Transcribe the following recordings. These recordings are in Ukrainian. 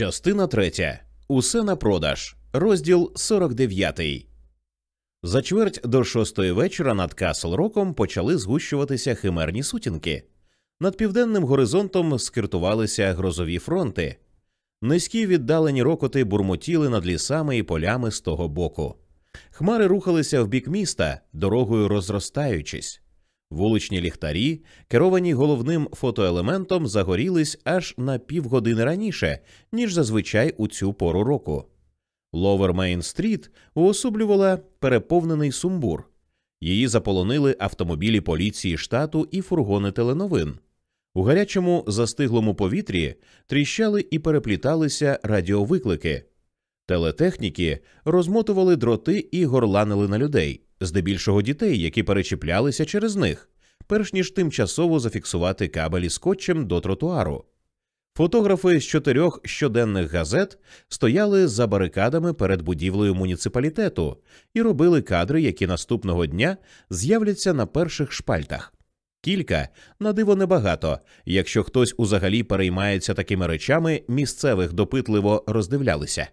Частина третя. Усе на продаж. Розділ 49. За чверть до шостої вечора над Касл Роком почали згущуватися химерні сутінки. Над південним горизонтом скиртувалися грозові фронти. Низькі віддалені рокоти бурмотіли над лісами і полями з того боку. Хмари рухалися в бік міста, дорогою розростаючись. Вуличні ліхтарі, керовані головним фотоелементом, загорілись аж на півгодини раніше, ніж зазвичай у цю пору року. Ловер Мейн Стріт уособлювала переповнений сумбур. Її заполонили автомобілі поліції штату і фургони теленовин. У гарячому застиглому повітрі тріщали і перепліталися радіовиклики. Телетехніки розмотували дроти і горланили на людей, здебільшого дітей, які перечіплялися через них, перш ніж тимчасово зафіксувати кабелі скотчем до тротуару. Фотографи з чотирьох щоденних газет стояли за барикадами перед будівлею муніципалітету і робили кадри, які наступного дня з'являться на перших шпальтах. Кілька на диво небагато. Якщо хтось узагалі переймається такими речами, місцевих допитливо роздивлялися.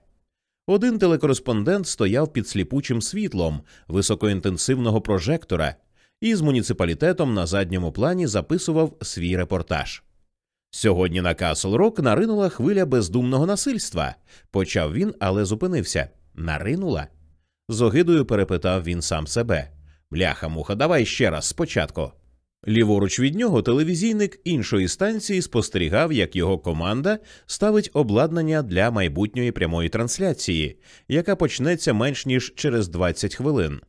Один телекореспондент стояв під сліпучим світлом високоінтенсивного прожектора і з муніципалітетом на задньому плані записував свій репортаж. Сьогодні на Касл Рок наринула хвиля бездумного насильства. Почав він, але зупинився. Наринула? З огидою перепитав він сам себе. Бляха муха, давай ще раз спочатку. Ліворуч від нього телевізійник іншої станції спостерігав, як його команда ставить обладнання для майбутньої прямої трансляції, яка почнеться менш ніж через 20 хвилин.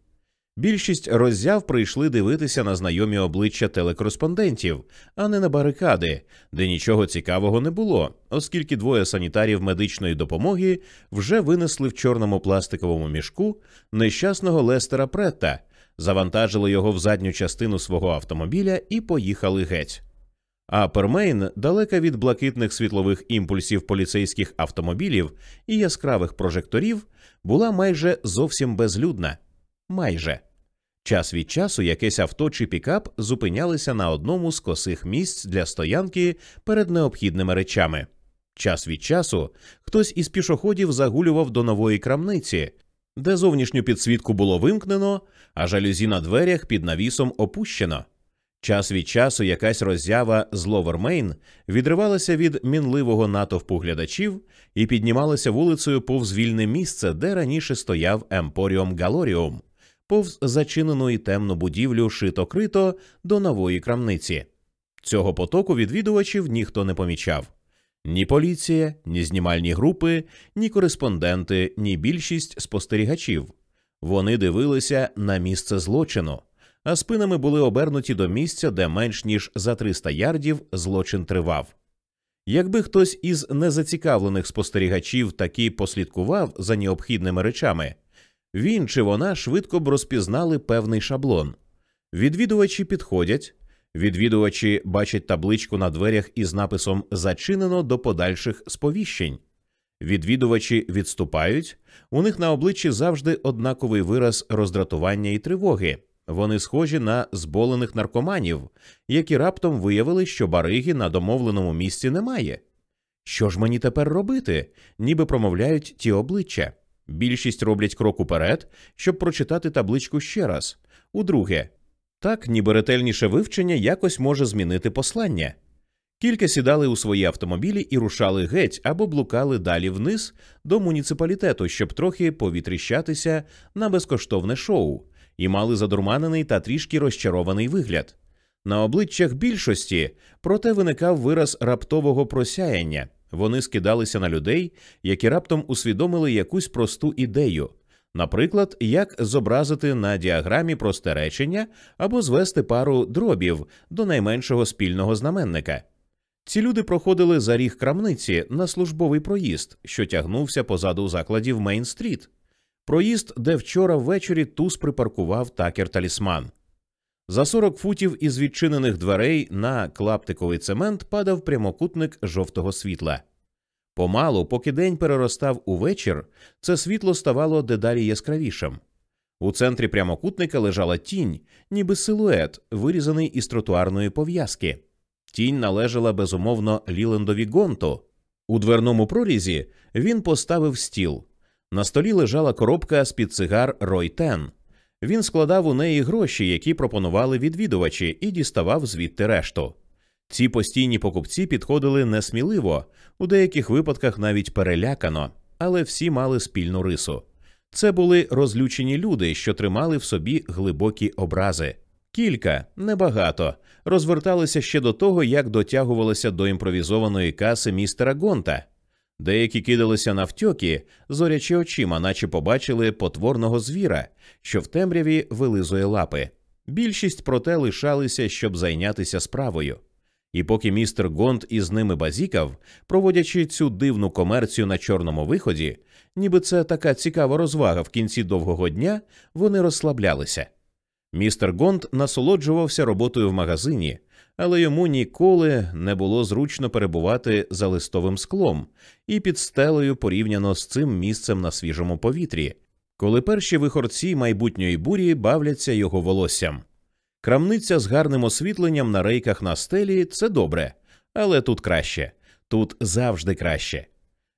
Більшість роззяв прийшли дивитися на знайомі обличчя телекореспондентів, а не на барикади, де нічого цікавого не було, оскільки двоє санітарів медичної допомоги вже винесли в чорному пластиковому мішку нещасного Лестера Претта, завантажили його в задню частину свого автомобіля і поїхали геть. А Пермейн, далека від блакитних світлових імпульсів поліцейських автомобілів і яскравих прожекторів, була майже зовсім безлюдна. Майже. Час від часу якесь авто чи пікап зупинялися на одному з косих місць для стоянки перед необхідними речами. Час від часу хтось із пішоходів загулював до нової крамниці, де зовнішню підсвітку було вимкнено, а жалюзі на дверях під навісом опущено. Час від часу якась роззява з Ловермейн відривалася від мінливого натовпу глядачів і піднімалася вулицею повз вільне місце, де раніше стояв Емпоріум Галоріум повз зачинену і темну будівлю шито крито до нової крамниці. Цього потоку відвідувачів ніхто не помічав. Ні поліція, ні знімальні групи, ні кореспонденти, ні більшість спостерігачів. Вони дивилися на місце злочину, а спинами були обернуті до місця, де менш ніж за 300 ярдів злочин тривав. Якби хтось із незацікавлених спостерігачів таки послідкував за необхідними речами, він чи вона швидко б розпізнали певний шаблон. Відвідувачі підходять, відвідувачі бачать табличку на дверях із написом Зачинено до подальших сповіщень. Відвідувачі відступають, у них на обличчі завжди однаковий вираз роздратування і тривоги. Вони схожі на зболених наркоманів, які раптом виявили, що бариги на домовленому місці немає. Що ж мені тепер робити? ніби промовляють ті обличчя. Більшість роблять крок уперед, щоб прочитати табличку ще раз. Удруге, так, ніби ретельніше вивчення якось може змінити послання. Кілька сідали у свої автомобілі і рушали геть або блукали далі вниз до муніципалітету, щоб трохи повітріщатися на безкоштовне шоу, і мали задурманений та трішки розчарований вигляд. На обличчях більшості проте виникав вираз раптового просяяння. Вони скидалися на людей, які раптом усвідомили якусь просту ідею, наприклад, як зобразити на діаграмі просте речення або звести пару дробів до найменшого спільного знаменника. Ці люди проходили за ріг крамниці на службовий проїзд, що тягнувся позаду закладів Мейн-стріт. проїзд, де вчора ввечері туз припаркував такер талісман. За 40 футів із відчинених дверей на клаптиковий цемент падав прямокутник жовтого світла. Помалу, поки день переростав у вечір, це світло ставало дедалі яскравішим. У центрі прямокутника лежала тінь, ніби силует, вирізаний із тротуарної пов'язки. Тінь належала безумовно Лілендові Гонту. У дверному прорізі він поставив стіл. На столі лежала коробка з під цигар Ройтен. Він складав у неї гроші, які пропонували відвідувачі, і діставав звідти решту. Ці постійні покупці підходили несміливо, у деяких випадках навіть перелякано, але всі мали спільну рису. Це були розлючені люди, що тримали в собі глибокі образи. Кілька, небагато, розверталися ще до того, як дотягувалися до імпровізованої каси містера Гонта. Деякі кидалися навтьоки, зорячи очима, наче побачили потворного звіра, що в темряві вилизує лапи. Більшість проте лишалися, щоб зайнятися справою. І поки містер Гонт із ними базікав, проводячи цю дивну комерцію на чорному виході, ніби це така цікава розвага в кінці довгого дня, вони розслаблялися. Містер Гонт насолоджувався роботою в магазині, але йому ніколи не було зручно перебувати за листовим склом і під стелею порівняно з цим місцем на свіжому повітрі, коли перші вихорці майбутньої бурі бавляться його волоссям. Крамниця з гарним освітленням на рейках на стелі це добре, але тут краще, тут завжди краще.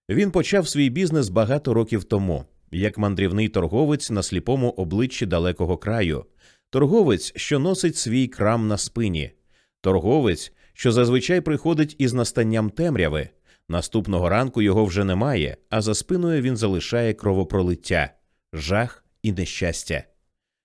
Він почав свій бізнес багато років тому, як мандрівний торговець на сліпому обличчі далекого краю, торговець, що носить свій крам на спині, торговець, що зазвичай приходить із настанням темряви. Наступного ранку його вже немає, а за спиною він залишає кровопролиття, жах і нещастя.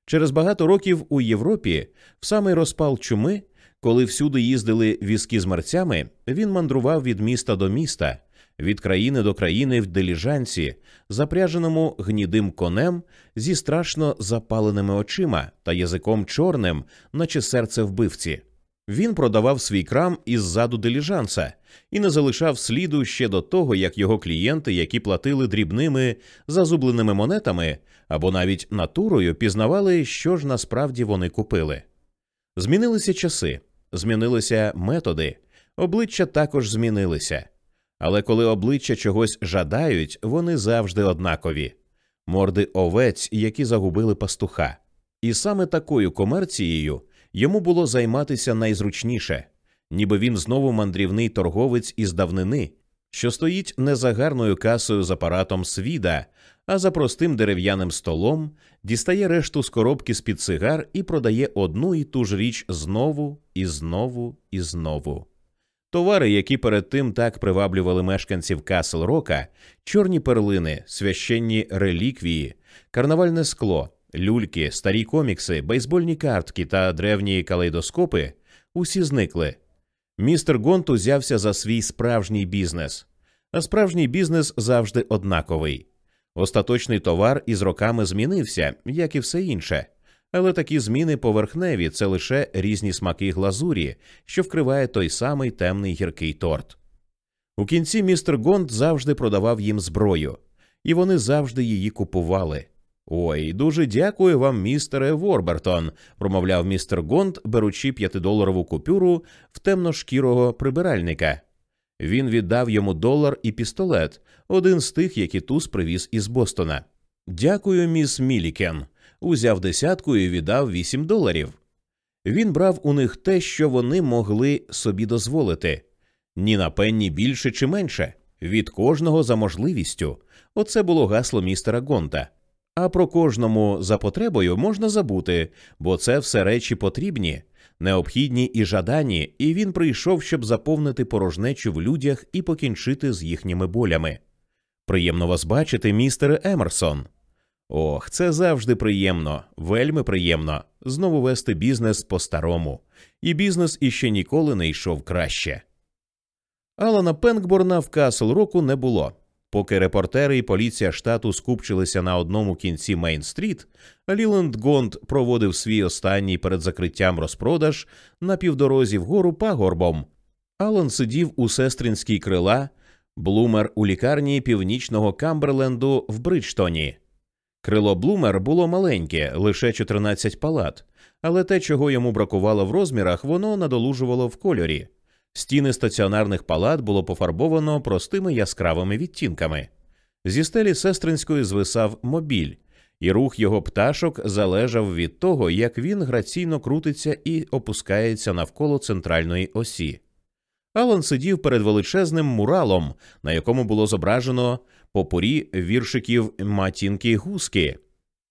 Через багато років у Європі, в самий розпал чуми, коли всюди їздили візки з мерцями, він мандрував від міста до міста, від країни до країни в деліжанці, запряженому гнідим конем зі страшно запаленими очима та язиком чорним, наче серце вбивці. Він продавав свій крам іззаду деліжанса і не залишав сліду ще до того, як його клієнти, які платили дрібними зазубленими монетами або навіть натурою, пізнавали, що ж насправді вони купили. Змінилися часи, змінилися методи, обличчя також змінилися. Але коли обличчя чогось жадають, вони завжди однакові морди овець, які загубили пастуха. І саме такою комерцією йому було займатися найзручніше, ніби він знову мандрівний торговець із давнини, що стоїть не за гарною касою з апаратом свіда, а за простим дерев'яним столом, дістає решту з коробки з під цигар і продає одну і ту ж річ знову і знову і знову. Товари, які перед тим так приваблювали мешканців Касл Рока, чорні перлини, священні реліквії, карнавальне скло, люльки, старі комікси, бейсбольні картки та древні калейдоскопи усі зникли. Містер Гонт узявся за свій справжній бізнес, а справжній бізнес завжди однаковий. Остаточний товар із роками змінився, як і все інше, але такі зміни поверхневі це лише різні смаки глазурі, що вкриває той самий темний гіркий торт. У кінці містер Гонт завжди продавав їм зброю, і вони завжди її купували. Ой, дуже дякую вам, містере Ворбертон, промовляв містер Гонт, беручи п'ятидоларову купюру в темношкірого прибиральника. Він віддав йому долар і пістолет, один з тих, які туз привіз із Бостона. Дякую, міс Мілікен. Узяв десятку і віддав вісім доларів. Він брав у них те, що вони могли собі дозволити ні на пенні більше чи менше, від кожного за можливістю. Оце було гасло містера Гонта. А про кожному за потребою можна забути, бо це все речі потрібні, необхідні і жадані, і він прийшов, щоб заповнити порожнечу в людях і покінчити з їхніми болями. Приємно вас бачити, містере Емерсон. Ох, це завжди приємно, вельми приємно знову вести бізнес по-старому, і бізнес іще ніколи не йшов краще. Алана Пенкборна в Касл Року не було. Поки репортери і поліція штату скупчилися на одному кінці Мейн-стріт, Ліленд Гонд проводив свій останній перед закриттям розпродаж на півдорозі вгору пагорбом. Алан сидів у сестринській крила, Блумер у лікарні північного Камберленду в Бриджтоні. Крило Блумер було маленьке, лише 14 палат, але те, чого йому бракувало в розмірах, воно надолужувало в кольорі. Стіни стаціонарних палат було пофарбовано простими яскравими відтінками. Зі стелі сестринської звисав мобіль, і рух його пташок залежав від того, як він граційно крутиться і опускається навколо центральної осі. Алан сидів перед величезним муралом, на якому було зображено попорі віршиків матінки гуски.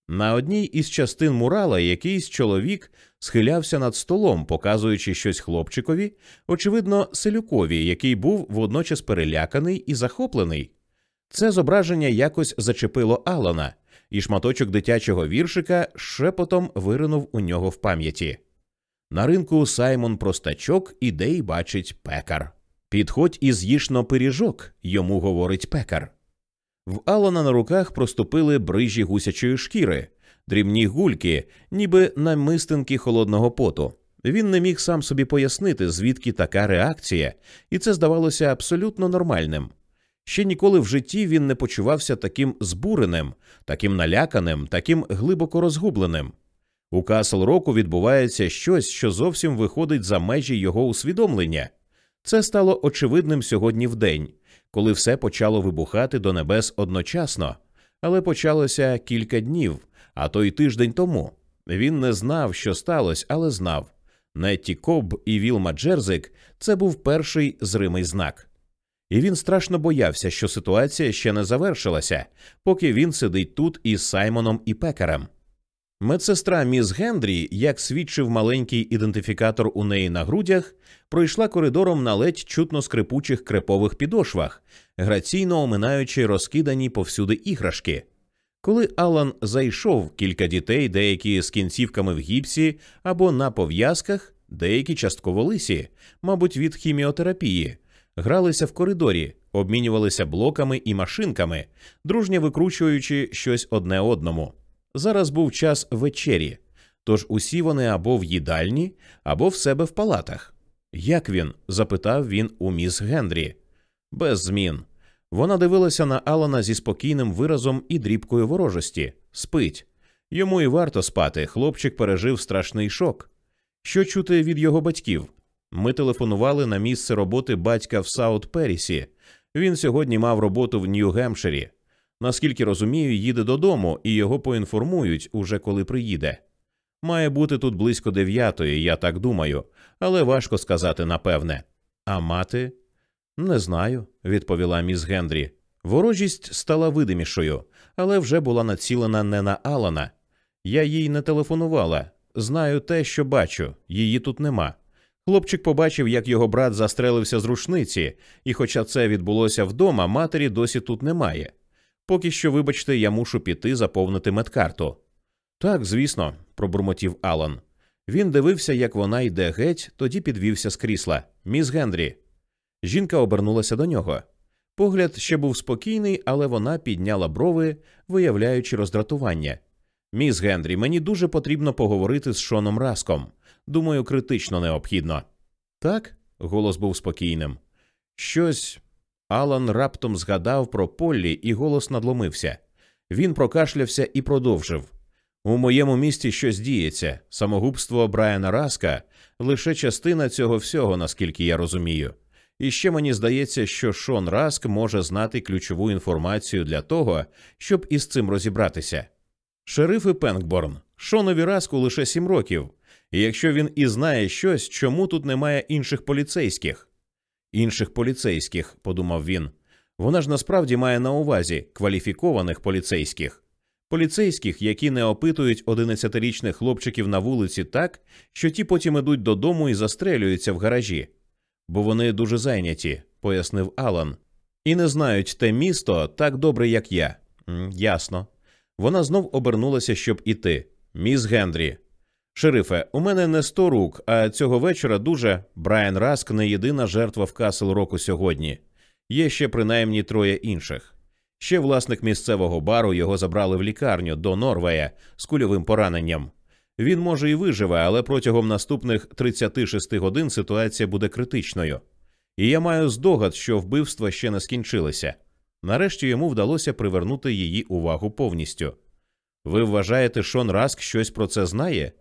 На одній із частин мурала якийсь чоловік схилявся над столом, показуючи щось хлопчикові, очевидно, селюкові, який був водночас переляканий і захоплений. Це зображення якось зачепило Алана, і шматочок дитячого віршика шепотом виринув у нього в пам'яті. На ринку Саймон Простачок ідей бачить пекар. Підходь і з'їж но пиріжок, йому говорить пекар. В Алана на руках проступили брижі гусячої шкіри, дрібні гульки, ніби намистинки холодного поту. Він не міг сам собі пояснити, звідки така реакція, і це здавалося абсолютно нормальним. Ще ніколи в житті він не почувався таким збуреним, таким наляканим, таким глибоко розгубленим. У Касл Року відбувається щось, що зовсім виходить за межі його усвідомлення. Це стало очевидним сьогодні в день, коли все почало вибухати до небес одночасно, але почалося кілька днів, а то й тиждень тому. Він не знав, що сталося, але знав. Нетті Коб і Вілма Джерзик це був перший зримий знак. І він страшно боявся, що ситуація ще не завершилася, поки він сидить тут із Саймоном і Пекарем. Медсестра міс Гендрі, як свідчив маленький ідентифікатор у неї на грудях, пройшла коридором на ледь чутно скрипучих крепових підошвах, граційно оминаючи розкидані повсюди іграшки. Коли Алан зайшов, кілька дітей, деякі з кінцівками в гіпсі або на пов'язках, деякі частково лисі, мабуть, від хіміотерапії, гралися в коридорі, обмінювалися блоками і машинками, дружньо викручуючи щось одне одному. Зараз був час вечері, тож усі вони або в їдальні, або в себе в палатах. Як він? запитав він у міс Генрі. Без змін. Вона дивилася на Алана зі спокійним виразом і дрібкою ворожості. Спить. Йому і варто спати. Хлопчик пережив страшний шок. Що чути від його батьків? Ми телефонували на місце роботи батька в Саут Перісі. Він сьогодні мав роботу в Нью-Гемпширі. Наскільки розумію, їде додому і його поінформують уже коли приїде. Має бути тут близько дев'ятої, я так думаю, але важко сказати напевне. А мати? Не знаю, відповіла міс Гендрі. Ворожість стала видимішою, але вже була націлена не на Алана. Я їй не телефонувала. Знаю те, що бачу, її тут нема. Хлопчик побачив, як його брат застрелився з рушниці, і, хоча це відбулося вдома, матері досі тут немає. Поки що, вибачте, я мушу піти заповнити медкарту. Так, звісно, пробурмотів Алан. Він дивився, як вона йде геть, тоді підвівся з крісла. Міс Гендрі. Жінка обернулася до нього. Погляд ще був спокійний, але вона підняла брови, виявляючи роздратування. Міс Гендрі, мені дуже потрібно поговорити з Шоном Раском. Думаю, критично необхідно. Так, голос був спокійним. Щось Алан раптом згадав про Поллі і голос надломився. Він прокашлявся і продовжив. У моєму місті щось діється. Самогубство Брайана Раска лише частина цього всього, наскільки я розумію. І ще мені здається, що Шон Раск може знати ключову інформацію для того, щоб із цим розібратися. Шериф і Пенкборн, Шонові Раску лише сім років, і якщо він і знає щось, чому тут немає інших поліцейських? Інших поліцейських, подумав він. Вона ж насправді має на увазі кваліфікованих поліцейських, поліцейських, які не опитують 11-річних хлопчиків на вулиці так, що ті потім ідуть додому і застрелюються в гаражі. Бо вони дуже зайняті, пояснив Алан, і не знають те місто так добре, як я. Ясно. Вона знов обернулася, щоб іти. Міс Гендрі, Шерифе, у мене не сто рук, а цього вечора дуже Брайан Раск не єдина жертва в Касл Року сьогодні. Є ще принаймні троє інших. Ще власник місцевого бару його забрали в лікарню до Норвея з кульовим пораненням. Він може і виживе, але протягом наступних 36 годин ситуація буде критичною. І я маю здогад, що вбивства ще не скінчилися. Нарешті йому вдалося привернути її увагу повністю. Ви вважаєте, Шон Раск щось про це знає?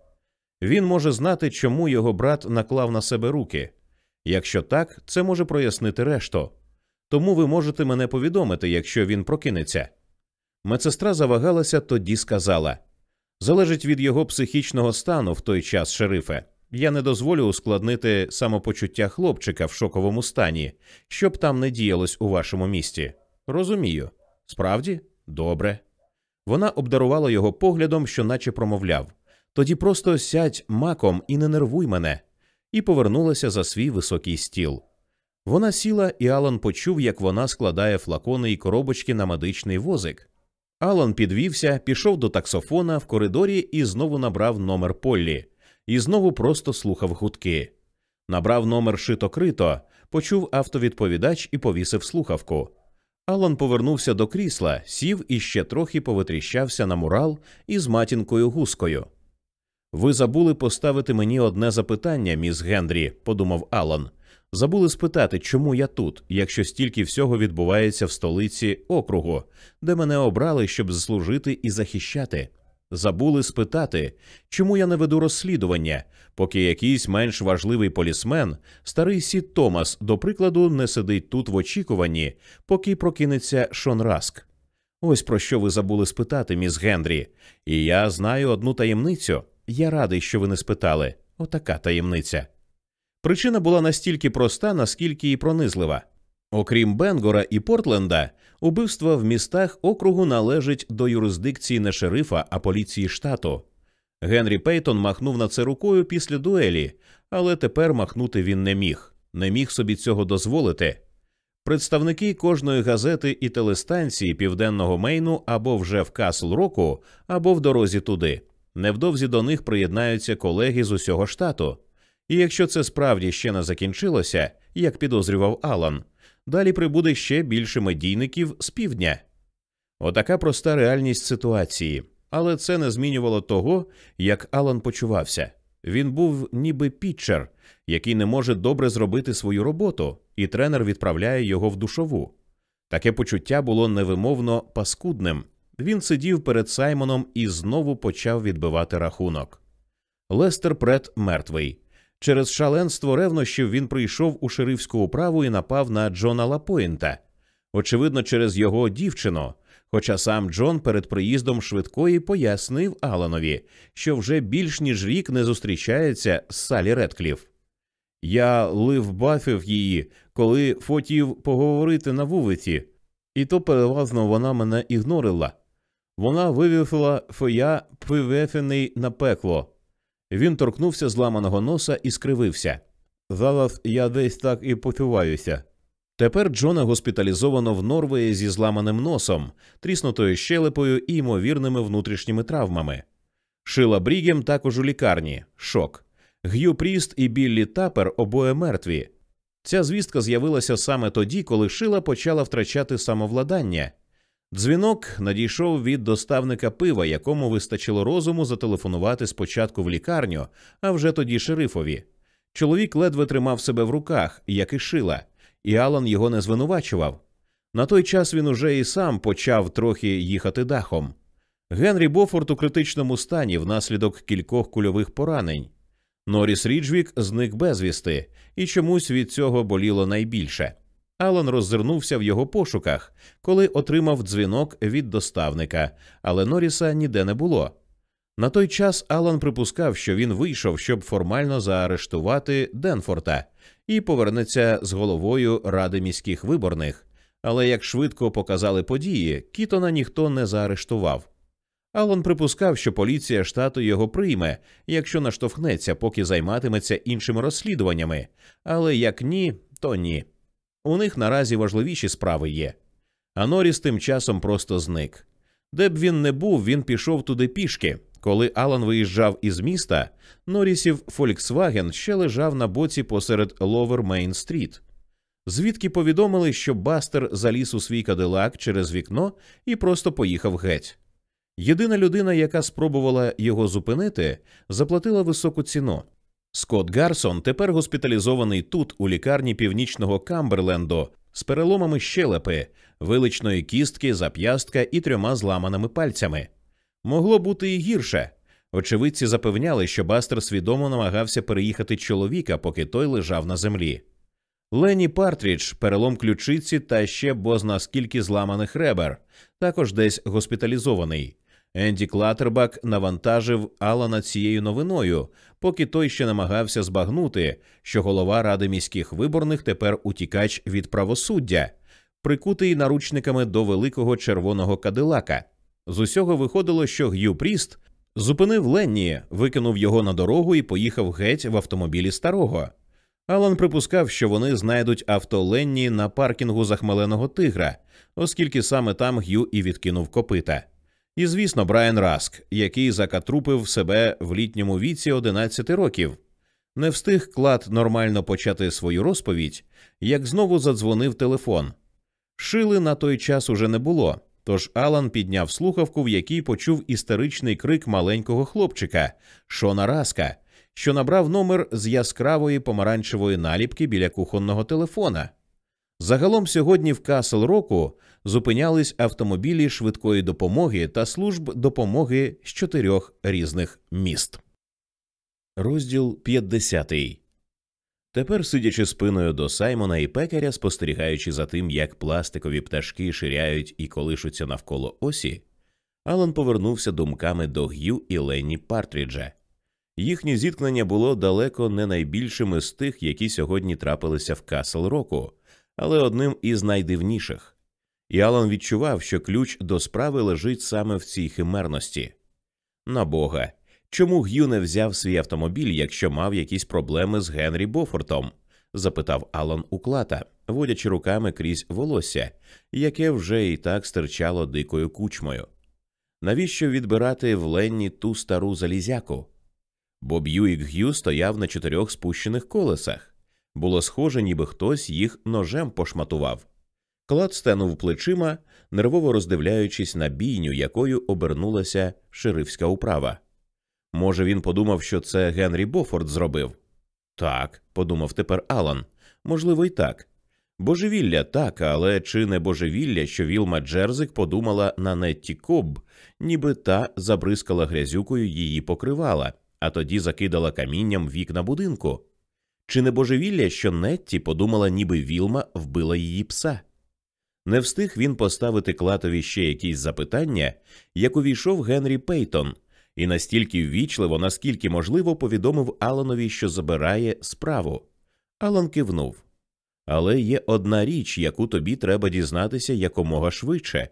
Він може знати, чому його брат наклав на себе руки. Якщо так, це може прояснити решту. Тому ви можете мене повідомити, якщо він прокинеться. Медсестра завагалася, тоді сказала залежить від його психічного стану в той час, шерифе. Я не дозволю ускладнити самопочуття хлопчика в шоковому стані, щоб там не діялось у вашому місті. Розумію. Справді? Добре. Вона обдарувала його поглядом, що наче промовляв тоді просто сядь маком і не нервуй мене, і повернулася за свій високий стіл. Вона сіла, і Алан почув, як вона складає флакони і коробочки на медичний возик. Алан підвівся, пішов до таксофона в коридорі і знову набрав номер Поллі, і знову просто слухав гудки. Набрав номер шито-крито, почув автовідповідач і повісив слухавку. Алан повернувся до крісла, сів і ще трохи повитріщався на мурал із матінкою гускою. Ви забули поставити мені одне запитання, міс Гендрі, подумав Алан. Забули спитати, чому я тут, якщо стільки всього відбувається в столиці округу, де мене обрали, щоб заслужити і захищати. Забули спитати, чому я не веду розслідування, поки якийсь менш важливий полісмен, старий Сід Томас, до прикладу, не сидить тут в очікуванні, поки прокинеться Шон Раск. Ось про що ви забули спитати, міс Гендрі, і я знаю одну таємницю. Я радий, що ви не спитали. Отака таємниця. Причина була настільки проста, наскільки і пронизлива. Окрім Бенгора і Портленда, убивства в містах округу належить до юрисдикції не шерифа, а поліції штату. Генрі Пейтон махнув на це рукою після дуелі, але тепер махнути він не міг, не міг собі цього дозволити. Представники кожної газети і телестанції південного Мейну або вже в Касл Року, або в дорозі туди. Невдовзі до них приєднаються колеги з усього штату. І якщо це справді ще не закінчилося, як підозрював Алан, далі прибуде ще більше медійників з півдня. Отака проста реальність ситуації, але це не змінювало того, як Алан почувався. Він був ніби пітчер, який не може добре зробити свою роботу, і тренер відправляє його в душову. Таке почуття було невимовно паскудним. Він сидів перед Саймоном і знову почав відбивати рахунок. Лестер Прет мертвий. Через шаленство ревнощів він прийшов у шерифську управу і напав на Джона Лапоінта, очевидно, через його дівчину. Хоча сам Джон перед приїздом швидкої пояснив Аланові, що вже більш ніж рік не зустрічається з Салі Редкліф. Я лив бафів її, коли хотів поговорити на вулиці, і то переважно вона мене ігнорила. Вона вивіфила фоя привефений на пекло. Він торкнувся зламаного носа і скривився. Зараз я десь так і почуваюся. Тепер Джона госпіталізовано в Норвеї зі зламаним носом, тріснутою щелепою і ймовірними внутрішніми травмами. Шила Брігем також у лікарні, шок. Г'ю Пріст і Біллі Тапер обоє мертві. Ця звістка з'явилася саме тоді, коли Шила почала втрачати самовладання. Дзвінок надійшов від доставника пива, якому вистачило розуму зателефонувати спочатку в лікарню, а вже тоді шерифові. Чоловік ледве тримав себе в руках, як і шила, і Алан його не звинувачував. На той час він уже і сам почав трохи їхати дахом. Генрі Бофорд у критичному стані внаслідок кількох кульових поранень. Норіс Ріджвік зник безвісти, і чомусь від цього боліло найбільше. Алан роззирнувся в його пошуках, коли отримав дзвінок від доставника, але Норріса ніде не було. На той час Алан припускав, що він вийшов, щоб формально заарештувати Денфорта і повернеться з головою ради міських виборних. Але як швидко показали події, Кітона ніхто не заарештував. Алан припускав, що поліція штату його прийме, якщо наштовхнеться, поки займатиметься іншими розслідуваннями, але як ні, то ні. У них наразі важливіші справи є. А Норіс тим часом просто зник. Де б він не був, він пішов туди пішки. Коли Алан виїжджав із міста, Норрісів Фольксваген ще лежав на боці посеред Ловер Мейн Стріт. Звідки повідомили, що Бастер заліз у свій кадилак через вікно і просто поїхав геть. Єдина людина, яка спробувала його зупинити, заплатила високу ціну. Скотт Гарсон тепер госпіталізований тут, у лікарні північного Камберленду, з переломами щелепи, виличної кістки, зап'ястка і трьома зламаними пальцями. Могло бути і гірше. Очевидці запевняли, що Бастер свідомо намагався переїхати чоловіка, поки той лежав на землі. Лені Партрідж, перелом ключиці та ще бозна скільки зламаних ребер, також десь госпіталізований. Енді Клатербак навантажив Алана цією новиною, поки той ще намагався збагнути, що голова ради міських виборних тепер утікач від правосуддя, прикутий наручниками до великого червоного кадилака. З усього виходило, що Г'ю Пріст зупинив Ленні, викинув його на дорогу і поїхав геть в автомобілі старого. Алан припускав, що вони знайдуть авто Ленні на паркінгу захмеленого тигра, оскільки саме там Г'ю і відкинув копита. І, звісно, Брайан Раск, який закатрупив себе в літньому віці 11 років, не встиг клад нормально почати свою розповідь, як знову задзвонив телефон. Шили на той час уже не було, тож Алан підняв слухавку, в якій почув істеричний крик маленького хлопчика Шона Раска, що набрав номер з яскравої помаранчевої наліпки біля кухонного телефона. Загалом сьогодні в Касл Року зупинялись автомобілі швидкої допомоги та служб допомоги з чотирьох різних міст. Розділ 50. Тепер, сидячи спиною до Саймона і пекаря, спостерігаючи за тим, як пластикові пташки ширяють і колишуться навколо осі, Алан повернувся думками до Г'ю і Ленні Партріджа. Їхнє зіткнення було далеко не найбільшим із тих, які сьогодні трапилися в Касл Року, але одним із найдивніших. І Алан відчував, що ключ до справи лежить саме в цій химерності. На Бога, чому Г'ю не взяв свій автомобіль, якщо мав якісь проблеми з Генрі Бофортом? запитав Алан у клата, водячи руками крізь волосся, яке вже і так стирчало дикою кучмою. Навіщо відбирати в Ленні ту стару залізяку? Бо Б'юік Г'ю стояв на чотирьох спущених колесах. Було схоже, ніби хтось їх ножем пошматував. Клад стенув плечима, нервово роздивляючись на бійню, якою обернулася шерифська управа. Може, він подумав, що це Генрі Бофорд зробив? Так, подумав тепер Алан. Можливо, й так. Божевілля так, але чи не божевілля, що Вілма Джерзик подумала на Нетті Кобб, ніби та забризкала грязюкою її покривала, а тоді закидала камінням вікна будинку? Чи не божевілля, що Нетті подумала, ніби Вілма вбила її пса? Не встиг він поставити клатові ще якісь запитання, як увійшов Генрі Пейтон, і настільки ввічливо, наскільки можливо, повідомив Аланові, що забирає справу. Алан кивнув. Але є одна річ, яку тобі треба дізнатися якомога швидше.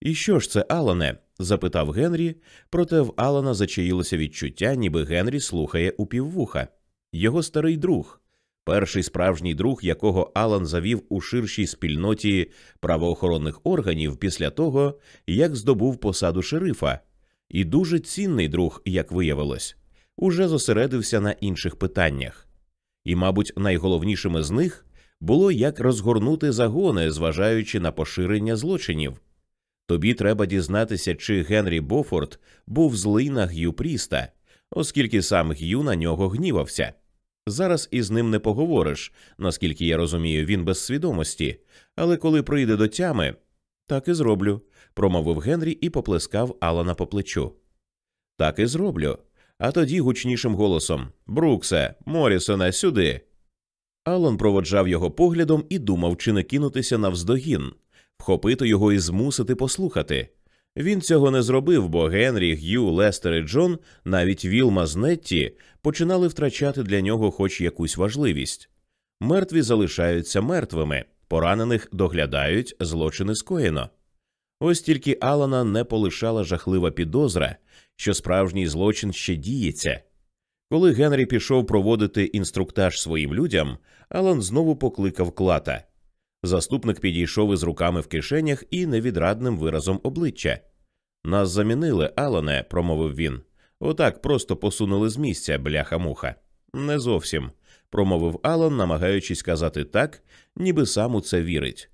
І що ж це, Алане? запитав Генрі, проте в Алана зачаїлося відчуття, ніби Генрі слухає у піввуха. Його старий друг, перший справжній друг, якого Алан завів у ширшій спільноті правоохоронних органів після того, як здобув посаду шерифа, і дуже цінний друг, як виявилось, уже зосередився на інших питаннях. І, мабуть, найголовнішими з них було як розгорнути загони, зважаючи на поширення злочинів. Тобі треба дізнатися, чи Генрі Бофорд був злий на Г'ю Пріста, оскільки сам Г'ю на нього гнівався. Зараз із ним не поговориш, наскільки я розумію, він без свідомості, але коли прийде до тями, так і зроблю, промовив Генрі і поплескав Алана по плечу. Так і зроблю. А тоді гучнішим голосом Бруксе, Морісона, сюди. Алан проводжав його поглядом і думав, чи не кинутися навздогін, вхопити його і змусити послухати. Він цього не зробив, бо Генрі, Г'ю, Лестер і Джон, навіть Вілма з Нетті, починали втрачати для нього хоч якусь важливість. Мертві залишаються мертвими, поранених доглядають, злочини скоєно. Ось тільки Алана не полишала жахлива підозра, що справжній злочин ще діється. Коли Генрі пішов проводити інструктаж своїм людям, Алан знову покликав клата. Заступник підійшов із руками в кишенях і невідрадним виразом обличчя. Нас замінили, Алане, промовив він. Отак просто посунули з місця, бляха муха. Не зовсім, промовив Алан, намагаючись казати так, ніби сам у це вірить.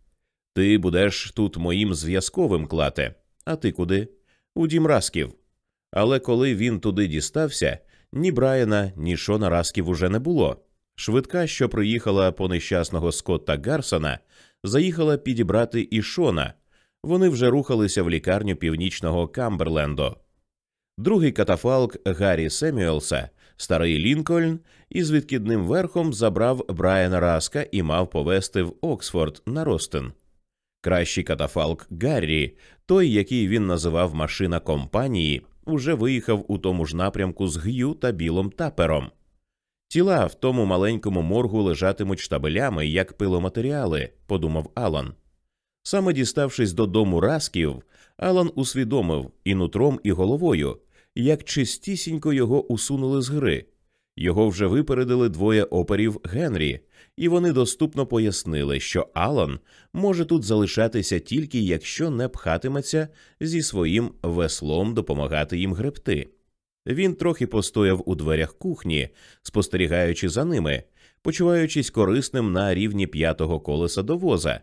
Ти будеш тут моїм зв'язковим клате. А ти куди? У дім Расків. Але коли він туди дістався, ні Брайана, ні Шона Расків уже не було. Швидка, що приїхала по нещасного Скотта Гарсона, заїхала підібрати і Шона. Вони вже рухалися в лікарню північного Камберлендо. Другий катафалк Гаррі Семюелса, старий Лінкольн, із відкидним верхом забрав Брайана Раска і мав повести в Оксфорд на Ростин. Кращий катафалк Гаррі, той, який він називав машина компанії, уже виїхав у тому ж напрямку з Г'ю та білом тапером. Тіла в тому маленькому моргу лежатимуть штабелями, як пиломатеріали, подумав Алан. Саме діставшись додому Расків, Алан усвідомив і нутром, і головою, як чистісінько його усунули з гри. Його вже випередили двоє оперів Генрі, і вони доступно пояснили, що Алан може тут залишатися тільки якщо не пхатиметься зі своїм веслом допомагати їм гребти. Він трохи постояв у дверях кухні, спостерігаючи за ними, почуваючись корисним на рівні п'ятого колеса до воза.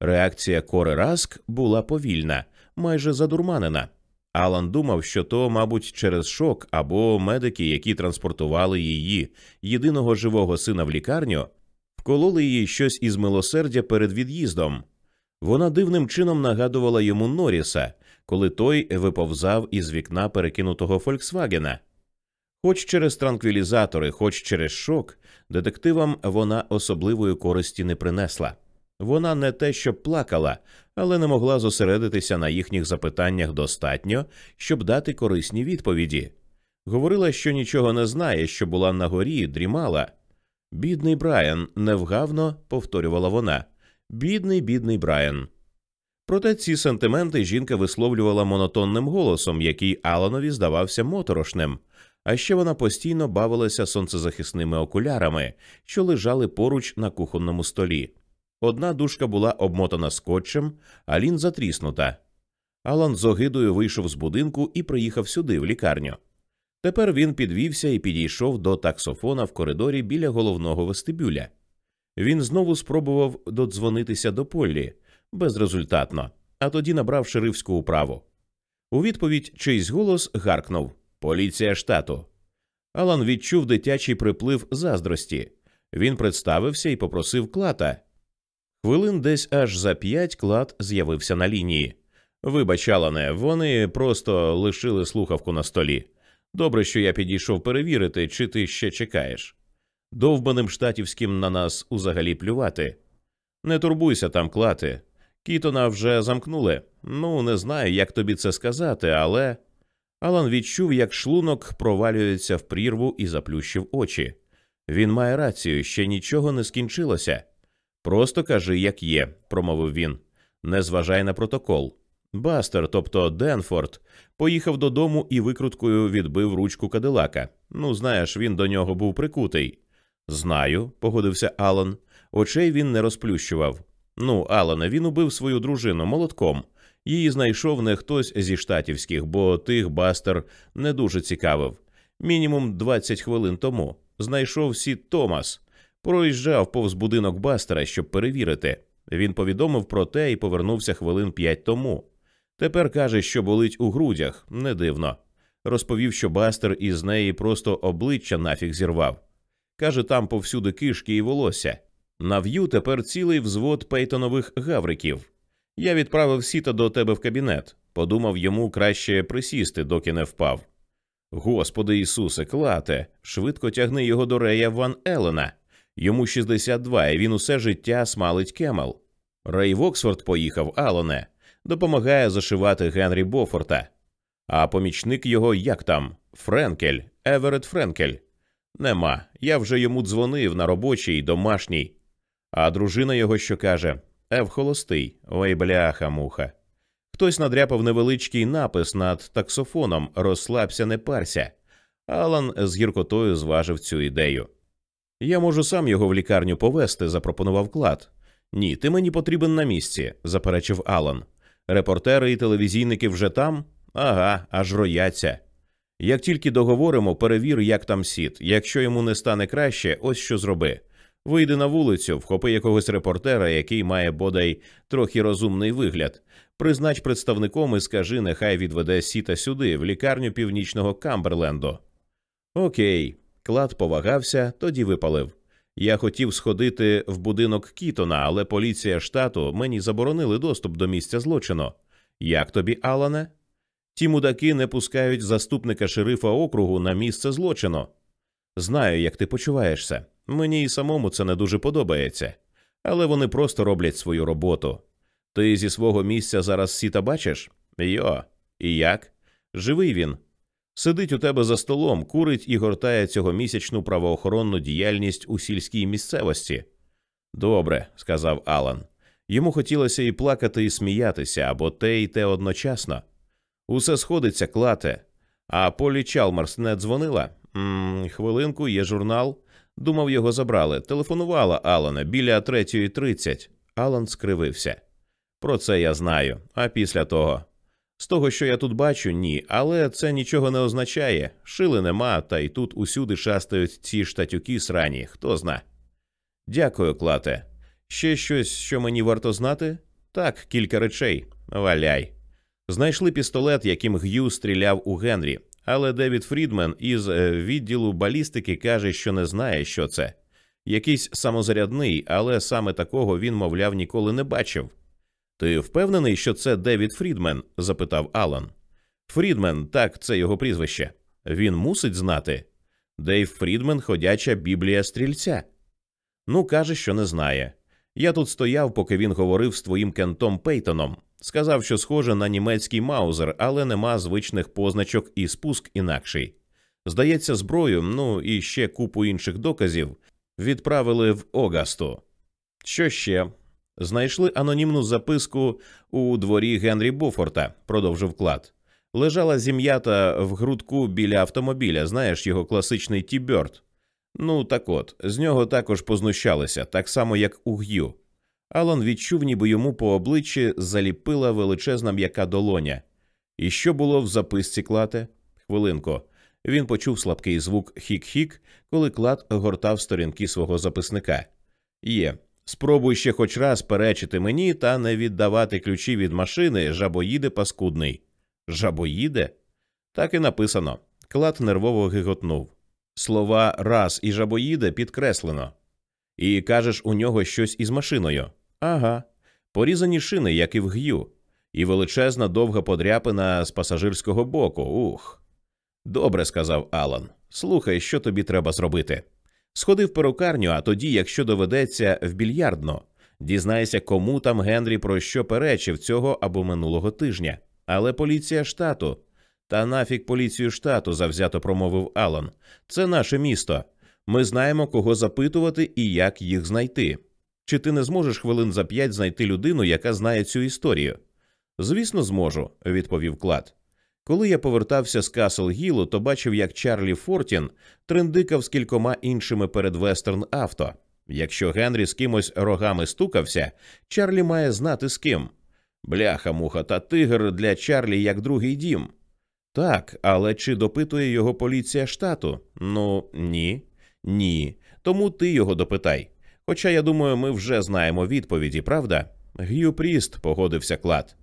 Реакція Кори Раск була повільна, майже задурманена. Алан думав, що то, мабуть, через шок або медики, які транспортували її єдиного живого сина в лікарню, вкололи їй щось із милосердя перед від'їздом. Вона дивним чином нагадувала йому Норріса, коли той виповзав із вікна перекинутого Фольксвагена. Хоч через транквілізатори, хоч через шок, детективам вона особливої користі не принесла. Вона не те, щоб плакала, але не могла зосередитися на їхніх запитаннях достатньо, щоб дати корисні відповіді. Говорила, що нічого не знає, що була на горі, дрімала. Бідний Брайан, невгавно повторювала вона. Бідний, бідний Брайан. Проте ці сентименти жінка висловлювала монотонним голосом, який Аланові здавався моторошним, а ще вона постійно бавилася сонцезахисними окулярами, що лежали поруч на кухонному столі. Одна дужка була обмотана скотчем, а лінза тріснута. Алан з огидою вийшов з будинку і приїхав сюди, в лікарню. Тепер він підвівся і підійшов до таксофона в коридорі біля головного вестибюля. Він знову спробував додзвонитися до Поллі безрезультатно, а тоді набрав шерифську управу. У відповідь чийсь голос гаркнув Поліція штату. Алан відчув дитячий приплив заздрості. Він представився і попросив клата. Хвилин десь аж за п'ять клад з'явився на лінії. Вибач, Алане, вони просто лишили слухавку на столі. Добре, що я підійшов перевірити, чи ти ще чекаєш. Довбаним штатівським на нас узагалі плювати. Не турбуйся там, клати. Кітона вже замкнули. Ну, не знаю, як тобі це сказати, але. Алан відчув, як шлунок провалюється в прірву і заплющив очі. Він має рацію, ще нічого не скінчилося. Просто кажи, як є, промовив він. Не зважай на протокол. Бастер, тобто Денфорд, поїхав додому і викруткою відбив ручку Кадилака. Ну, знаєш, він до нього був прикутий. Знаю, погодився Алан. Очей він не розплющував. Ну, Алане, він убив свою дружину молотком. Її знайшов не хтось зі штатівських, бо тих Бастер не дуже цікавив. Мінімум 20 хвилин тому. Знайшов Сід Томас. Проїжджав повз будинок Бастера, щоб перевірити. Він повідомив про те і повернувся хвилин п'ять тому. Тепер каже, що болить у грудях, не дивно. Розповів, що Бастер із неї просто обличчя нафіг зірвав. Каже, там повсюди кишки і волосся. На в'ю тепер цілий взвод пейтонових гавриків. Я відправив сіта до тебе в кабінет. Подумав йому краще присісти, доки не впав. Господи Ісусе, клате, швидко тягни його до рея Ван Елена. Йому 62, і він усе життя смалить кемел. Рей в поїхав, Алоне, допомагає зашивати Генрі Бофорта. А помічник його як там? Френкель, Еверет Френкель. Нема. Я вже йому дзвонив на робочий, домашній. А дружина його що каже Ев холостий, ой бляха муха. Хтось надряпав невеличкий напис над таксофоном Розслабся, не парся. Алан з гіркотою зважив цю ідею. Я можу сам його в лікарню повести, запропонував клад. Ні, ти мені потрібен на місці, заперечив Алан. Репортери і телевізійники вже там? Ага, аж рояться. Як тільки договоримо, перевір, як там сіт. Якщо йому не стане краще, ось що зроби. Вийди на вулицю, вхопи якогось репортера, який має бодай трохи розумний вигляд. Признач представником і скажи, нехай відведе сіта сюди, в лікарню північного Камберленду. Окей, клад повагався, тоді випалив. Я хотів сходити в будинок Кітона, але поліція штату мені заборонили доступ до місця злочину. Як тобі, Алане? Ті мудаки не пускають заступника шерифа округу на місце злочину. Знаю, як ти почуваєшся. Мені і самому це не дуже подобається, але вони просто роблять свою роботу. Ти зі свого місця зараз сіта бачиш? Йо, і як? Живий він. Сидить у тебе за столом, курить і гортає цьогомісячну правоохоронну діяльність у сільській місцевості. Добре, сказав Алан. Йому хотілося і плакати, і сміятися, або те, і те одночасно. Усе сходиться, Клате. А Поллі Чалмерс не дзвонила? М хвилинку, є журнал. Думав, його забрали. Телефонувала Алана біля третьої тридцять. Алан скривився. Про це я знаю. А після того. З того, що я тут бачу, ні, але це нічого не означає. Шили нема, та й тут усюди шастають ці штатюки срані, хто зна. Дякую, клате. Ще щось, що мені варто знати? Так, кілька речей. Валяй. Знайшли пістолет, яким Г'ю стріляв у Генрі, але Девід Фрідмен із е, відділу балістики каже, що не знає, що це. Якийсь самозарядний, але саме такого він, мовляв, ніколи не бачив. Ти впевнений, що це Девід Фрідмен? запитав Алан. Фрідмен, так, це його прізвище. Він мусить знати. Дейв Фрідмен ходяча біблія стрільця. Ну, каже, що не знає. Я тут стояв, поки він говорив з твоїм кентом Пейтоном. Сказав, що схоже на німецький маузер, але нема звичних позначок і спуск інакший. Здається, зброю, ну і ще купу інших доказів відправили в Огасту. Що ще? Знайшли анонімну записку у дворі Генрі Бофорта, продовжив клад. Лежала зім'ята в грудку біля автомобіля, знаєш, його класичний Ті-Бьорд. Ну так от, з нього також познущалися, так само, як у Г'ю. Алан відчув, ніби йому по обличчі заліпила величезна м'яка долоня. І що було в записці клате? Хвилинку. Він почув слабкий звук хік-хік, коли клад гортав сторінки свого записника. Є. Спробуй ще хоч раз перечити мені та не віддавати ключі від машини, жабоїде паскудний. Жабоїде? Так і написано. Клад нервово гиготнув. Слова раз і жабоїде підкреслено. І кажеш, у нього щось із машиною. Ага. Порізані шини, як і в г'ю, і величезна довга подряпина з пасажирського боку. Ух. Добре, сказав Алан. Слухай, що тобі треба зробити. Сходи в перукарню, а тоді, якщо доведеться, в більярдно. Дізнайся, кому там Генрі про що перечив цього або минулого тижня. Але поліція штату. Та нафік поліцію штату, завзято промовив Алан. Це наше місто. Ми знаємо, кого запитувати і як їх знайти. Чи ти не зможеш хвилин за п'ять знайти людину, яка знає цю історію? Звісно, зможу, відповів Клад. Коли я повертався з Касл Гілу, то бачив, як Чарлі Фортін трендикав з кількома іншими перед вестерн авто. Якщо Генрі з кимось рогами стукався, Чарлі має знати з ким. Бляха, муха та тигр для Чарлі як другий дім. Так, але чи допитує його поліція штату? Ну ні, ні. Тому ти його допитай. Хоча я думаю, ми вже знаємо відповіді, правда? Г'ю Пріст, погодився клад.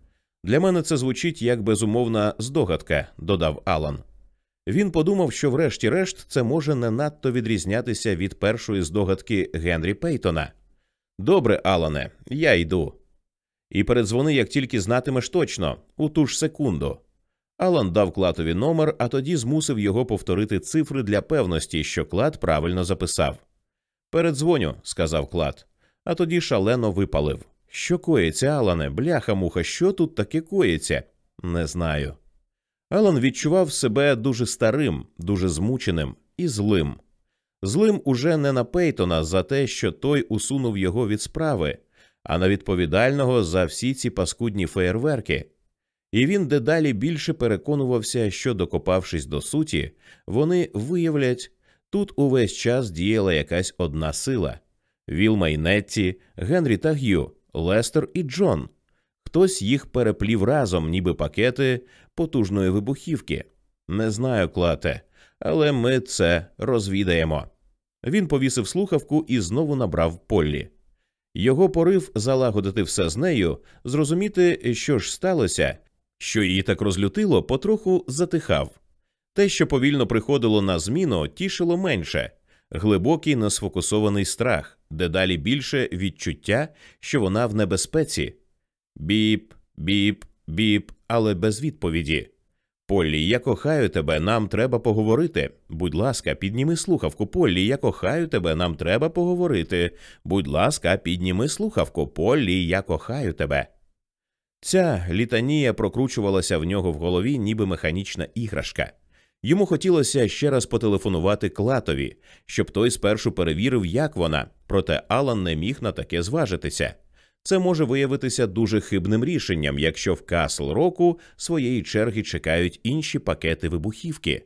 Для мене це звучить як безумовна здогадка, додав Алан. Він подумав, що, врешті-решт, це може не надто відрізнятися від першої здогадки Генрі Пейтона. Добре, Алане, я йду. І передзвони, як тільки знатимеш точно, у ту ж секунду. Алан дав клатові номер, а тоді змусив його повторити цифри для певності, що клад правильно записав. Передзвоню, сказав клад, а тоді шалено випалив. Що коїться, Алане, бляха муха, що тут таке коїться? Не знаю. Алан відчував себе дуже старим, дуже змученим і злим. Злим уже не на Пейтона за те, що той усунув його від справи, а на відповідального за всі ці паскудні феєрверки. І він дедалі більше переконувався, що, докопавшись до суті, вони виявлять, тут увесь час діяла якась одна сила Вілма і Нетті, Генрі та Г'ю, Лестер і Джон. Хтось їх переплів разом, ніби пакети потужної вибухівки. Не знаю, клате, але ми це розвідаємо. Він повісив слухавку і знову набрав Поллі. Його порив залагодити все з нею, зрозуміти, що ж сталося, що її так розлютило, потроху затихав. Те, що повільно приходило на зміну, тішило менше глибокий несфокусований страх, дедалі більше відчуття, що вона в небезпеці. Біп, біп, біп, але без відповіді. Поллі, я кохаю тебе, нам треба поговорити. Будь ласка, підніми слухавку. Поллі, я кохаю тебе, нам треба поговорити. Будь ласка, підніми слухавку. Поллі, я кохаю тебе. Ця літанія прокручувалася в нього в голові, ніби механічна іграшка. Йому хотілося ще раз потелефонувати Клатові, щоб той спершу перевірив, як вона, проте Алан не міг на таке зважитися. Це може виявитися дуже хибним рішенням, якщо в Касл Року своєї черги чекають інші пакети вибухівки.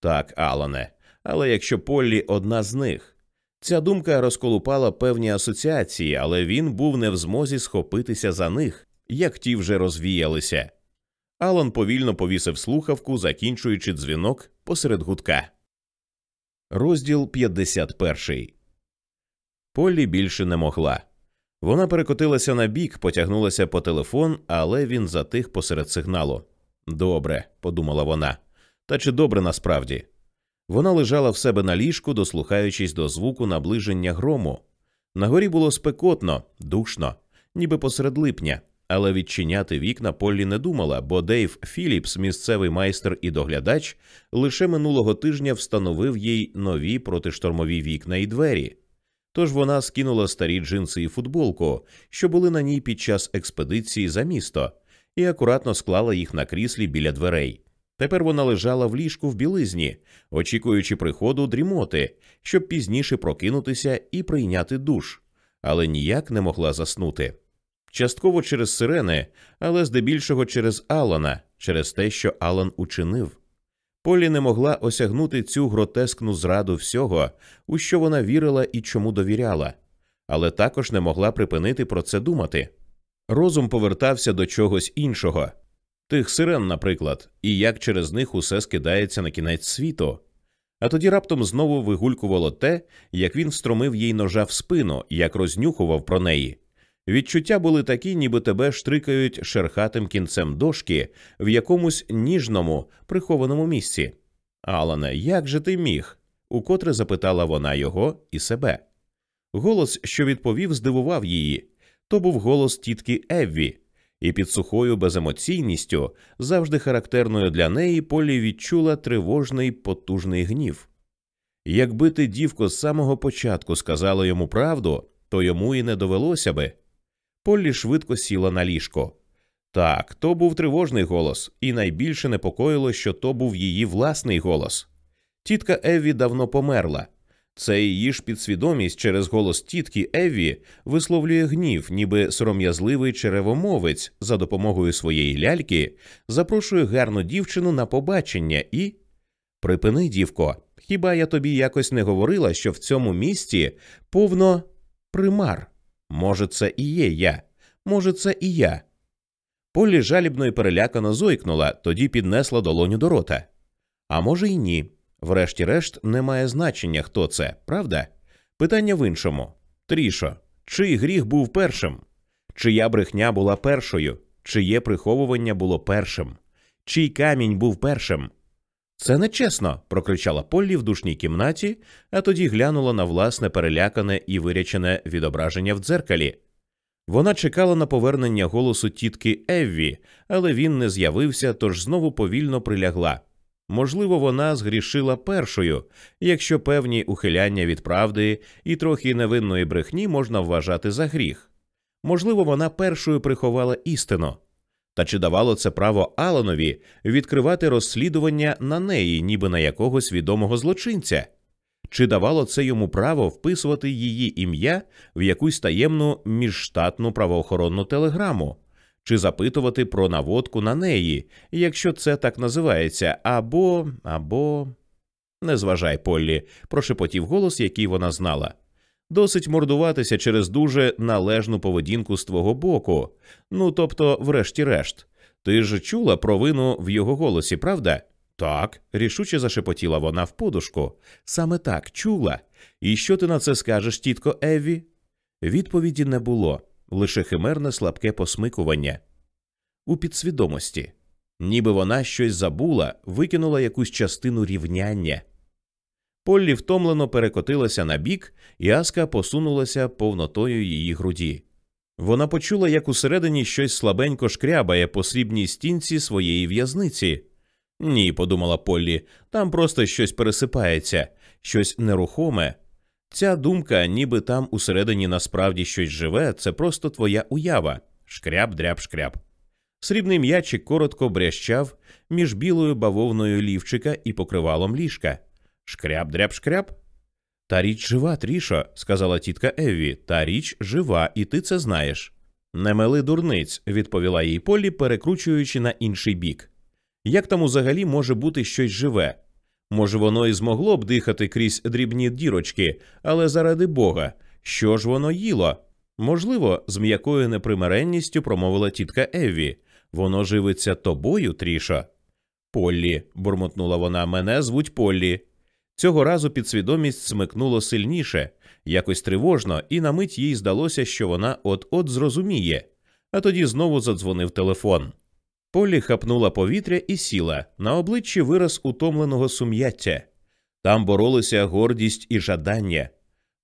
Так, Алане, але якщо Поллі одна з них. Ця думка розколупала певні асоціації, але він був не в змозі схопитися за них, як ті вже розвіялися. Алан повільно повісив слухавку, закінчуючи дзвінок посеред гудка. Розділ 51 Поллі більше не могла. Вона перекотилася на бік, потягнулася по телефон, але він затих посеред сигналу. Добре, подумала вона. Та чи добре насправді? Вона лежала в себе на ліжку, дослухаючись до звуку наближення грому. На горі було спекотно, душно, ніби посеред липня, але відчиняти вікна Поллі не думала, бо Дейв Філіпс, місцевий майстер і доглядач, лише минулого тижня встановив їй нові протиштормові вікна і двері. Тож вона скинула старі джинси і футболку, що були на ній під час експедиції за місто, і акуратно склала їх на кріслі біля дверей. Тепер вона лежала в ліжку в білизні, очікуючи приходу дрімоти, щоб пізніше прокинутися і прийняти душ, але ніяк не могла заснути. Частково через сирени, але здебільшого через Алана, через те, що Алан учинив. Полі не могла осягнути цю гротескну зраду всього, у що вона вірила і чому довіряла, але також не могла припинити про це думати. Розум повертався до чогось іншого тих сирен, наприклад, і як через них усе скидається на кінець світу. А тоді раптом знову вигулькувало те, як він встромив їй ножа в спину, як рознюхував про неї. Відчуття були такі, ніби тебе штрикають шерхатим кінцем дошки в якомусь ніжному, прихованому місці. Алане, як же ти міг? укотре запитала вона його і себе. Голос, що відповів, здивував її. То був голос тітки Евві, і під сухою беземоційністю, завжди характерною для неї, Полі відчула тривожний потужний гнів. Якби ти, дівко, з самого початку сказала йому правду, то йому і не довелося би. Поллі швидко сіла на ліжко. Так, то був тривожний голос, і найбільше непокоїло, що то був її власний голос. Тітка Евві давно померла. Це її ж підсвідомість через голос тітки Евві висловлює гнів, ніби сором'язливий черевомовець за допомогою своєї ляльки запрошує гарну дівчину на побачення і. Припини, дівко, хіба я тобі якось не говорила, що в цьому місті повно примар? Може, це і є я, може, це і я. Полі жалібно і перелякано зойкнула, тоді піднесла долоню до рота. А може, й ні. Врешті-решт, не має значення, хто це, правда? Питання в іншому Трішо, чий гріх був першим? Чия брехня була першою, чиє приховування було першим, чий камінь був першим? Це нечесно. прокричала Поллі в душній кімнаті, а тоді глянула на власне перелякане і вирячене відображення в дзеркалі. Вона чекала на повернення голосу тітки Евві, але він не з'явився, тож знову повільно прилягла. Можливо, вона згрішила першою, якщо певні ухиляння від правди і трохи невинної брехні можна вважати за гріх. Можливо, вона першою приховала істину. Та чи давало це право Аланові відкривати розслідування на неї, ніби на якогось відомого злочинця? Чи давало це йому право вписувати її ім'я в якусь таємну міжштатну правоохоронну телеграму? чи запитувати про наводку на неї, якщо це так називається, або. або. Не зважай, Поллі, прошепотів голос, який вона знала. Досить мордуватися через дуже належну поведінку з твого боку. Ну тобто, врешті-решт, ти ж чула провину в його голосі, правда? Так, рішуче зашепотіла вона в подушку. Саме так чула. І що ти на це скажеш, тітко Еві? Відповіді не було лише химерне слабке посмикування у підсвідомості, ніби вона щось забула, викинула якусь частину рівняння. Поллі втомлено перекотилася на бік, і Аска посунулася повнотою її груді. Вона почула, як усередині щось слабенько шкрябає по срібній стінці своєї в'язниці. Ні, подумала Поллі, там просто щось пересипається, щось нерухоме, Ця думка, ніби там усередині насправді щось живе, це просто твоя уява. Шкряб, дряб, шкряб. Срібний м'ячик коротко брящав між білою бавовною лівчика і покривалом ліжка. Шкряб дряб шкряб. Та річ жива, Трішо, сказала тітка Евві. Та річ жива, і ти це знаєш. Не мели дурниць, відповіла їй Полі, перекручуючи на інший бік. Як там узагалі може бути щось живе? Може, воно і змогло б дихати крізь дрібні дірочки, але заради Бога, що ж воно їло? Можливо, з м'якою непримиренністю промовила тітка Евві. Воно живиться тобою, Трішо. Поллі, бурмотнула вона, мене звуть Поллі. Цього разу підсвідомість смикнуло сильніше, якось тривожно, і на мить їй здалося, що вона от-от зрозуміє, а тоді знову задзвонив телефон. Полі хапнула повітря і сіла на обличчі вираз утомленого сум'яття. Там боролися гордість і жадання.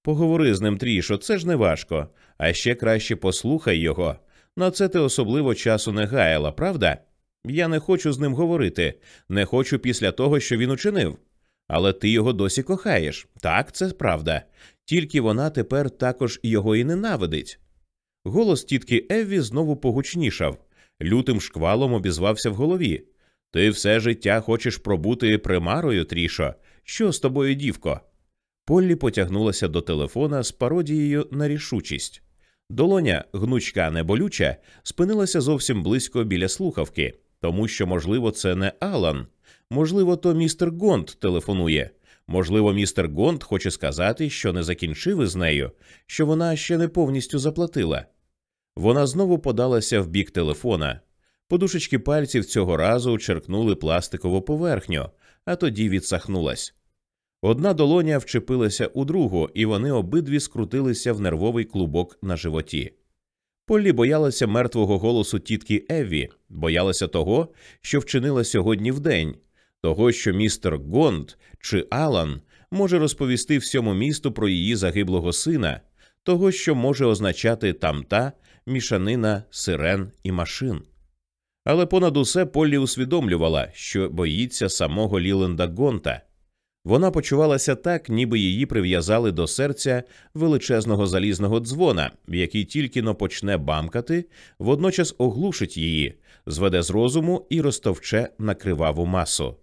Поговори з ним трішо, це ж не важко, а ще краще послухай його. На це ти особливо часу не гаяла, правда? Я не хочу з ним говорити, не хочу після того, що він учинив. Але ти його досі кохаєш. Так, це правда. Тільки вона тепер також його і ненавидить. Голос тітки Евві знову погучнішав, лютим шквалом обізвався в голові. Ти все життя хочеш пробути примарою, Трішо. Що з тобою, дівко? Поллі потягнулася до телефона з пародією на рішучість. Долоня, гнучка неболюча, спинилася зовсім близько біля слухавки, тому що, можливо, це не Алан. Можливо, то містер Гонт телефонує. Можливо, містер Гонт хоче сказати, що не закінчив із нею, що вона ще не повністю заплатила. Вона знову подалася в бік телефона. Подушечки пальців цього разу черкнули пластикову поверхню, а тоді відсахнулась. Одна долоня вчепилася у другу, і вони обидві скрутилися в нервовий клубок на животі. Поллі боялася мертвого голосу тітки Еві, боялася того, що вчинила сьогодні вдень, того, що містер Гонд чи Алан може розповісти всьому місту про її загиблого сина, того, що може означати тамта мішанина сирен і машин. Але понад усе Поллі усвідомлювала, що боїться самого Ліленда Гонта. Вона почувалася так, ніби її прив'язали до серця величезного залізного дзвона, який тільки но почне бамкати, водночас оглушить її, зведе з розуму і розтовче на криваву масу.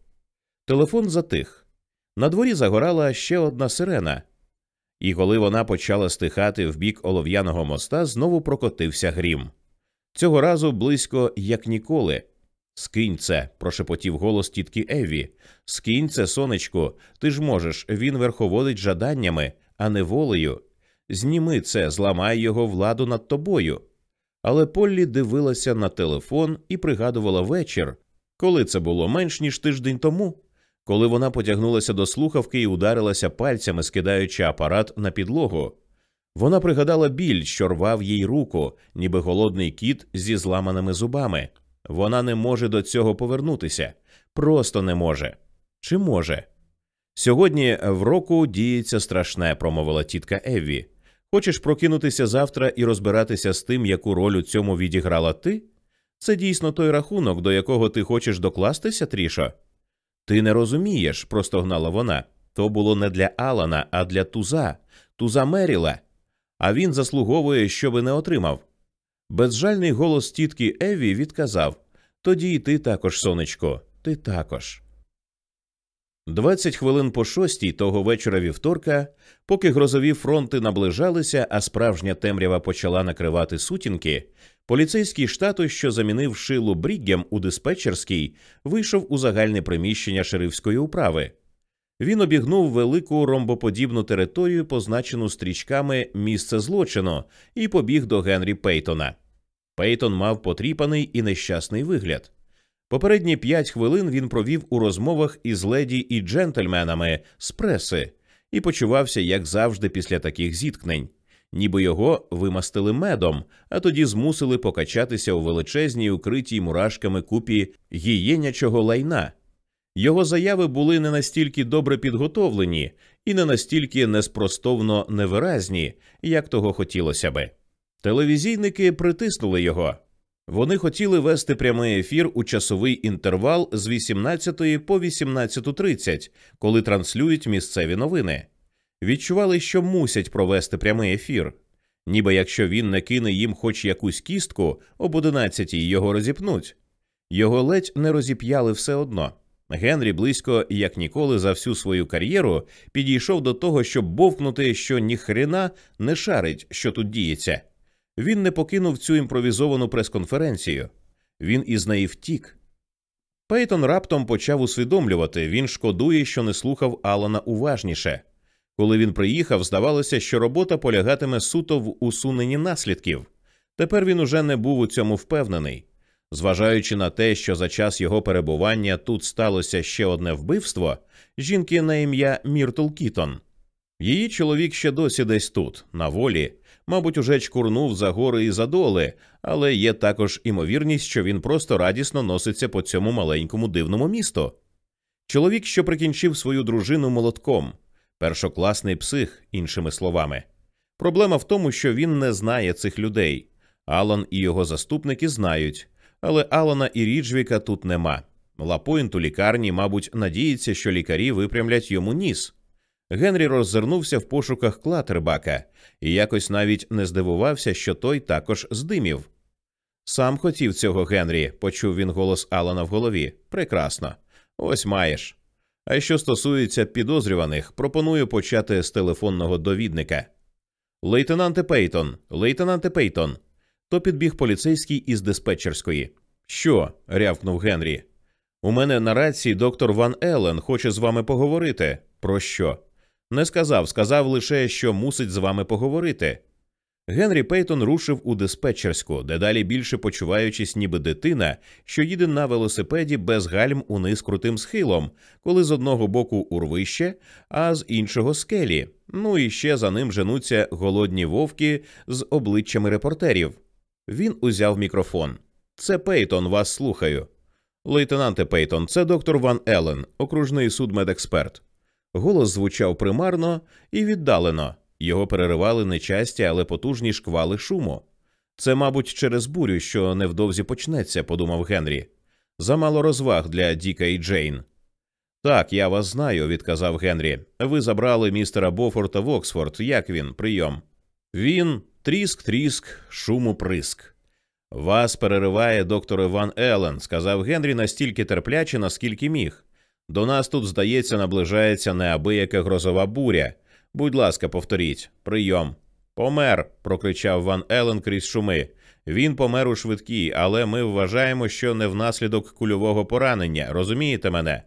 Телефон затих. На дворі загорала ще одна сирена, і коли вона почала стихати в бік олов'яного моста, знову прокотився грім. Цього разу близько, як ніколи. Скинь це, прошепотів голос тітки Еві. Скинь це, сонечко, ти ж можеш, він верховодить жаданнями, а не волею. Зніми це, зламай його владу над тобою. Але Поллі дивилася на телефон і пригадувала вечір, коли це було менш ніж тиждень тому, коли вона потягнулася до слухавки і ударилася пальцями, скидаючи апарат на підлогу. Вона пригадала біль, що рвав їй руку, ніби голодний кіт зі зламаними зубами. Вона не може до цього повернутися, просто не може. Чи може? Сьогодні в року діється страшне, промовила тітка Евві. Хочеш прокинутися завтра і розбиратися з тим, яку роль у цьому відіграла ти? Це дійсно той рахунок, до якого ти хочеш докластися, Трішо? Ти не розумієш, простогнала вона. То було не для Алана, а для туза, туза Меріла. А він заслуговує, щоби не отримав. Безжальний голос тітки Еві відказав Тоді й ти також, сонечко, ти також. Двадцять хвилин по шостій того вечора вівторка, поки грозові фронти наближалися, а справжня темрява почала накривати сутінки, поліцейський штату, що замінив шилу Бріггем у диспетчерській, вийшов у загальне приміщення шерифської управи. Він обігнув велику ромбоподібну територію, позначену стрічками місце злочину, і побіг до Генрі Пейтона. Пейтон мав потріпаний і нещасний вигляд. Попередні п'ять хвилин він провів у розмовах із леді і джентльменами з преси і почувався, як завжди, після таких зіткнень, ніби його вимастили медом, а тоді змусили покачатися у величезній, укритій мурашками купі гієнячого лайна. Його заяви були не настільки добре підготовлені і не настільки неспростовно невиразні, як того хотілося би. Телевізійники притиснули його. Вони хотіли вести прямий ефір у часовий інтервал з 18 по 18.30, коли транслюють місцеві новини. Відчували, що мусять провести прямий ефір. Ніби якщо він не кине їм хоч якусь кістку, об одинадцятій його розіпнуть. Його ледь не розіп'яли все одно. Генрі близько, як ніколи, за всю свою кар'єру підійшов до того, щоб бовкнути, що ніхрена не шарить, що тут діється. Він не покинув цю імпровізовану прес-конференцію. Він із неї втік. Пейтон раптом почав усвідомлювати він шкодує, що не слухав Алана уважніше. Коли він приїхав, здавалося, що робота полягатиме суто в усуненні наслідків. Тепер він уже не був у цьому впевнений. Зважаючи на те, що за час його перебування тут сталося ще одне вбивство жінки на ім'я Міртл Кітон. Її чоловік ще досі десь тут, на волі, мабуть, уже чкурнув за гори і за доли, але є також імовірність, що він просто радісно носиться по цьому маленькому дивному місту. Чоловік, що прикінчив свою дружину молотком, першокласний псих, іншими словами. Проблема в тому, що він не знає цих людей. Алан і його заступники знають, але Алана і Ріджвіка тут нема. Лапойнт у лікарні, мабуть, надіється, що лікарі випрямлять йому ніс. Генрі роззирнувся в пошуках Клаттербака і якось навіть не здивувався, що той також здимів. Сам хотів цього Генрі, почув він голос Алана в голові. Прекрасно. Ось маєш. А що стосується підозрюваних, пропоную почати з телефонного довідника. Лейтенанте Пейтон, лейтенанте Пейтон. То підбіг поліцейський із диспетчерської. Що? рявкнув Генрі. У мене на рації доктор Ван Елен хоче з вами поговорити. Про що? Не сказав, сказав лише, що мусить з вами поговорити. Генрі Пейтон рушив у диспетчерську, дедалі більше почуваючись, ніби дитина, що їде на велосипеді без гальм униз крутим схилом, коли з одного боку урвище, а з іншого скелі. Ну і ще за ним женуться голодні вовки з обличчями репортерів. Він узяв мікрофон. Це Пейтон, вас слухаю. Лейтенанте Пейтон, це доктор Ван Елен, окружний судмедексперт. Голос звучав примарно і віддалено. Його переривали нечасті, але потужні шквали шуму. Це, мабуть, через бурю, що невдовзі почнеться, подумав Генрі. Замало розваг для Діка і Джейн. Так, я вас знаю, відказав Генрі. Ви забрали містера Бофорта в Оксфорд. Як він? Прийом. Він тріск, тріск, шуму приск. Вас перериває доктор Іван Елен, сказав Генрі настільки терпляче, наскільки міг. До нас тут, здається, наближається неабияка грозова буря. Будь ласка, повторіть. Прийом. Помер. прокричав Ван Елен крізь шуми. Він помер у швидкій, але ми вважаємо, що не внаслідок кульового поранення. Розумієте мене?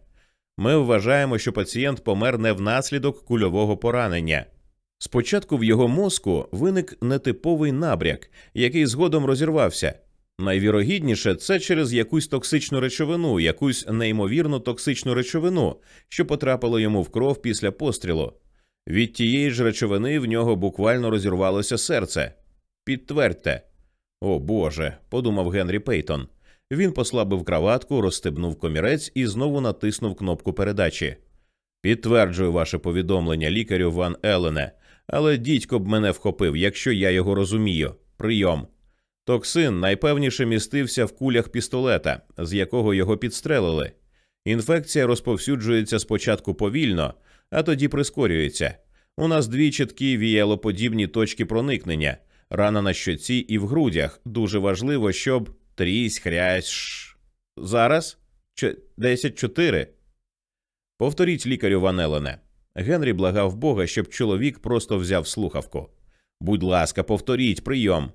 Ми вважаємо, що пацієнт помер не внаслідок кульового поранення. Спочатку в його мозку виник нетиповий набряк, який згодом розірвався. Найвірогідніше це через якусь токсичну речовину, якусь неймовірну токсичну речовину, що потрапило йому в кров після пострілу. Від тієї ж речовини в нього буквально розірвалося серце. Підтвердьте. О Боже, подумав Генрі Пейтон. Він послабив краватку, розстебнув комірець і знову натиснув кнопку передачі. Підтверджую ваше повідомлення лікарю Ван Елене, але дідько б мене вхопив, якщо я його розумію. Прийом. Токсин найпевніше містився в кулях пістолета, з якого його підстрелили. Інфекція розповсюджується спочатку повільно, а тоді прискорюється. У нас дві чіткі віялоподібні точки проникнення, рана на щоці і в грудях. Дуже важливо, щоб трісь, хрясь. Зараз десять чотири. Повторіть лікарю Ванелене. Генрі благав Бога, щоб чоловік просто взяв слухавку. Будь ласка, повторіть прийом.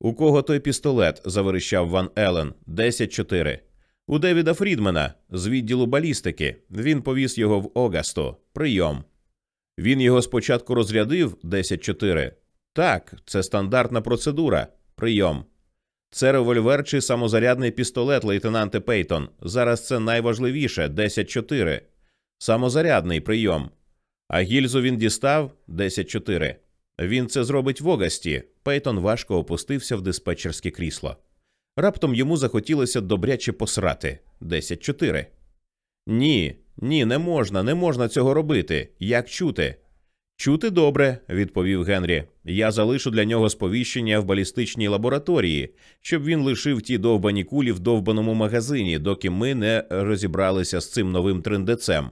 У кого той пістолет? заверещав Ван Елен. Десять чотири. У Девіда Фрідмена з відділу балістики. Він повіз його в Огасту. Прийом. Він його спочатку розрядив 10-4. Так, це стандартна процедура. Прийом. Це револьвер чи самозарядний пістолет, лейтенанте Пейтон. Зараз це найважливіше 10-4. Самозарядний прийом. А гільзу він дістав 10-4. Він це зробить в Огасті. Пейтон важко опустився в диспетчерське крісло. Раптом йому захотілося добряче посрати 10-4. Ні, ні, не можна, не можна цього робити. Як чути? Чути добре, відповів Генрі. Я залишу для нього сповіщення в балістичній лабораторії, щоб він лишив ті довбані кулі в довбаному магазині, доки ми не розібралися з цим новим трендецем.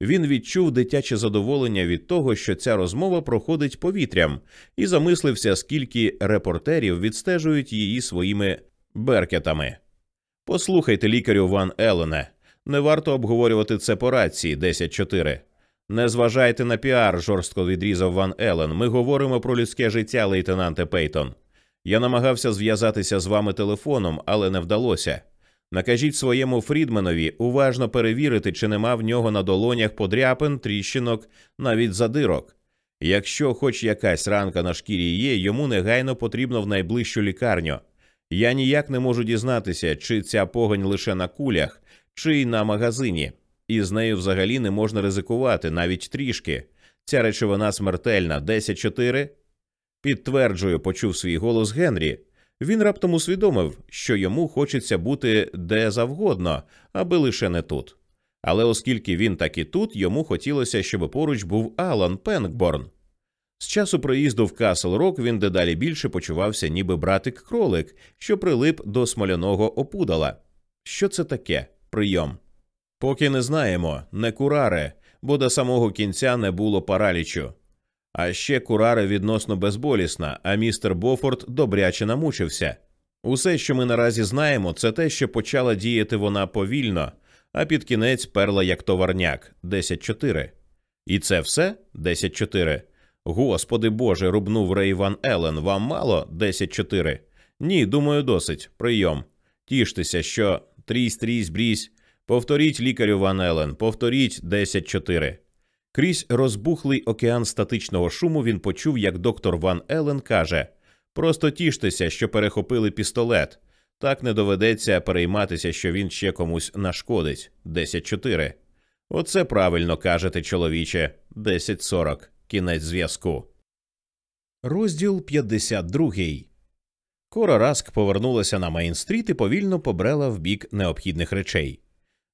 Він відчув дитяче задоволення від того, що ця розмова проходить повітрям, і замислився, скільки репортерів відстежують її своїми беркетами. Послухайте лікарю Ван Елене, не варто обговорювати це по рації 10-4. Не зважайте на піар, жорстко відрізав Ван Елен. Ми говоримо про людське життя, лейтенанте Пейтон. Я намагався зв'язатися з вами телефоном, але не вдалося. Накажіть своєму Фрідменові уважно перевірити, чи нема в нього на долонях подряпин, тріщинок, навіть задирок. Якщо хоч якась ранка на шкірі є, йому негайно потрібно в найближчу лікарню. Я ніяк не можу дізнатися, чи ця погонь лише на кулях, чи й на магазині, і з нею взагалі не можна ризикувати навіть трішки. Ця речовина смертельна 10-4? Підтверджую, почув свій голос Генрі. Він раптом усвідомив, що йому хочеться бути де завгодно, аби лише не тут. Але оскільки він так і тут, йому хотілося, щоб поруч був Алан Пенкборн. З часу приїзду в Касл Рок він дедалі більше почувався, ніби братик кролик, що прилип до смоляного опудала. Що це таке? Прийом? Поки не знаємо, не кураре, бо до самого кінця не було паралічу. А ще кураре відносно безболісна, а містер Бофорд добряче намучився. Усе, що ми наразі знаємо, це те, що почала діяти вона повільно, а під кінець перла як товарняк 10-4. І це все 10-4. Господи Боже, рубнув Рей Ван Елен. Вам мало 10-4? Ні, думаю, досить. Прийом. Тіштеся, що трісь, трісь, брізь. Повторіть лікарю Ван Елен, повторіть 10-4. Крізь розбухлий океан статичного шуму він почув, як доктор Ван Елен каже: Просто тіштеся, що перехопили пістолет. Так не доведеться перейматися, що він ще комусь нашкодить. 10-4. Оце правильно кажете, чоловіче. 10-40. Кінець зв'язку. Розділ 52. Кора Раск повернулася на Мейн-стріт і повільно побрела в бік необхідних речей.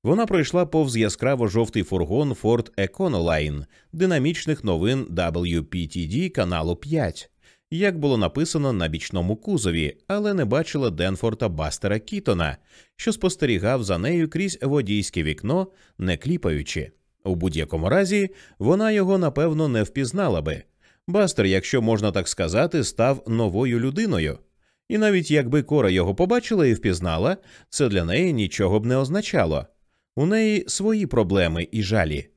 Вона пройшла повз яскраво жовтий фургон Ford Econoline динамічних новин WPTD каналу 5, як було написано на бічному кузові, але не бачила Денфорта Бастера Кітона, що спостерігав за нею крізь водійське вікно, не кліпаючи. У будь-якому разі вона його напевно не впізнала би. Бастер, якщо можна так сказати, став новою людиною. І навіть якби Кора його побачила і впізнала, це для неї нічого б не означало. У неї свої проблеми і жалі.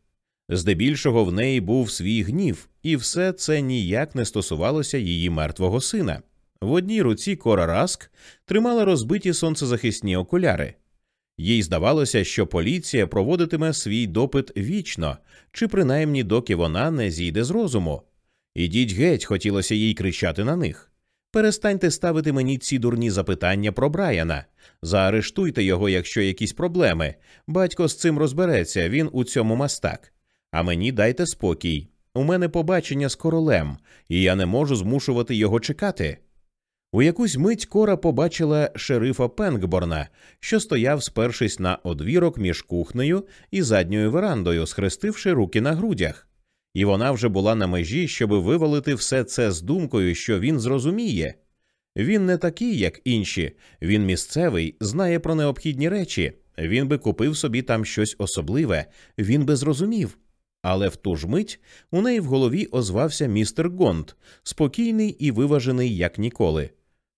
Здебільшого в неї був свій гнів, і все це ніяк не стосувалося її мертвого сина. В одній руці Кора Раск тримала розбиті сонцезахисні окуляри. Їй здавалося, що поліція проводитиме свій допит вічно, чи принаймні доки вона не зійде з розуму. Ідіть геть, хотілося їй кричати на них. Перестаньте ставити мені ці дурні запитання про Брайана. Заарештуйте його, якщо якісь проблеми. Батько з цим розбереться, він у цьому мастак. А мені дайте спокій. У мене побачення з королем, і я не можу змушувати його чекати. У якусь мить Кора побачила шерифа Пенкборна, що стояв, спершись на одвірок між кухнею і задньою верандою, схрестивши руки на грудях. І вона вже була на межі, щоб вивалити все це з думкою, що він зрозуміє. Він не такий, як інші, він місцевий, знає про необхідні речі, він би купив собі там щось особливе, він би зрозумів. Але в ту ж мить у неї в голові озвався містер Гонт, спокійний і виважений, як ніколи.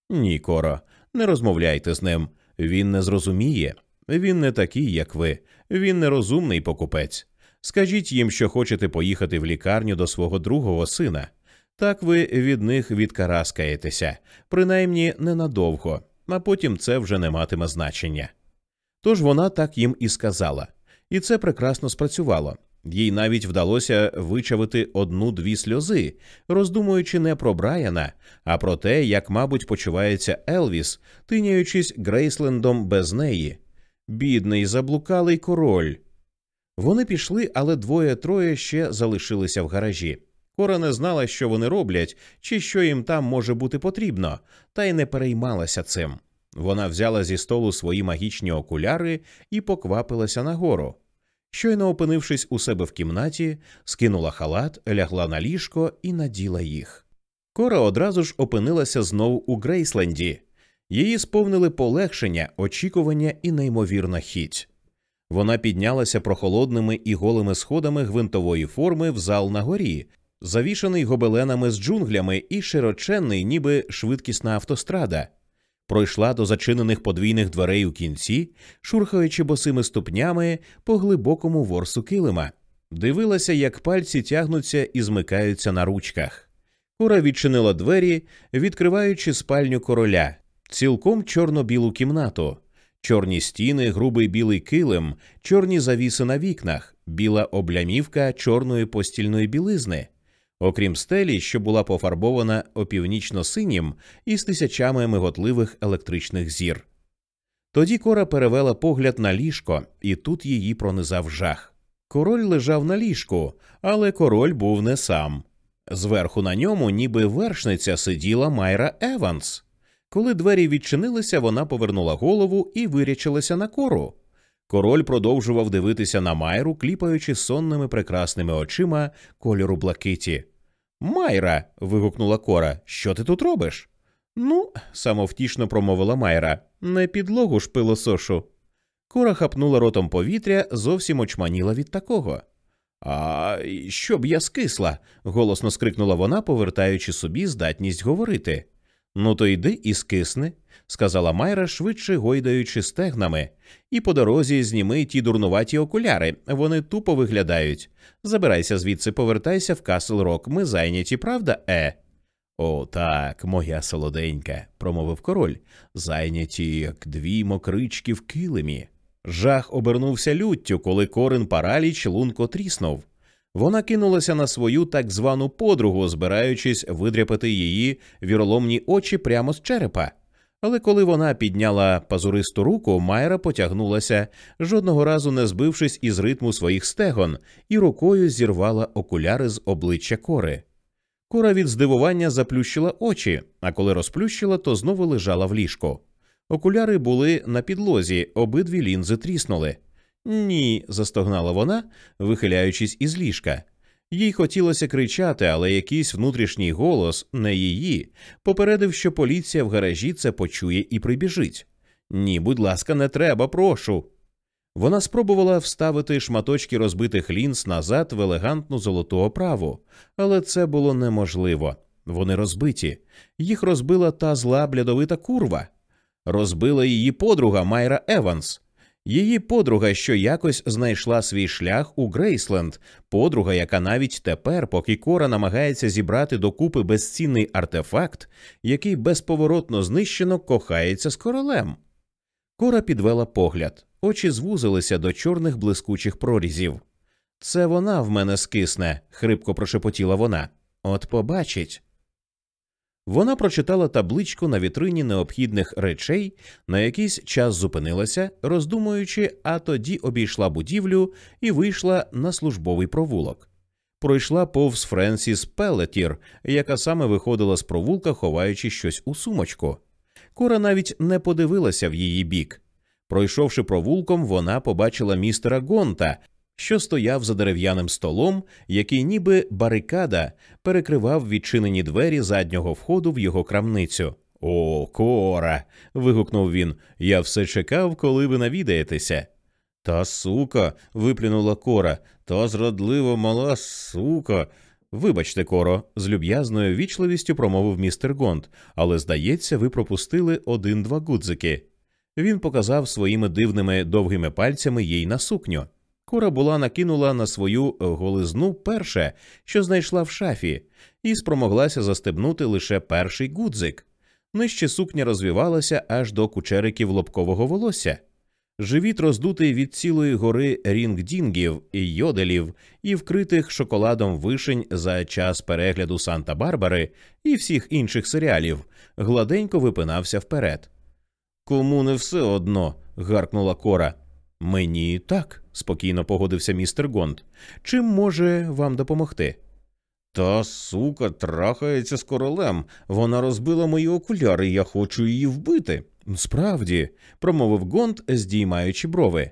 Ні, Коро, не розмовляйте з ним. Він не зрозуміє. Він не такий, як ви, він нерозумний покупець. Скажіть їм, що хочете поїхати в лікарню до свого другого сина. Так ви від них відкараскаєтеся, принаймні ненадовго, а потім це вже не матиме значення. Тож вона так їм і сказала, і це прекрасно спрацювало. Їй навіть вдалося вичавити одну-дві сльози, роздумуючи не про Брайана, а про те, як, мабуть, почувається Елвіс, тиняючись Грейслендом без неї. Бідний, заблукалий король. Вони пішли, але двоє-троє ще залишилися в гаражі. Кора не знала, що вони роблять, чи що їм там може бути потрібно, та й не переймалася цим. Вона взяла зі столу свої магічні окуляри і поквапилася нагору. Щойно опинившись у себе в кімнаті, скинула халат, лягла на ліжко і наділа їх. Кора одразу ж опинилася знов у Грейсленді. Її сповнили полегшення, очікування і неймовірна хіть. Вона піднялася прохолодними і голими сходами гвинтової форми в зал на горі, завішаний гобеленами з джунглями і широченний, ніби швидкісна автострада. Пройшла до зачинених подвійних дверей у кінці, шурхаючи босими ступнями по глибокому ворсу килима. Дивилася, як пальці тягнуться і змикаються на ручках. Кора відчинила двері, відкриваючи спальню короля, цілком чорно-білу кімнату, чорні стіни, грубий білий килим, чорні завіси на вікнах, біла облямівка чорної постільної білизни. Окрім стелі, що була пофарбована опівнічно-синім із тисячами миготливих електричних зір. Тоді Кора перевела погляд на ліжко, і тут її пронизав жах. Король лежав на ліжку, але король був не сам. Зверху на ньому, ніби вершниця, сиділа Майра Еванс. Коли двері відчинилися, вона повернула голову і вирячилася на кору. Король продовжував дивитися на Майру, кліпаючи сонними прекрасними очима кольору блакиті. Майра. вигукнула Кора. Що ти тут робиш? Ну, самовтішно промовила Майра. Не підлогу ж пилосошу. Кора хапнула ротом повітря, зовсім очманіла від такого. А щоб я скисла, голосно скрикнула вона, повертаючи собі здатність говорити. Ну, то йди і скисни, сказала Майра, швидше гойдаючи стегнами, і по дорозі зніми ті дурнуваті окуляри. Вони тупо виглядають. Забирайся звідси, повертайся в Касл Рок. Ми зайняті, правда, е? О, так, моя солоденька, промовив король, зайняті, як дві мокрички в килимі. Жах обернувся люттю, коли корин параліч лунко тріснув. Вона кинулася на свою так звану подругу, збираючись видряпати її віроломні очі прямо з черепа. Але коли вона підняла пазуристу руку, Майра потягнулася, жодного разу не збившись із ритму своїх стегон, і рукою зірвала окуляри з обличчя кори. Кора від здивування заплющила очі, а коли розплющила, то знову лежала в ліжку. Окуляри були на підлозі, обидві лінзи тріснули. Ні, застогнала вона, вихиляючись із ліжка. Їй хотілося кричати, але якийсь внутрішній голос, не її, попередив, що поліція в гаражі це почує і прибіжить. Ні, будь ласка, не треба, прошу. Вона спробувала вставити шматочки розбитих лінз назад в елегантну золоту оправу, але це було неможливо. Вони розбиті. Їх розбила та зла блядовита курва. Розбила її подруга Майра Еванс. Її подруга, що якось знайшла свій шлях у Грейсленд, подруга, яка навіть тепер, поки Кора намагається зібрати докупи безцінний артефакт, який безповоротно знищено кохається з королем. Кора підвела погляд, очі звузилися до чорних блискучих прорізів. Це вона в мене скисне, хрипко прошепотіла вона. От побачить. Вона прочитала табличку на вітрині необхідних речей, на якийсь час зупинилася, роздумуючи, а тоді обійшла будівлю і вийшла на службовий провулок. Пройшла повз Френсіс Пелетір, яка саме виходила з провулка, ховаючи щось у сумочку. Кора навіть не подивилася в її бік. Пройшовши провулком, вона побачила містера Гонта, що стояв за дерев'яним столом, який ніби барикада перекривав відчинені двері заднього входу в його крамницю. О, кора. вигукнув він. Я все чекав, коли ви навідаєтеся. Та сука. виплюнула кора, та зрадлива мала сука. Вибачте, коро, з люб'язною вічливістю промовив містер Гонт, але, здається, ви пропустили один-два гудзики. Він показав своїми дивними довгими пальцями їй на сукню. Кора була накинула на свою голизну перше, що знайшла в шафі, і спромоглася застебнути лише перший гудзик. Нижче сукня розвівалася аж до кучериків лобкового волосся. Живіт роздутий від цілої гори рінгдінгів і йоделів, і вкритих шоколадом вишень за час перегляду Санта-Барбари і всіх інших серіалів, гладенько випинався вперед. Кому не все одно. гаркнула Кора. Мені так, спокійно погодився містер Гонд. Чим може вам допомогти? Та сука трахається з королем. Вона розбила мої окуляри, я хочу її вбити. Справді, промовив Гонд, здіймаючи брови.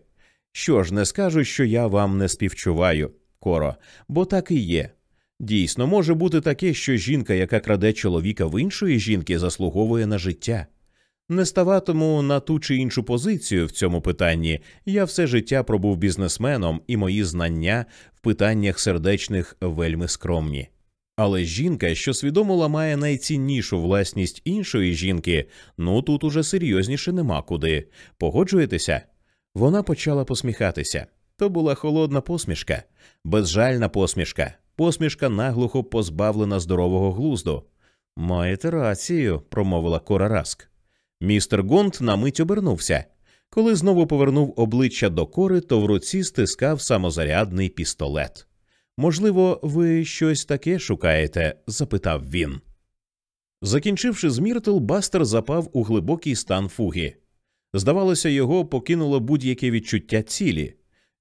Що ж, не скажу, що я вам не співчуваю, коро, бо так і є. Дійсно, може бути таке, що жінка, яка краде чоловіка в іншої жінки, заслуговує на життя. Не ставатиму на ту чи іншу позицію в цьому питанні. Я все життя пробув бізнесменом, і мої знання в питаннях сердечних вельми скромні. Але жінка, що свідомо ламає найціннішу власність іншої жінки, ну тут уже серйозніше нема куди. Погоджуєтеся? Вона почала посміхатися. То була холодна посмішка, безжальна посмішка, посмішка наглухо позбавлена здорового глузду. Маєте рацію, промовила Кора Раск. Містер Гонт на мить обернувся. Коли знову повернув обличчя до кори, то в руці стискав самозарядний пістолет. Можливо, ви щось таке шукаєте? запитав він. Закінчивши з Міртл, Бастер запав у глибокий стан фуги. Здавалося, його покинуло будь-яке відчуття цілі.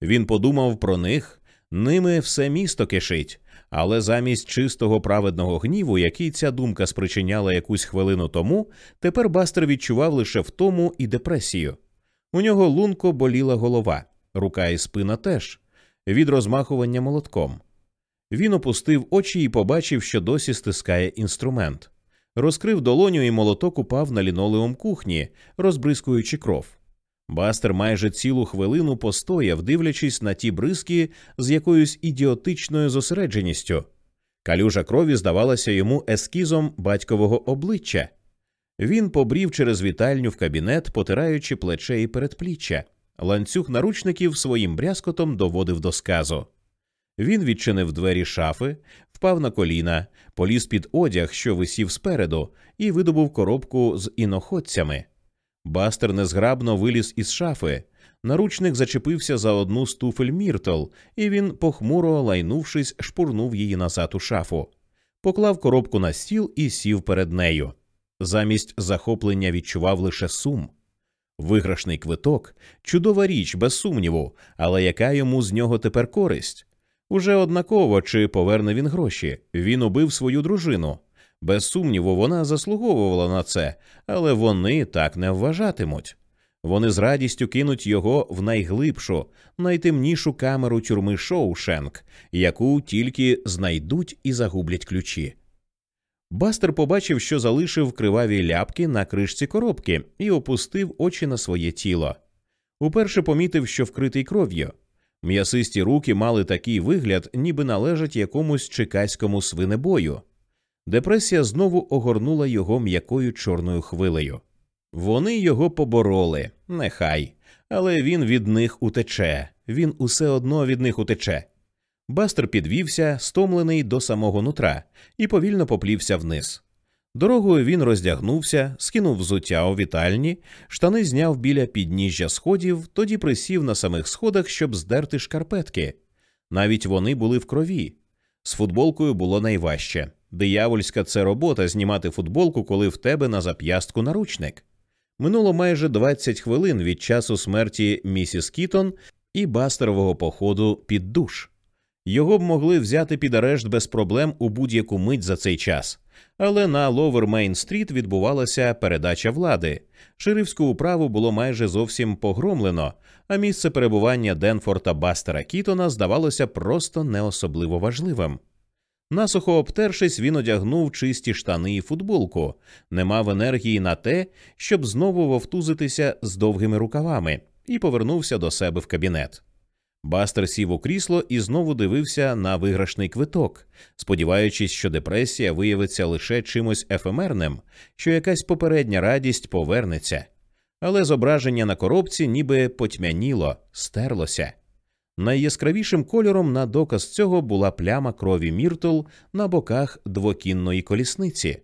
Він подумав про них, ними все місто кишить, але замість чистого праведного гніву, який ця думка спричиняла якусь хвилину тому, тепер Бастер відчував лише втому і депресію. У нього лунко боліла голова, рука і спина теж, від розмахування молотком. Він опустив очі і побачив, що досі стискає інструмент. Розкрив долоню, і молоток упав на лінолеум кухні, розбризкуючи кров. Бастер майже цілу хвилину постояв, дивлячись на ті бризки з якоюсь ідіотичною зосередженістю. Калюжа крові здавалася йому ескізом батькового обличчя. Він побрів через вітальню в кабінет, потираючи плече і передпліччя. Ланцюг наручників своїм брязкотом доводив до сказу. Він відчинив двері шафи, впав на коліна, поліз під одяг, що висів спереду, і видобув коробку з іноходцями. Бастер незграбно виліз із шафи. Наручник зачепився за одну з туфель Міртл, і він, похмуро лайнувшись, шпурнув її назад у шафу, поклав коробку на стіл і сів перед нею. Замість захоплення відчував лише сум. Виграшний квиток чудова річ, без сумніву, але яка йому з нього тепер користь? Уже однаково чи поверне він гроші. Він убив свою дружину. Без сумніву, вона заслуговувала на це, але вони так не вважатимуть. Вони з радістю кинуть його в найглибшу, найтемнішу камеру тюрми Шоушенк, яку тільки знайдуть і загублять ключі. Бастер побачив, що залишив криваві ляпки на кришці коробки, і опустив очі на своє тіло. Уперше помітив, що вкритий кров'ю. М'ясисті руки мали такий вигляд, ніби належать якомусь чекаському свинебою. Депресія знову огорнула його м'якою чорною хвилею. Вони його побороли, нехай, але він від них утече, він усе одно від них утече. Бастер підвівся, стомлений до самого нутра, і повільно поплівся вниз. Дорогою він роздягнувся, скинув взуття у вітальні, штани зняв біля підніжжя сходів, тоді присів на самих сходах, щоб здерти шкарпетки. Навіть вони були в крові. З футболкою було найважче. Диявольська це робота знімати футболку, коли в тебе на зап'ястку наручник. Минуло майже 20 хвилин від часу смерті місіс Кітон і бастерового походу під душ. Його б могли взяти під арешт без проблем у будь-яку мить за цей час. Але на Ловер Мейн Стріт відбувалася передача влади. Шерифську управу було майже зовсім погромлено, а місце перебування Денфорта Бастера Кітона здавалося просто не особливо важливим. Насухо обтершись, він одягнув чисті штани і футболку, не мав енергії на те, щоб знову вовтузитися з довгими рукавами, і повернувся до себе в кабінет. Бастер сів у крісло і знову дивився на виграшний квиток, сподіваючись, що депресія виявиться лише чимось ефемерним, що якась попередня радість повернеться. Але зображення на коробці ніби потьмяніло, стерлося. Найяскравішим кольором на доказ цього була пляма крові Міртл на боках двокінної колісниці.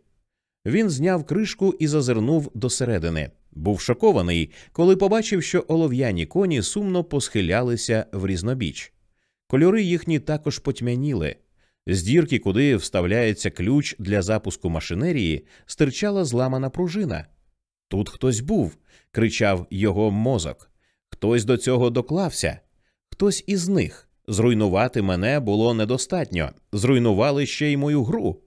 Він зняв кришку і зазирнув досередини. Був шокований, коли побачив, що олов'яні коні сумно посхилялися в різнобіч. Кольори їхні також потьмяніли. З дірки, куди вставляється ключ для запуску машинерії, стирчала зламана пружина. Тут хтось був, кричав його мозок. Хтось до цього доклався хтось із них. Зруйнувати мене було недостатньо, зруйнували ще й мою гру.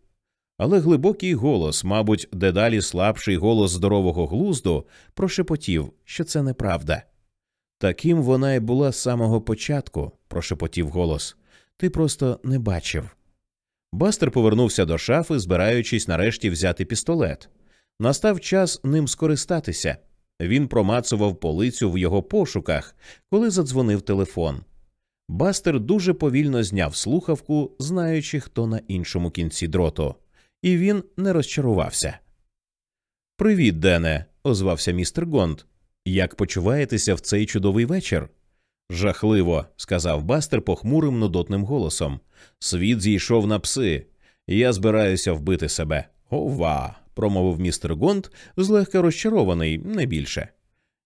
Але глибокий голос, мабуть, дедалі слабший голос здорового глузду, прошепотів, що це неправда. Таким вона й була з самого початку, прошепотів голос. Ти просто не бачив. Бастер повернувся до шафи, збираючись нарешті взяти пістолет. Настав час ним скористатися. Він промацував полицю в його пошуках, коли задзвонив телефон. Бастер дуже повільно зняв слухавку, знаючи, хто на іншому кінці дроту, і він не розчарувався. Привіт, Дене, озвався містер Гонд. Як почуваєтеся в цей чудовий вечір? Жахливо, сказав Бастер похмурим нудотним голосом. Світ зійшов на пси. Я збираюся вбити себе. Ова. Промовив містер Гонд, злегка розчарований, не більше.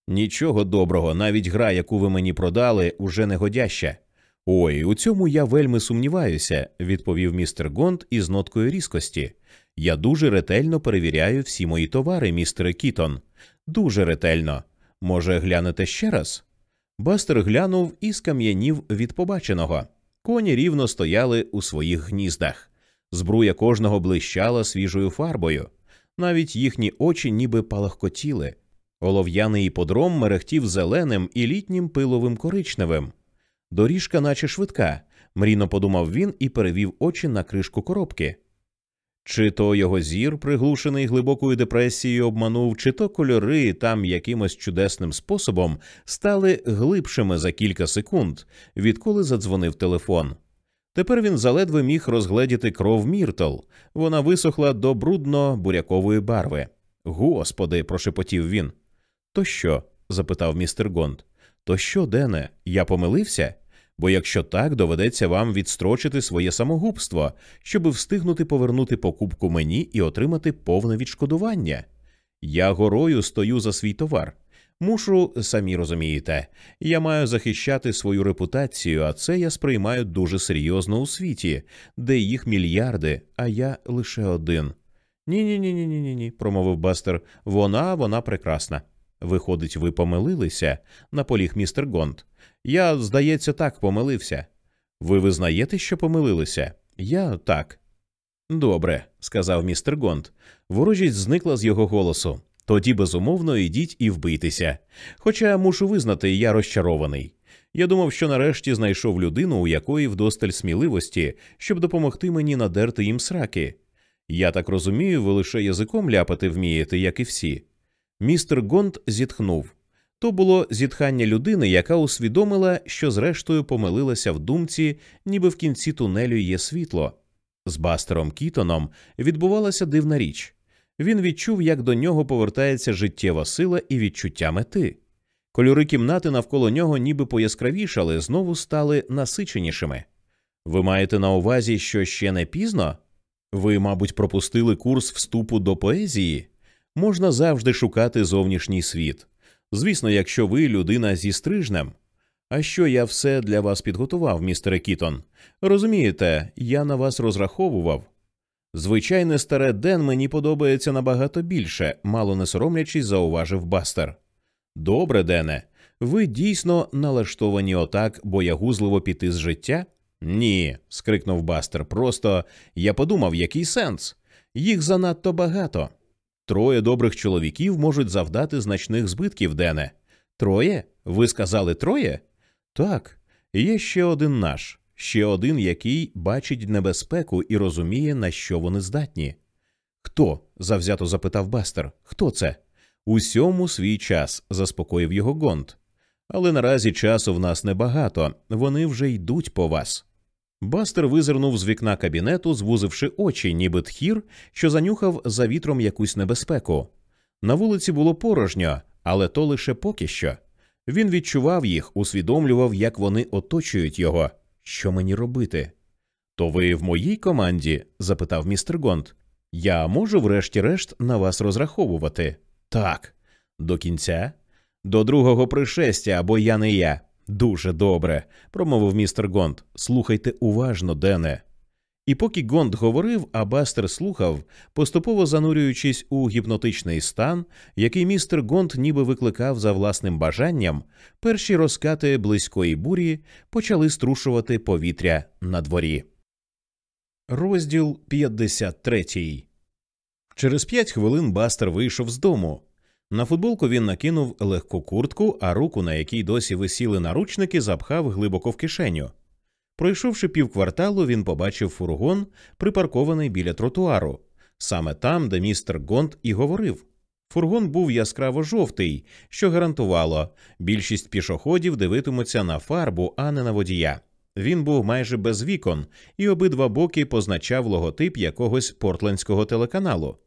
Нічого доброго, навіть гра, яку ви мені продали, уже не годяща. Ой, у цьому я вельми сумніваюся, відповів містер Гонд із ноткою різкості. Я дуже ретельно перевіряю всі мої товари, містере Кітон. Дуже ретельно. Може, глянете ще раз? Бастер глянув і скам'янів від побаченого. Коні рівно стояли у своїх гніздах. Збруя кожного блищала свіжою фарбою. Навіть їхні очі ніби палахкотіли. Олов'яний іподром мерехтів зеленим і літнім пиловим коричневим. Доріжка, наче швидка, мрійно подумав він і перевів очі на кришку коробки. Чи то його зір, приглушений глибокою депресією, обманув, чи то кольори там якимось чудесним способом стали глибшими за кілька секунд, відколи задзвонив телефон. Тепер він заледве міг розгледіти кров Міртл. Вона висохла до брудно бурякової барви. Господи, прошепотів він. То що? запитав містер Гонд. То що, Дене, я помилився? Бо якщо так, доведеться вам відстрочити своє самогубство, щоб встигнути повернути покупку мені і отримати повне відшкодування. Я горою стою за свій товар. Мушу, самі розумієте, я маю захищати свою репутацію, а це я сприймаю дуже серйозно у світі, де їх мільярди, а я лише один. Ні, ні, ні, ні, ні, ні, промовив Бастер. Вона, вона прекрасна. Виходить, ви помилилися, наполіг містер Гонд. Я, здається, так помилився. Ви визнаєте, що помилилися? Я так. Добре, сказав містер Гонд. Ворожість зникла з його голосу. Тоді, безумовно, йдіть і вбийтеся. Хоча мушу визнати, я розчарований. Я думав, що нарешті знайшов людину, у якої вдосталь сміливості, щоб допомогти мені надерти їм сраки. Я так розумію, ви лише язиком ляпати вмієте, як і всі. Містер Гонд зітхнув. То було зітхання людини, яка усвідомила, що зрештою помилилася в думці, ніби в кінці тунелю є світло. З Бастером Кітоном відбувалася дивна річ. Він відчув, як до нього повертається життєва сила і відчуття мети. Кольори кімнати навколо нього ніби пояскравішали, знову стали насиченішими. Ви маєте на увазі, що ще не пізно? Ви, мабуть, пропустили курс вступу до поезії? Можна завжди шукати зовнішній світ. Звісно, якщо ви людина зі стрижнем. А що я все для вас підготував, містере Кітон? Розумієте, я на вас розраховував. Звичайне старе Ден мені подобається набагато більше, мало не соромлячись, зауважив Бастер. Добре, Дене, ви дійсно налаштовані отак боягузливо піти з життя? Ні, скрикнув Бастер. Просто я подумав, який сенс? Їх занадто багато. Троє добрих чоловіків можуть завдати значних збитків, Дене. Троє? Ви сказали троє? Так, є ще один наш, ще один, який бачить небезпеку і розуміє, на що вони здатні. Хто? завзято запитав Бастер. Хто це? Усьому свій час, заспокоїв його Гонт. Але наразі часу в нас небагато, вони вже йдуть по вас. Бастер визирнув з вікна кабінету, звузивши очі, ніби тхір, що занюхав за вітром якусь небезпеку. На вулиці було порожньо, але то лише поки що. Він відчував їх, усвідомлював, як вони оточують його. Що мені робити? То ви в моїй команді? запитав містер Гонт. Я можу, врешті-решт, на вас розраховувати. Так. До кінця? До другого пришестя, або я не я. Дуже добре, промовив містер Гонд. Слухайте уважно, Дене. І поки Гонд говорив, а Бастер слухав, поступово занурюючись у гіпнотичний стан, який містер Гонд ніби викликав за власним бажанням, перші розкати близької бурі почали струшувати повітря на дворі. Розділ 53 Через п'ять хвилин Бастер вийшов з дому. На футболку він накинув легку куртку, а руку, на якій досі висіли наручники, запхав глибоко в кишеню. Пройшовши півкварталу, він побачив фургон, припаркований біля тротуару. саме там, де містер Гонт і говорив. Фургон був яскраво жовтий, що гарантувало, більшість пішоходів дивитимуться на фарбу, а не на водія. Він був майже без вікон, і обидва боки позначав логотип якогось портлендського телеканалу.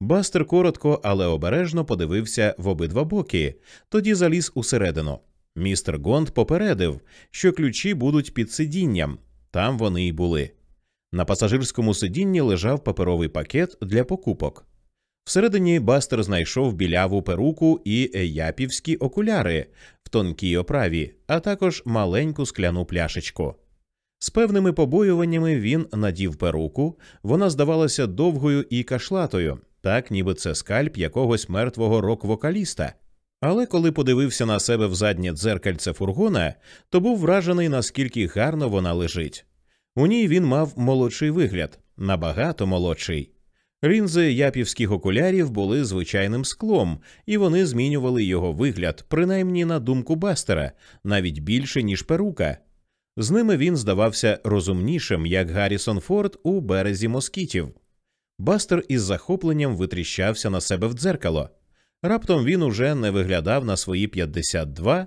Бастер коротко, але обережно подивився в обидва боки, тоді заліз усередину. Містер Гонд попередив, що ключі будуть під сидінням. Там вони й були. На пасажирському сидінні лежав паперовий пакет для покупок. Всередині Бастер знайшов біляву перуку і япівські окуляри в тонкій оправі, а також маленьку скляну пляшечку. З певними побоюваннями він надів перуку, вона здавалася довгою і кашлатою, так ніби це скальп якогось мертвого рок-вокаліста. Але коли подивився на себе в заднє дзеркальце фургона, то був вражений, наскільки гарно вона лежить. У ній він мав молодший вигляд, набагато молодший. Рінзи япівських окулярів були звичайним склом, і вони змінювали його вигляд, принаймні на думку Бастера, навіть більше, ніж перука. З ними він здавався розумнішим, як Гаррісон Форд у березі москітів. Бастер із захопленням витріщався на себе в дзеркало. Раптом він уже не виглядав на свої 52,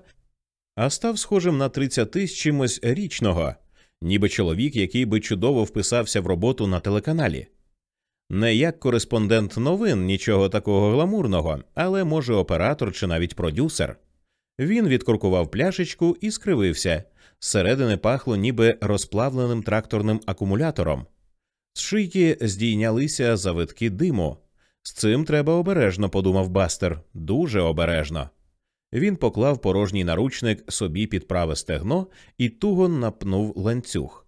а став схожим на 30 з чимось річного, ніби чоловік, який би чудово вписався в роботу на телеканалі. Не як кореспондент новин, нічого такого гламурного, але може оператор чи навіть продюсер. Він відкуркував пляшечку і скривився. Зсередини пахло ніби розплавленим тракторним акумулятором. З шийки здійнялися завитки диму. З цим треба обережно, подумав Бастер, дуже обережно. Він поклав порожній наручник собі під праве стегно і туго напнув ланцюг.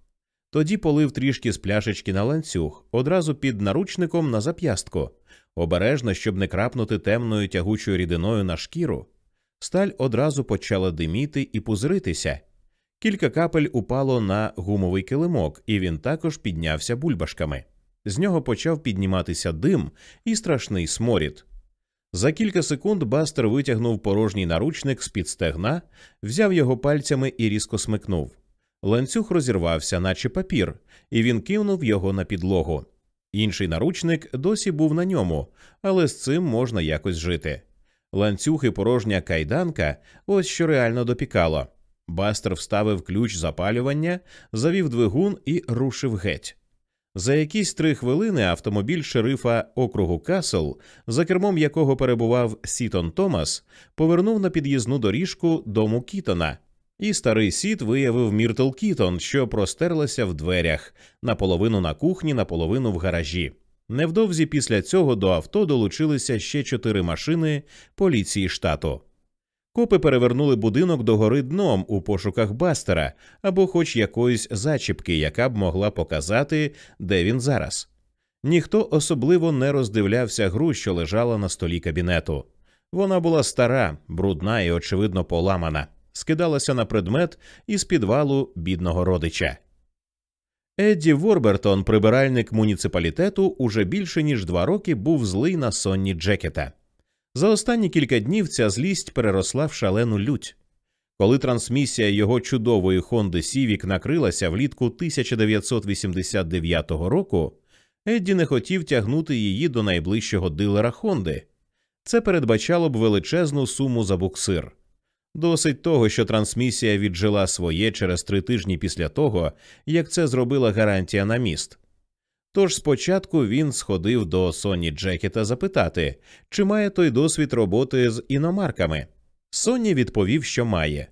Тоді полив трішки з пляшечки на ланцюг, одразу під наручником на зап'ястку, обережно, щоб не крапнути темною тягучою рідиною на шкіру. Сталь одразу почала диміти і пузритися. Кілька капель упало на гумовий килимок, і він також піднявся бульбашками. З нього почав підніматися дим і страшний сморід. За кілька секунд Бастер витягнув порожній наручник з під стегна, взяв його пальцями і різко смикнув. Ланцюг розірвався, наче папір, і він кинув його на підлогу. Інший наручник досі був на ньому, але з цим можна якось жити. Ланцюг і порожня кайданка ось що реально допікало. Бастер вставив ключ запалювання, завів двигун і рушив геть. За якісь три хвилини автомобіль шерифа округу Касл, за кермом якого перебував Сітон Томас, повернув на під'їзну доріжку дому Кітона, і старий сіт виявив Міртл Кітон, що простерлася в дверях, наполовину на кухні, наполовину в гаражі. Невдовзі після цього до авто долучилися ще чотири машини поліції штату. Копи перевернули будинок догори дном у пошуках бастера або хоч якоїсь зачіпки, яка б могла показати, де він зараз. Ніхто особливо не роздивлявся гру, що лежала на столі кабінету. Вона була стара, брудна і, очевидно, поламана, скидалася на предмет із підвалу бідного родича. Едді Ворбертон, прибиральник муніципалітету, уже більше ніж два роки був злий на сонні Джекета. За останні кілька днів ця злість переросла в шалену лють. Коли трансмісія його чудової Хонди Сівік накрилася влітку 1989 року, Едді не хотів тягнути її до найближчого дилера Хонди. Це передбачало б величезну суму за буксир. Досить того, що трансмісія віджила своє через три тижні після того, як це зробила гарантія на міст. Тож спочатку він сходив до Соні Джекета запитати, чи має той досвід роботи з іномарками. Соні відповів, що має.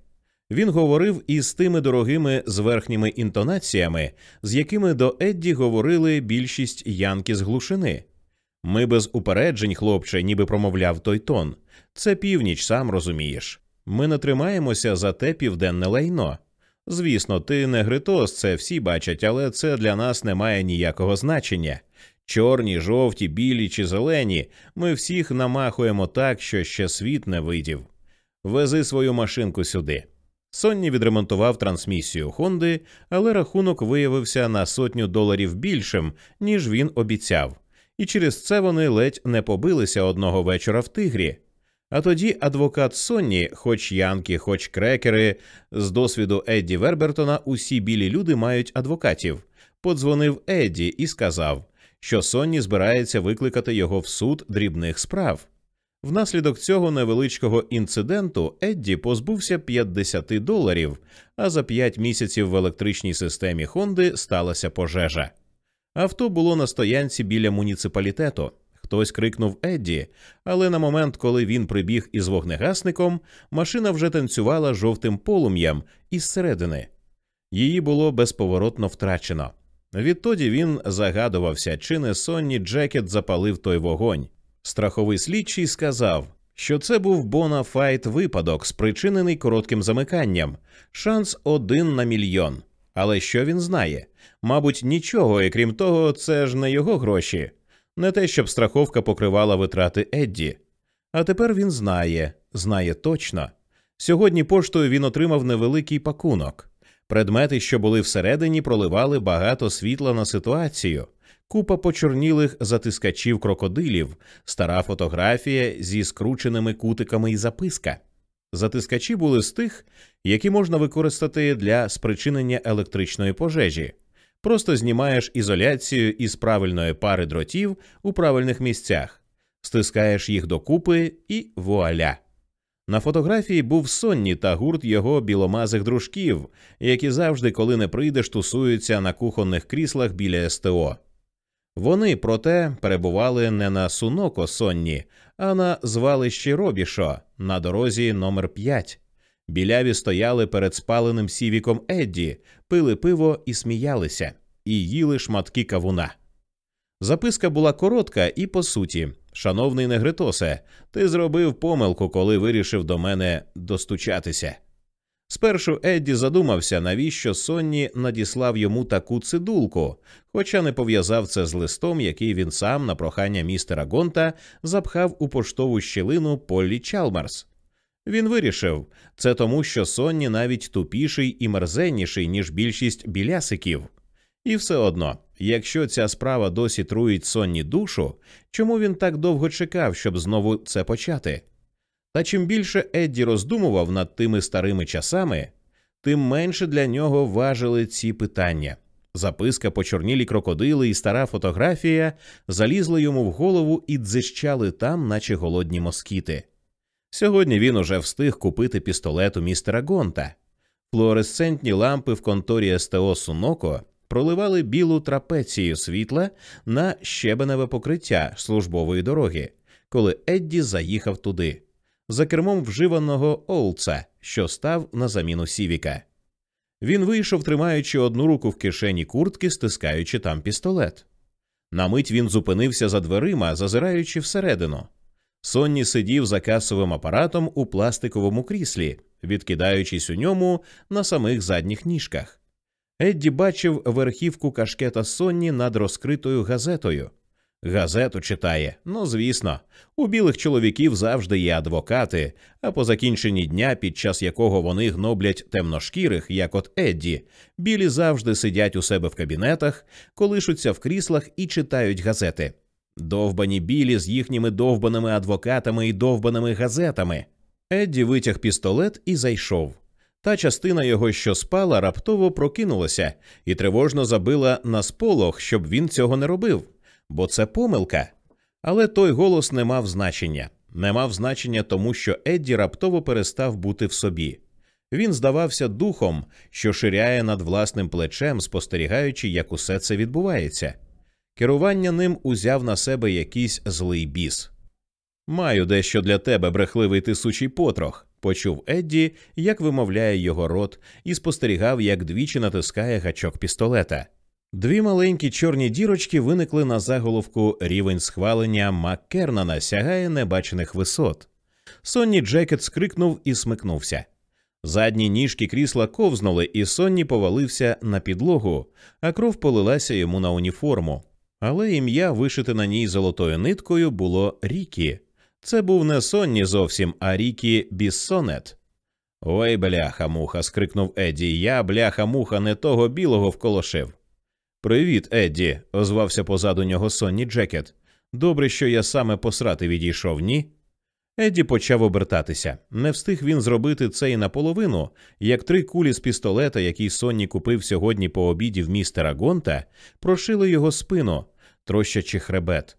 Він говорив із тими дорогими з верхніми інтонаціями, з якими до Едді говорили більшість янки з глушини. Ми без упереджень, хлопче, ніби промовляв той тон. Це північ, сам розумієш. Ми не тримаємося за те південне лайно. Звісно, ти не гритос, це всі бачать, але це для нас не має ніякого значення. Чорні, жовті, білі чи зелені, ми всіх намахуємо так, що ще світ не видів. Вези свою машинку сюди. Сонні відремонтував трансмісію Хонди, але рахунок виявився на сотню доларів більшим, ніж він обіцяв, і через це вони ледь не побилися одного вечора в тигрі. А тоді адвокат Сонні, хоч янки, хоч крекери, з досвіду Едді Вербертона, усі білі люди мають адвокатів. Подзвонив Едді і сказав, що Сонні збирається викликати його в суд дрібних справ. Внаслідок цього невеличкого інциденту Едді позбувся 50 доларів, а за 5 місяців в електричній системі Хонди сталася пожежа. Авто було на стоянці біля муніципалітету. Хтось крикнув Едді, але на момент, коли він прибіг із вогнегасником, машина вже танцювала жовтим полум'ям із середини. Її було безповоротно втрачено. Відтоді він загадувався, чи не сонні Джекет запалив той вогонь. Страховий слідчий сказав, що це був bona fide випадок, спричинений коротким замиканням, шанс один на мільйон. Але що він знає? Мабуть, нічого, і крім того, це ж не його гроші, не те, щоб страховка покривала витрати Едді. А тепер він знає, знає точно. Сьогодні поштою він отримав невеликий пакунок. Предмети, що були всередині, проливали багато світла на ситуацію, купа почорнілих затискачів крокодилів, стара фотографія зі скрученими кутиками і записка. Затискачі були з тих, які можна використати для спричинення електричної пожежі. Просто знімаєш ізоляцію із правильної пари дротів у правильних місцях, стискаєш їх докупи і вуаля. На фотографії був Сонні та гурт його біломазих дружків, які завжди, коли не прийдеш, тусуються на кухонних кріслах біля СТО. Вони, проте, перебували не на Суноко Сонні, а на звалищі Робішо на дорозі номер 5 Біляві стояли перед спаленим сівіком Едді, пили пиво і сміялися, і їли шматки кавуна. Записка була коротка і по суті. Шановний Негритосе, ти зробив помилку, коли вирішив до мене достучатися. Спершу Едді задумався, навіщо Сонні надіслав йому таку цидулку, хоча не пов'язав це з листом, який він сам на прохання містера Гонта запхав у поштову щілину Поллі Чалмерс. Він вирішив це тому, що Сонні навіть тупіший і мерзенніший, ніж більшість білясиків. І все одно, якщо ця справа досі труїть Сонні душу, чому він так довго чекав, щоб знову це почати? Та чим більше Едді роздумував над тими старими часами, тим менше для нього важили ці питання. Записка, почорнілі крокодили і стара фотографія залізли йому в голову і дзищали там, наче голодні москіти. Сьогодні він уже встиг купити пістолет у містера Гонта. Флуоресцентні лампи в конторі СТО Суноко проливали білу трапецію світла на щебеневе покриття службової дороги, коли Едді заїхав туди, за кермом вживаного Олца, що став на заміну Сівіка. Він вийшов, тримаючи одну руку в кишені куртки, стискаючи там пістолет. На мить він зупинився за дверима, зазираючи всередину. Сонні сидів за касовим апаратом у пластиковому кріслі, відкидаючись у ньому на самих задніх ніжках. Едді бачив верхівку кашкета Сонні над розкритою газетою. Газету читає, ну звісно, у білих чоловіків завжди є адвокати, а по закінченні дня, під час якого вони гноблять темношкірих, як от Едді, білі завжди сидять у себе в кабінетах, колишуться в кріслах і читають газети. Довбані білі з їхніми довбаними адвокатами і довбаними газетами. Едді витяг пістолет і зайшов. Та частина його, що спала, раптово прокинулася і тривожно забила на сполох, щоб він цього не робив, бо це помилка. Але той голос не мав значення, не мав значення тому, що Едді раптово перестав бути в собі. Він здавався духом, що ширяє над власним плечем, спостерігаючи, як усе це відбувається. Керування ним узяв на себе якийсь злий біс. Маю дещо для тебе, брехливий тисучий потрох, почув Едді, як вимовляє його рот, і спостерігав, як двічі натискає гачок пістолета. Дві маленькі чорні дірочки виникли на заголовку рівень схвалення Маккернана сягає небачених висот. Сонні Джекет скрикнув і смикнувся. Задні ніжки крісла ковзнули, і Сонні повалився на підлогу, а кров полилася йому на уніформу. Але ім'я, вишите на ній золотою ниткою, було Рікі. Це був не Сонні зовсім, а Рікі Біссонет. Ой, бляха муха. скрикнув Едді. Я, бляха муха, не того білого вколошив. Привіт, Едді, озвався позаду нього Сонні Джекет. Добре, що я саме посрати відійшов, ні? Едді почав обертатися. Не встиг він зробити це і наполовину, як три кулі з пістолета, який Сонні купив сьогодні по обіді в містера Гонта, прошили його спину, трощачи хребет.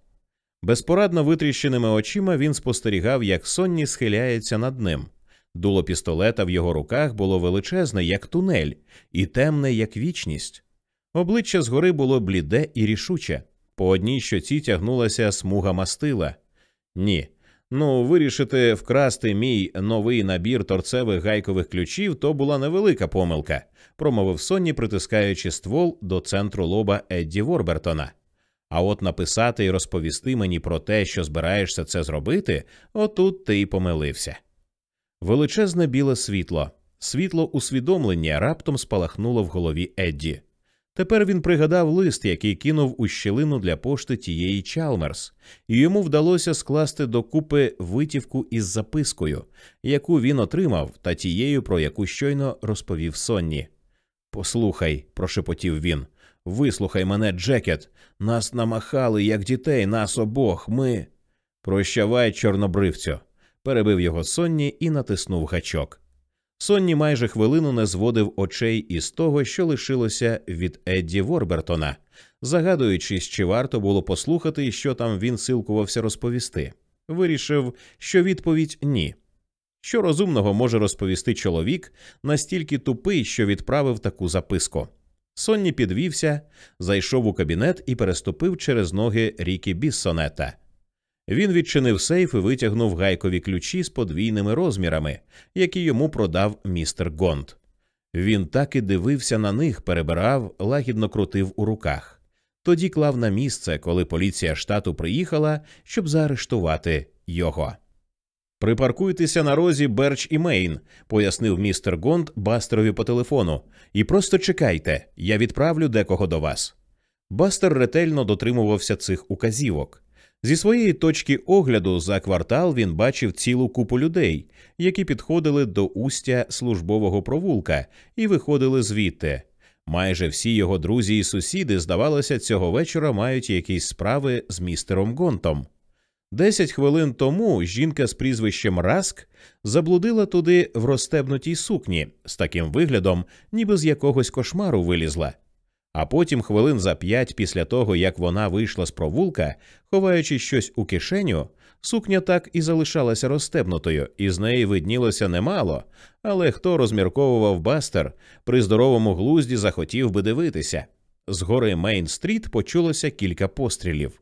Безпорадно витріщеними очима він спостерігав, як Сонні схиляється над ним. Дуло пістолета в його руках було величезне, як тунель, і темне, як вічність. Обличчя згори було бліде і рішуче. По одній щоці тягнулася смуга мастила. Ні. Ну, вирішити вкрасти мій новий набір торцевих гайкових ключів то була невелика помилка, промовив Сонні, притискаючи ствол до центру лоба Едді Ворбертона. А от написати і розповісти мені про те, що збираєшся це зробити, отут ти й помилився. Величезне біле світло, світло усвідомлення раптом спалахнуло в голові Едді. Тепер він пригадав лист, який кинув у щілину для пошти тієї Чалмерс, і йому вдалося скласти докупи витівку із запискою, яку він отримав, та тією, про яку щойно розповів Сонні. Послухай, прошепотів він. Вислухай мене, Джекет. Нас намахали, як дітей, нас обох. Ми. Прощавай, чорнобривцю, перебив його Сонні і натиснув гачок. Сонні майже хвилину не зводив очей із того, що лишилося від Едді Ворбертона, загадуючись, чи варто було послухати, що там він силкувався розповісти. Вирішив, що відповідь ні. Що розумного може розповісти чоловік, настільки тупий, що відправив таку записку. Сонні підвівся, зайшов у кабінет і переступив через ноги Рікі Біссонета. Він відчинив сейф і витягнув гайкові ключі з подвійними розмірами, які йому продав містер Гонт. Він так і дивився на них, перебирав, лагідно крутив у руках. Тоді клав на місце, коли поліція штату приїхала, щоб заарештувати його. Припаркуйтеся на розі Берч і Мейн, пояснив містер Гонт Бастерові по телефону, і просто чекайте, я відправлю декого до вас. Бастер ретельно дотримувався цих указівок. Зі своєї точки огляду за квартал він бачив цілу купу людей, які підходили до устя службового провулка і виходили звідти. Майже всі його друзі і сусіди, здавалося, цього вечора мають якісь справи з містером Гонтом. Десять хвилин тому жінка з прізвищем Раск заблудила туди в розстебнутій сукні з таким виглядом, ніби з якогось кошмару вилізла. А потім, хвилин за п'ять після того, як вона вийшла з провулка, ховаючи щось у кишеню, сукня так і залишалася розстебнутою, і з неї виднілося немало. Але хто розмірковував бастер, при здоровому глузді захотів би дивитися. З гори Мейн-стріт почулося кілька пострілів.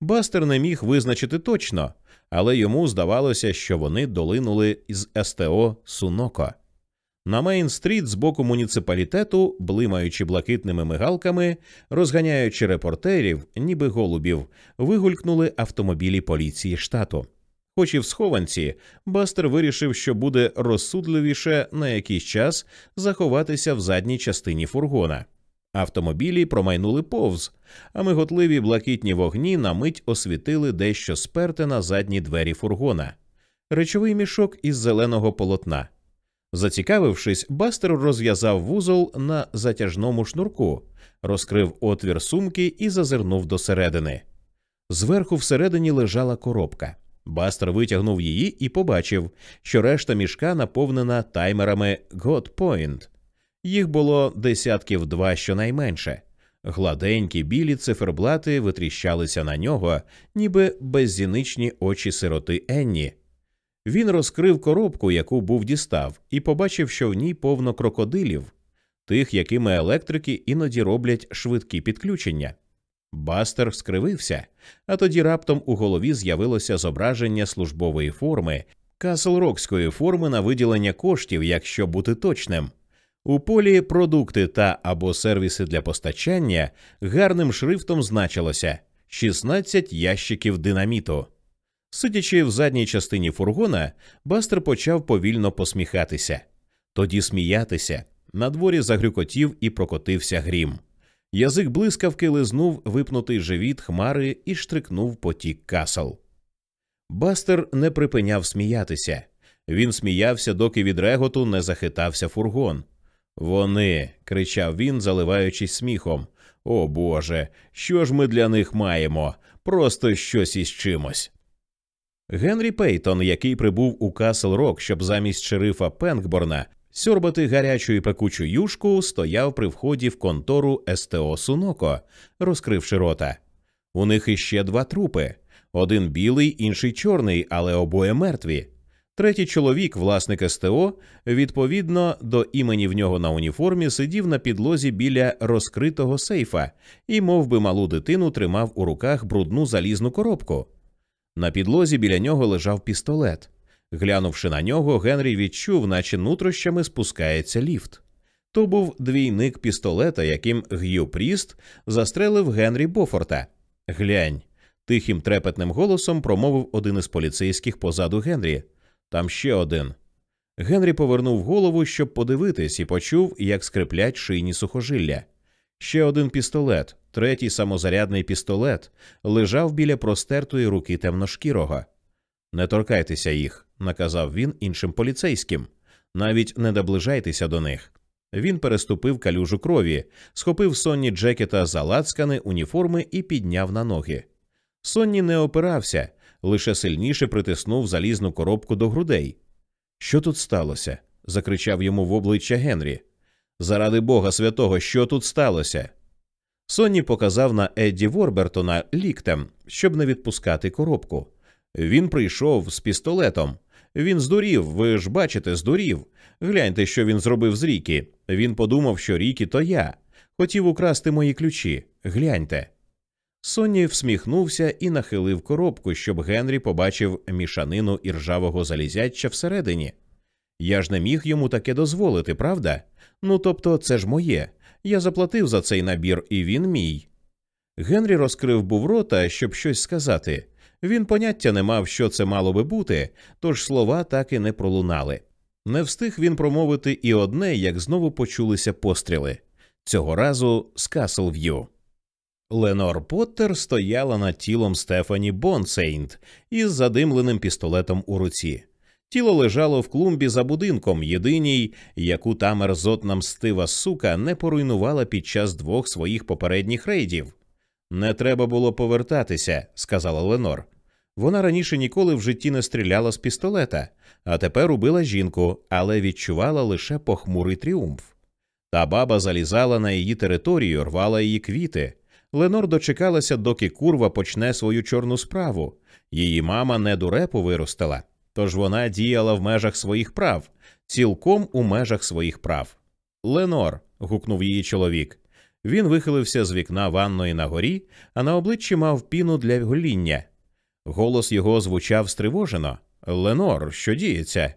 Бастер не міг визначити точно, але йому здавалося, що вони долинули з СТО Суноко. На Мейн-стріт з боку муніципалітету, блимаючи блакитними мигалками, розганяючи репортерів, ніби голубів, вигулькнули автомобілі поліції штату. Хоч і в схованці, Бастер вирішив, що буде розсудливіше на якийсь час заховатися в задній частині фургона. Автомобілі промайнули повз, а миготливі блакитні вогні на мить освітили дещо сперте на задні двері фургона, речовий мішок із зеленого полотна. Зацікавившись, Бастер розв'язав вузол на затяжному шнурку, розкрив отвір сумки і зазирнув до середини. Зверху всередині лежала коробка. Бастер витягнув її і побачив, що решта мішка наповнена таймерами God Point. Їх було десятків два щонайменше. Гладенькі білі циферблати витріщалися на нього, ніби беззіничні очі сироти Енні. Він розкрив коробку, яку був дістав, і побачив, що в ній повно крокодилів, тих, якими електрики іноді роблять швидкі підключення. Бастер скривився, а тоді раптом у голові з'явилося зображення службової форми, каслрокської форми на виділення коштів, якщо бути точним. У полі продукти та або сервіси для постачання гарним шрифтом значилося 16 ящиків динаміту. Сидячи в задній частині фургона, Бастер почав повільно посміхатися, тоді сміятися. На дворі загрюкотів і прокотився грім. Язик блискавки лизнув випнутий живіт хмари і штрикнув потік касл. Бастер не припиняв сміятися. Він сміявся, доки від реготу не захитався фургон. Вони. кричав він, заливаючись сміхом. О Боже, що ж ми для них маємо? Просто щось із чимось. Генрі Пейтон, який прибув у Касл Рок, щоб замість шерифа Пенкборна сьорбати гарячу і пекучу юшку, стояв при вході в контору СТО Суноко, розкривши рота. У них іще два трупи один білий, інший чорний, але обоє мертві. Третій чоловік, власник СТО, відповідно до імені в нього на уніформі, сидів на підлозі біля розкритого сейфа і, мов би, малу дитину, тримав у руках брудну залізну коробку. На підлозі біля нього лежав пістолет. Глянувши на нього, Генрі відчув, наче нутрощами спускається ліфт. То був двійник пістолета, яким Г'ю Пріст застрелив Генрі Бофорта. Глянь, тихим трепетним голосом промовив один із поліцейських позаду Генрі. Там ще один. Генрі повернув голову, щоб подивитись, і почув, як скриплять шийні сухожилля. Ще один пістолет, третій самозарядний пістолет, лежав біля простертої руки темношкірого. Не торкайтеся їх, наказав він іншим поліцейським. Навіть не наближайтеся до них. Він переступив калюжу крові, схопив Сонні Джекета за лацкани уніформи і підняв на ноги. Сонні не опирався, лише сильніше притиснув залізну коробку до грудей. Що тут сталося? закричав йому в обличчя Генрі. Заради Бога святого, що тут сталося? Сонні показав на Едді Ворбертона ліктем, щоб не відпускати коробку. Він прийшов з пістолетом. Він здурів, ви ж бачите, здурів. Гляньте, що він зробив з Рікі. Він подумав, що Рікі то я. Хотів украсти мої ключі. Гляньте. Сонні всміхнувся і нахилив коробку, щоб Генрі побачив мішанину іржавого залізяча всередині. Я ж не міг йому таке дозволити, правда? Ну тобто, це ж моє. Я заплатив за цей набір, і він мій. Генрі розкрив був рота, щоб щось сказати. Він поняття не мав, що це мало би бути, тож слова так і не пролунали. Не встиг він промовити і одне, як знову почулися постріли цього разу з Каслв'ю. Ленор Поттер стояла над тілом Стефані Бонсейнт із задимленим пістолетом у руці. Тіло лежало в клумбі за будинком, єдиній, яку та мерзотна мстива сука не поруйнувала під час двох своїх попередніх рейдів. Не треба було повертатися, сказала Ленор. Вона раніше ніколи в житті не стріляла з пістолета, а тепер убила жінку, але відчувала лише похмурий тріумф. Та баба залізала на її територію, рвала її квіти. Ленор дочекалася, доки курва почне свою чорну справу. Її мама не дурепу виростила, тож вона діяла в межах своїх прав, цілком у межах своїх прав. Ленор. гукнув її чоловік. Він вихилився з вікна ванної на горі, а на обличчі мав піну для гоління. Голос його звучав стривожено. Ленор, що діється?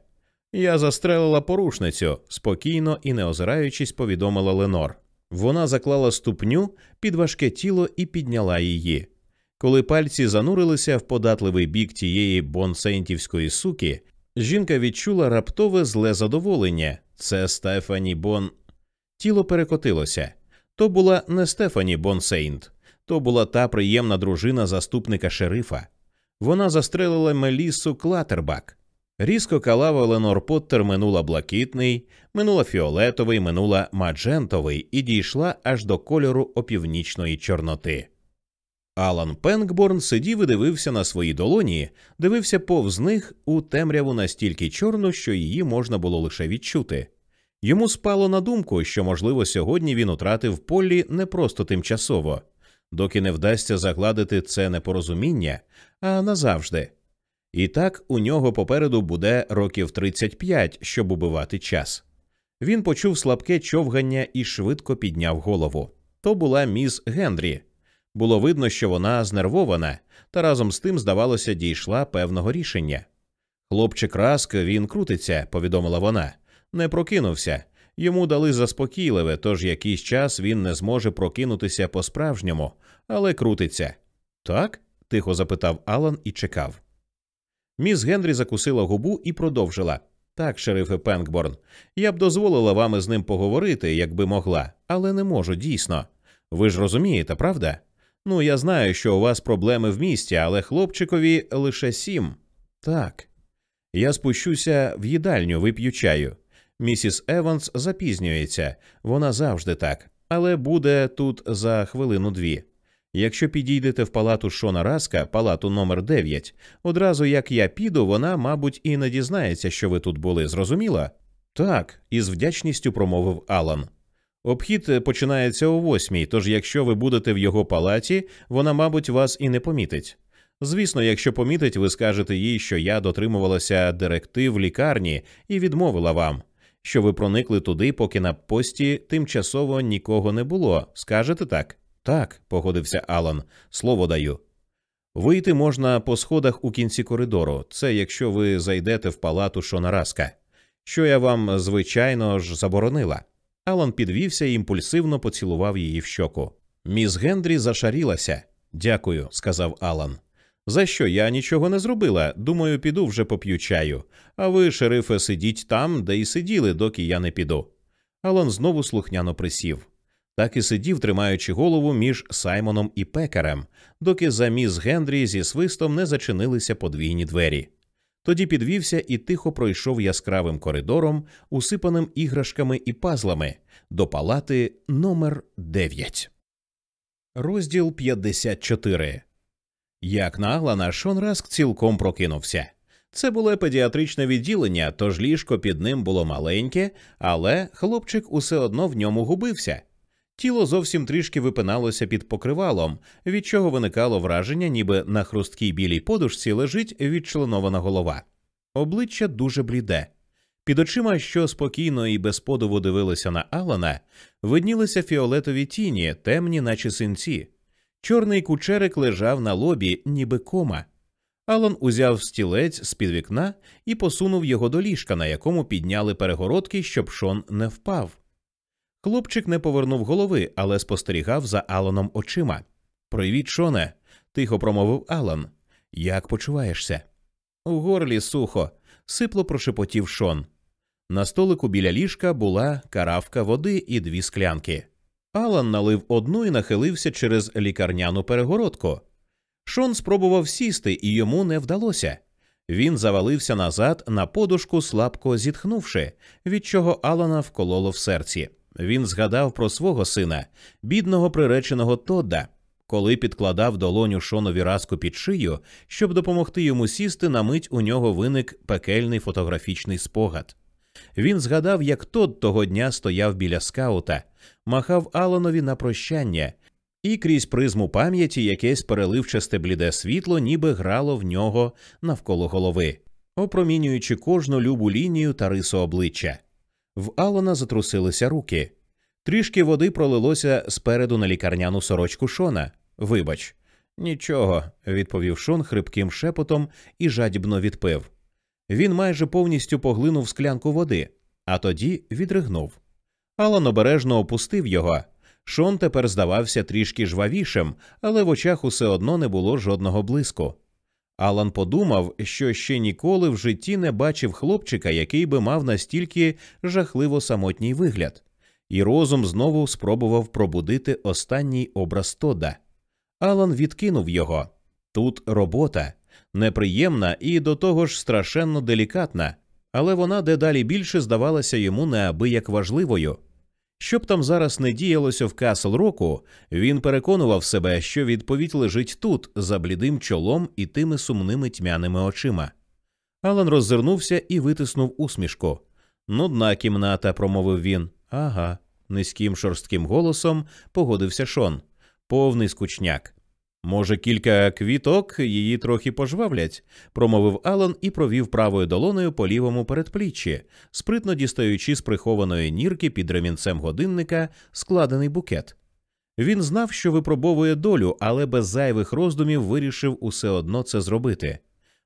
Я застрелила порушницю, спокійно і не озираючись, повідомила Ленор. Вона заклала ступню під важке тіло і підняла її. Коли пальці занурилися в податливий бік тієї бонсентівської суки, жінка відчула раптове зле задоволення. Це Стефані Бон. Тіло перекотилося. То була не Стефані Бонсейнт, то була та приємна дружина заступника шерифа. Вона застрелила Мелісу Клатербак. Різко калава Ленор Поттер минула блакитний, минула фіолетовий, минула маджентовий і дійшла аж до кольору опівнічної чорноти. Алан Пенкборн сидів і дивився на свої долоні, дивився повз них у темряву настільки чорну, що її можна було лише відчути. Йому спало на думку, що, можливо, сьогодні він утратив полі не просто тимчасово, доки не вдасться загладити це непорозуміння, а назавжди. І так у нього попереду буде років 35, щоб убивати час. Він почув слабке човгання і швидко підняв голову. То була міс Генрі. Було видно, що вона знервована, та разом з тим, здавалося, дійшла певного рішення. Хлопчик Раск, він крутиться, повідомила вона, не прокинувся. Йому дали заспокійливе, тож якийсь час він не зможе прокинутися по справжньому, але крутиться. Так? тихо запитав Алан і чекав. Міс Генрі закусила губу і продовжила. Так, шерифе Пенкборн, я б дозволила вам із ним поговорити, якби могла, але не можу, дійсно. Ви ж розумієте, правда? Ну, я знаю, що у вас проблеми в місті, але хлопчикові лише сім. Так. Я спущуся в їдальню, вип'ю чаю. Місіс Еванс запізнюється, вона завжди так, але буде тут за хвилину дві. Якщо підійдете в палату Шона Раска, палату номер 9 одразу як я піду, вона, мабуть, і не дізнається, що ви тут були, зрозуміла? Так, із вдячністю промовив Алан. Обхід починається о восьмій, тож якщо ви будете в його палаті, вона, мабуть, вас і не помітить. Звісно, якщо помітить, ви скажете їй, що я дотримувалася директив лікарні і відмовила вам, що ви проникли туди, поки на пості тимчасово нікого не було. Скажете так? Так, погодився Алан. Слово даю. Вийти можна по сходах у кінці коридору. Це якщо ви зайдете в палату Шонараска. Що я вам, звичайно ж, заборонила. Алан підвівся і імпульсивно поцілував її в щоку. Міс Гендрі зашарілася. Дякую, сказав Алан. За що я нічого не зробила? Думаю, піду вже поп'ю чаю. А ви, шерифе, сидіть там, де й сиділи, доки я не піду. Алан знову слухняно присів. Так і сидів, тримаючи голову між Саймоном і пекарем, доки за міс Гендрі зі свистом не зачинилися подвійні двері. Тоді підвівся і тихо пройшов яскравим коридором, усипаним іграшками і пазлами, до палати номер 9 Розділ 54 Як на Алана, Шон Раск цілком прокинувся. Це було педіатричне відділення, тож ліжко під ним було маленьке, але хлопчик усе одно в ньому губився. Тіло зовсім трішки випиналося під покривалом, від чого виникало враження, ніби на хрусткій білій подушці лежить відчленована голова. Обличчя дуже бліде. Під очима, що спокійно і без подову дивилися на Алана, виднілися фіолетові тіні, темні, наче синці. Чорний кучерик лежав на лобі, ніби кома. Алан узяв стілець з під вікна і посунув його до ліжка, на якому підняли перегородки, щоб Шон не впав. Хлопчик не повернув голови, але спостерігав за Аланом очима. Привіт, Шоне, тихо промовив Алан. Як почуваєшся? У горлі сухо, сипло прошепотів Шон. На столику біля ліжка була каравка води і дві склянки. Алан налив одну і нахилився через лікарняну перегородку. Шон спробував сісти, і йому не вдалося. Він завалився назад на подушку, слабко зітхнувши, від чого Алана вкололо в серці. Він згадав про свого сина, бідного приреченого Тодда, коли підкладав долоню Шонові разку під шию, щоб допомогти йому сісти, на мить у нього виник пекельний фотографічний спогад. Він згадав, як Тодд того дня стояв біля скаута, махав Аланові на прощання, і крізь призму пам'яті якесь переливчасте бліде світло, ніби грало в нього навколо голови, опромінюючи кожну любу лінію та рису обличчя. В Алана затрусилися руки. Трішки води пролилося спереду на лікарняну сорочку Шона. Вибач, нічого, відповів Шон хрипким шепотом і жадібно відпив. Він майже повністю поглинув склянку води, а тоді відригнув. Алан обережно опустив його. Шон тепер здавався трішки жвавішим, але в очах усе одно не було жодного блиску. Алан подумав, що ще ніколи в житті не бачив хлопчика, який би мав настільки жахливо самотній вигляд, і розум знову спробував пробудити останній образ Тода. Алан відкинув його. Тут робота неприємна і до того ж страшенно делікатна, але вона дедалі більше здавалася йому неабияк важливою. Щоб там зараз не діялося в Касл Року, він переконував себе, що відповідь лежить тут, за блідим чолом і тими сумними тьмяними очима. Алан роззирнувся і витиснув усмішку. Нудна кімната, промовив він. Ага, низьким шорстким голосом погодився Шон. Повний скучняк. Може, кілька квіток її трохи пожвавлять, промовив Алан і провів правою долоною по лівому передпліччі, спритно дістаючи з прихованої нірки під ремінцем годинника складений букет. Він знав, що випробовує долю, але без зайвих роздумів вирішив усе одно це зробити.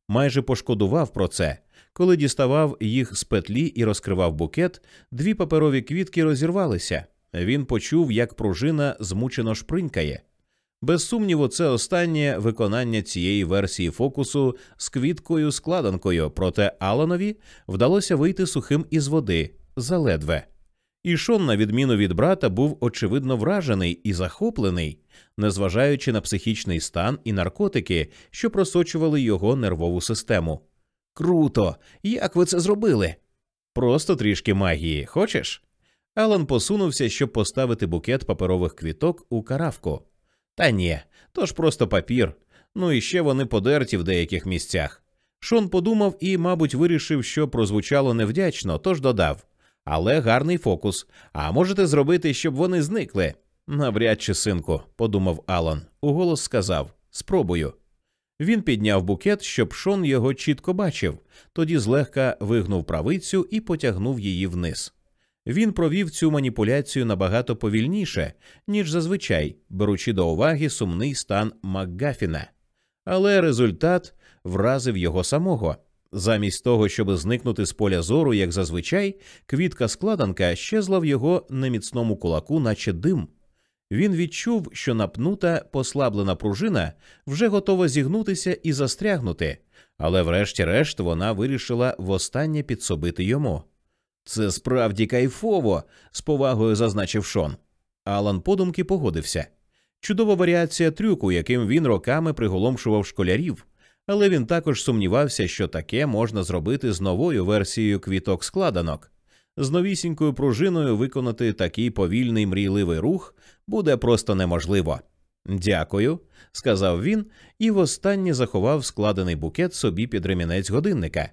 Майже пошкодував про це. Коли діставав їх з петлі і розкривав букет, дві паперові квітки розірвалися. Він почув, як пружина змучено шпринькає. Без сумніву, це останнє виконання цієї версії фокусу з квіткою складанкою, проте Аланові вдалося вийти сухим із води заледве. І Шон, на відміну від брата, був очевидно вражений і захоплений, незважаючи на психічний стан і наркотики, що просочували його нервову систему. Круто! Як ви це зробили? Просто трішки магії, хочеш? Алан посунувся, щоб поставити букет паперових квіток у каравку. Та ні, то ж просто папір. Ну і ще вони подерті в деяких місцях. Шон подумав і, мабуть, вирішив, що прозвучало невдячно, тож додав Але гарний фокус. А можете зробити, щоб вони зникли? Навряд чи, синку, подумав Алан. Уголос сказав Спробую. Він підняв букет, щоб Шон його чітко бачив, тоді злегка вигнув правицю і потягнув її вниз. Він провів цю маніпуляцію набагато повільніше, ніж зазвичай, беручи до уваги сумний стан Макгафіна. Але результат вразив його самого. Замість того, щоб зникнути з поля зору, як зазвичай, квітка складанка щезла в його неміцному кулаку, наче дим. Він відчув, що напнута послаблена пружина вже готова зігнутися і застрягнути, але врешті-решт вона вирішила востаннє підсобити йому. Це справді кайфово, з повагою зазначив Шон. Алан подумки погодився. Чудова варіація трюку, яким він роками приголомшував школярів, але він також сумнівався, що таке можна зробити з новою версією квіток складанок. З новісінькою пружиною виконати такий повільний мрійливий рух буде просто неможливо. Дякую, сказав він і востаннє заховав складений букет собі під ремінець годинника.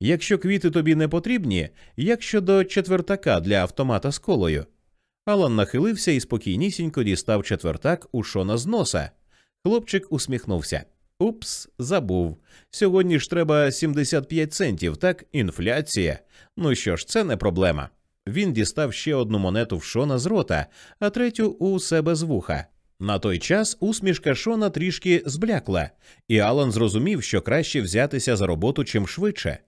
Якщо квіти тобі не потрібні, як щодо четвертака для автомата з колою. Алан нахилився і спокійнісінько дістав четвертак у Шона з носа. Хлопчик усміхнувся. Упс, забув. Сьогодні ж треба 75 центів, так інфляція. Ну що ж, це не проблема. Він дістав ще одну монету в Шона з рота, а третю у себе з вуха. На той час усмішка Шона трішки зблякла, і Алан зрозумів, що краще взятися за роботу чим швидше.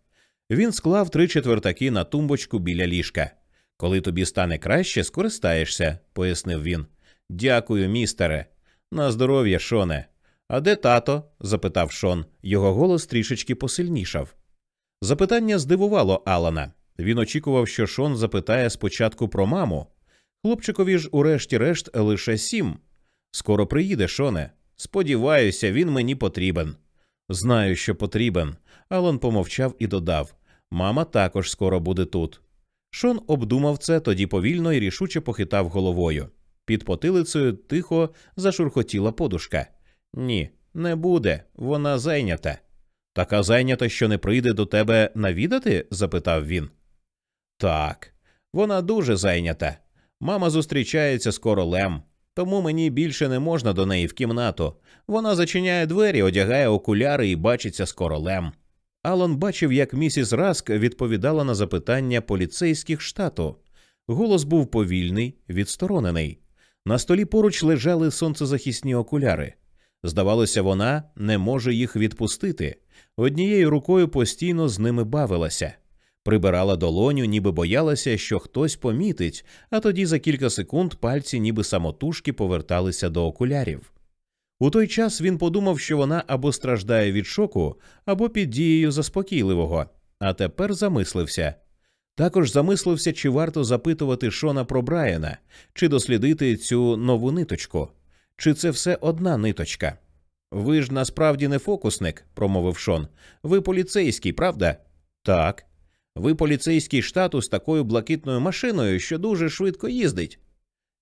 Він склав три четвертаки на тумбочку біля ліжка. Коли тобі стане краще, скористаєшся, пояснив він. Дякую, містере. На здоров'я, Шоне. А де тато? запитав Шон. Його голос трішечки посильнішав. Запитання здивувало Алана. Він очікував, що Шон запитає спочатку про маму. Хлопчикові ж, урешті-решт, лише сім. Скоро приїде, Шоне. Сподіваюся, він мені потрібен. Знаю, що потрібен. Алан помовчав і додав Мама також скоро буде тут. Шон обдумав це, тоді повільно і рішуче похитав головою. Під потилицею тихо зашурхотіла подушка. Ні, не буде, вона зайнята. Така зайнята, що не прийде до тебе навідати? запитав він. Так, вона дуже зайнята. Мама зустрічається з королем, тому мені більше не можна до неї в кімнату. Вона зачиняє двері, одягає окуляри і бачиться з королем. Алан бачив, як місіс Раск відповідала на запитання поліцейських штату. Голос був повільний, відсторонений. На столі поруч лежали сонцезахисні окуляри. Здавалося, вона не може їх відпустити. Однією рукою постійно з ними бавилася, прибирала долоню, ніби боялася, що хтось помітить, а тоді за кілька секунд пальці, ніби самотужки, поверталися до окулярів. У той час він подумав, що вона або страждає від шоку, або під дією заспокійливого, а тепер замислився. Також замислився, чи варто запитувати Шона про Брайана, чи дослідити цю нову ниточку, чи це все одна ниточка. Ви ж насправді не фокусник, промовив Шон. Ви поліцейський, правда? Так. Ви поліцейський штату з такою блакитною машиною, що дуже швидко їздить.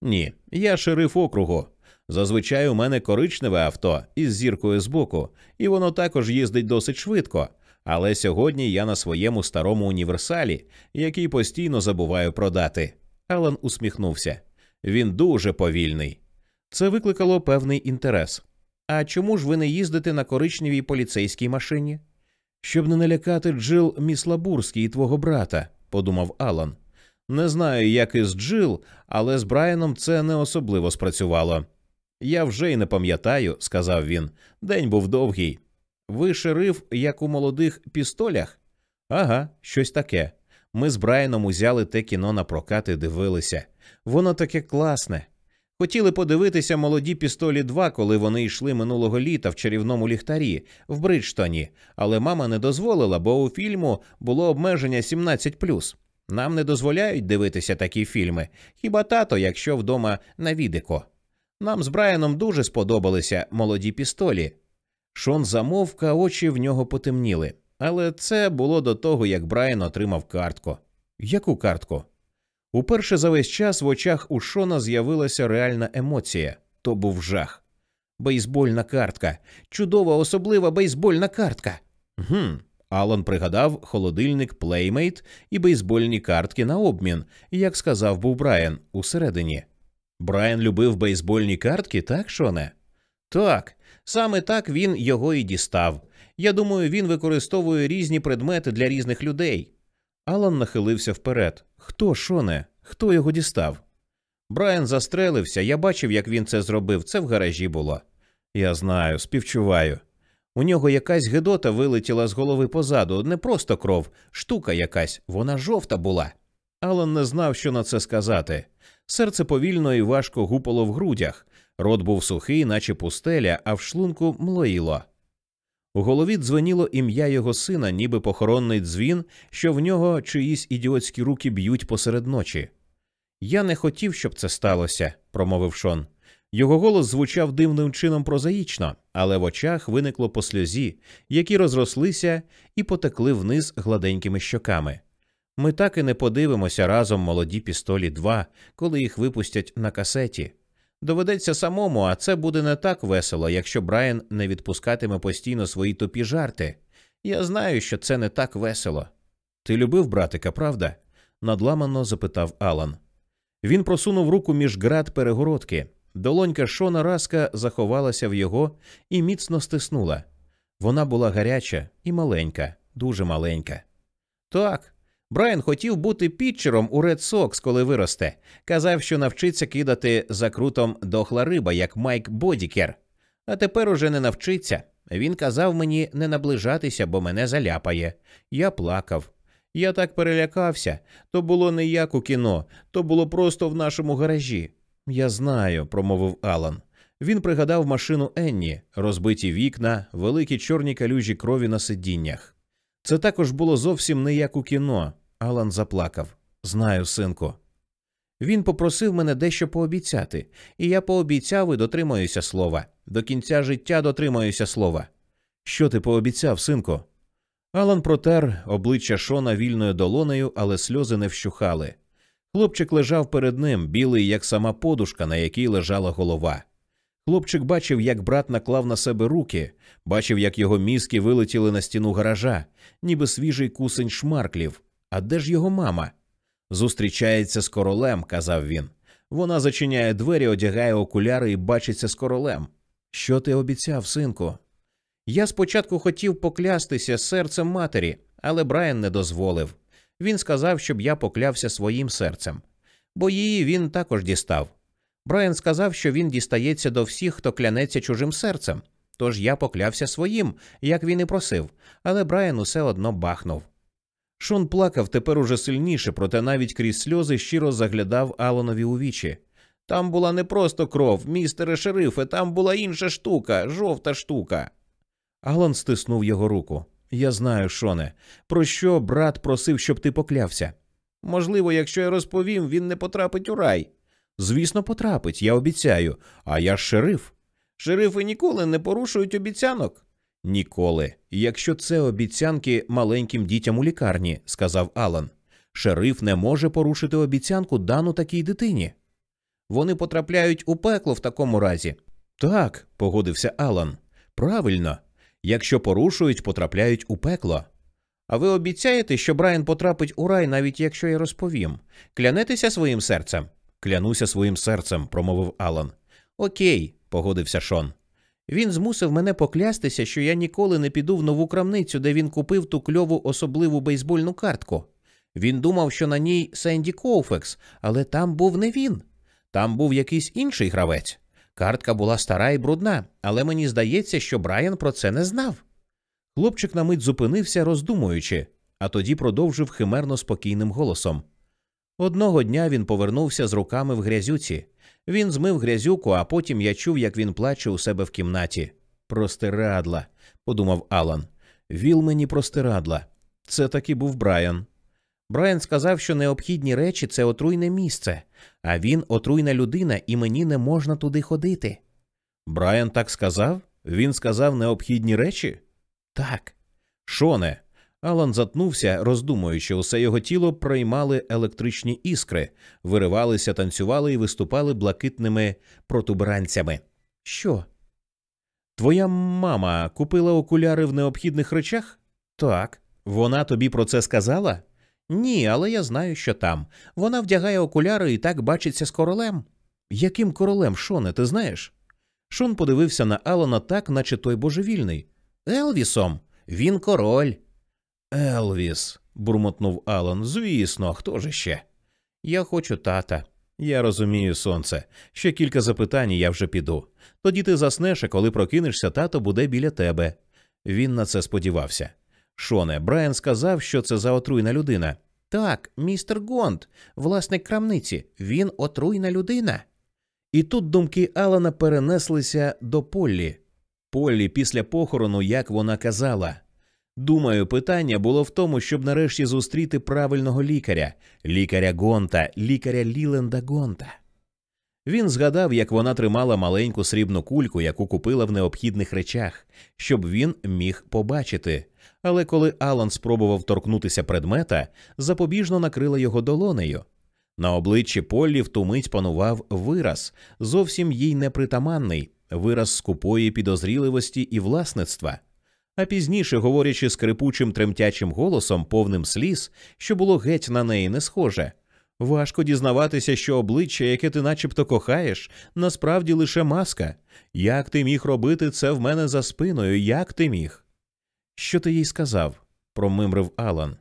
Ні, я шериф округу. Зазвичай у мене коричневе авто із зіркою збоку, і воно також їздить досить швидко. Але сьогодні я на своєму старому універсалі, який постійно забуваю продати. Алан усміхнувся. Він дуже повільний. Це викликало певний інтерес. А чому ж ви не їздите на коричневій поліцейській машині? Щоб не налякати Джил Міслабурський і твого брата, подумав Алан. Не знаю, як із Джил, але з Брайаном це не особливо спрацювало. Я вже й не пам'ятаю, сказав він. День був довгий. Ви шериф, як у молодих пістолях? Ага, щось таке. Ми з Брайаном узяли те кіно на прокат і дивилися. Воно таке класне. Хотіли подивитися молоді пістолі 2, коли вони йшли минулого літа в чарівному ліхтарі в Бриджтоні, але мама не дозволила, бо у фільму було обмеження 17+. Нам не дозволяють дивитися такі фільми. Хіба тато, якщо вдома на відеко. Нам з Брайаном дуже сподобалися молоді пістолі. Шон замовк, а очі в нього потемніли. Але це було до того, як Брайан отримав картку. Яку картку? Уперше за весь час в очах у Шона з'явилася реальна емоція то був жах. Бейсбольна картка, чудова, особлива бейсбольна картка. Гм. Алан пригадав холодильник Playmate і бейсбольні картки на обмін, як сказав був Брайан усередині. Брайан любив бейсбольні картки, так, Шоне? Так, саме так він його і дістав. Я думаю, він використовує різні предмети для різних людей. Алан нахилився вперед. Хто, Шоне? Хто його дістав? Брайан застрелився, я бачив, як він це зробив. Це в гаражі було. Я знаю, співчуваю. У нього якась гедота вилетіла з голови позаду, не просто кров, штука якась, вона жовта була. Алан не знав, що на це сказати. Серце повільно і важко гупало в грудях, рот був сухий, наче пустеля, а в шлунку млоїло. У голові дзвеніло ім'я його сина, ніби похоронний дзвін, що в нього чиїсь ідіотські руки б'ють посеред ночі. Я не хотів, щоб це сталося, промовив Шон. Його голос звучав дивним чином прозаїчно, але в очах виникло по сльозі, які розрослися і потекли вниз гладенькими щоками. Ми так і не подивимося разом молоді пістолі 2, коли їх випустять на касеті. Доведеться самому, а це буде не так весело, якщо Брайан не відпускатиме постійно свої тупі жарти. Я знаю, що це не так весело. Ти любив братика, правда? надламано запитав Алан. Він просунув руку між град перегородки. Долонька Шона Раска заховалася в його і міцно стиснула. Вона була гаряча і маленька, дуже маленька. Так, Брайан хотів бути пітчером у Ред Сокс, коли виросте. Казав, що навчиться кидати закрутом дохла риба, як Майк Бодікер. А тепер уже не навчиться. Він казав мені не наближатися, бо мене заляпає. Я плакав. Я так перелякався. То було не як у кіно, то було просто в нашому гаражі. Я знаю, промовив Алан. Він пригадав машину Енні, розбиті вікна, великі чорні калюжі крові на сидіннях. Це також було зовсім не як у кіно. Алан заплакав. Знаю, синку. Він попросив мене дещо пообіцяти, і я пообіцяв і дотримаюся слова. До кінця життя дотримаюся слова. Що ти пообіцяв, синку? Алан протер обличчя Шона вільною долонею, але сльози не вщухали. Хлопчик лежав перед ним, білий, як сама подушка, на якій лежала голова. Хлопчик бачив, як брат наклав на себе руки, бачив, як його мізки вилетіли на стіну гаража, ніби свіжий кусень шмарклів. А де ж його мама? Зустрічається з королем, казав він. Вона зачиняє двері, одягає окуляри і бачиться з королем. Що ти обіцяв, синку? Я спочатку хотів поклястися серцем матері, але Брайан не дозволив. Він сказав, щоб я поклявся своїм серцем, бо її він також дістав. Брайан сказав, що він дістається до всіх, хто клянеться чужим серцем. Тож я поклявся своїм, як він і просив, але Брайан усе одно бахнув. Шон плакав тепер уже сильніше, проте навіть крізь сльози щиро заглядав Алонові у вічі. Там була не просто кров, містере шерифе, там була інша штука, жовта штука. Алан стиснув його руку. Я знаю, Шоне, про що брат просив, щоб ти поклявся. Можливо, якщо я розповім, він не потрапить у рай. Звісно, потрапить, я обіцяю, а я ж шериф. Шерифи ніколи не порушують обіцянок. Ніколи. Якщо це обіцянки маленьким дітям у лікарні, сказав Алан. Шериф не може порушити обіцянку дану такій дитині. Вони потрапляють у пекло в такому разі. Так, погодився Алан. Правильно. Якщо порушують, потрапляють у пекло. А ви обіцяєте, що Брайан потрапить у рай, навіть якщо я розповім. Клянетеся своїм серцем? Клянуся своїм серцем, промовив Алан. Окей, погодився Шон. Він змусив мене поклястися, що я ніколи не піду в нову крамницю, де він купив ту кльову особливу бейсбольну картку. Він думав, що на ній Сенді Коуфекс, але там був не він. Там був якийсь інший гравець. Картка була стара і брудна, але мені здається, що Брайан про це не знав. Хлопчик на мить зупинився, роздумуючи, а тоді продовжив химерно спокійним голосом. Одного дня він повернувся з руками в грязюці. Він змив грязюку, а потім я чув, як він плаче у себе в кімнаті. Простирадла, подумав Алан. Віл мені простирадла. Це таки був Брайан. Брайан сказав, що необхідні речі це отруйне місце, а він отруйна людина, і мені не можна туди ходити. Брайан так сказав? Він сказав необхідні речі? Так. Шоне. Алан затнувся, роздумуючи, усе його тіло приймали електричні іскри, виривалися, танцювали і виступали блакитними протуберанцями. Що? Твоя мама купила окуляри в необхідних речах? Так, вона тобі про це сказала? Ні, але я знаю, що там. Вона вдягає окуляри і так бачиться з королем. Яким королем, Шоне, ти знаєш? Шон подивився на Алана так, наче той божевільний. Елвісом, він король. Елвіс, бурмотнув Алан. Звісно, хто ж ще? Я хочу тата. Я розумію, сонце. Ще кілька запитань, я вже піду. Тоді ти заснеш, а коли прокинешся, тато буде біля тебе. Він на це сподівався. Шоне, Брайан сказав, що це за отруйна людина. Так, містер Гонд, власник крамниці, він отруйна людина. І тут думки Алана перенеслися до Поллі. Поллі після похорону, як вона казала. Думаю, питання було в тому, щоб нарешті зустріти правильного лікаря, лікаря Гонта, лікаря Ліленда Гонта. Він згадав, як вона тримала маленьку срібну кульку, яку купила в необхідних речах, щоб він міг побачити. Але коли Алан спробував торкнутися предмета, запобіжно накрила його долонею. На обличчі Поллі в ту мить панував вираз, зовсім їй непритаманний, вираз скупої підозріливості і власництва. А пізніше, говорячи скрипучим тремтячим голосом, повним сліз, що було геть на неї не схоже. Важко дізнаватися, що обличчя, яке ти начебто кохаєш, насправді лише маска. Як ти міг робити це в мене за спиною? Як ти міг? Що ти їй сказав? промимрив Алан.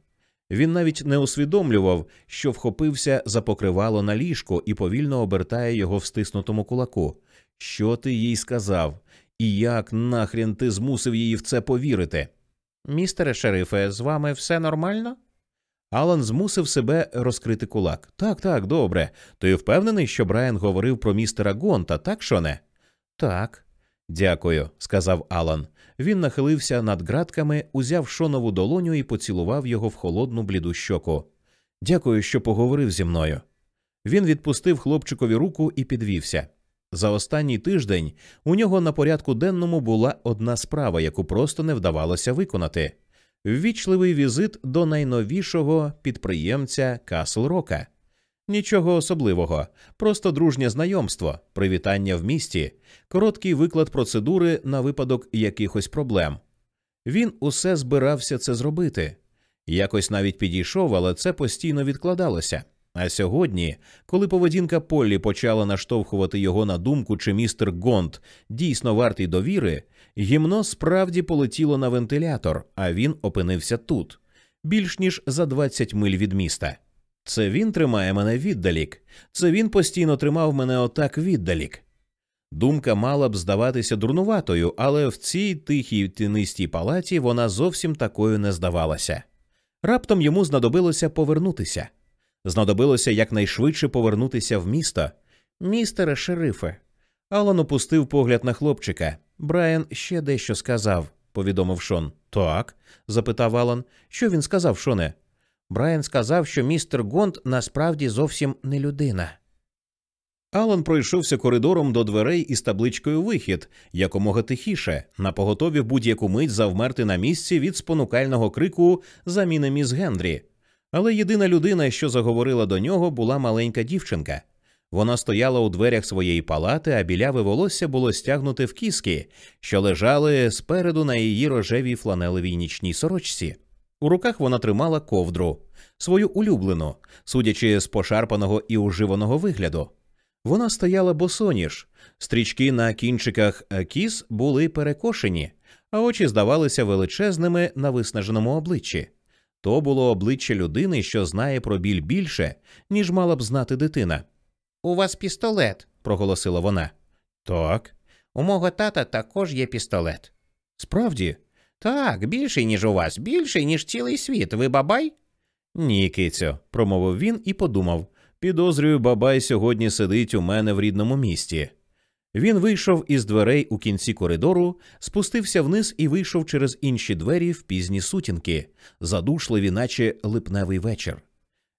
Він навіть не усвідомлював, що вхопився за покривало на ліжко і повільно обертає його в стиснутому кулаку. Що ти їй сказав? І як нахрін ти змусив її в це повірити? Містере шерифе, з вами все нормально? Алан змусив себе розкрити кулак. Так, так, добре. Ти впевнений, що Брайан говорив про містера Гонта, так Шоне? Так. Дякую, сказав Алан. Він нахилився над ґратками, узяв шонову долоню і поцілував його в холодну бліду щоку. Дякую, що поговорив зі мною. Він відпустив хлопчикові руку і підвівся. За останній тиждень у нього на порядку денному була одна справа, яку просто не вдавалося виконати ввічливий візит до найновішого підприємця Касл Рока. Нічого особливого, просто дружнє знайомство, привітання в місті, короткий виклад процедури на випадок якихось проблем. Він усе збирався це зробити. Якось навіть підійшов, але це постійно відкладалося. А сьогодні, коли поведінка Поллі почала наштовхувати його на думку, чи містер Гонт дійсно вартий довіри, гімно справді полетіло на вентилятор, а він опинився тут, більш ніж за 20 миль від міста. Це він тримає мене віддалік, це він постійно тримав мене отак віддалік. Думка мала б здаватися дурнуватою, але в цій тихій тінистій палаті вона зовсім такою не здавалася. Раптом йому знадобилося повернутися. Знадобилося якнайшвидше повернутися в місто. Містере шерифе. Алан опустив погляд на хлопчика. Брайан ще дещо сказав, повідомив Шон. Так? запитав Алан. Що він сказав, Шоне? Брайан сказав, що містер Гонд насправді зовсім не людина. Алан пройшовся коридором до дверей із табличкою вихід якомога тихіше, на поготові в будь-яку мить завмерти на місці від спонукального крику заміни міс Гендрі. Але єдина людина, що заговорила до нього, була маленька дівчинка. Вона стояла у дверях своєї палати, а біляве волосся було стягнуте в кіски, що лежали спереду на її рожевій фланелевій нічній сорочці. У руках вона тримала ковдру, свою улюблену, судячи з пошарпаного і уживаного вигляду. Вона стояла босоніж, стрічки на кінчиках кіс були перекошені, а очі здавалися величезними на виснаженому обличчі. То було обличчя людини, що знає про біль більше, ніж мала б знати дитина. У вас пістолет, проголосила вона. Так. У мого тата також є пістолет. Справді? Так, більший, ніж у вас, більший, ніж цілий світ. Ви бабай? Ні, кицю, промовив він і подумав. Підозрюю, бабай сьогодні сидить у мене в рідному місті. Він вийшов із дверей у кінці коридору, спустився вниз і вийшов через інші двері в пізні сутінки, задушливі, наче липневий вечір.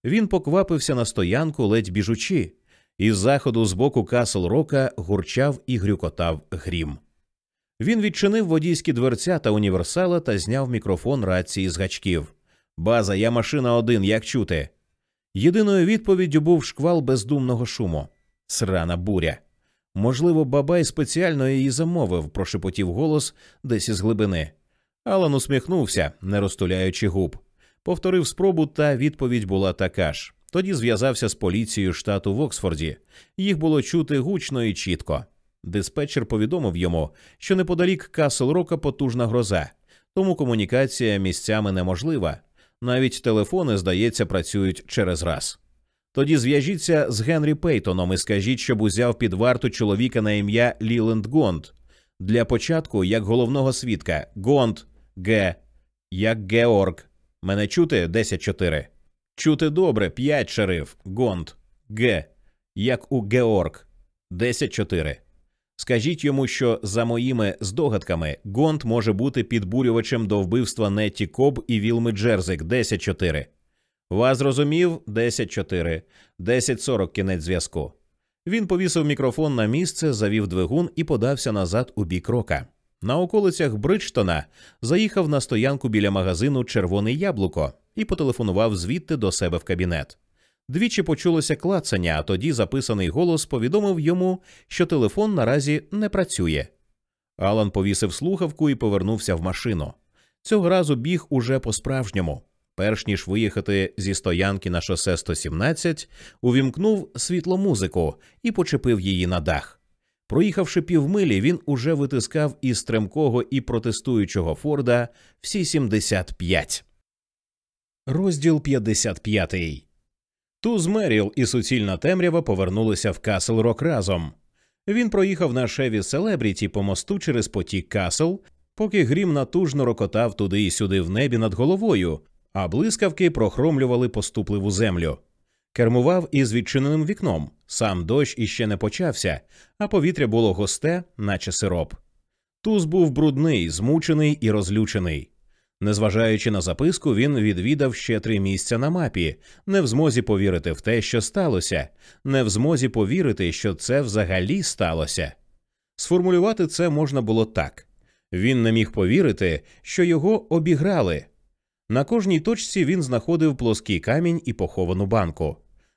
Він поквапився на стоянку, ледь біжучи, із заходу з боку Касл Рока гурчав і грюкотав грім. Він відчинив водійські дверця та універсала та зняв мікрофон рації з гачків. База, я машина один, як чути. Єдиною відповіддю був шквал бездумного шуму. Срана буря. Можливо, бабай спеціально її замовив, прошепотів голос десь із глибини. Алан усміхнувся, не розтуляючи губ. Повторив спробу, та відповідь була така ж. Тоді зв'язався з поліцією штату в Оксфорді. Їх було чути гучно і чітко. Диспетчер повідомив йому, що неподалік Касл Рока потужна гроза, тому комунікація місцями неможлива. Навіть телефони, здається, працюють через раз. Тоді зв'яжіться з Генрі Пейтоном і скажіть, щоб узяв під варту чоловіка на ім'я Ліленд Гонд. Для початку, як головного свідка, Гонд Г. Як Георг. Мене чути 10-4. Чути добре, 5 шериф. Гонд Г. Як у Георг. 10-4. Скажіть йому, що за моїми здогадками Гонд може бути підбурювачем до вбивства Нетті Коб і Вілми Джерзик 10-4. Вас зрозумів 10-4. 10-40 кінець зв'язку. Він повісив мікрофон на місце, завів двигун і подався назад у бік рока. На околицях Бриджтона заїхав на стоянку біля магазину Червоне яблуко і потелефонував звідти до себе в кабінет. Двічі почулося клацання, а тоді записаний голос повідомив йому, що телефон наразі не працює. Алан повісив слухавку і повернувся в машину. Цього разу біг уже по-справжньому. Перш ніж виїхати зі стоянки на шосе 117, увімкнув світломузику і почепив її на дах. Проїхавши півмилі, він уже витискав із стремкого і протестуючого Форда всі 75. Розділ 55 Туз Меріл і суцільна темрява повернулися в Касл Рок разом. Він проїхав на шеві Селебріті по мосту через потік Касл, поки грім натужно рокотав туди і сюди в небі над головою, а блискавки прохромлювали поступливу землю. Кермував із відчиненим вікном. Сам дощ іще не почався, а повітря було густе, наче сироп. Туз був брудний, змучений і розлючений. Незважаючи на записку, він відвідав ще три місця на мапі, не в змозі повірити в те, що сталося, не в змозі повірити, що це взагалі сталося. Сформулювати це можна було так він не міг повірити, що його обіграли. На кожній точці він знаходив плоский камінь і поховану банку.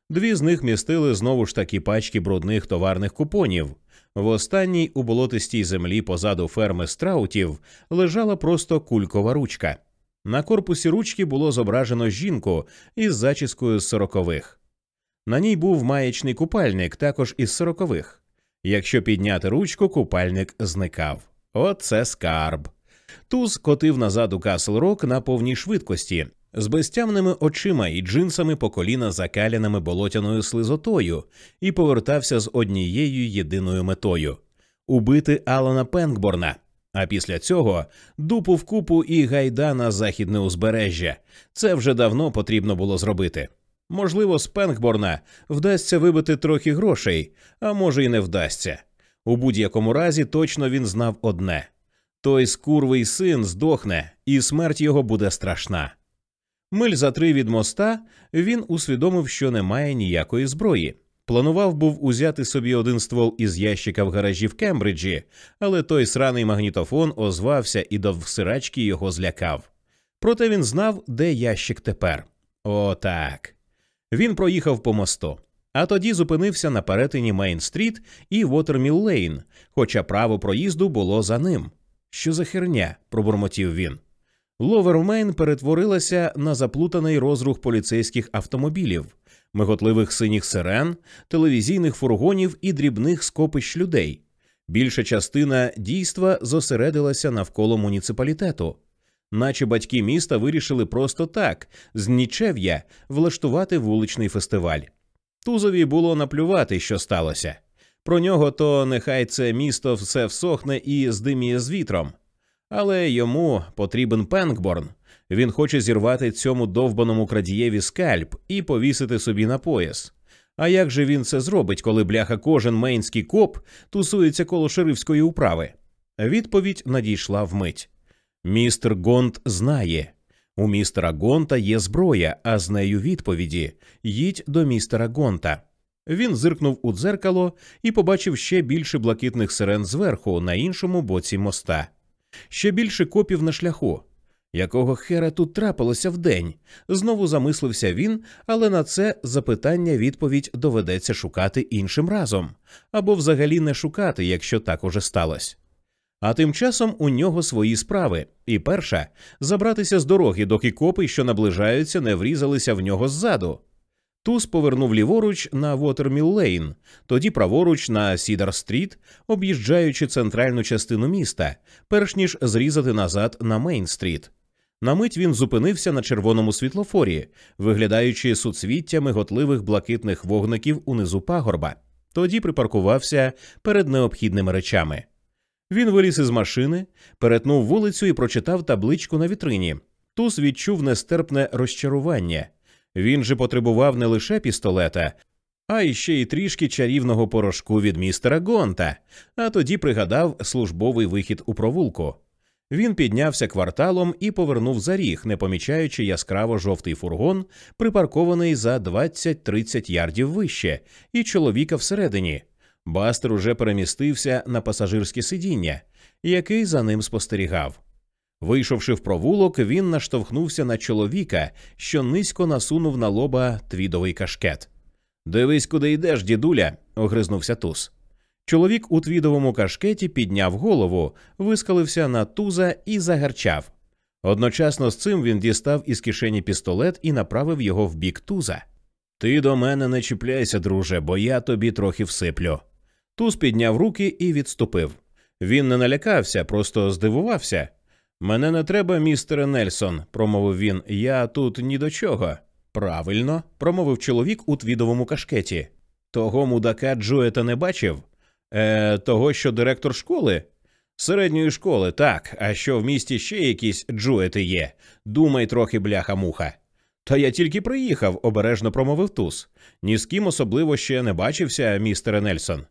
Дві з них містили знову ж таки пачки брудних товарних купонів. В останній у болотистій землі позаду ферми страутів лежала просто кулькова ручка. На корпусі ручки було зображено жінку із зачіскою з сорокових. На ній був маячний купальник, також із сорокових. Якщо підняти ручку, купальник зникав. Оце скарб. Туз котив назад у Касл Рок на повній швидкості, з безтямними очима і джинсами по коліна закаляними болотяною слизотою, і повертався з однією єдиною метою убити Алана Пенкборна. А після цього дупу в купу і гайда на західне узбережжя. Це вже давно потрібно було зробити. Можливо, з Пенкборна вдасться вибити трохи грошей, а може й не вдасться. У будь-якому разі точно він знав одне той скурвий син здохне, і смерть його буде страшна. Миль за три від моста він усвідомив, що немає ніякої зброї. Планував був узяти собі один ствол із ящика в гаражі в Кембриджі, але той сраний магнітофон озвався і до всирачки його злякав. Проте він знав, де ящик тепер. О, так. Він проїхав по мосту, а тоді зупинився на перетині Мейн-стріт і Вотерміл-Лейн, хоча право проїзду було за ним. Що за херня? пробурмотів він. Ловермейн перетворилася на заплутаний розрух поліцейських автомобілів, миготливих синіх сирен, телевізійних фургонів і дрібних скопищ людей. Більша частина дійства зосередилася навколо муніципалітету, наче батьки міста вирішили просто так, з нічев'я влаштувати вуличний фестиваль. Тузові було наплювати, що сталося. Про нього то нехай це місто все всохне і здиміє з вітром. Але йому потрібен Пенкборн. Він хоче зірвати цьому довбаному крадієві скальп і повісити собі на пояс. А як же він це зробить, коли бляха кожен мейнський коп тусується коло шерифської управи? Відповідь надійшла вмить. Містер Гонт знає. У містера Гонта є зброя, а з нею відповіді їдь до містера Гонта. Він зиркнув у дзеркало і побачив ще більше блакитних сирен зверху на іншому боці моста, ще більше копів на шляху. Якого хера тут трапилося вдень? Знову замислився він, але на це запитання відповідь доведеться шукати іншим разом або взагалі не шукати, якщо так уже сталося. А тим часом у нього свої справи. І перша забратися з дороги, доки копи, що наближаються, не врізалися в нього ззаду. Туз повернув ліворуч на Вотерміл Лейн, тоді праворуч на Сідар Стріт, об'їжджаючи центральну частину міста, перш ніж зрізати назад на Мейн Стріт. На мить він зупинився на червоному світлофорі, виглядаючи суцвіття миготливих блакитних вогників унизу пагорба. Тоді припаркувався перед необхідними речами. Він виліз із машини, перетнув вулицю і прочитав табличку на вітрині. Туз відчув нестерпне розчарування. Він же потребував не лише пістолета, а іще й трішки чарівного порошку від містера Гонта, а тоді пригадав службовий вихід у провулку. Він піднявся кварталом і повернув за ріг, не помічаючи яскраво жовтий фургон, припаркований за 20-30 ярдів вище, і чоловіка всередині. Бастер уже перемістився на пасажирське сидіння, який за ним спостерігав. Вийшовши в провулок, він наштовхнувся на чоловіка, що низько насунув на лоба твідовий кашкет. Дивись, куди йдеш, дідуля, огризнувся туз. Чоловік у твідовому кашкеті підняв голову, вискалився на туза і загарчав. Одночасно з цим він дістав із кишені пістолет і направив його в бік туза. Ти до мене не чіпляйся, друже, бо я тобі трохи всиплю. Туз підняв руки і відступив. Він не налякався, просто здивувався. Мене не треба, містере Нельсон, промовив він. Я тут ні до чого. Правильно, промовив чоловік у твідовому кашкеті. Того мудака Джуета не бачив? Е, Того, що директор школи? Середньої школи, так. А що в місті ще якісь Джуети є? Думай трохи, бляха муха. Та я тільки приїхав, обережно промовив туз. Ні з ким особливо ще не бачився, містере Нельсон.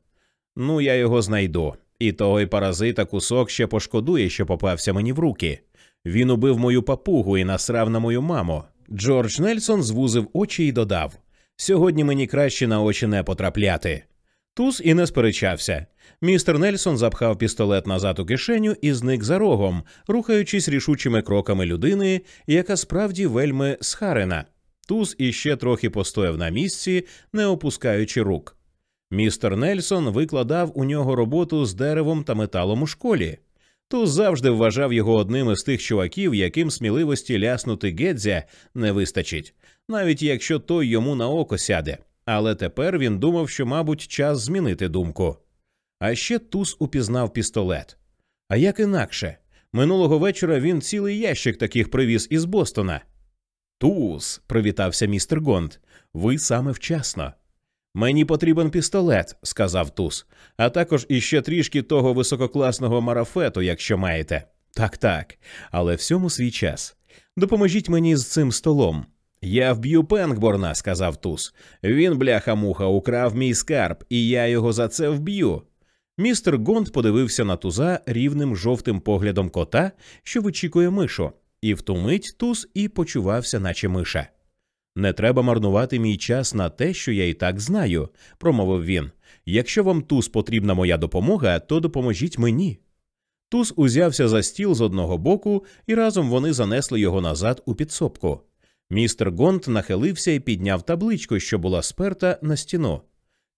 Ну, я його знайду. І той паразита кусок ще пошкодує, що попався мені в руки. Він убив мою папугу і насрав на мою маму. Джордж Нельсон звузив очі і додав Сьогодні мені краще на очі не потрапляти. Туз і не сперечався. Містер Нельсон запхав пістолет назад у кишеню і зник за рогом, рухаючись рішучими кроками людини, яка справді вельми схарена. Туз іще трохи постояв на місці, не опускаючи рук. Містер Нельсон викладав у нього роботу з деревом та металом у школі. Туз завжди вважав його одним із тих чуваків, яким сміливості ляснути Гедзя не вистачить, навіть якщо той йому на око сяде. Але тепер він думав, що, мабуть, час змінити думку. А ще Туз упізнав пістолет. А як інакше, минулого вечора він цілий ящик таких привіз із Бостона. Туз, привітався містер Гонд, ви саме вчасно. Мені потрібен пістолет, сказав Туз, а також іще трішки того висококласного марафету, якщо маєте. Так, так, але всьому свій час. Допоможіть мені з цим столом. Я вб'ю Пенгборна, сказав Туз. Він, бляха муха, украв мій скарб, і я його за це вб'ю. Містер Гонд подивився на туза рівним жовтим поглядом кота, що вичікує мишу, і в ту мить туз і почувався, наче миша. Не треба марнувати мій час на те, що я і так знаю, промовив він. Якщо вам туз потрібна моя допомога, то допоможіть мені. Туз узявся за стіл з одного боку, і разом вони занесли його назад у підсобку. Містер Гонт нахилився і підняв табличку, що була сперта на стіну.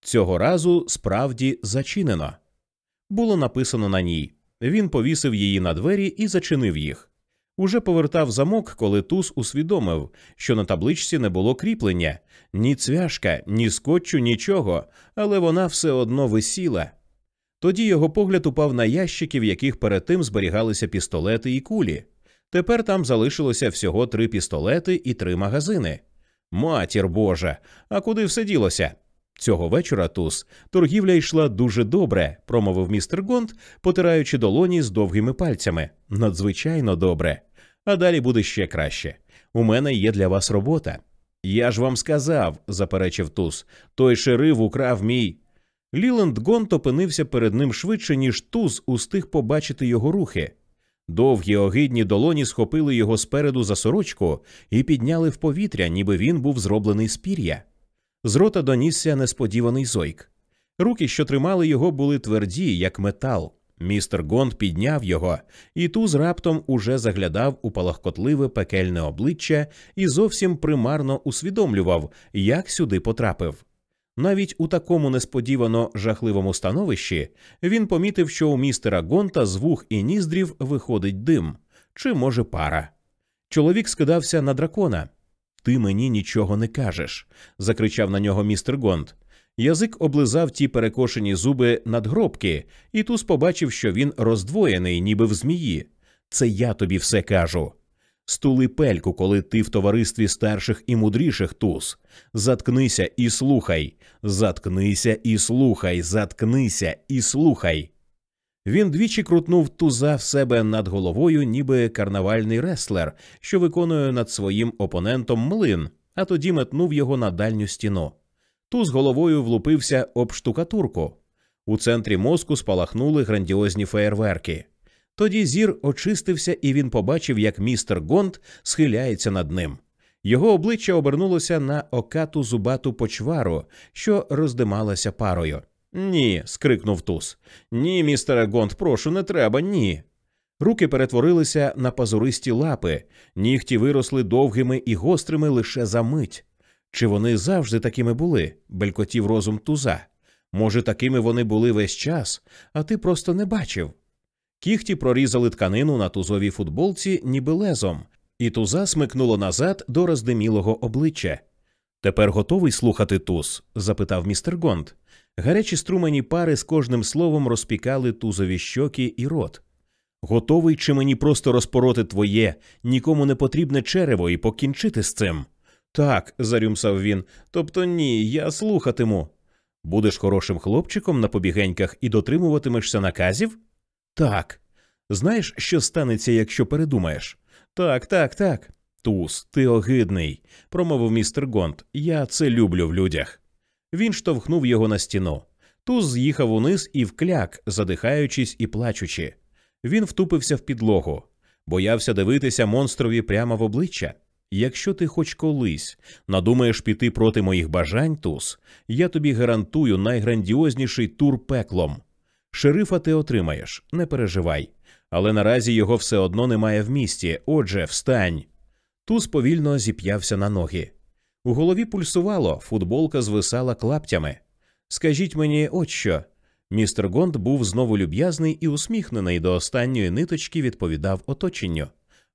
Цього разу справді зачинено. Було написано на ній. Він повісив її на двері і зачинив їх. Уже повертав замок, коли туз усвідомив, що на табличці не було кріплення, ні цвяшка, ні скотчу, нічого, але вона все одно висіла. Тоді його погляд упав на ящики, в яких перед тим зберігалися пістолети і кулі. Тепер там залишилося всього три пістолети і три магазини. Матір Божа, а куди все ділося? Цього вечора туз торгівля йшла дуже добре, промовив містер Гонд, потираючи долоні з довгими пальцями. Надзвичайно добре. А далі буде ще краще. У мене є для вас робота. Я ж вам сказав, заперечив туз. Той шериф украв мій. Ліленд Гонт опинився перед ним швидше, ніж туз устиг побачити його рухи. Довгі огидні долоні схопили його спереду за сорочку і підняли в повітря, ніби він був зроблений з пір'я. З рота донісся несподіваний зойк. Руки, що тримали його, були тверді, як метал. Містер Гонд підняв його, і туз раптом уже заглядав у палахкотливе пекельне обличчя і зовсім примарно усвідомлював, як сюди потрапив. Навіть у такому несподівано жахливому становищі він помітив, що у містера Гонта з вух і ніздрів виходить дим, чи, може, пара. Чоловік скидався на дракона. Ти мені нічого не кажеш, закричав на нього містер Гонт. Язик облизав ті перекошені зуби надгробки, і Туз побачив, що він роздвоєний, ніби в змії. Це я тобі все кажу. Стули пельку, коли ти в товаристві старших і мудріших туз. Заткнися і слухай, заткнися і слухай, заткнися і слухай. Він двічі крутнув туза в себе над головою, ніби карнавальний реслер, що виконує над своїм опонентом млин, а тоді метнув його на дальню стіну. Туз головою влупився об штукатурку. У центрі мозку спалахнули грандіозні феєрверки. Тоді зір очистився, і він побачив, як містер Гонт схиляється над ним. Його обличчя обернулося на окату зубату почвару, що роздималася парою. Ні. скрикнув Туз. Ні, містере Гонт, прошу, не треба, ні. Руки перетворилися на пазуристі лапи, нігті виросли довгими і гострими лише за мить. Чи вони завжди такими були? белькотів розум туза. Може, такими вони були весь час, а ти просто не бачив. Кіхті прорізали тканину на тузовій футболці, ніби лезом, і туза смикнуло назад до роздимілого обличчя. Тепер готовий слухати туз? запитав містер Гонд. Гарячі струмені пари з кожним словом розпікали тузові щоки і рот. Готовий чи мені просто розпороти твоє, нікому не потрібне черево і покінчити з цим? Так, зарюмсав він. Тобто ні, я слухатиму. Будеш хорошим хлопчиком на побігеньках і дотримуватимешся наказів? Так. Знаєш, що станеться, якщо передумаєш? Так, так, так. Туз, ти огидний, промовив містер Гонт. Я це люблю в людях. Він штовхнув його на стіну. Туз з'їхав униз і вкляк, задихаючись і плачучи. Він втупився в підлогу, боявся дивитися монстрові прямо в обличчя. Якщо ти хоч колись надумаєш піти проти моїх бажань, Туз, я тобі гарантую найграндіозніший тур пеклом. Шерифа ти отримаєш, не переживай. Але наразі його все одно немає в місті. Отже, встань. Туз повільно зіп'явся на ноги. У голові пульсувало, футболка звисала клаптями. Скажіть мені, от що. Містер Гонд був знову люб'язний і усміхнений до останньої ниточки відповідав оточенню.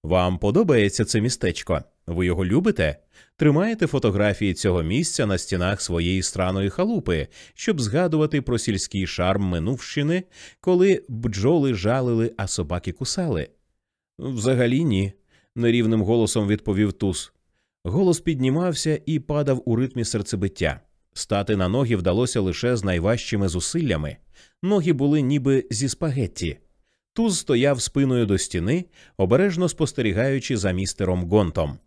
Вам подобається це містечко? Ви його любите? Тримаєте фотографії цього місця на стінах своєї страної халупи, щоб згадувати про сільський шарм минувщини, коли бджоли жалили, а собаки кусали? Взагалі ні, нерівним голосом відповів Туз. Голос піднімався і падав у ритмі серцебиття. Стати на ноги вдалося лише з найважчими зусиллями. Ноги були ніби зі спагетті. Туз стояв спиною до стіни, обережно спостерігаючи за містером Гонтом.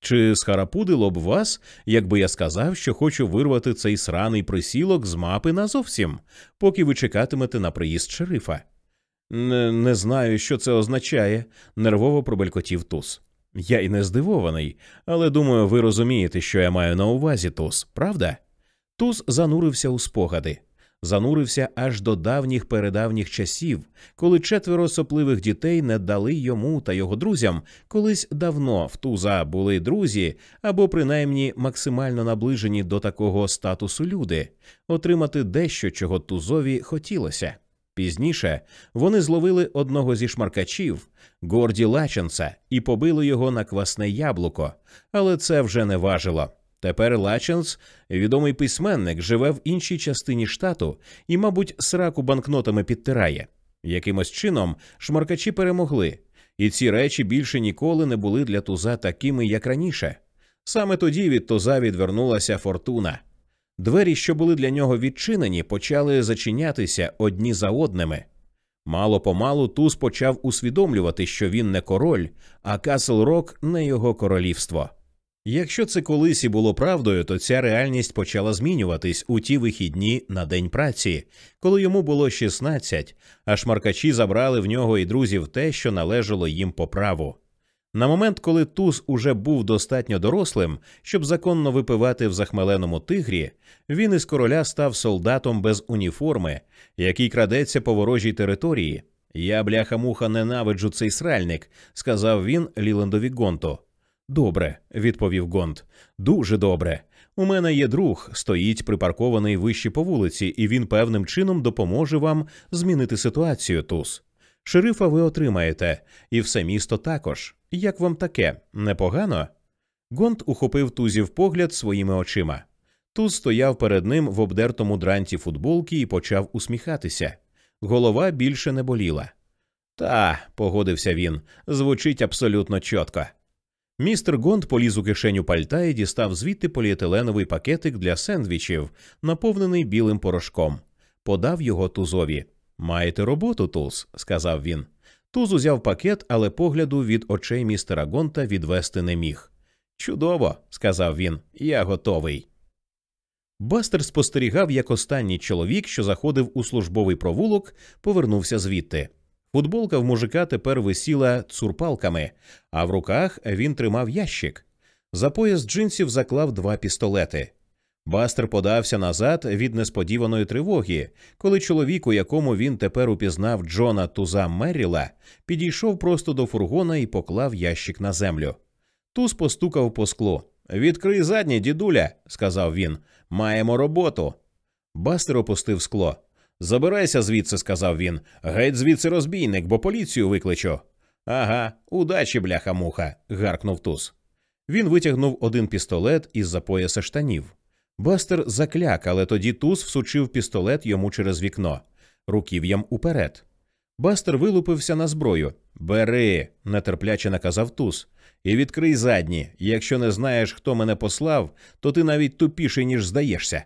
Чи схарапудило б вас, якби я сказав, що хочу вирвати цей сраний присілок з мапи назовсім, поки ви чекатимете на приїзд шерифа? Не, не знаю, що це означає, нервово пробелькотів Туз. Я й не здивований, але думаю, ви розумієте, що я маю на увазі Туз, правда? Туз занурився у спогади занурився аж до давніх передавніх часів, коли четверо сопливих дітей не дали йому та його друзям колись давно в туза були друзі або принаймні максимально наближені до такого статусу люди, отримати дещо, чого тузові хотілося. Пізніше вони зловили одного зі шмаркачів, Горді Лаченца, і побили його на квасне яблуко, але це вже не важило. Тепер Лаченс, відомий письменник, живе в іншій частині штату і, мабуть, сраку банкнотами підтирає. Якимось чином шмаркачі перемогли, і ці речі більше ніколи не були для туза такими, як раніше. Саме тоді від туза відвернулася фортуна. Двері, що були для нього відчинені, почали зачинятися одні за одними. Мало помалу туз почав усвідомлювати, що він не король, а Касл Рок не його королівство. Якщо це колись і було правдою, то ця реальність почала змінюватись у ті вихідні на день праці, коли йому було 16, а шмаркачі забрали в нього і друзів те, що належало їм по праву. На момент, коли Туз уже був достатньо дорослим, щоб законно випивати в захмеленому тигрі, він із короля став солдатом без уніформи, який крадеться по ворожій території. Я, бляха муха, ненавиджу цей сральник, сказав він Ліландові Гонто. Добре, відповів Гонт. Дуже добре. У мене є друг, стоїть припаркований вище по вулиці, і він певним чином допоможе вам змінити ситуацію. Туз. Шерифа ви отримаєте, і все місто також. Як вам таке? Непогано? Гонт ухопив тузів погляд своїми очима. Туз стояв перед ним в обдертому дранті футболки і почав усміхатися. Голова більше не боліла. Та, погодився він, звучить абсолютно чітко. Містер Гонд поліз у кишеню пальта і дістав звідти поліетиленовий пакетик для сендвічів, наповнений білим порошком. Подав його тузові. Маєте роботу, Туз, сказав він. Туз узяв пакет, але погляду від очей містера Гонта відвести не міг. Чудово, сказав він, я готовий. Бастер спостерігав, як останній чоловік, що заходив у службовий провулок, повернувся звідти. Футболка в мужика тепер висіла цурпалками, а в руках він тримав ящик. За пояс джинсів заклав два пістолети. Бастер подався назад від несподіваної тривоги, коли чоловік, у якому він тепер упізнав Джона Туза Мерріла, підійшов просто до фургона і поклав ящик на землю. Туз постукав по склу. Відкрий заднє, дідуля, сказав він. Маємо роботу. Бастер опустив скло. Забирайся звідси, сказав він. Геть звідси розбійник, бо поліцію викличу. Ага, удачі, бляха муха. гаркнув Туз. Він витягнув один пістолет із за пояса штанів. Бастер закляк, але тоді Туз всучив пістолет йому через вікно, руків'ям уперед. Бастер вилупився на зброю. Бери, нетерпляче наказав Туз. І відкрий задні. Якщо не знаєш, хто мене послав, то ти навіть тупіший, ніж здаєшся.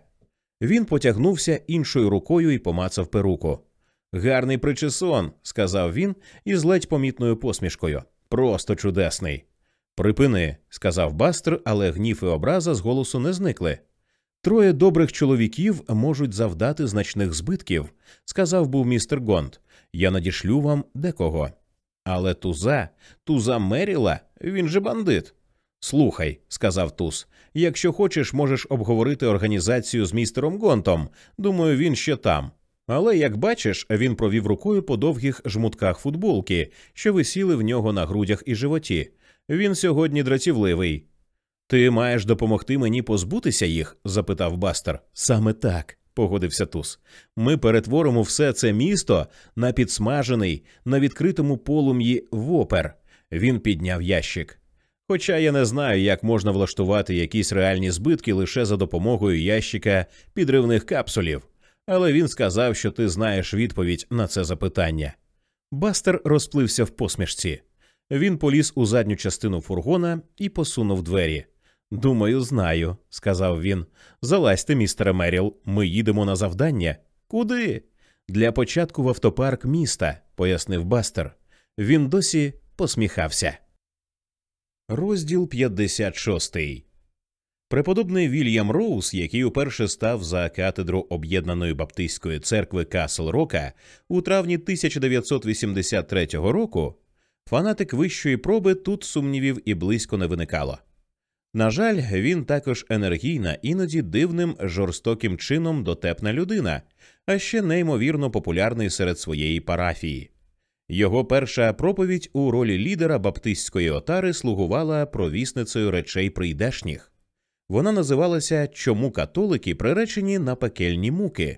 Він потягнувся іншою рукою і помацав перуку. Гарний причесон, сказав він із ледь помітною посмішкою. Просто чудесний. Припини, сказав Бастер, але гнів і образа з голосу не зникли. Троє добрих чоловіків можуть завдати значних збитків, сказав був містер Гонд. Я надішлю вам декого. Але туза, туза Меріла, він же бандит. Слухай, сказав Туз, якщо хочеш, можеш обговорити організацію з містером Гонтом. Думаю, він ще там. Але, як бачиш, він провів рукою по довгих жмутках футболки, що висіли в нього на грудях і животі. Він сьогодні дратівливий. Ти маєш допомогти мені позбутися їх? запитав Бастер. Саме так, погодився Туз. Ми перетворимо все це місто на підсмажений, на відкритому полум'ї вопер. Він підняв ящик. Хоча я не знаю, як можна влаштувати якісь реальні збитки лише за допомогою ящика підривних капсулів, але він сказав, що ти знаєш відповідь на це запитання. Бастер розплився в посмішці. Він поліз у задню частину фургона і посунув двері. Думаю, знаю, сказав він. Залазьте, містере Меріл, ми їдемо на завдання. Куди? Для початку в автопарк міста, пояснив Бастер. Він досі посміхався. Розділ 56. Преподобний Вільям Роуз, який уперше став за катедру Об'єднаної Баптистської церкви Касл Рока у травні 1983 року, фанатик вищої проби тут сумнівів і близько не виникало. На жаль, він також енергійна, іноді дивним жорстоким чином дотепна людина, а ще неймовірно популярний серед своєї парафії. Його перша проповідь у ролі лідера баптистської отари слугувала провісницею речей прийдешніх. Вона називалася Чому католики приречені на пекельні муки.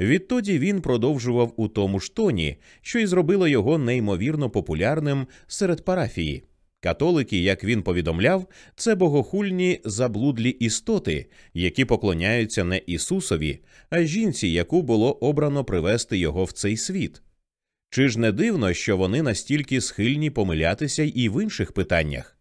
Відтоді він продовжував у тому ж тоні, що й зробило його неймовірно популярним серед парафії. Католики, як він повідомляв, це богохульні заблудлі істоти, які поклоняються не Ісусові, а жінці, яку було обрано привести його в цей світ. Чи ж не дивно, що вони настільки схильні помилятися і в інших питаннях?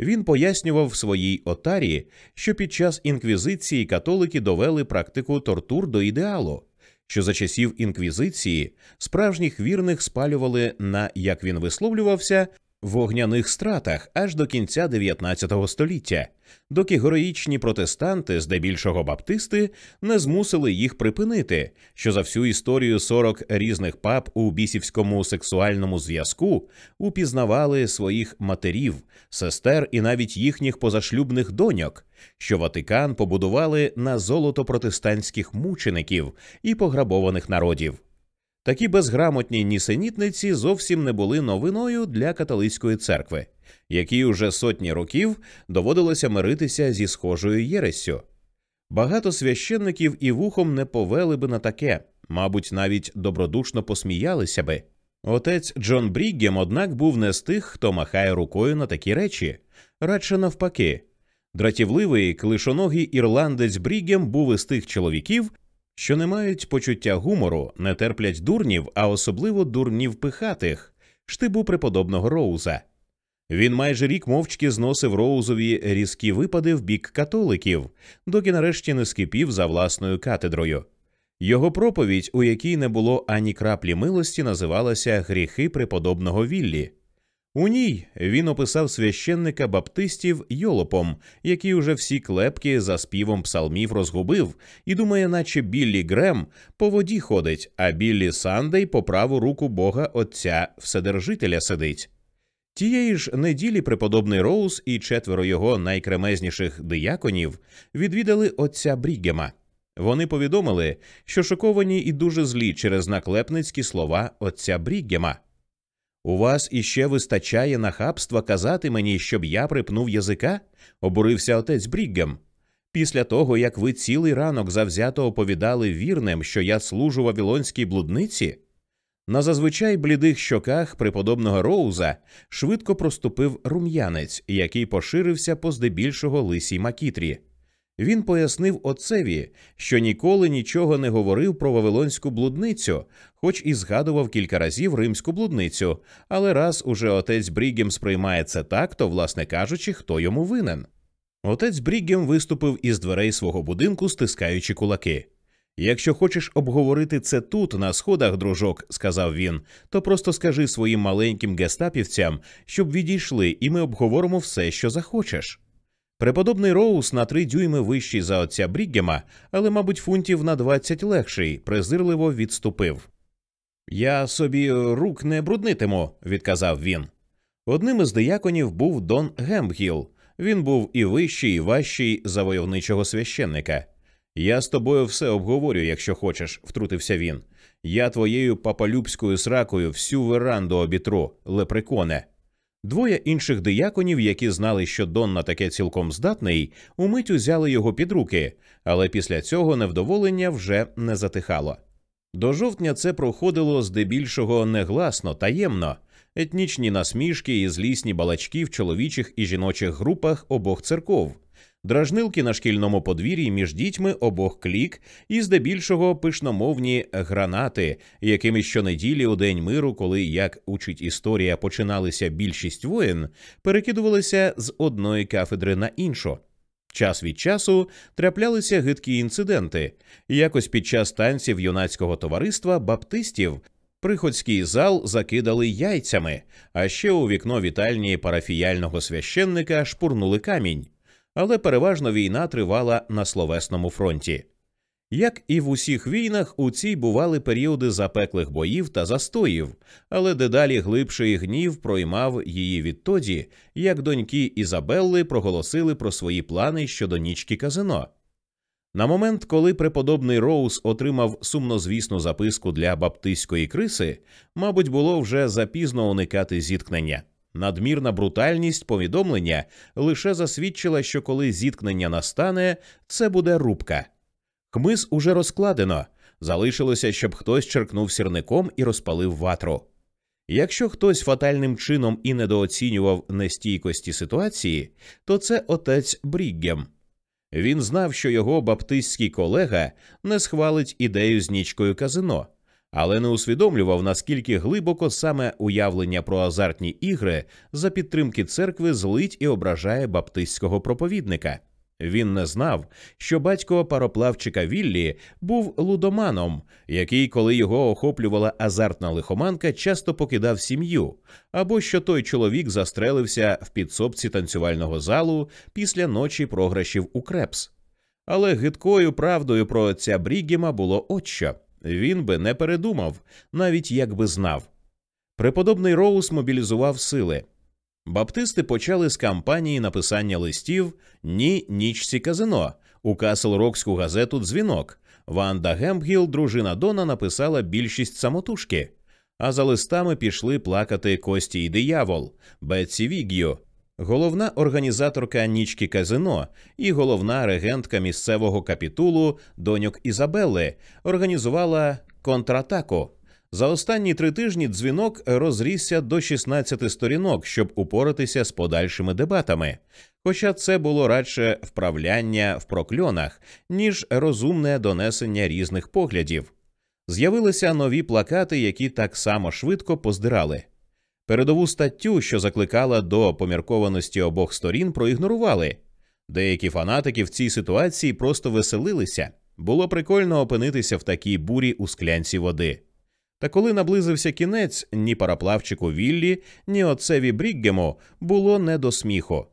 Він пояснював в своїй отарі, що під час інквізиції католики довели практику тортур до ідеалу, що за часів інквізиції справжніх вірних спалювали на, як він висловлювався, вогняних стратах аж до кінця 19 століття, доки героїчні протестанти, здебільшого баптисти, не змусили їх припинити, що за всю історію 40 різних пап у бісівському сексуальному зв'язку упізнавали своїх матерів, сестер і навіть їхніх позашлюбних доньок, що Ватикан побудували на золото протестантських мучеників і пограбованих народів. Такі безграмотні нісенітниці зовсім не були новиною для католицької церкви, якій уже сотні років доводилося миритися зі схожою єрессю. Багато священників і вухом не повели би на таке, мабуть, навіть добродушно посміялися би. Отець Джон Бріггем, однак, був не з тих, хто махає рукою на такі речі, радше навпаки. Дратівливий клишоногий ірландець Бріггем був із тих чоловіків, що не мають почуття гумору, не терплять дурнів, а особливо дурнів пихатих, штибу преподобного Роуза. Він майже рік мовчки зносив Роузові різкі випади в бік католиків, доки нарешті не скипів за власною катедрою. Його проповідь, у якій не було ані краплі милості, називалася Гріхи преподобного Віллі. У ній він описав священника баптистів йолопом, який уже всі клепки за співом псалмів розгубив, і думає, наче Біллі Грем по воді ходить, а Біллі Сандей по праву руку Бога Отця Вседержителя сидить. Тієї ж неділі преподобний Роуз і четверо його найкремезніших дияконів відвідали отця Брігема. Вони повідомили, що шоковані і дуже злі через наклепницькі слова отця Бріггема. У вас іще вистачає нахабства казати мені, щоб я припнув язика? обурився отець Бріггем. Після того, як ви цілий ранок завзято оповідали вірним, що я служу вавілонській блудниці. На зазвичай блідих щоках преподобного Роуза швидко проступив рум'янець, який поширився по здебільшого лисій макітрі. Він пояснив отцеві, що ніколи нічого не говорив про вавилонську блудницю, хоч і згадував кілька разів римську блудницю, але раз уже отець Брігем сприймає це так, то, власне кажучи, хто йому винен. Отець Брігем виступив із дверей свого будинку, стискаючи кулаки. Якщо хочеш обговорити це тут, на сходах, дружок, сказав він, то просто скажи своїм маленьким гестапівцям, щоб відійшли, і ми обговоримо все, що захочеш. Преподобний Роуз на три дюйми вищий за отця Бріггема, але, мабуть, фунтів на двадцять легший, презирливо відступив. Я собі рук не бруднитиму, відказав він. Одним із дияконів був Дон Гембгіл. Він був і вищий, і важчий за войовничого священника. Я з тобою все обговорю, якщо хочеш, втрутився він. Я твоєю папалюбською сракою всю веранду обітру, лепреконе. Двоє інших дияконів, які знали, що Дон таке цілком здатний, умить узяли його під руки, але після цього невдоволення вже не затихало. До жовтня це проходило здебільшого негласно, таємно, етнічні насмішки і злісні балачки в чоловічих і жіночих групах обох церков дражнилки на шкільному подвір'ї між дітьми обох клік і здебільшого пишномовні гранати, якими щонеділі у день миру, коли як учить історія, починалися більшість воєн, перекидувалися з одної кафедри на іншу. Час від часу траплялися гидкі інциденти. Якось під час танців юнацького товариства баптистів приходський зал закидали яйцями, а ще у вікно вітальні парафіяльного священника шпурнули камінь але переважно війна тривала на словесному фронті. Як і в усіх війнах, у цій бували періоди запеклих боїв та застоїв, але дедалі глибший гнів проймав її відтоді, як доньки Ізабелли проголосили про свої плани щодо нічки казино. На момент, коли преподобний Роуз отримав сумнозвісну записку для баптистської криси, мабуть, було вже запізно уникати зіткнення. Надмірна брутальність повідомлення лише засвідчила, що коли зіткнення настане, це буде рубка. Хмиз уже розкладено, залишилося, щоб хтось черкнув сірником і розпалив ватру. Якщо хтось фатальним чином і недооцінював нестійкості ситуації, то це отець Бріггем. Він знав, що його баптистський колега не схвалить ідею з нічкою казино але не усвідомлював, наскільки глибоко саме уявлення про азартні ігри за підтримки церкви злить і ображає баптистського проповідника. Він не знав, що батько пароплавчика Віллі був лудоманом, який, коли його охоплювала азартна лихоманка, часто покидав сім'ю, або що той чоловік застрелився в підсобці танцювального залу після ночі програшів у крепс. Але гидкою правдою про отця Бріггема було от що. Він би не передумав, навіть якби знав. Преподобний Роуз мобілізував сили. Баптисти почали з кампанії написання листів Ні нічці казино у Касл-Рокську газету Дзвінок. Ванда Гембгіл, дружина Дона, написала більшість самотужки, а за листами пішли плакати Кості і диявол, Бетсі Віг'ю, головна організаторка нічки казино і головна регентка місцевого капітулу доньок Ізабелли організувала контратаку. За останні три тижні дзвінок розрісся до 16 сторінок, щоб упоратися з подальшими дебатами. Хоча це було радше вправляння в прокльонах, ніж розумне донесення різних поглядів. З'явилися нові плакати, які так само швидко поздирали. Передову статтю, що закликала до поміркованості обох сторін, проігнорували. Деякі фанатики в цій ситуації просто веселилися. Було прикольно опинитися в такій бурі у склянці води. Та коли наблизився кінець, ні параплавчику Віллі, ні отцеві Бріггему було не до сміху.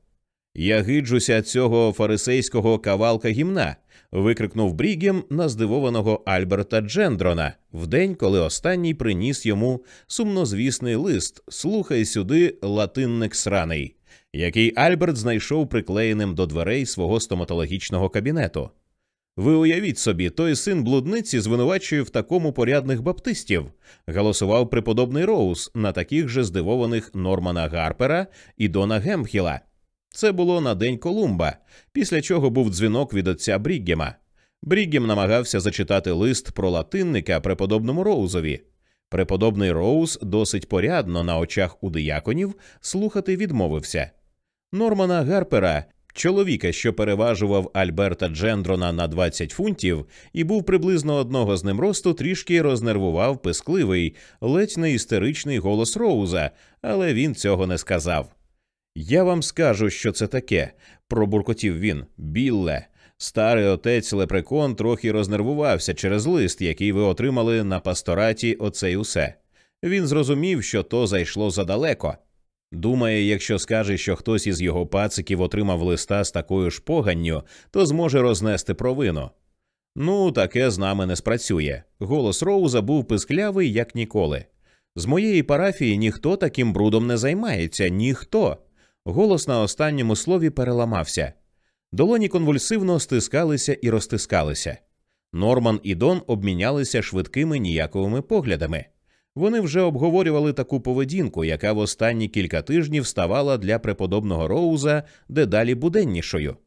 Я гиджуся цього фарисейського кавалка гімна. Викрикнув Брігем на здивованого Альберта Джендрона в день, коли останній приніс йому сумнозвісний лист Слухай сюди, латинник сраний, який Альберт знайшов приклеєним до дверей свого стоматологічного кабінету. Ви уявіть собі, той син блудниці звинувачує в такому порядних баптистів, галасував преподобний Роуз на таких же здивованих Нормана Гарпера і Дона Гембгіла. Це було на день Колумба, після чого був дзвінок від отця Бріггема. Бріггем намагався зачитати лист про латинника преподобному Роузові. Преподобний Роуз досить порядно на очах у дияконів слухати відмовився. Нормана Гарпера, чоловіка, що переважував Альберта Джендрона на 20 фунтів, і був приблизно одного з ним росту, трішки рознервував пискливий, ледь не істеричний голос Роуза, але він цього не сказав. Я вам скажу, що це таке, пробуркотів він. Білле. Старий отець Лепрекон трохи рознервувався через лист, який ви отримали на пастораті оце й усе. Він зрозумів, що то зайшло задалеко. Думає, якщо скаже, що хтось із його пациків отримав листа з такою ж поганню, то зможе рознести провину. Ну, таке з нами не спрацює. Голос Роуза був писклявий, як ніколи. З моєї парафії ніхто таким брудом не займається, ніхто. Голос на останньому слові переламався. Долоні конвульсивно стискалися і розтискалися. Норман і Дон обмінялися швидкими ніяковими поглядами. Вони вже обговорювали таку поведінку, яка в останні кілька тижнів ставала для преподобного Роуза дедалі буденнішою.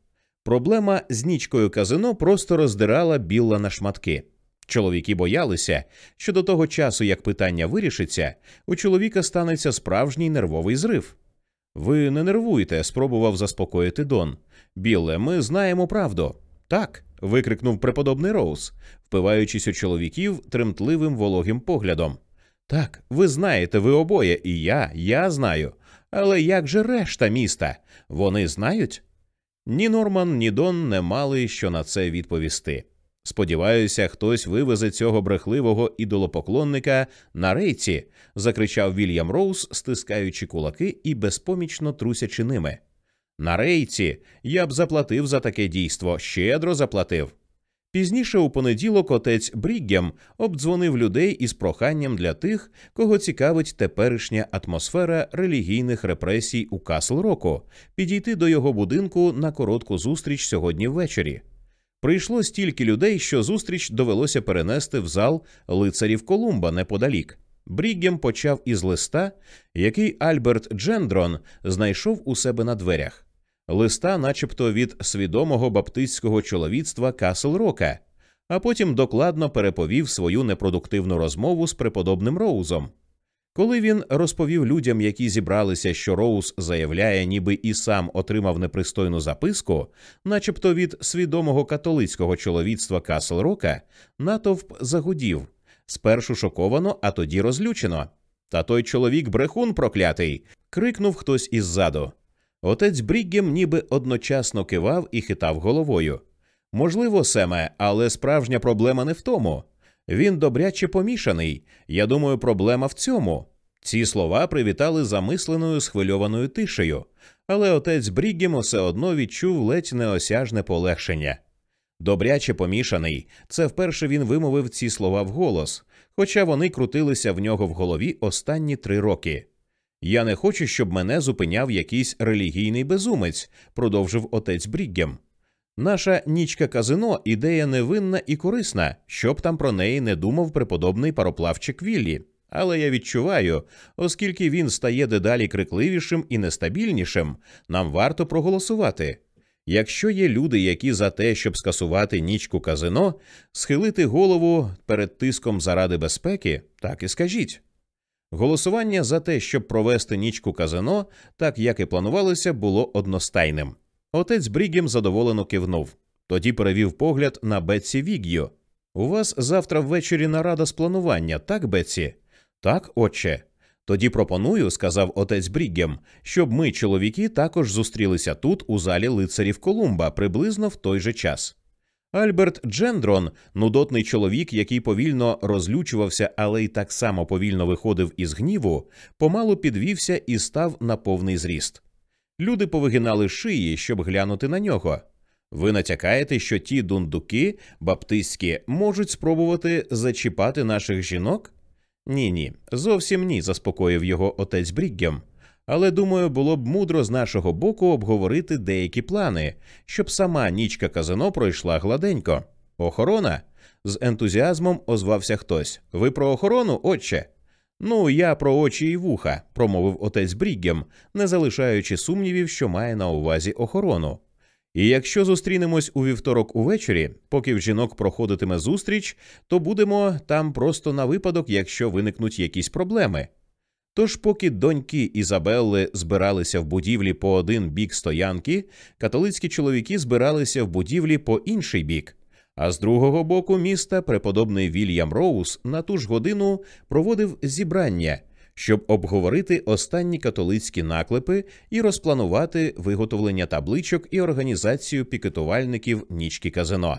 Проблема з нічкою казино просто роздирала Білла на шматки. Чоловіки боялися, що до того часу, як питання вирішиться, у чоловіка станеться справжній нервовий зрив. Ви не нервуйте, спробував заспокоїти Дон. Білле, ми знаємо правду. Так. викрикнув преподобний Роуз, впиваючись у чоловіків тремтливим вологим поглядом. Так, ви знаєте, ви обоє, і я, я знаю. Але як же решта міста? Вони знають? Ні Норман, ні Дон не мали що на це відповісти. Сподіваюся, хтось вивезе цього брехливого ідолопоклонника на рейці, закричав Вільям Роуз, стискаючи кулаки і безпомічно трусячи ними. На рейці я б заплатив за таке дійство, щедро заплатив. Пізніше у понеділок отець Бріггем обдзвонив людей із проханням для тих, кого цікавить теперішня атмосфера релігійних репресій у Касл Року, підійти до його будинку на коротку зустріч сьогодні ввечері. Прийшло стільки людей, що зустріч довелося перенести в зал лицарів Колумба неподалік. Бріггем почав із листа, який Альберт Джендрон знайшов у себе на дверях. Листа, начебто від свідомого баптистського чоловіцтва Касл Рока, а потім докладно переповів свою непродуктивну розмову з преподобним Роузом. Коли він розповів людям, які зібралися, що Роуз заявляє, ніби і сам отримав непристойну записку, начебто від свідомого католицького чоловіцтва Касл Рока, натовп загудів спершу шоковано, а тоді розлючено. Та той чоловік брехун проклятий. крикнув хтось іззаду. Отець Бріггем ніби одночасно кивав і хитав головою. Можливо, Семе, але справжня проблема не в тому. Він добряче помішаний. Я думаю, проблема в цьому. Ці слова привітали замисленою схвильованою тишею, але отець Бріггем усе одно відчув ледь неосяжне полегшення. Добряче помішаний, це вперше він вимовив ці слова вголос, хоча вони крутилися в нього в голові останні три роки. Я не хочу, щоб мене зупиняв якийсь релігійний безумець, продовжив отець Бріггем. Наша нічка казино ідея невинна і корисна, щоб там про неї не думав преподобний пароплавчик Віллі. Але я відчуваю, оскільки він стає дедалі крикливішим і нестабільнішим, нам варто проголосувати. Якщо є люди, які за те, щоб скасувати нічку казино, схилити голову перед тиском заради безпеки, так і скажіть. Голосування за те, щоб провести нічку казино, так як і планувалося, було одностайним. Отець Брігем задоволено кивнув. Тоді перевів погляд на Бетсі Віг'ю. У вас завтра ввечері нарада з планування, так, Бетсі? Так, отче. Тоді пропоную, сказав отець Бріггем, щоб ми, чоловіки, також зустрілися тут, у залі лицарів Колумба, приблизно в той же час. Альберт Джендрон, нудотний чоловік, який повільно розлючувався, але й так само повільно виходив із гніву, помалу підвівся і став на повний зріст. Люди повигинали шиї, щоб глянути на нього. Ви натякаєте, що ті дундуки баптистські можуть спробувати зачіпати наших жінок? Ні, ні, зовсім ні, заспокоїв його отець Бріггем. Але думаю, було б мудро з нашого боку обговорити деякі плани, щоб сама нічка казино пройшла гладенько. Охорона? з ентузіазмом озвався хтось. Ви про охорону, отче? Ну, я про очі і вуха, промовив отець Бріггем, не залишаючи сумнівів, що має на увазі охорону. І якщо зустрінемось у вівторок увечері, поки в жінок проходитиме зустріч, то будемо там просто на випадок, якщо виникнуть якісь проблеми. Тож, поки доньки Ізабелли збиралися в будівлі по один бік стоянки, католицькі чоловіки збиралися в будівлі по інший бік. А з другого боку міста преподобний Вільям Роуз на ту ж годину проводив зібрання, щоб обговорити останні католицькі наклепи і розпланувати виготовлення табличок і організацію пікетувальників нічки казино.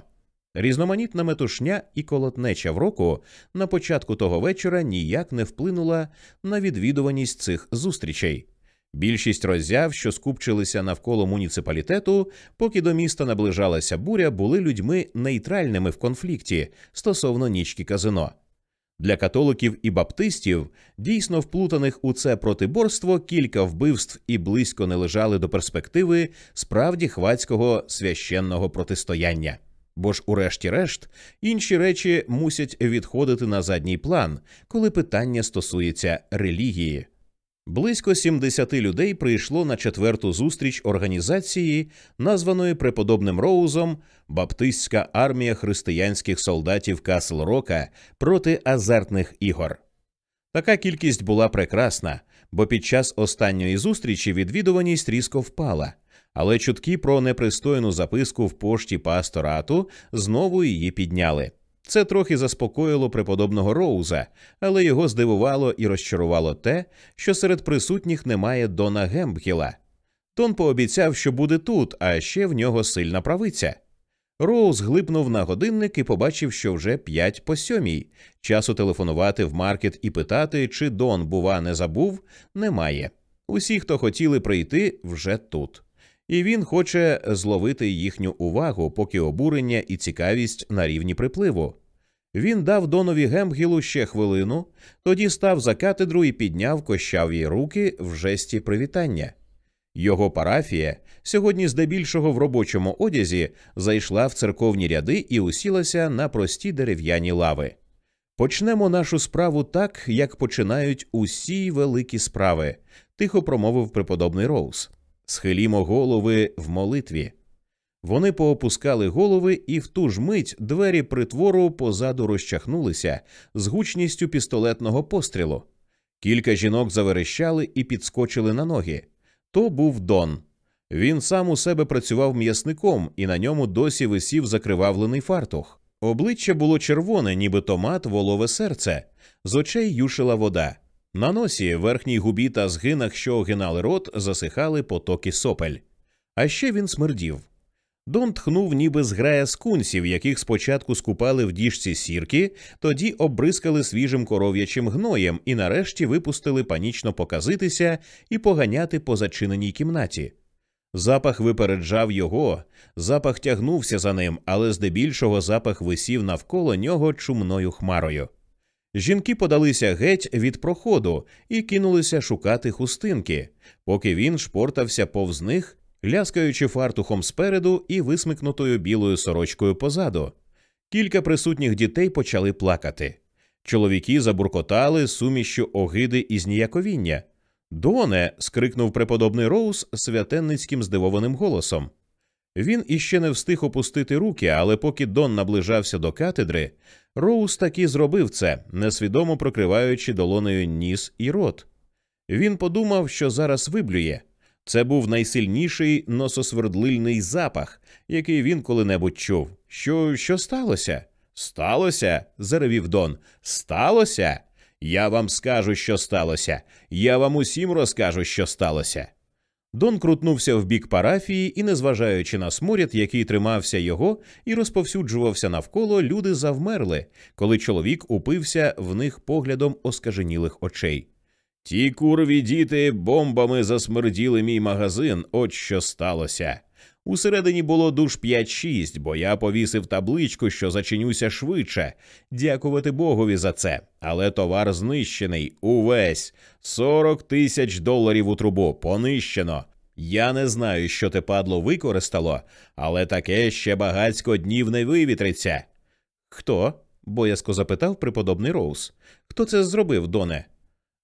Різноманітна метушня і колотнеча в року на початку того вечора ніяк не вплинула на відвідуваність цих зустрічей. Більшість роззяв, що скупчилися навколо муніципалітету, поки до міста наближалася буря, були людьми нейтральними в конфлікті стосовно нічки казино. Для католиків і баптистів, дійсно вплутаних у це протиборство, кілька вбивств і близько не лежали до перспективи справді хвацького священного протистояння. Бо ж, урешті-решт, інші речі мусять відходити на задній план, коли питання стосується релігії. Близько 70 людей прийшло на четверту зустріч організації, названої преподобним Роузом Баптистська армія християнських солдатів Касл Рока проти азартних ігор. Така кількість була прекрасна, бо під час останньої зустрічі відвідуваність різко впала, але чутки про непристойну записку в пошті пасторату знову її підняли. Це трохи заспокоїло преподобного Роуза, але його здивувало і розчарувало те, що серед присутніх немає Дона Гембгіла. Тон пообіцяв, що буде тут, а ще в нього сильна правиця. Роуз глипнув на годинник і побачив, що вже п'ять по сьомій. Часу телефонувати в маркет і питати, чи Дон, бува, не забув, немає. Усі, хто хотіли прийти, вже тут і він хоче зловити їхню увагу, поки обурення і цікавість на рівні припливу. Він дав Донові Гемгілу ще хвилину, тоді став за катедру і підняв кощаві руки в жесті привітання. Його парафія, сьогодні здебільшого в робочому одязі, зайшла в церковні ряди і усілася на прості дерев'яні лави. Почнемо нашу справу так, як починають усі великі справи, тихо промовив преподобний Роуз. Схилімо голови в молитві. Вони поопускали голови, і в ту ж мить двері притвору позаду розчахнулися з гучністю пістолетного пострілу. Кілька жінок заверещали і підскочили на ноги. То був Дон. Він сам у себе працював м'ясником, і на ньому досі висів закривавлений фартух. Обличчя було червоне, ніби томат, волове серце, з очей юшила вода. На носі, верхній губі та згинах, що огинали рот, засихали потоки сопель. А ще він смердів. Дон тхнув, ніби зграя скунсів, яких спочатку скупали в діжці сірки, тоді обрискали свіжим коров'ячим гноєм і нарешті випустили панічно показитися і поганяти по зачиненій кімнаті. Запах випереджав його, запах тягнувся за ним, але здебільшого запах висів навколо нього чумною хмарою. Жінки подалися геть від проходу і кинулися шукати хустинки, поки він шпортався повз них, ляскаючи фартухом спереду і висмикнутою білою сорочкою позаду. Кілька присутніх дітей почали плакати. Чоловіки забуркотали сумішю огиди і зніяковіння. Доне. скрикнув преподобний Роуз святенницьким здивованим голосом. Він іще не встиг опустити руки, але поки Дон наближався до катедри, Роуз таки зробив це, несвідомо прокриваючи долонею ніс і рот. Він подумав, що зараз виблює. Це був найсильніший нососвердлильний запах, який він коли-небудь чув. Що що сталося? Сталося? заревів Дон. Сталося? Я вам скажу, що сталося. Я вам усім розкажу, що сталося. Дон крутнувся в бік парафії, і, незважаючи на сморід, який тримався його і розповсюджувався навколо, люди завмерли, коли чоловік упився в них поглядом оскаженілих очей. Ті курві діти бомбами засмерділи мій магазин, от що сталося. Усередині було душ 5-6, бо я повісив табличку, що зачинюся швидше. Дякувати Богові за це. Але товар знищений увесь 40 тисяч доларів у трубу понищено. Я не знаю, що те падло використало, але таке ще багацько днів не вивітриться. Хто? боязко запитав преподобний Роуз. Хто це зробив, Доне?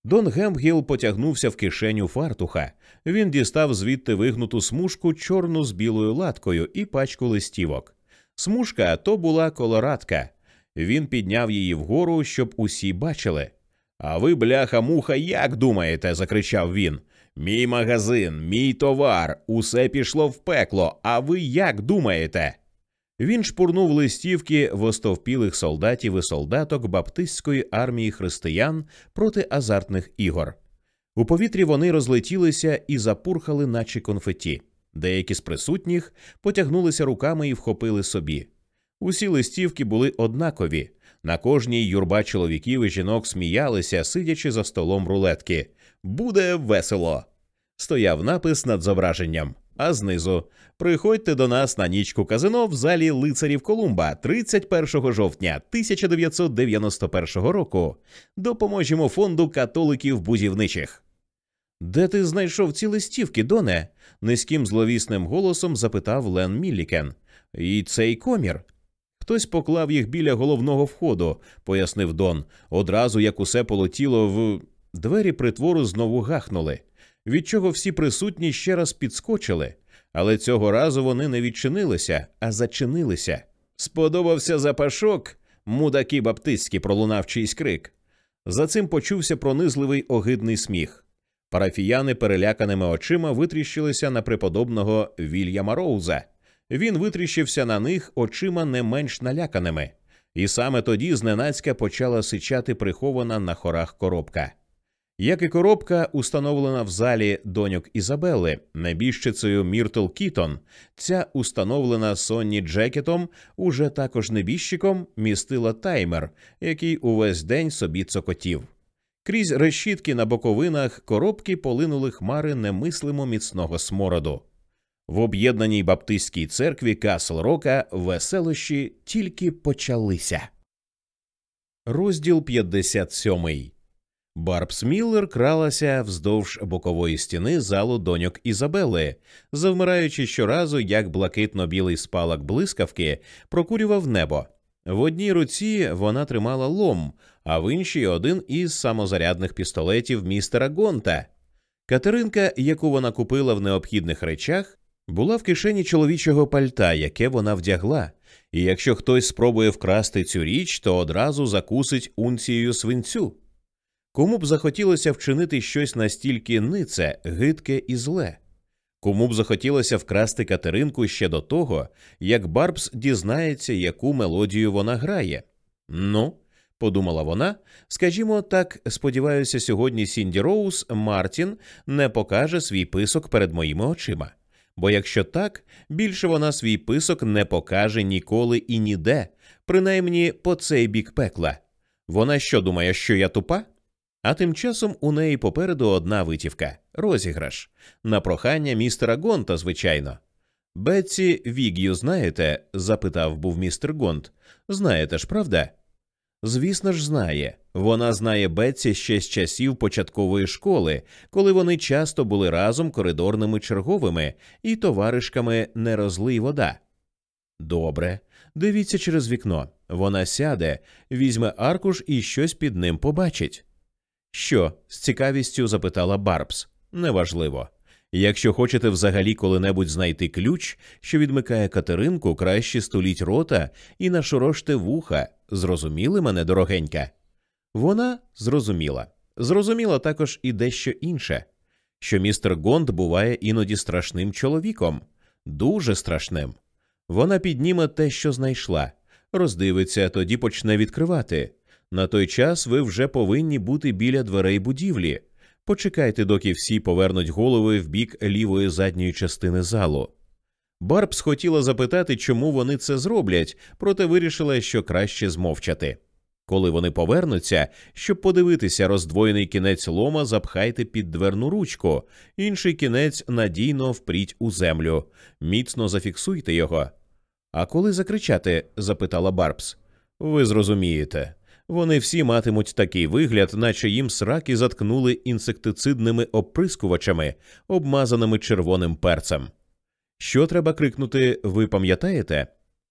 Дон Гемгіл потягнувся в кишеню фартуха. Він дістав звідти вигнуту смужку чорну з білою латкою і пачку листівок. Смужка то була колорадка. Він підняв її вгору, щоб усі бачили. А ви, бляха, муха, як думаєте? закричав він. Мій магазин, мій товар, усе пішло в пекло. А ви як думаєте? Він шпурнув листівки востовпілих солдатів і солдаток Баптистської армії християн проти азартних ігор. У повітрі вони розлетілися і запурхали, наче конфеті. Деякі з присутніх потягнулися руками і вхопили собі. Усі листівки були однакові. На кожній юрба чоловіків і жінок сміялися, сидячи за столом рулетки. Буде весело. Стояв напис над зображенням а знизу приходьте до нас на нічку казино в залі лицарів Колумба 31 жовтня 1991 року. Допоможемо фонду католиків бузівничих. Де ти знайшов ці листівки, Доне? низьким зловісним голосом запитав Лен Міллікен. І цей комір. Хтось поклав їх біля головного входу, пояснив Дон, одразу як усе полетіло в. Двері притвору знову гахнули від чого всі присутні ще раз підскочили, але цього разу вони не відчинилися, а зачинилися. Сподобався запашок, мудаки баптистські пролунав чийсь крик. За цим почувся пронизливий огидний сміх. Парафіяни переляканими очима витріщилися на преподобного Вільяма Роуза. Він витріщився на них очима не менш наляканими, і саме тоді зненацька почала сичати прихована на хорах коробка як і коробка, установлена в залі доньок Ізабели, небіжчицею Міртл Кітон, ця установлена Сонні Джекетом, уже також небіжчиком, містила таймер, який увесь день собі цокотів. Крізь решітки на боковинах коробки полинули хмари немислимо міцного смороду. В об'єднаній баптистській церкві Касл Рока веселощі тільки почалися. Розділ 57 Барбс Міллер кралася вздовж бокової стіни залу доньок Ізабели, завмираючи щоразу, як блакитно-білий спалах блискавки прокурював небо. В одній руці вона тримала лом, а в іншій один із самозарядних пістолетів містера Гонта. Катеринка, яку вона купила в необхідних речах, була в кишені чоловічого пальта, яке вона вдягла, і якщо хтось спробує вкрасти цю річ, то одразу закусить унцією свинцю. Кому б захотілося вчинити щось настільки нице, гидке і зле? Кому б захотілося вкрасти Катеринку ще до того, як Барбс дізнається, яку мелодію вона грає? Ну, подумала вона, скажімо так, сподіваюся, сьогодні Сінді Роуз Мартін не покаже свій писок перед моїми очима. Бо якщо так, більше вона свій писок не покаже ніколи і ніде, принаймні по цей бік пекла. Вона що думає, що я тупа? А тим часом у неї попереду одна витівка розіграш на прохання містера Гонта, звичайно. Бетсі Віг'ю знаєте? запитав був містер Гонт. Знаєте ж, правда? Звісно ж, знає. Вона знає Бетсі ще з часів початкової школи, коли вони часто були разом коридорними черговими і товаришками не розлий вода. Добре, Дивіться через вікно. Вона сяде, візьме аркуш і щось під ним побачить. Що? з цікавістю запитала Барбс. Неважливо. Якщо хочете взагалі коли-небудь знайти ключ, що відмикає Катеринку, краще стуліть рота і нашороште вуха. Зрозуміли мене, дорогенька? Вона зрозуміла. Зрозуміла також і дещо інше, що містер Гонд буває іноді страшним чоловіком, дуже страшним. Вона підніме те, що знайшла, роздивиться, тоді почне відкривати. На той час ви вже повинні бути біля дверей будівлі. Почекайте, доки всі повернуть голови в бік лівої задньої частини залу. Барбс хотіла запитати, чому вони це зроблять, проте вирішила, що краще змовчати. Коли вони повернуться, щоб подивитися роздвоєний кінець лома, запхайте під дверну ручку, інший кінець надійно впріть у землю, міцно зафіксуйте його. А коли закричати? запитала Барбс. Ви зрозумієте. Вони всі матимуть такий вигляд, наче їм сраки заткнули інсектицидними оприскувачами, обмазаними червоним перцем. Що треба крикнути, ви пам'ятаєте?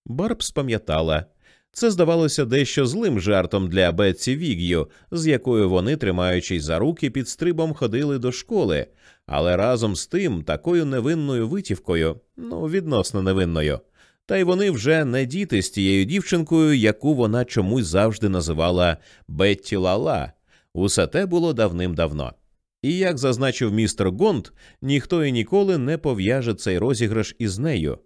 Барбс пам'ятала. Це здавалося дещо злим жартом для Бетсі Віг'ю, з якою вони, тримаючись за руки, під стрибом ходили до школи, але разом з тим такою невинною витівкою, ну відносно невинною. Та й вони вже не діти з тією дівчинкою, яку вона чомусь завжди називала Бетті Лала. Усе те було давним-давно. І як зазначив містер Гонд, ніхто і ніколи не пов'яже цей розіграш із нею.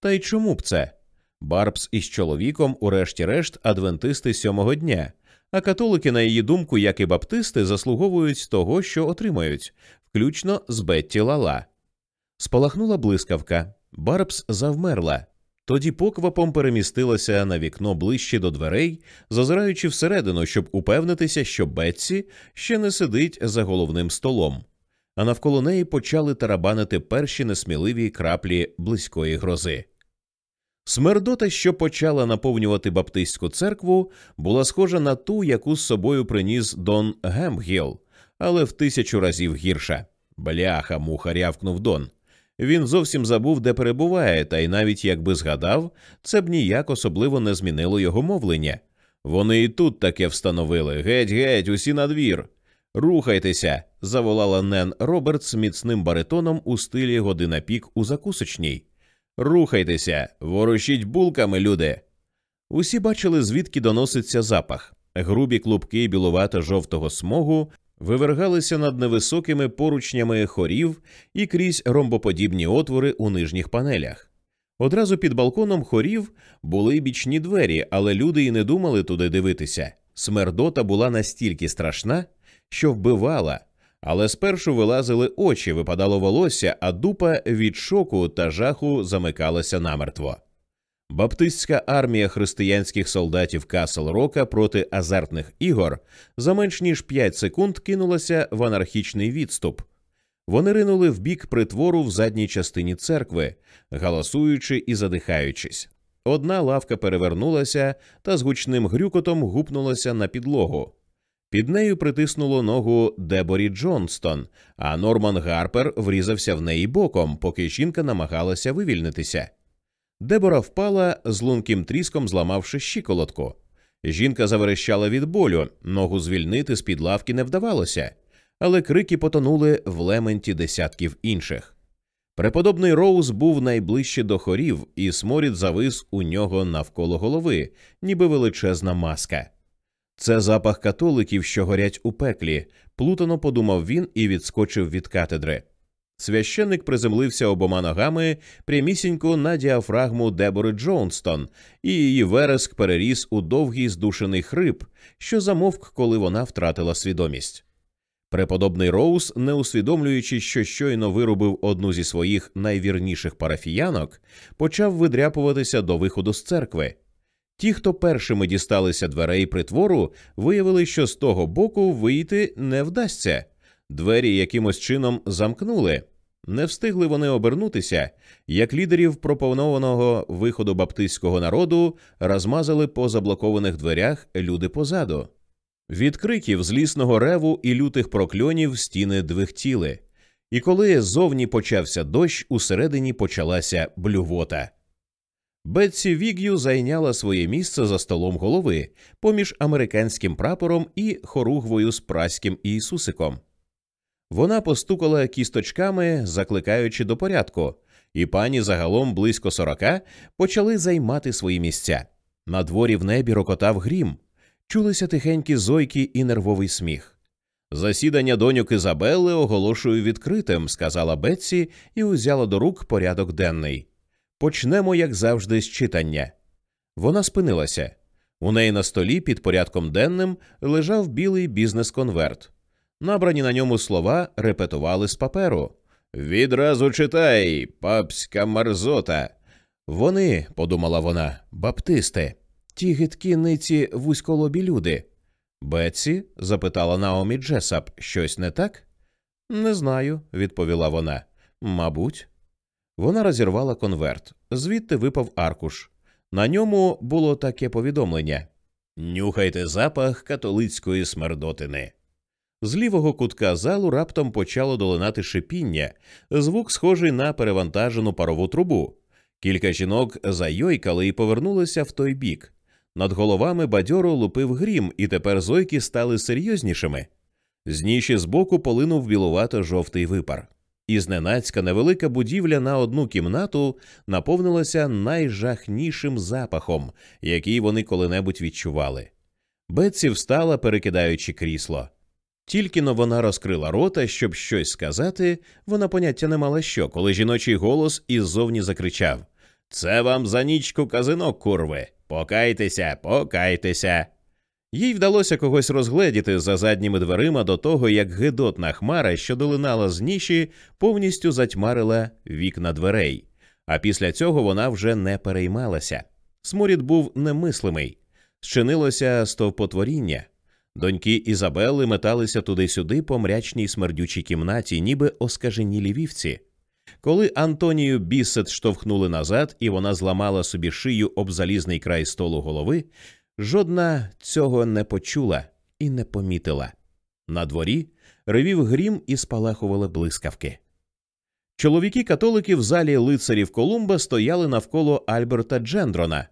Та й чому б це? Барбс із чоловіком, урешті-решт, адвентисти сьомого дня, а католики, на її думку, як і баптисти, заслуговують того, що отримають, включно з Бетті Лала. Спалахнула блискавка. Барбс завмерла. Тоді поквапом перемістилася на вікно ближче до дверей, зазираючи всередину, щоб упевнитися, що Бетсі ще не сидить за головним столом, а навколо неї почали тарабанити перші несміливі краплі близької грози. Смердота, що почала наповнювати баптистську церкву, була схожа на ту, яку з собою приніс Дон Гемгіл, але в тисячу разів гірша. Бляха, муха рявкнув Дон. Він зовсім забув, де перебуває, та й навіть якби згадав, це б ніяк особливо не змінило його мовлення. Вони і тут таке встановили геть, геть, усі на двір. Рухайтеся, заволала Нен Робертс міцним баритоном у стилі година пік у закусочній. Рухайтеся, ворушіть булками, люди. Усі бачили, звідки доноситься запах. Грубі клубки білувато жовтого смогу вивергалися над невисокими поручнями хорів і крізь ромбоподібні отвори у нижніх панелях. Одразу під балконом хорів були бічні двері, але люди і не думали туди дивитися. Смердота була настільки страшна, що вбивала, але спершу вилазили очі, випадало волосся, а дупа від шоку та жаху замикалася намертво. Баптистська армія християнських солдатів Касл Рока проти азартних ігор за менш ніж 5 секунд кинулася в анархічний відступ. Вони ринули в бік притвору в задній частині церкви, галасуючи і задихаючись. Одна лавка перевернулася та з гучним грюкотом гупнулася на підлогу. Під нею притиснуло ногу Деборі Джонстон, а Норман Гарпер врізався в неї боком, поки жінка намагалася вивільнитися. Дебора впала з лунким тріском, зламавши щиколотку. Жінка заверещала від болю, ногу звільнити з під лавки не вдавалося, але крики потонули в лементі десятків інших. Преподобний Роуз був найближче до хорів, і сморід завис у нього навколо голови, ніби величезна маска. Це запах католиків, що горять у пеклі, плутано подумав він і відскочив від катедри. Священник приземлився обома ногами прямісінько на діафрагму Дебори Джонстон, і її вереск переріс у довгий здушений хрип, що замовк, коли вона втратила свідомість. Преподобний Роуз, не усвідомлюючи, що щойно вирубив одну зі своїх найвірніших парафіянок, почав видряпуватися до виходу з церкви. Ті, хто першими дісталися дверей притвору, виявили, що з того боку вийти не вдасться. Двері якимось чином замкнули. Не встигли вони обернутися, як лідерів пропонованого виходу баптистського народу розмазали по заблокованих дверях люди позаду. Від криків злісного реву і лютих прокльонів стіни двихтіли, і коли зовні почався дощ, усередині почалася блювота. Бетсі Віг'ю зайняла своє місце за столом голови поміж американським прапором і хоругвою з праським Ісусиком. Вона постукала кісточками, закликаючи до порядку, і пані загалом близько сорока почали займати свої місця. На дворі в небі рокотав грім, чулися тихенькі зойки і нервовий сміх. Засідання доньок Ізабелли оголошую відкритим, сказала Бетсі і узяла до рук порядок денний. Почнемо, як завжди, з читання. Вона спинилася. У неї на столі під порядком денним лежав білий бізнес-конверт. Набрані на ньому слова репетували з паперу. Відразу читай, папська марзота. Вони, подумала вона, баптисти, ті гидкі ниці вузьколобі люди. Бетсі? запитала Наомі Джесап, щось не так? Не знаю, відповіла вона. Мабуть. Вона розірвала конверт, звідти випав аркуш. На ньому було таке повідомлення Нюхайте запах католицької смердотини. З лівого кутка залу раптом почало долинати шипіння, звук схожий на перевантажену парову трубу. Кілька жінок зайойкали і повернулися в той бік. Над головами бадьоро лупив грім, і тепер зойки стали серйознішими. З ніші збоку полинув білувато жовтий випар. І зненацька невелика будівля на одну кімнату наповнилася найжахнішим запахом, який вони коли-небудь відчували. Бетсі встала, перекидаючи крісло. Тільки но вона розкрила рота, щоб щось сказати, вона поняття не мала що, коли жіночий голос іззовні закричав Це вам за нічку казинок, курви. Покайтеся, покайтеся. Їй вдалося когось розгледіти за задніми дверима до того, як гидотна хмара, що долинала з ніші, повністю затьмарила вікна дверей. А після цього вона вже не переймалася. Сморід був немислимий, зчинилося стовпотворіння. Доньки Ізабели металися туди-сюди по мрячній смердючій кімнаті, ніби оскаженілі вівці. Коли Антонію Бісет штовхнули назад, і вона зламала собі шию об залізний край столу голови, жодна цього не почула і не помітила. На дворі ревів грім і спалахували блискавки. Чоловіки католики в залі лицарів Колумба стояли навколо Альберта Джендрона,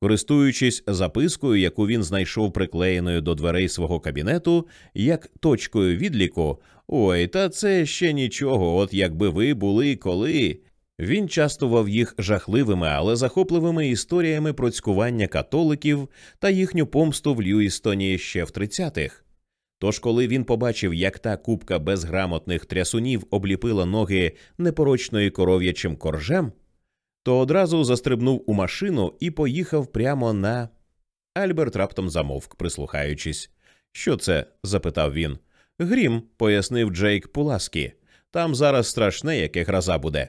користуючись запискою, яку він знайшов приклеєною до дверей свого кабінету, як точкою відліку. Ой, та це ще нічого, от якби ви були коли. Він частував їх жахливими, але захопливими історіями про цькування католиків та їхню помсту в Льюістоні ще в 30-х. Тож, коли він побачив, як та купка безграмотних трясунів обліпила ноги непорочної коров'ячим коржем, то одразу застрибнув у машину і поїхав прямо на. Альберт раптом замовк, прислухаючись. Що це? запитав він. Грім, пояснив Джейк Пуласкі. Там зараз страшне, яке гроза буде.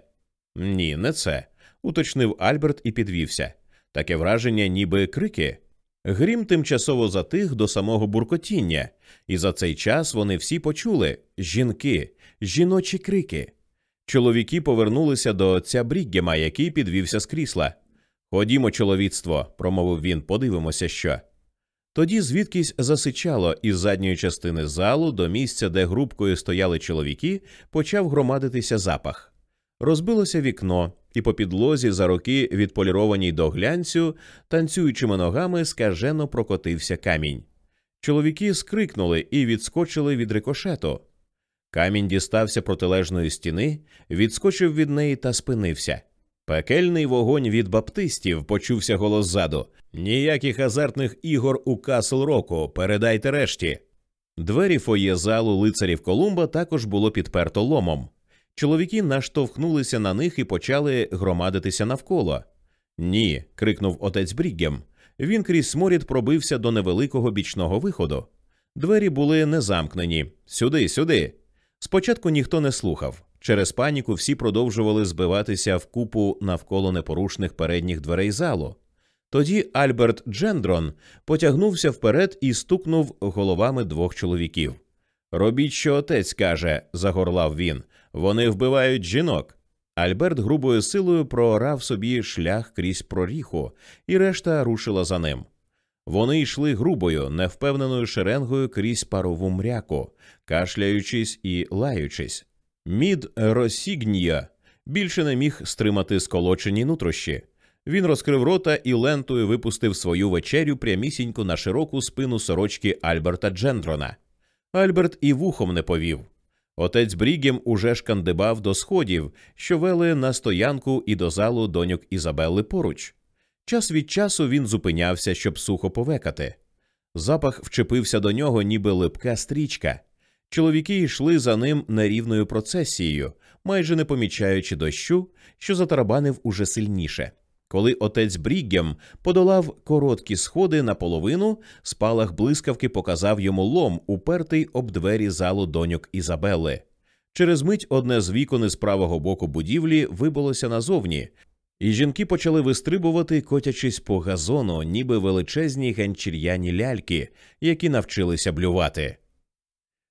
Ні, не це, уточнив Альберт і підвівся. Таке враження, ніби крики. Грім тимчасово затих до самого буркотіння, і за цей час вони всі почули жінки, жіночі крики. Чоловіки повернулися до отця Бріггема, який підвівся з крісла. Ходімо, чоловіцтво, промовив він, подивимося, що. Тоді звідкись засичало із задньої частини залу до місця, де групкою стояли чоловіки, почав громадитися запах. Розбилося вікно, і по підлозі за роки, відполірованій до глянцю, танцюючими ногами скажено прокотився камінь. Чоловіки скрикнули і відскочили від рикошету. Камінь дістався протилежної стіни, відскочив від неї та спинився. Пекельний вогонь від баптистів почувся голос ззаду. Ніяких азартних ігор у Касл Року, передайте решті. Двері фоє залу лицарів Колумба також було підперто ломом. Чоловіки наштовхнулися на них і почали громадитися навколо. Ні. крикнув отець Бріггем. Він крізь сморід пробився до невеликого бічного виходу. Двері були не замкнені. Сюди, сюди. Спочатку ніхто не слухав. Через паніку всі продовжували збиватися в купу навколо непорушних передніх дверей залу. Тоді Альберт Джендрон потягнувся вперед і стукнув головами двох чоловіків. Робіть, що отець каже, загорлав він. Вони вбивають жінок. Альберт грубою силою проорав собі шлях крізь проріху, і решта рушила за ним. Вони йшли грубою, невпевненою шеренгою крізь парову мряку, кашляючись і лаючись. Мід Росігнія більше не міг стримати сколочені нутрощі. Він розкрив рота і лентою випустив свою вечерю прямісінько на широку спину сорочки Альберта Джендрона. Альберт і вухом не повів. Отець Брігем уже шкандибав до сходів, що вели на стоянку і до залу доньок Ізабелли поруч. Час від часу він зупинявся, щоб сухо повекати. Запах вчепився до нього, ніби липка стрічка. Чоловіки йшли за ним нерівною процесією, майже не помічаючи дощу, що затарабанив уже сильніше. Коли отець Бріггем подолав короткі сходи наполовину, спалах блискавки показав йому лом, упертий об двері залу доньок Ізабелли. Через мить одне з вікон із правого боку будівлі вибулося назовні, і жінки почали вистрибувати, котячись по газону, ніби величезні ганчір'яні ляльки, які навчилися блювати.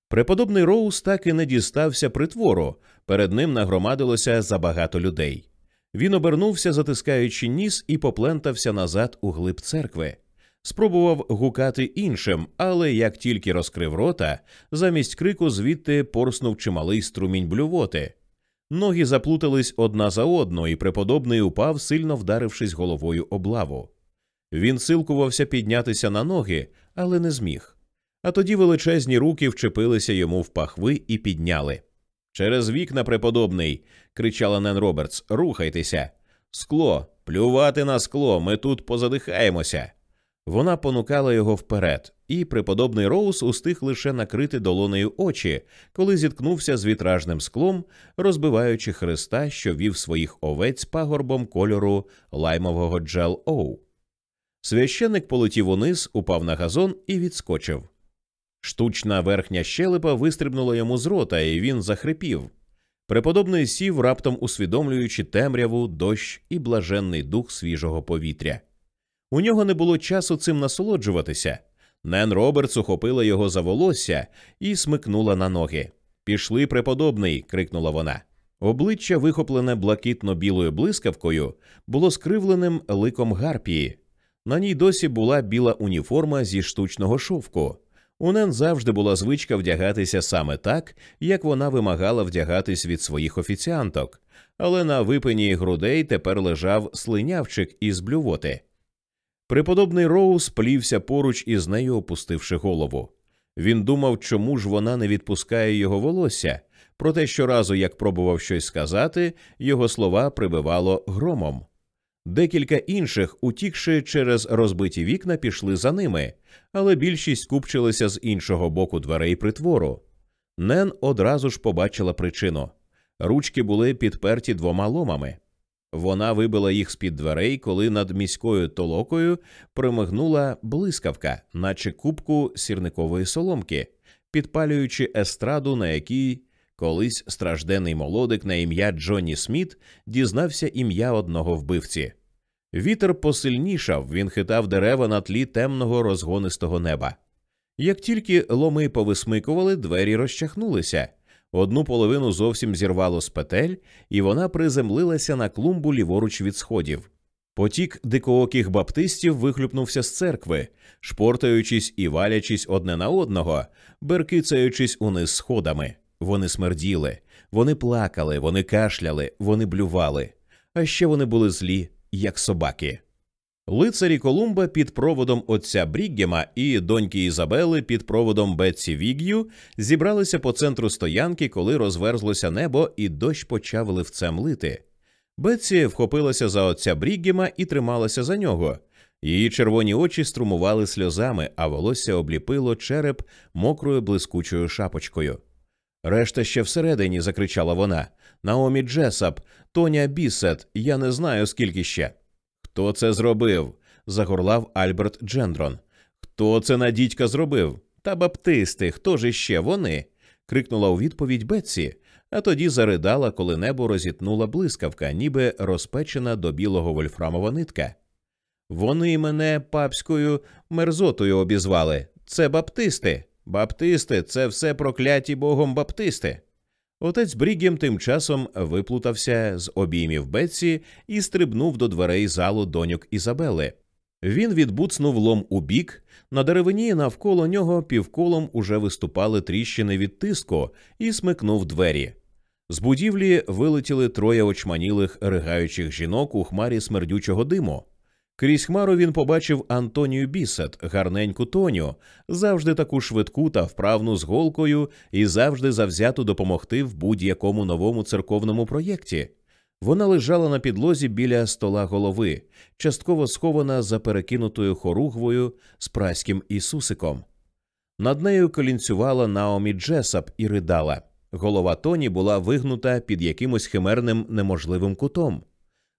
Преподобний Роуз так і не дістався притвору, перед ним нагромадилося забагато людей. Він обернувся, затискаючи ніс, і поплентався назад у глиб церкви. Спробував гукати іншим, але як тільки розкрив рота, замість крику звідти порснув чималий струмінь блювоти. Ноги заплутались одна за одну, і преподобний упав, сильно вдарившись головою об лаву. Він силкувався піднятися на ноги, але не зміг. А тоді величезні руки вчепилися йому в пахви і підняли. Через вікна, преподобний, кричала Нен Робертс, рухайтеся. Скло, плювати на скло, ми тут позадихаємося. Вона понукала його вперед, і преподобний Роуз устиг лише накрити долонею очі, коли зіткнувся з вітражним склом, розбиваючи хреста, що вів своїх овець пагорбом кольору лаймового Jell-O. Священник полетів униз, упав на газон і відскочив. Штучна верхня щелепа вистрибнула йому з рота, і він захрипів. Преподобний сів, раптом усвідомлюючи темряву, дощ і блаженний дух свіжого повітря. У нього не було часу цим насолоджуватися. Нен Робертс ухопила його за волосся і смикнула на ноги. Пішли, преподобний. крикнула вона. Обличчя, вихоплене блакитно-білою блискавкою, було скривленим ликом гарпії. На ній досі була біла уніформа зі штучного шовку. У Нен завжди була звичка вдягатися саме так, як вона вимагала вдягатись від своїх офіціанток, але на випині грудей тепер лежав слинявчик із блювоти. Преподобний Роуз плівся поруч із нею, опустивши голову. Він думав, чому ж вона не відпускає його волосся, проте щоразу, як пробував щось сказати, його слова прибивало громом. Декілька інших, утікши через розбиті вікна, пішли за ними, але більшість купчилися з іншого боку дверей притвору. Нен одразу ж побачила причину ручки були підперті двома ломами. Вона вибила їх з під дверей, коли над міською толокою примигнула блискавка, наче кубку сірникової соломки, підпалюючи естраду, на якій колись стражденний молодик на ім'я Джонні Сміт дізнався ім'я одного вбивці. Вітер посильнішав, він хитав дерева на тлі темного розгонистого неба. Як тільки ломи повисмикували, двері розчахнулися. Одну половину зовсім зірвало з петель, і вона приземлилася на клумбу ліворуч від сходів. Потік дикооких баптистів вихлюпнувся з церкви, шпортаючись і валячись одне на одного, беркицаючись униз сходами. Вони смерділи, вони плакали, вони кашляли, вони блювали. А ще вони були злі, як собаки. Лицарі Колумба під проводом отця Бріггема і доньки Ізабели під проводом Бетсі Віг'ю зібралися по центру стоянки, коли розверзлося небо, і дощ почав ливцем лити. Бетсі вхопилася за отця Бріггема і трималася за нього. Її червоні очі струмували сльозами, а волосся обліпило череп мокрою блискучою шапочкою. Решта ще всередині, закричала вона. Наомі Джесап, Тоня Бісет, я не знаю, скільки ще. Хто це зробив? загорлав Альберт Джендрон. Хто це на дідька зробив? Та баптисти, хто ж іще вони? крикнула у відповідь Бетсі, а тоді заридала, коли небо розітнула блискавка, ніби розпечена до білого вольфрамова нитка. Вони мене папською мерзотою обізвали. Це баптисти. Баптисти, це все прокляті богом баптисти. Отець Брігем тим часом виплутався з обіймів Бетсі і стрибнув до дверей залу доньок Ізабели. Він відбуцнув лом у бік, на деревині навколо нього півколом уже виступали тріщини від тиску і смикнув двері. З будівлі вилетіли троє очманілих ригаючих жінок у хмарі смердючого диму. Крізь хмару він побачив Антонію Бісет, гарненьку Тоню, завжди таку швидку та вправну з голкою і завжди завзяту допомогти в будь-якому новому церковному проєкті. Вона лежала на підлозі біля стола голови, частково схована за перекинутою хоругвою з праським Ісусиком. Над нею колінцювала Наомі Джесап і ридала. Голова Тоні була вигнута під якимось химерним неможливим кутом.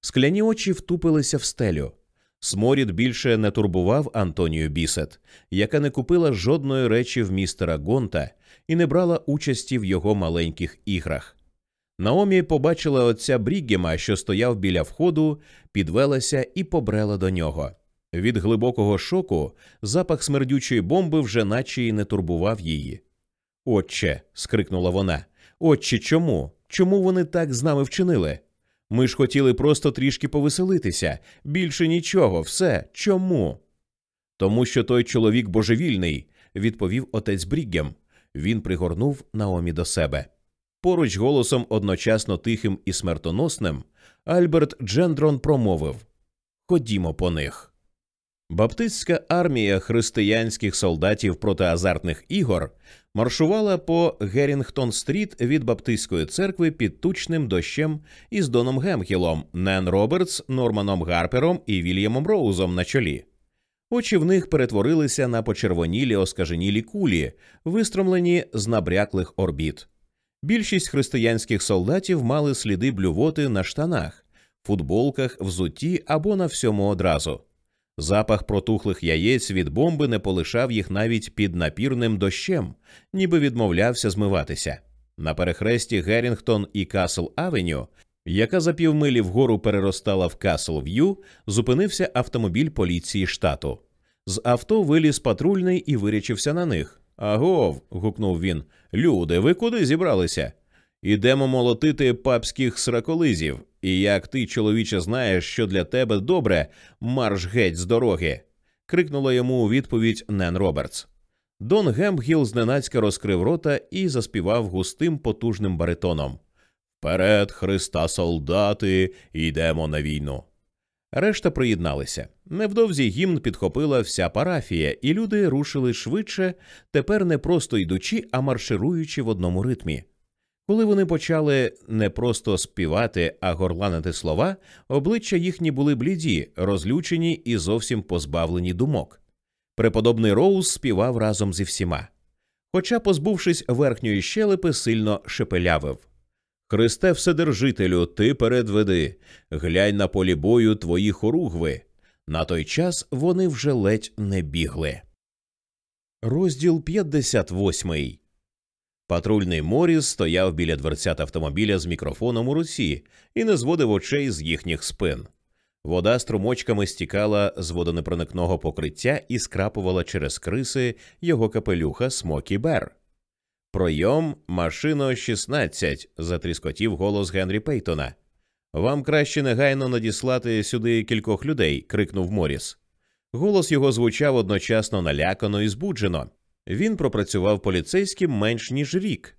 Скляні очі втупилися в стелю. Сморід більше не турбував Антонію Бісет, яка не купила жодної речі в містера Гонта і не брала участі в його маленьких іграх. Наомі побачила отця Бріггема, що стояв біля входу, підвелася і побрела до нього. Від глибокого шоку запах смердючої бомби вже наче й не турбував її. Отче. скрикнула вона. Отче, чому? Чому вони так з нами вчинили? Ми ж хотіли просто трішки повеселитися, більше нічого, все. Чому? Тому що той чоловік божевільний, відповів отець Бріггем. Він пригорнув Наомі до себе. Поруч голосом одночасно тихим і смертоносним, Альберт Джендрон промовив Ходімо по них. Баптистська армія християнських солдатів проти азартних ігор маршувала по Герінгтон стріт від Баптистської церкви під тучним дощем із Доном Гемхілом, Нен Робертс, Норманом Гарпером і Вільямом Роузом на чолі. Очі в них перетворилися на почервонілі оскаженілі кулі, вистромлені з набряклих орбіт. Більшість християнських солдатів мали сліди блювоти на штанах, футболках, взутті або на всьому одразу. Запах протухлих яєць від бомби не полишав їх навіть під напірним дощем, ніби відмовлявся змиватися. На перехресті Герінгтон і Касл Авеню, яка за півмилі вгору переростала в Касл В'ю, зупинився автомобіль поліції штату. З авто виліз патрульний і вирячився на них. Агов. гукнув він. Люди, ви куди зібралися? Ідемо молотити папських сраколизів, і як ти, чоловіче, знаєш, що для тебе добре, марш геть з дороги. крикнула йому у відповідь Нен Робертс. Дон Гембгіл зненацька розкрив рота і заспівав густим потужним баритоном. Вперед, Христа, солдати, йдемо на війну. Решта приєдналися. Невдовзі гімн підхопила вся парафія, і люди рушили швидше, тепер не просто йдучи, а маршируючи в одному ритмі. Коли вони почали не просто співати, а горланити слова, обличчя їхні були бліді, розлючені і зовсім позбавлені думок. Преподобний Роуз співав разом зі всіма. Хоча, позбувшись верхньої щелепи, сильно шепелявив Христе Вседержителю, ти передведи, глянь на полі бою твої хоругви. На той час вони вже ледь не бігли. Розділ 58 Патрульний Моріс стояв біля дверцят автомобіля з мікрофоном у руці і не зводив очей з їхніх спин. Вода струмочками стікала з водонепроникного покриття і скрапувала через криси його капелюха Смокі Бер. Пройом машино 16», – затріскотів голос Генрі Пейтона. Вам краще негайно надіслати сюди кількох людей. крикнув Моріс. Голос його звучав одночасно налякано і збуджено. Він пропрацював поліцейським менш ніж рік.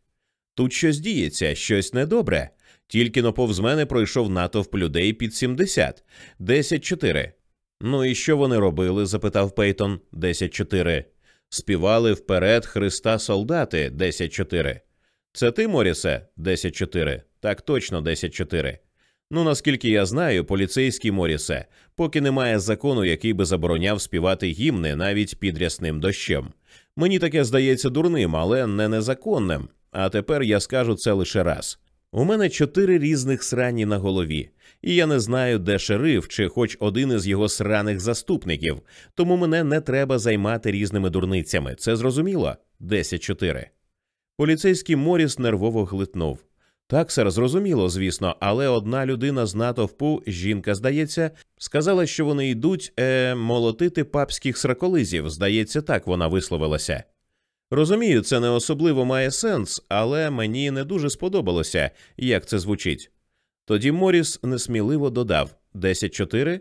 Тут щось діється, щось недобре. Тільки но повз мене пройшов натовп людей під 70. Десять-чотири. Ну і що вони робили? запитав Пейтон. Десять-чотири. Співали вперед Христа солдати. Десять-чотири. Це ти, Морісе? Десять-чотири. Так точно, десять-чотири. Ну наскільки я знаю, поліцейський Морісе, поки немає закону, який би забороняв співати гімни навіть під рясним дощем. Мені таке здається дурним, але не незаконним. А тепер я скажу це лише раз. У мене чотири різних срані на голові, і я не знаю, де шериф чи хоч один із його сраних заступників, тому мене не треба займати різними дурницями. Це зрозуміло? Десять чотири. Поліцейський Моріс нервово глитнув. Так, сер, зрозуміло, звісно, але одна людина з натовпу, жінка, здається, сказала, що вони йдуть е, молотити папських сраколизів. Здається, так вона висловилася. Розумію, це не особливо має сенс, але мені не дуже сподобалося, як це звучить. Тоді Моріс несміливо додав десять чотири.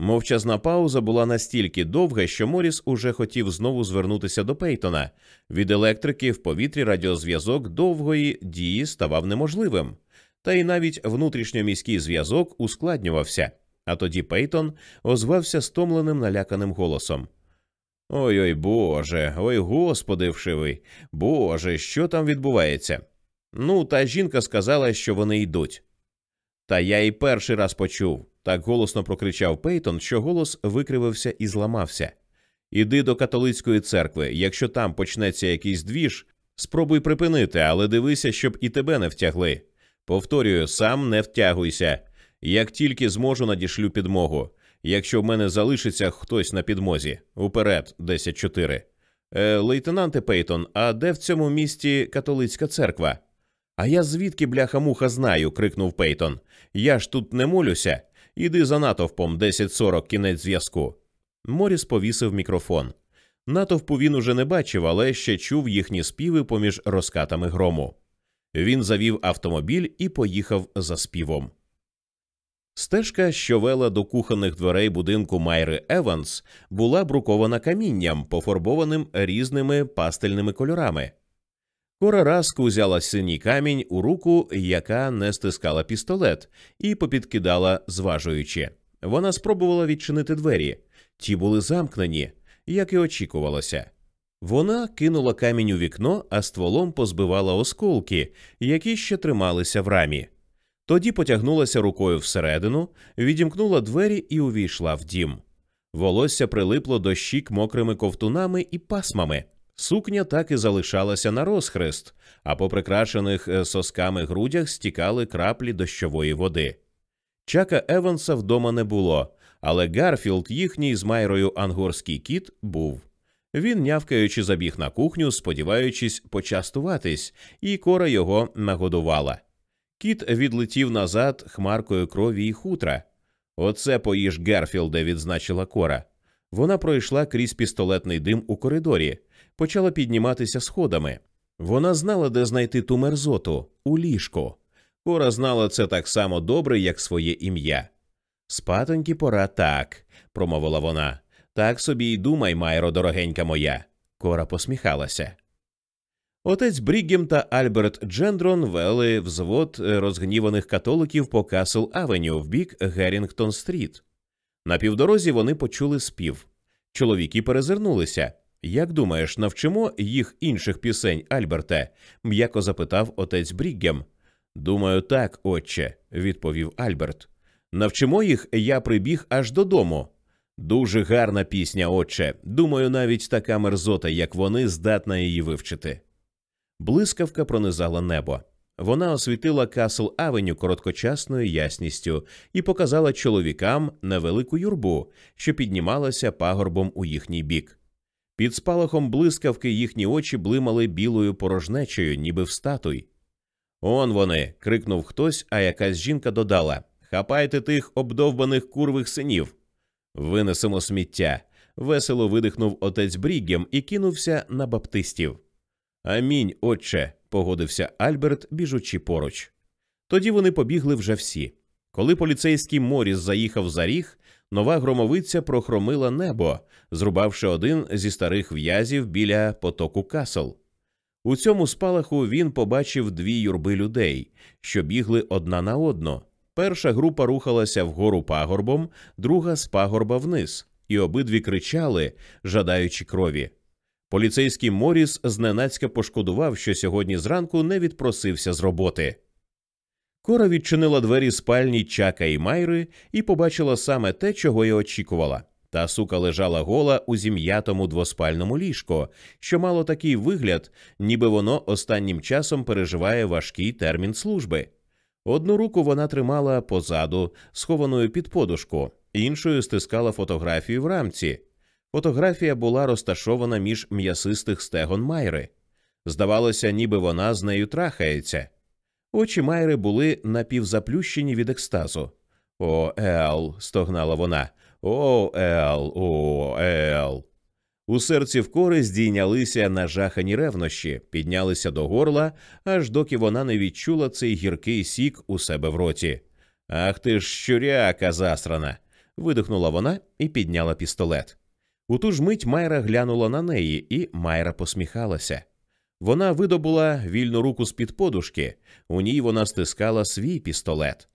Мовчазна пауза була настільки довга, що Моріс уже хотів знову звернутися до Пейтона. Від електрики в повітрі радіозв'язок довгої дії ставав неможливим, та й навіть внутрішньоміський зв'язок ускладнювався. А тоді Пейтон озвався стомленим наляканим голосом. Ой ой Боже, ой господи вшивий, Боже, що там відбувається? Ну, та жінка сказала, що вони йдуть. Та я і перший раз почув, так голосно прокричав Пейтон, що голос викривився і зламався. Іди до католицької церкви. Якщо там почнеться якийсь двіж, спробуй припинити, але дивися, щоб і тебе не втягли. Повторюю, сам не втягуйся. Як тільки зможу, надішлю підмогу. Якщо в мене залишиться хтось на підмозі, уперед, 10-4. Е, Лейтенанте Пейтон, а де в цьому місті католицька церква? А я звідки бляха-муха знаю, крикнув Пейтон. Я ж тут не молюся. Іди за натовпом 10-40, кінець зв'язку. Моріс повісив мікрофон. Натовпу він уже не бачив, але ще чув їхні співи поміж розкатами грому. Він завів автомобіль і поїхав за співом. Стежка, що вела до кухонних дверей будинку Майри Еванс, була брукована камінням, пофарбованим різними пастельними кольорами. Кора Раску взяла синій камінь у руку, яка не стискала пістолет, і попідкидала, зважуючи. Вона спробувала відчинити двері. Ті були замкнені, як і очікувалося. Вона кинула камінь у вікно, а стволом позбивала осколки, які ще трималися в рамі. Тоді потягнулася рукою всередину, відімкнула двері і увійшла в дім. Волосся прилипло до щік мокрими ковтунами і пасмами. Сукня так і залишалася нарозхрист, а по прикрашених е, сосками грудях стікали краплі дощової води. Чака Еванса вдома не було, але Гарфілд, їхній з Майрою ангорський кіт, був. Він, нявкаючи, забіг на кухню, сподіваючись почастуватись, і кора його нагодувала. Кіт відлетів назад хмаркою крові і хутра. Оце поїж Герфілде, відзначила кора. Вона пройшла крізь пістолетний дим у коридорі, почала підніматися сходами. Вона знала, де знайти ту мерзоту у ліжку. Кора знала це так само добре, як своє ім'я. Спатоньки пора так, промовила вона. Так собі й думай, Майро, дорогенька моя. Кора посміхалася. Отець Бріггем та Альберт Джендрон вели взвод розгніваних католиків по Касл Авеню в бік Герінгтон Стріт. На півдорозі вони почули спів. Чоловіки перезирнулися. Як думаєш, навчимо їх інших пісень, Альберте? м'яко запитав отець Бріггем. Думаю, так, отче, відповів Альберт. Навчимо їх, я прибіг аж додому. Дуже гарна пісня, отче. Думаю, навіть така мерзота, як вони, здатна її вивчити. Блискавка пронизала небо. Вона освітила Касл Авеню короткочасною ясністю і показала чоловікам невелику юрбу, що піднімалася пагорбом у їхній бік. Під спалахом блискавки їхні очі блимали білою порожнечею, ніби в статуй. Он вони. крикнув хтось, а якась жінка додала Хапайте тих обдовбаних курвих синів. Винесемо сміття. Весело видихнув отець Бріггем і кинувся на баптистів. Амінь, отче, погодився Альберт, біжучи поруч. Тоді вони побігли вже всі. Коли поліцейський Моріс заїхав за ріг, нова громовиця прохромила небо, зрубавши один зі старих в'язів біля потоку Касл. У цьому спалаху він побачив дві юрби людей, що бігли одна на одну. Перша група рухалася вгору пагорбом, друга з пагорба вниз, і обидві кричали, жадаючи крові. Поліцейський Моріс зненацька пошкодував, що сьогодні зранку не відпросився з роботи. Кора відчинила двері спальні Чака і Майри і побачила саме те, чого й очікувала. Та сука лежала гола у зім'ятому двоспальному ліжку, що мало такий вигляд, ніби воно останнім часом переживає важкий термін служби. Одну руку вона тримала позаду, схованою під подушку, іншою стискала фотографію в рамці. Фотографія була розташована між м'ясистих стегон Майри. Здавалося, ніби вона з нею трахається. Очі Майри були напівзаплющені від екстазу. О, Ел, стогнала вона. О, Ел, о, Ел. У серці вкори здійнялися нажахані ревнощі, піднялися до горла, аж доки вона не відчула цей гіркий сік у себе в роті. Ах ти ж щуряка засрана. видихнула вона і підняла пістолет. У ту ж мить Майра глянула на неї, і Майра посміхалася. Вона видобула вільну руку з під подушки, у ній вона стискала свій пістолет.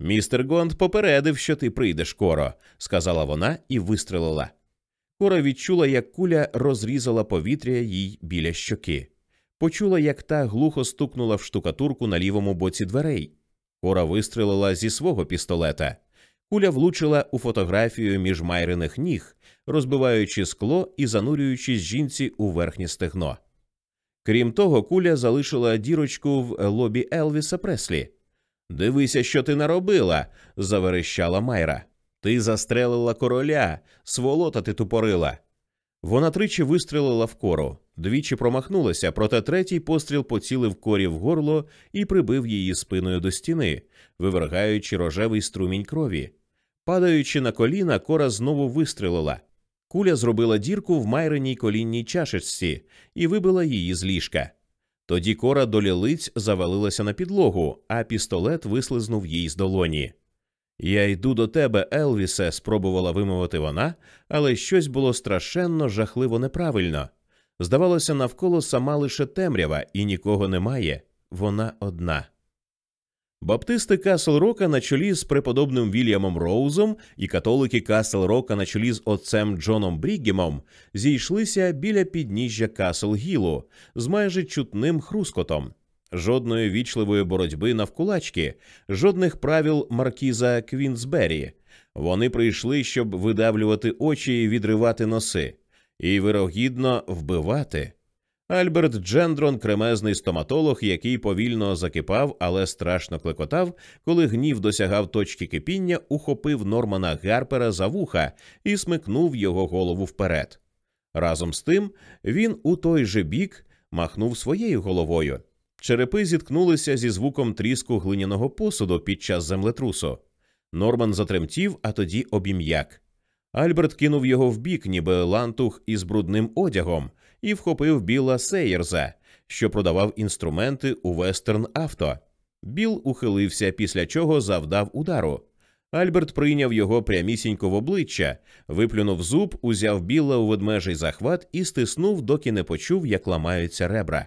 Містер Гонд попередив, що ти прийдеш коро, сказала вона і вистрелила. Кора відчула, як куля розрізала повітря їй біля щоки. Почула, як та глухо стукнула в штукатурку на лівому боці дверей. Кора вистрелила зі свого пістолета. Куля влучила у фотографію між майриних ніг, розбиваючи скло і занурюючись жінці у верхнє стегно. Крім того, куля залишила дірочку в лобі Елвіса Преслі. Дивися, що ти наробила, заверещала Майра. Ти застрелила короля, сволота ти тупорила. Вона тричі вистрелила в кору, двічі промахнулася, проте третій постріл поцілив корі в горло і прибив її спиною до стіни, вивергаючи рожевий струмінь крові. Падаючи на коліна, кора знову вистрелила. Куля зробила дірку в майриній колінній чашечці і вибила її з ліжка. Тоді кора до лілиць завалилася на підлогу, а пістолет вислизнув їй з долоні. Я йду до тебе, Елвісе, спробувала вимовити вона, але щось було страшенно жахливо неправильно. Здавалося, навколо сама лише темрява, і нікого немає. Вона одна. Баптисти Касл Рока на чолі з преподобним Вільямом Роузом і католики Касл Рока на чолі з отцем Джоном Бріггемом зійшлися біля підніжжя Касл Гілу з майже чутним хрускотом. Жодної вічливої боротьби навкулачки, жодних правил маркіза Квінсбері. Вони прийшли, щоб видавлювати очі і відривати носи, і вирогідно вбивати. Альберт Джендрон, кремезний стоматолог, який повільно закипав, але страшно клекотав, коли гнів досягав точки кипіння, ухопив Нормана Гарпера за вуха і смикнув його голову вперед. Разом з тим він у той же бік махнув своєю головою. Черепи зіткнулися зі звуком тріску глиняного посуду під час землетрусу. Норман затремтів, а тоді обім'як. Альберт кинув його вбік, ніби лантух із брудним одягом, і вхопив Біла Сейерза, що продавав інструменти у вестерн авто. Біл ухилився, після чого завдав удару. Альберт прийняв його прямісінько в обличчя, виплюнув зуб, узяв біла у ведмежий захват і стиснув, доки не почув, як ламаються ребра.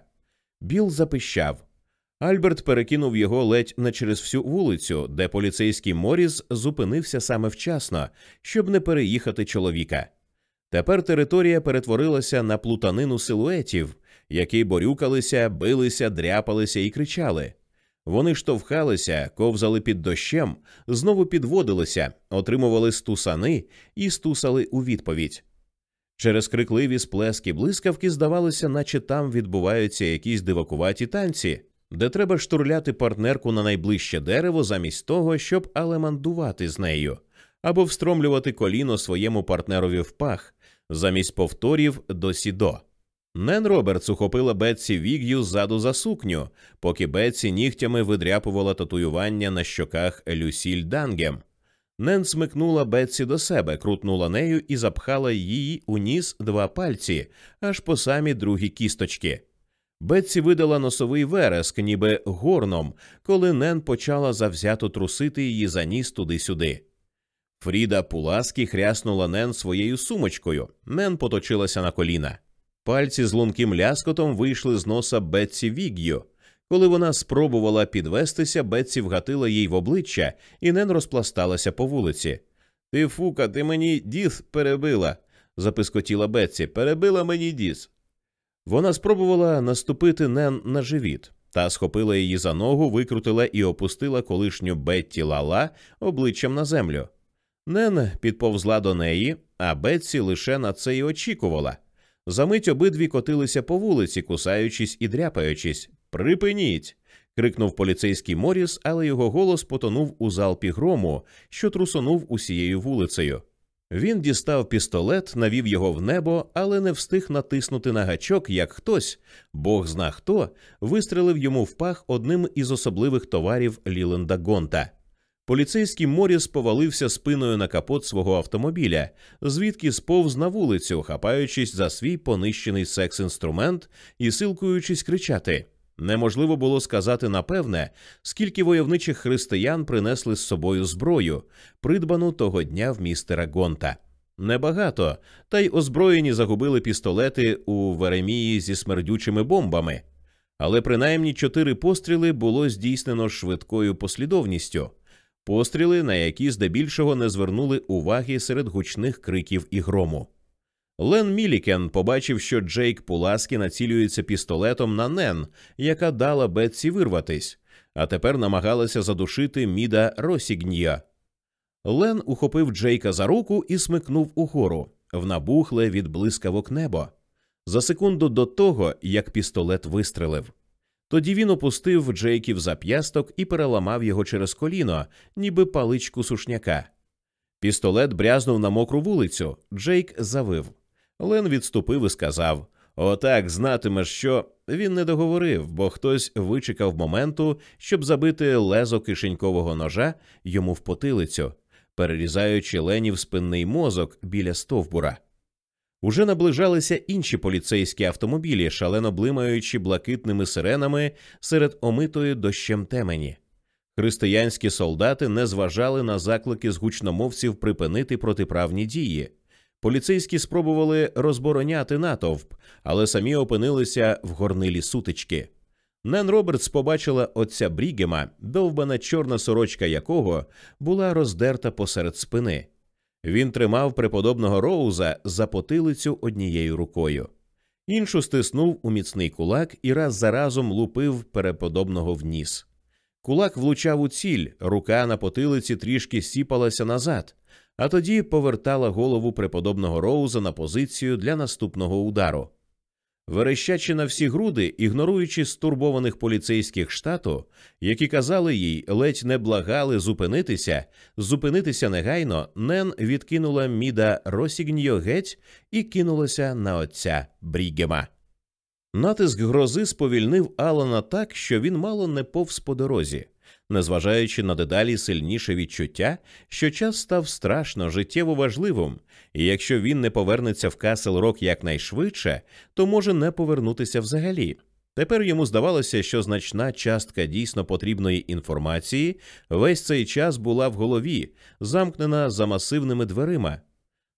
Біл запищав. Альберт перекинув його ледь не через всю вулицю, де поліцейський Моріс зупинився саме вчасно, щоб не переїхати чоловіка. Тепер територія перетворилася на плутанину силуетів, які борюкалися, билися, дряпалися і кричали. Вони штовхалися, ковзали під дощем, знову підводилися, отримували стусани і стусали у відповідь. Через крикливі сплески блискавки здавалося, наче там відбуваються якісь дивакуваті танці, де треба штурляти партнерку на найближче дерево замість того, щоб алемандувати з нею, або встромлювати коліно своєму партнерові в пах, замість повторів до сідо. Нен Робертс ухопила Бетсі Віг'ю ззаду за сукню, поки Бетсі нігтями видряпувала татуювання на щоках Люсіль Дангем. Нен смикнула Бетсі до себе, крутнула нею і запхала її у ніс два пальці, аж по самі другі кісточки. Бетсі видала носовий вереск, ніби горном, коли Нен почала завзято трусити її за ніс туди-сюди. Фріда Пуласки хряснула Нен своєю сумочкою. Нен поточилася на коліна. Пальці з лунким ляскотом вийшли з носа Бетсі Віг'ю. Коли вона спробувала підвестися, Бетсі вгатила їй в обличчя і Нен розпласталася по вулиці. Ти, фука, ти мені діс перебила, запискотіла Бетсі. Перебила мені діс. Вона спробувала наступити Нен на живіт, та схопила її за ногу, викрутила і опустила колишню Бетті Лала обличчям на землю. Нен підповзла до неї, а Бетсі лише на це й очікувала. Замить обидві котилися по вулиці, кусаючись і дряпаючись. Припиніть. крикнув поліцейський Моріс, але його голос потонув у залпі грому, що трусонув усією вулицею. Він дістав пістолет, навів його в небо, але не встиг натиснути на гачок, як хтось, бог зна хто, вистрелив йому в пах одним із особливих товарів Ліленда Гонта. Поліцейський Моріс повалився спиною на капот свого автомобіля, звідки сповз на вулицю, хапаючись за свій понищений секс-інструмент і силкуючись кричати: Неможливо було сказати напевне, скільки войовничих християн принесли з собою зброю, придбану того дня в містера Гонта. Небагато, та й озброєні загубили пістолети у Веремії зі смердючими бомбами. Але принаймні чотири постріли було здійснено швидкою послідовністю, постріли, на які здебільшого не звернули уваги серед гучних криків і грому. Лен Мілікен побачив, що Джейк Пуласкі націлюється пістолетом на Нен, яка дала Бетсі вирватись, а тепер намагалася задушити Міда Росігнія. Лен ухопив Джейка за руку і смикнув угору в набухле від блискавок небо. За секунду до того, як пістолет вистрелив. Тоді він опустив Джейків зап'ясток і переламав його через коліно, ніби паличку сушняка. Пістолет брязнув на мокру вулицю. Джейк завив. Лен відступив і сказав Отак знатимеш, що він не договорив, бо хтось вичекав моменту, щоб забити лезо кишенькового ножа йому в потилицю, перерізаючи ленів спинний мозок біля стовбура. Уже наближалися інші поліцейські автомобілі, шалено блимаючи блакитними сиренами серед омитої дощем темені. Християнські солдати не зважали на заклики з гучномовців припинити протиправні дії. Поліцейські спробували розбороняти натовп, але самі опинилися в горнилі сутички. Нен Робертс побачила отця Брігема, довбана чорна сорочка якого була роздерта посеред спини. Він тримав преподобного Роуза за потилицю однією рукою, іншу стиснув у міцний кулак і раз за разом лупив переподобного в ніс. Кулак влучав у ціль, рука на потилиці трішки сіпалася назад, а тоді повертала голову преподобного Роуза на позицію для наступного удару. Верещачи на всі груди, ігноруючи стурбованих поліцейських штату, які казали їй, ледь не благали зупинитися, зупинитися негайно, Нен відкинула міда Росігньо геть і кинулася на отця Брігема. Натиск грози сповільнив Алана так, що він мало не повз по дорозі незважаючи на дедалі сильніше відчуття, що час став страшно життєво важливим, і якщо він не повернеться в Касл Рок якнайшвидше, то може не повернутися взагалі. Тепер йому здавалося, що значна частка дійсно потрібної інформації весь цей час була в голові, замкнена за масивними дверима.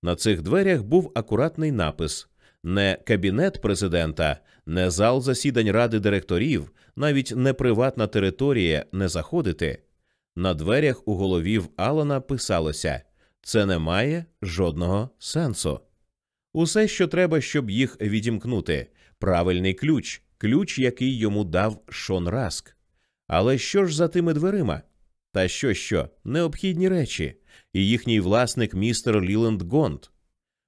На цих дверях був акуратний напис не кабінет президента, не зал засідань ради директорів, навіть не приватна територія не заходити. На дверях у голові в Алана писалося це не має жодного сенсу. Усе, що треба, щоб їх відімкнути, правильний ключ, ключ, який йому дав Шон Раск. Але що ж за тими дверима? Та що, що, необхідні речі, і їхній власник містер Ліленд Гонт.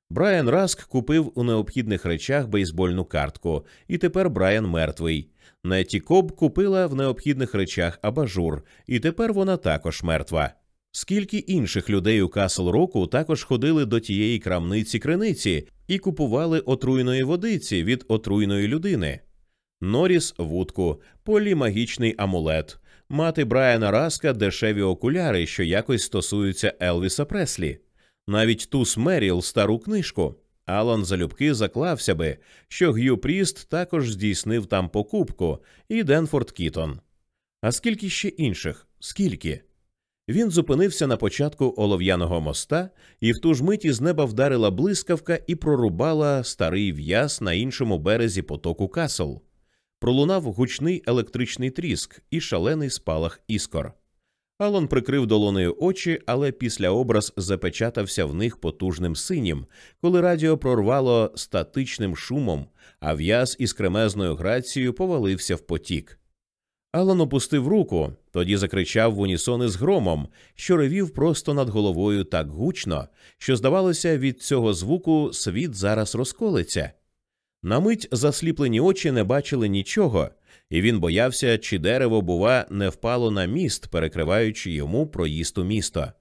Брайан Раск купив у необхідних речах бейсбольну картку, і тепер Брайан мертвий. Неті Коб купила в необхідних речах абажур, і тепер вона також мертва. Скільки інших людей у Касл Року також ходили до тієї крамниці криниці і купували отруйної водиці від отруйної людини. Норіс вудку, Полі магічний амулет, мати Брайана Раска дешеві окуляри, що якось стосуються Елвіса Преслі навіть Тус Меріл стару книжку. Алан залюбки заклався би, що Г'ю Пріст також здійснив там покупку, і Денфорд Кітон. А скільки ще інших? Скільки? Він зупинився на початку олов'яного моста, і в ту ж миті з неба вдарила блискавка і прорубала старий в'яз на іншому березі потоку Касл. Пролунав гучний електричний тріск і шалений спалах іскор. Алон прикрив долонею очі, але після образ запечатався в них потужним синім, коли радіо прорвало статичним шумом, а в'яз із кремезною грацією повалився в потік. Алан опустив руку, тоді закричав в унісон із громом, що ревів просто над головою так гучно, що, здавалося, від цього звуку світ зараз розколиться. На мить засліплені очі не бачили нічого, і він боявся, чи дерево, бува, не впало на міст, перекриваючи йому проїзд у місто.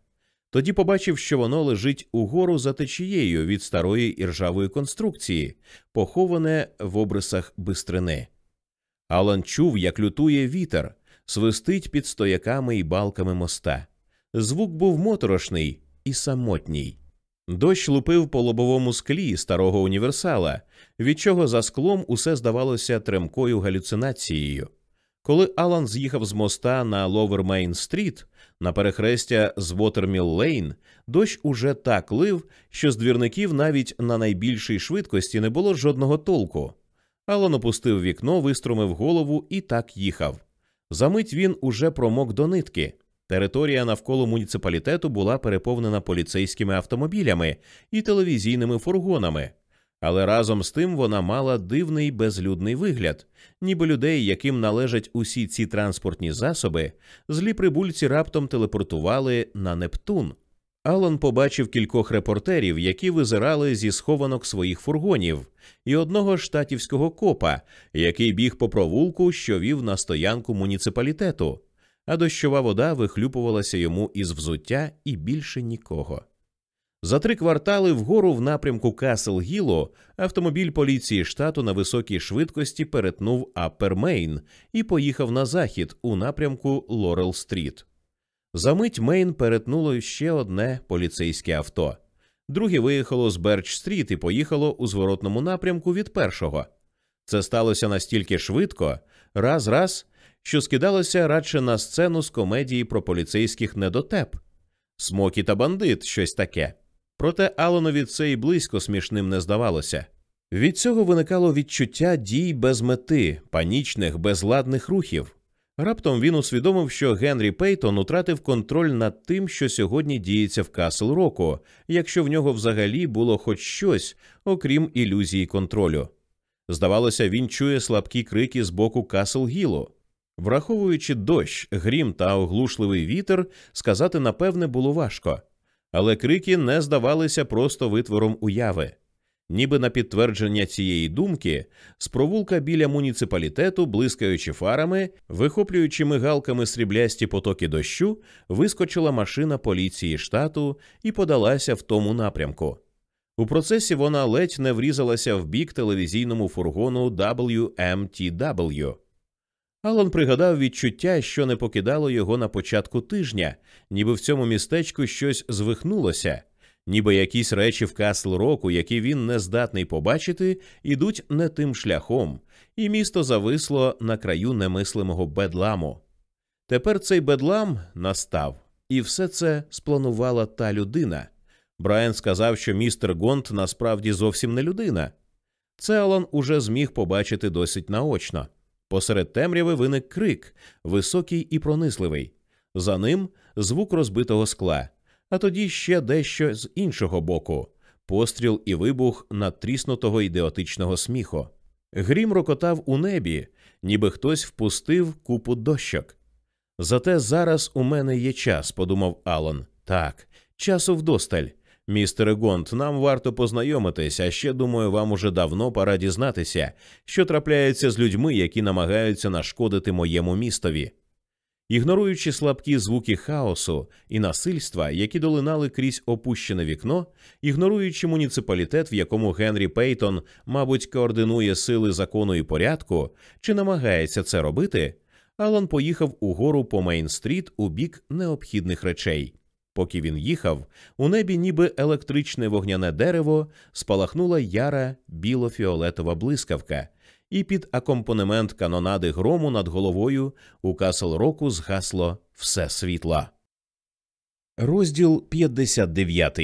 Тоді побачив, що воно лежить угору за течією від старої іржавої конструкції, поховане в обрисах бистрини. Алан чув, як лютує вітер, свистить під стояками і балками моста. Звук був моторошний і самотній. Дощ лупив по лобовому склі старого універсала, від чого за склом усе здавалося тремкою галюцинацією. Коли Алан з'їхав з моста на Ловер Мейн Стріт на перехрестя з Вотерміл Лейн, дощ уже так лив, що з двірників навіть на найбільшій швидкості не було жодного толку. Алан опустив вікно, вистромив голову і так їхав. За мить він уже промок до нитки. Територія навколо муніципалітету була переповнена поліцейськими автомобілями і телевізійними фургонами, але разом з тим вона мала дивний безлюдний вигляд, ніби людей, яким належать усі ці транспортні засоби, злі прибульці раптом телепортували на Нептун. Алан побачив кількох репортерів, які визирали зі схованок своїх фургонів, і одного штатівського копа, який біг по провулку, що вів на стоянку муніципалітету, а дощова вода вихлюпувалася йому із взуття і більше нікого. За три квартали вгору в напрямку Касл Гілу автомобіль поліції штату на високій швидкості перетнув Аппер Мейн і поїхав на захід у напрямку Лорел Стріт. За мить Мейн перетнуло ще одне поліцейське авто. Друге виїхало з Берч Стріт і поїхало у зворотному напрямку від першого. Це сталося настільки швидко, раз раз, що скидалося радше на сцену з комедії про поліцейських недотеп. Смокі та бандит щось таке. Проте Аланові це й близько смішним не здавалося. Від цього виникало відчуття дій без мети, панічних, безладних рухів. Раптом він усвідомив, що Генрі Пейтон утратив контроль над тим, що сьогодні діється в Касл Року, якщо в нього взагалі було хоч щось, окрім ілюзії контролю. Здавалося, він чує слабкі крики з боку Касл Гілу. Враховуючи дощ, грім та оглушливий вітер, сказати напевне було важко, але крики не здавалися просто витвором уяви. Ніби на підтвердження цієї думки, з провулка біля муніципалітету, блискаючи фарами, вихоплюючи мигалками сріблясті потоки дощу, вискочила машина поліції штату і подалася в тому напрямку. У процесі вона ледь не врізалася в бік телевізійному фургону WMTW. Алан пригадав відчуття, що не покидало його на початку тижня, ніби в цьому містечку щось звихнулося ніби якісь речі в Касл Року, які він не здатний побачити, ідуть не тим шляхом, і місто зависло на краю немислимого бедламу. Тепер цей бедлам настав, і все це спланувала та людина. Брайан сказав, що містер Гонт насправді зовсім не людина. Це Алан уже зміг побачити досить наочно. Посеред темряви виник крик, високий і пронисливий. За ним звук розбитого скла, а тоді ще дещо з іншого боку постріл і вибух надтріснутого ідеотичного сміху. Грім рокотав у небі, ніби хтось впустив купу дощок. Зате зараз у мене є час, подумав Алан. Так, часу вдосталь. Містере Гонт, нам варто познайомитись, а ще думаю, вам уже давно пора дізнатися, що трапляється з людьми, які намагаються нашкодити моєму містові. Ігноруючи слабкі звуки хаосу і насильства, які долинали крізь опущене вікно, ігноруючи муніципалітет, в якому Генрі Пейтон, мабуть, координує сили закону і порядку, чи намагається це робити, Алан поїхав угору по Мейн-стріт у бік необхідних речей. Поки він їхав, у небі, ніби електричне вогняне дерево, спалахнула яра біло-фіолетова блискавка, і під акомпанемент канонади грому над головою у Касл Року згасло все світла. Розділ 59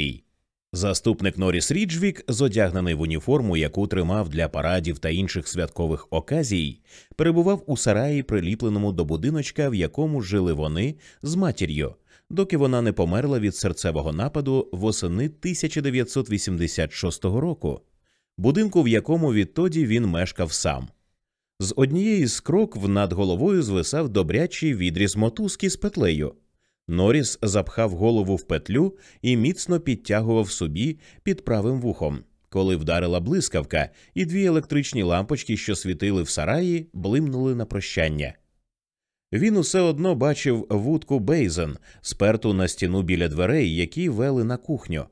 Заступник Норіс Ріджвік, зодягнений в уніформу, яку тримав для парадів та інших святкових оказій, перебував у сараї, приліпленому до будиночка, в якому жили вони з матір'ю, доки вона не померла від серцевого нападу восени 1986 року будинку, в якому відтоді він мешкав сам. З однієї з крокв над головою звисав добрячий відріз мотузки з петлею. Норіс запхав голову в петлю і міцно підтягував собі під правим вухом, коли вдарила блискавка, і дві електричні лампочки, що світили в сараї, блимнули на прощання. Він усе одно бачив вудку Бейзен, сперту на стіну біля дверей, які вели на кухню.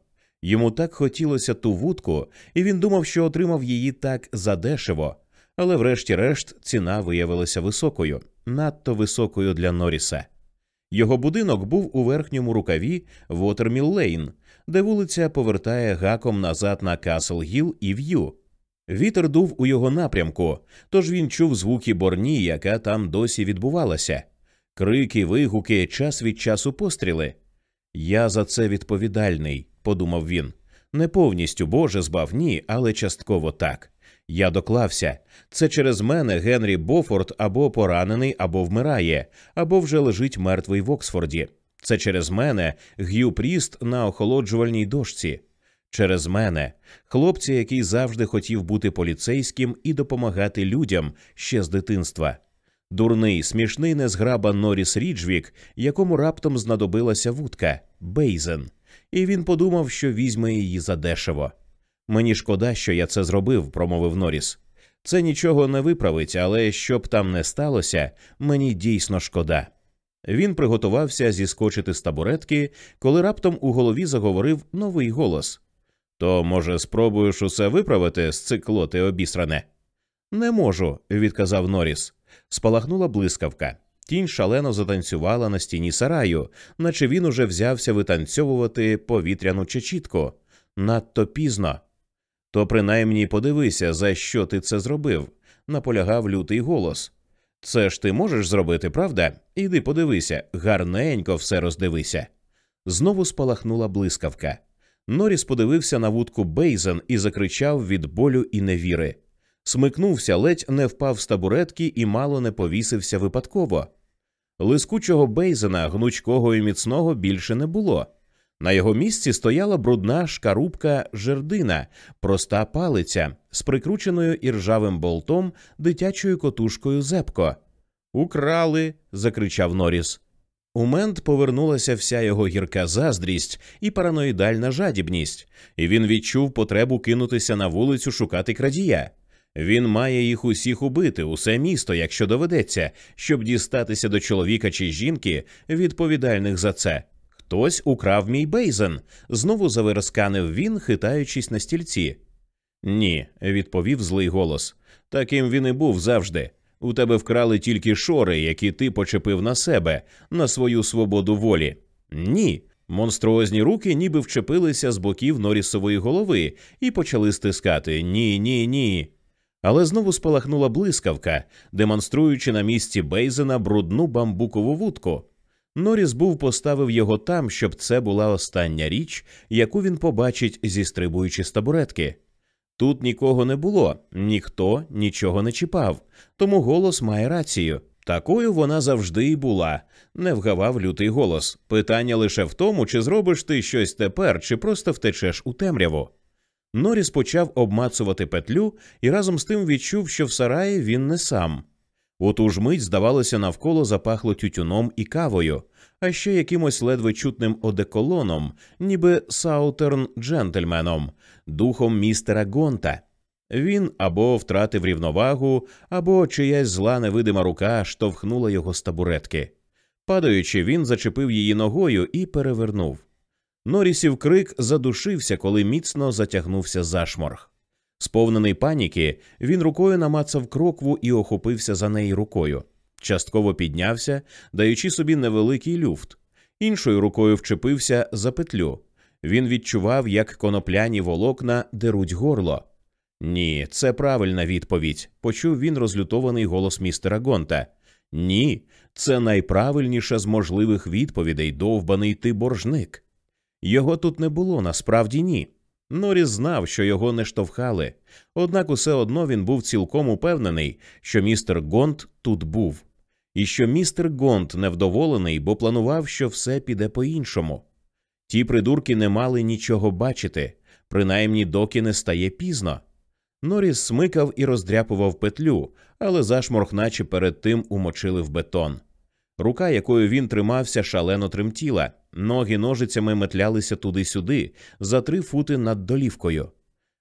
Йому так хотілося ту вудку, і він думав, що отримав її так задешево, але врешті-решт ціна виявилася високою, надто високою для Норріса. Його будинок був у верхньому рукаві Вотерміл Лейн, де вулиця повертає гаком назад на Касл Гіл і В'ю. Вітер дув у його напрямку, тож він чув звуки борні, яка там досі відбувалася. Крики, вигуки, час від часу постріли. Я за це відповідальний, подумав він. Не повністю Боже збав, ні, але частково так. Я доклався. Це через мене Генрі Бофорд або поранений, або вмирає, або вже лежить мертвий в Оксфорді. Це через мене Г'ю Пріст на охолоджувальній дошці. Через мене, хлопця, який завжди хотів бути поліцейським і допомагати людям ще з дитинства. Дурний, смішний незграба Норіс Ріджвік, якому раптом знадобилася вудка Бейзен, і він подумав, що візьме її задешево. Мені шкода, що я це зробив, промовив Норіс. Це нічого не виправить, але щоб там не сталося, мені дійсно шкода. Він приготувався зіскочити з табуретки, коли раптом у голові заговорив новий голос. То, може, спробуєш усе виправити з циклоти обісране? Не можу, відказав Норіс. Спалахнула блискавка. Тінь шалено затанцювала на стіні сараю, наче він уже взявся витанцьовувати повітряну чечітку. Надто пізно. То принаймні подивися, за що ти це зробив, наполягав лютий голос. Це ж ти можеш зробити, правда? Іди подивися, гарненько все роздивися. Знову спалахнула блискавка. Норіс подивився на вудку Бейзен і закричав від болю і невіри. Смикнувся, ледь не впав з табуретки і мало не повісився випадково. Лискучого Бейзена, гнучкого і міцного, більше не було. На його місці стояла брудна шкарубка жердина, проста палиця з прикрученою іржавим болтом дитячою котушкою зепко. Украли. закричав Норіс. У мент повернулася вся його гірка заздрість і параноїдальна жадібність, і він відчув потребу кинутися на вулицю шукати крадія. Він має їх усіх убити, усе місто, якщо доведеться, щоб дістатися до чоловіка чи жінки, відповідальних за це. Хтось украв мій бейзен, знову завиросканив він, хитаючись на стільці. Ні, відповів злий голос. Таким він і був завжди. У тебе вкрали тільки шори, які ти почепив на себе, на свою свободу волі. Ні. Монструозні руки ніби вчепилися з боків Норісової голови і почали стискати Ні, ні, ні. Але знову спалахнула блискавка, демонструючи на місці Бейзена брудну бамбукову вудку. Норіс був поставив його там, щоб це була остання річ, яку він побачить, зістрибуючи з табуретки. Тут нікого не було, ніхто нічого не чіпав, тому голос має рацію. Такою вона завжди і була, не вгавав лютий голос. Питання лише в тому, чи зробиш ти щось тепер, чи просто втечеш у темряву. Норіс почав обмацувати петлю і разом з тим відчув, що в сараї він не сам. У ту мить, здавалося, навколо запахло тютюном і кавою, а ще якимось ледве чутним одеколоном, ніби саутерн джентльменом, духом містера Гонта. Він або втратив рівновагу, або чиясь зла невидима рука штовхнула його з табуретки. Падаючи, він зачепив її ногою і перевернув. Норісів крик задушився, коли міцно затягнувся зашморг. Сповнений паніки, він рукою намацав крокву і охопився за неї рукою. Частково піднявся, даючи собі невеликий люфт, іншою рукою вчепився за петлю. Він відчував, як конопляні волокна деруть горло. Ні, це правильна відповідь, почув він розлютований голос містера Гонта. Ні, це найправильніша з можливих відповідей, довбаний ти боржник. Його тут не було, насправді ні. Норіс знав, що його не штовхали, однак усе одно він був цілком упевнений, що містер Гонт тут був, і що містер Гонт невдоволений, бо планував, що все піде по іншому. Ті придурки не мали нічого бачити, принаймні доки не стає пізно. Норіс смикав і роздряпував петлю, але зашморг, наче перед тим умочили в бетон. Рука, якою він тримався, шалено тремтіла, ноги ножицями метлялися туди-сюди, за три фути над долівкою.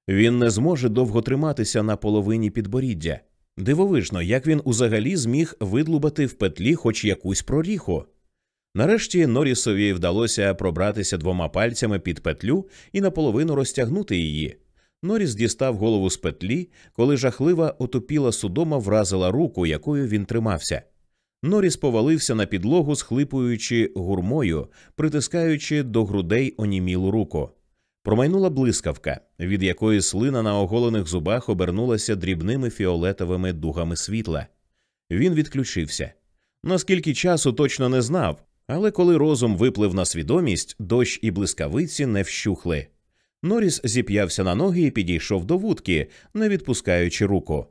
Він не зможе довго триматися на половині підборіддя. Дивовижно, як він узагалі зміг видлубати в петлі хоч якусь проріху. Нарешті Норісові вдалося пробратися двома пальцями під петлю і наполовину розтягнути її. Норіс дістав голову з петлі, коли жахлива отупіла судома вразила руку, якою він тримався. Норіс повалився на підлогу, схлипуючи гурмою, притискаючи до грудей онімілу руку. Промайнула блискавка, від якої слина на оголених зубах обернулася дрібними фіолетовими дугами світла. Він відключився. Наскільки часу точно не знав, але коли розум виплив на свідомість, дощ і блискавиці не вщухли. Норіс зіп'явся на ноги і підійшов до вудки, не відпускаючи руку.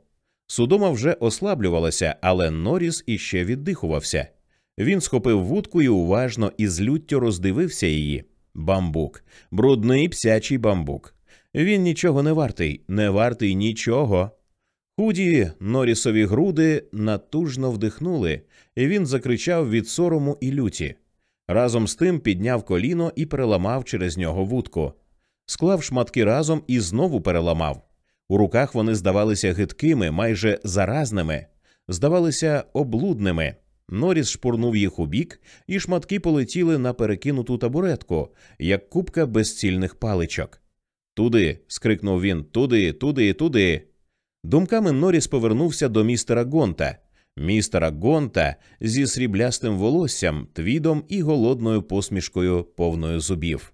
Судома вже ослаблювалася, але Норіс іще віддихувався. Він схопив вудку і уважно і з люттю роздивився її. Бамбук, брудний псячий бамбук. Він нічого не вартий, не вартий нічого. Худі Норісові груди натужно вдихнули, і він закричав від сорому і люті. Разом з тим підняв коліно і переламав через нього вудку. Склав шматки разом і знову переламав. У руках вони здавалися гидкими, майже заразними, здавалися облудними. Норіс шпурнув їх у бік, і шматки полетіли на перекинуту табуретку, як купка безцільних паличок. Туди. скрикнув він, туди, туди, туди. Думками Норіс повернувся до містера Гонта, містера Гонта зі сріблястим волоссям, твідом і голодною посмішкою повною зубів.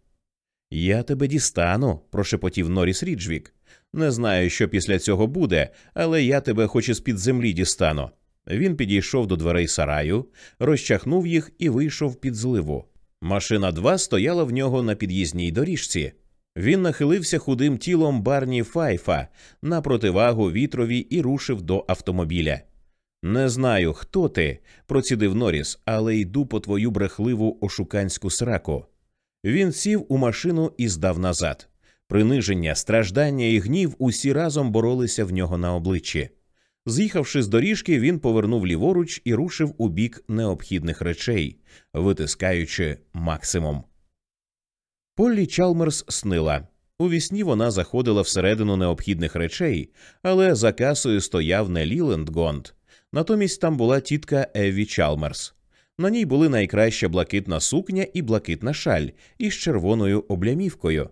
Я тебе дістану, прошепотів Норіс Ріджвік. Не знаю, що після цього буде, але я тебе хоч із під землі дістану. Він підійшов до дверей сараю, розчахнув їх і вийшов під зливу. Машина 2 стояла в нього на під'їзній доріжці. Він нахилився худим тілом барні Файфа на противагу вітрові і рушив до автомобіля. Не знаю, хто ти, процідив Норіс, але йду по твою брехливу ошуканську сраку. Він сів у машину і здав назад. Приниження, страждання і гнів усі разом боролися в нього на обличчі. З'їхавши з доріжки, він повернув ліворуч і рушив у бік необхідних речей, витискаючи максимум. Поллі Чалмерс снила. У вісні вона заходила всередину необхідних речей, але за касою стояв не Ліленд Гонд. Натомість там була тітка Еві Чалмерс. На ній були найкраща блакитна сукня і блакитна шаль із червоною облямівкою.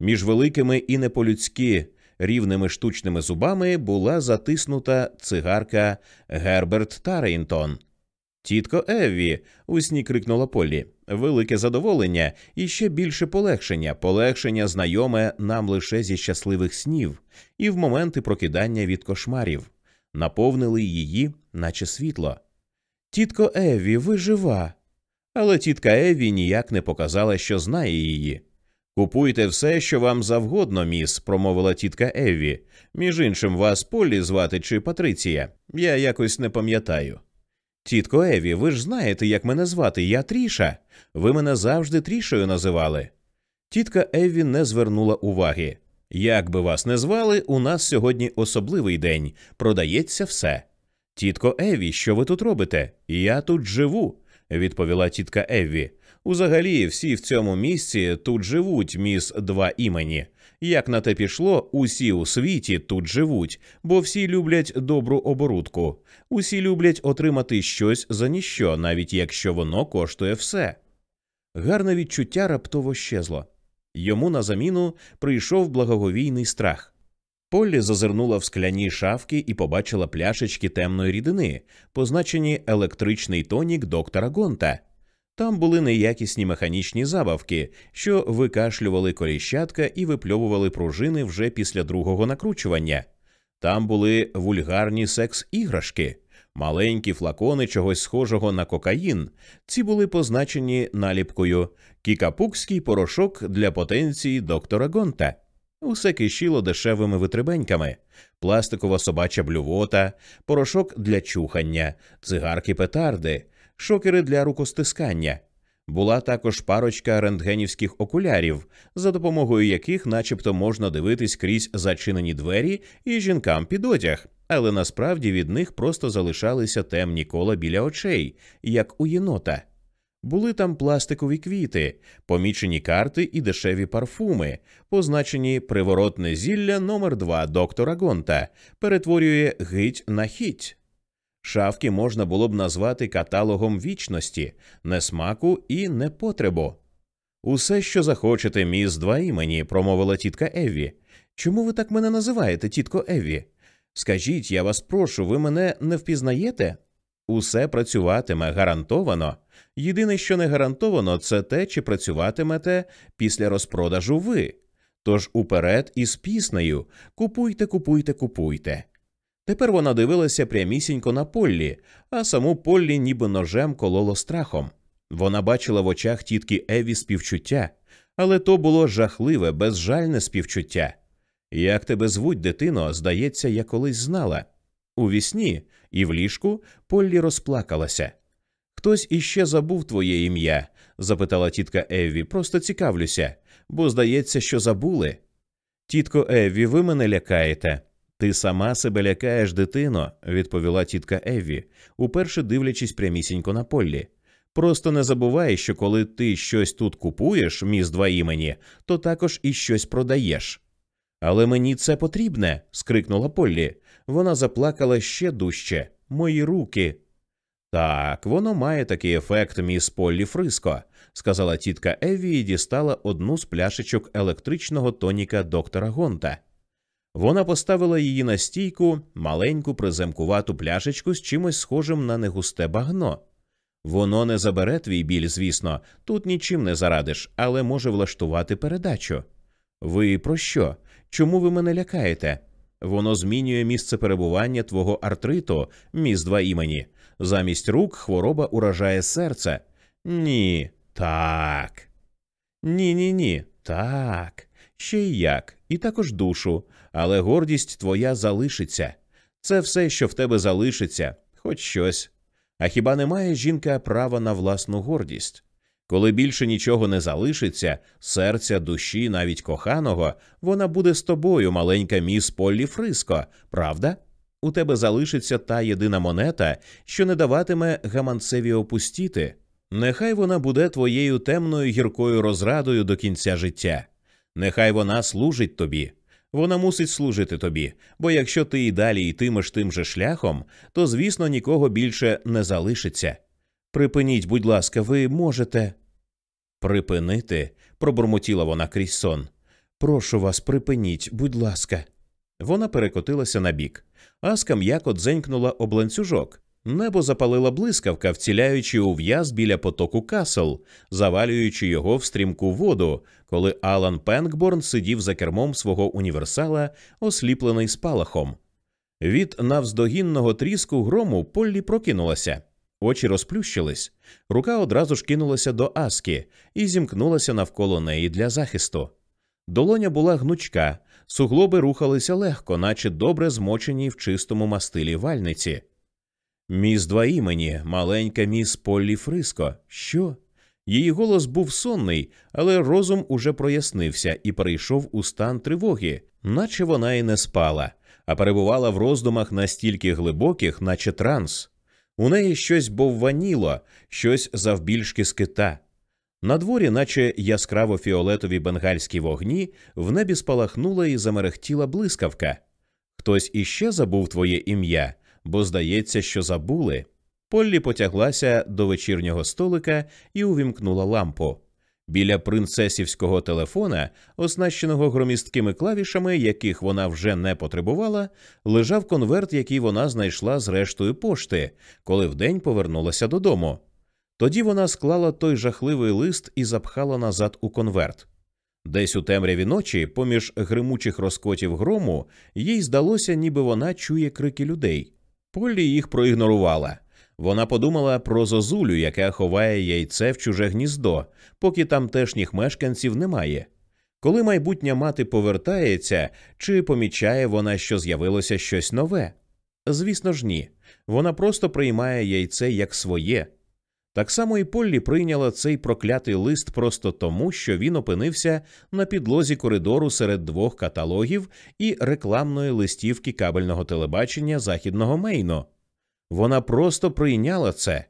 Між великими і не по-людськи рівними штучними зубами була затиснута цигарка Герберт Тарейнтон. Тітко Евві, уві сні крикнула Полі. Велике задоволення і ще більше полегшення, полегшення знайоме нам лише зі щасливих снів, і в моменти прокидання від кошмарів, наповнили її, наче світло. Тітко Еві, ви жива. Але тітка Еві ніяк не показала, що знає її. Купуйте все, що вам завгодно, міс, промовила тітка Еві. Між іншим, вас Полі звати чи Патриція. Я якось не пам'ятаю. Тітко Еві, ви ж знаєте, як мене звати. Я Тріша. Ви мене завжди Трішою називали. Тітка Еві не звернула уваги. Як би вас не звали, у нас сьогодні особливий день. Продається все. Тітко Еві, що ви тут робите? Я тут живу, відповіла тітка Еві. Узагалі, всі в цьому місці тут живуть, міс два імені. Як на те пішло, усі у світі тут живуть, бо всі люблять добру оборудку, усі люблять отримати щось за ніщо, навіть якщо воно коштує все. Гарне відчуття раптово щезло. Йому на заміну прийшов благоговійний страх. Поллі зазирнула в скляні шафки і побачила пляшечки темної рідини, позначені електричний тонік доктора Гонта. Там були неякісні механічні забавки, що викашлювали коліщатка і випльовували пружини вже після другого накручування. Там були вульгарні секс-іграшки, маленькі флакони чогось схожого на кокаїн. Ці були позначені наліпкою Кікапукський порошок для потенції доктора Гонта. Усе кишіло дешевими витребеньками, пластикова собача блювота, порошок для чухання, цигарки петарди шокери для рукостискання. Була також парочка рентгенівських окулярів, за допомогою яких, начебто, можна дивитись крізь зачинені двері і жінкам під одяг, але насправді від них просто залишалися темні кола біля очей, як у єнота. Були там пластикові квіти, помічені карти і дешеві парфуми, позначені приворотне зілля номер 2 доктора Гонта, перетворює гить на хіть. Шавки можна було б назвати каталогом вічності, несмаку і непотребу. Усе, що захочете, міс два імені, промовила тітка Еві. Чому ви так мене називаєте, тітко Еві? Скажіть, я вас прошу, ви мене не впізнаєте? Усе працюватиме гарантовано. Єдине, що не гарантовано, це те, чи працюватимете після розпродажу ви. Тож уперед із піснею Купуйте, купуйте, купуйте. Тепер вона дивилася прямісінько на Поллі, а саму Поллі ніби ножем кололо страхом. Вона бачила в очах тітки Еві співчуття, але то було жахливе, безжальне співчуття. Як тебе звуть, дитино, здається, я колись знала. У вісні і в ліжку Поллі розплакалася. Хтось іще забув твоє ім'я? запитала тітка Евві. Просто цікавлюся, бо здається, що забули. Тітко Евві, ви мене лякаєте. Ти сама себе лякаєш, дитино, відповіла тітка Евві, уперше дивлячись прямісінько на Поллі. Просто не забувай, що коли ти щось тут купуєш, міс два імені, то також і щось продаєш. Але мені це потрібне. скрикнула Поллі. Вона заплакала ще дужче. Мої руки. Так, воно має такий ефект, міс Поллі Фриско, сказала тітка Еві і дістала одну з пляшечок електричного тоніка доктора Гонта. Вона поставила її на стійку, маленьку приземкувату пляшечку з чимось схожим на негусте багно. Воно не забере твій біль, звісно, тут нічим не зарадиш, але може влаштувати передачу. Ви про що? Чому ви мене лякаєте? Воно змінює місце перебування твого артриту, міс два імені. Замість рук хвороба уражає серце. Ні, так. Ні, ні, ні, так. Ще й як, і також душу, але гордість твоя залишиться. Це все, що в тебе залишиться, хоч щось. А хіба не має жінка права на власну гордість? Коли більше нічого не залишиться, серця, душі, навіть коханого, вона буде з тобою, маленька міс Поллі Фриско, правда? У тебе залишиться та єдина монета, що не даватиме гаманцеві опустіти. Нехай вона буде твоєю темною гіркою розрадою до кінця життя. Нехай вона служить тобі. Вона мусить служити тобі, бо якщо ти і далі йтимеш тим же шляхом, то звісно нікого більше не залишиться. Припиніть, будь ласка, ви можете. Припинити, пробурмотіла вона крізь сон. Прошу вас, припиніть, будь ласка. Вона перекотилася на бік. Аска м'яко дзенькнула об ланцюжок. Небо запалила блискавка, вціляючи ув'яз біля потоку Касл, завалюючи його в стрімку воду, коли Алан Пенкборн сидів за кермом свого універсала, осліплений спалахом. Від навздогінного тріску грому Поллі прокинулася. Очі розплющились, рука одразу ж кинулася до Аски і зімкнулася навколо неї для захисту. Долоня була гнучка, суглоби рухалися легко, наче добре змочені в чистому мастилі вальниці. Міс два імені, маленька міс Поллі Фриско. Що? Її голос був сонний, але розум уже прояснився і перейшов у стан тривоги, наче вона й не спала, а перебувала в роздумах настільки глибоких, наче транс. У неї щось бовваніло, щось завбільшки з кита. На дворі, наче яскраво фіолетові бенгальські вогні, в небі спалахнула і замерехтіла блискавка. Хтось іще забув твоє ім'я, бо здається, що забули. Поллі потяглася до вечірнього столика і увімкнула лампу. Біля принцесівського телефона, оснащеного громісткими клавішами, яких вона вже не потребувала, лежав конверт, який вона знайшла з рештою пошти, коли вдень повернулася додому. Тоді вона склала той жахливий лист і запхала назад у конверт. Десь у темряві ночі, поміж гримучих розкотів грому, їй здалося, ніби вона чує крики людей. Поллі їх проігнорувала. Вона подумала про зозулю, яка ховає яйце в чуже гніздо, поки тамтешніх мешканців немає. Коли майбутня мати повертається, чи помічає вона, що з'явилося щось нове? Звісно ж, ні. Вона просто приймає яйце як своє. Так само і Поллі прийняла цей проклятий лист просто тому, що він опинився на підлозі коридору серед двох каталогів і рекламної листівки кабельного телебачення західного Мейно. Вона просто прийняла це,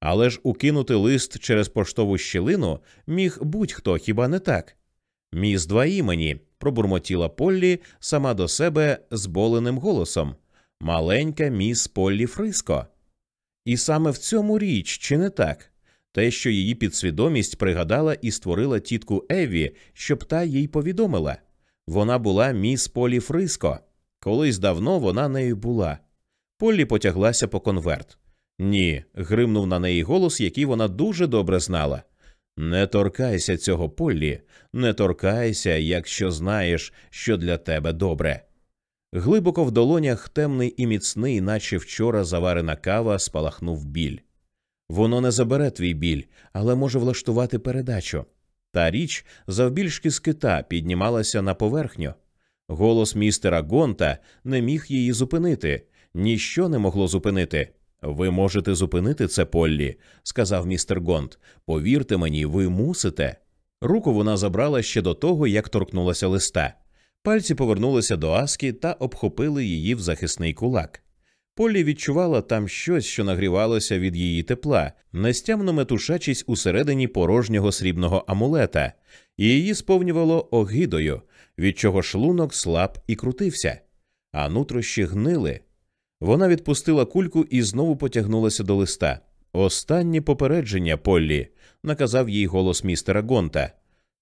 але ж укинути лист через поштову щілину міг будь-хто хіба не так? Міс два імені, пробурмотіла Поллі сама до себе зболеним голосом. Маленька міс Поллі Фриско. І саме в цьому річ, чи не так? Те, що її підсвідомість пригадала і створила тітку Еві, щоб та їй повідомила. Вона була міс Полі Фриско. Колись давно вона нею була. Поллі потяглася по конверт. Ні, гримнув на неї голос, який вона дуже добре знала. Не торкайся цього Поллі, не торкайся, якщо знаєш, що для тебе добре. Глибоко в долонях темний і міцний, наче вчора заварена кава, спалахнув біль. Воно не забере твій біль, але може влаштувати передачу. Та річ, завбільшки з кита, піднімалася на поверхню. Голос містера Гонта не міг її зупинити, ніщо не могло зупинити. Ви можете зупинити це, Поллі, сказав містер Гонт. Повірте мені, ви мусите. Руку вона забрала ще до того, як торкнулася листа. Пальці повернулися до Аскі та обхопили її в захисний кулак. Поллі відчувала там щось, що нагрівалося від її тепла, нестямно метушачись усередині порожнього срібного амулета, і її сповнювало огидою, від чого шлунок слаб і крутився, а нутрощі гнили. Вона відпустила кульку і знову потягнулася до листа. Останнє попередження, Поллі, наказав їй голос містера Гонта.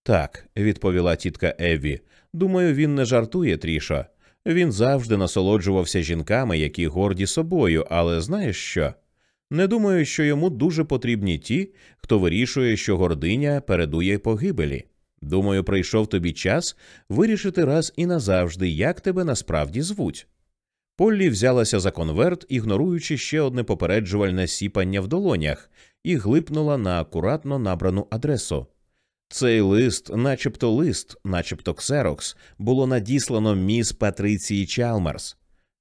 Так, відповіла тітка Еві. Думаю, він не жартує трішо. Він завжди насолоджувався жінками, які горді собою, але знаєш що? Не думаю, що йому дуже потрібні ті, хто вирішує, що гординя передує погибелі. Думаю, прийшов тобі час вирішити раз і назавжди, як тебе насправді звуть. Поллі взялася за конверт, ігноруючи ще одне попереджувальне сіпання в долонях, і глипнула на акуратно набрану адресу. Цей лист, начебто лист, начебто ксерокс, було надіслано міс Патриції Чалмерс.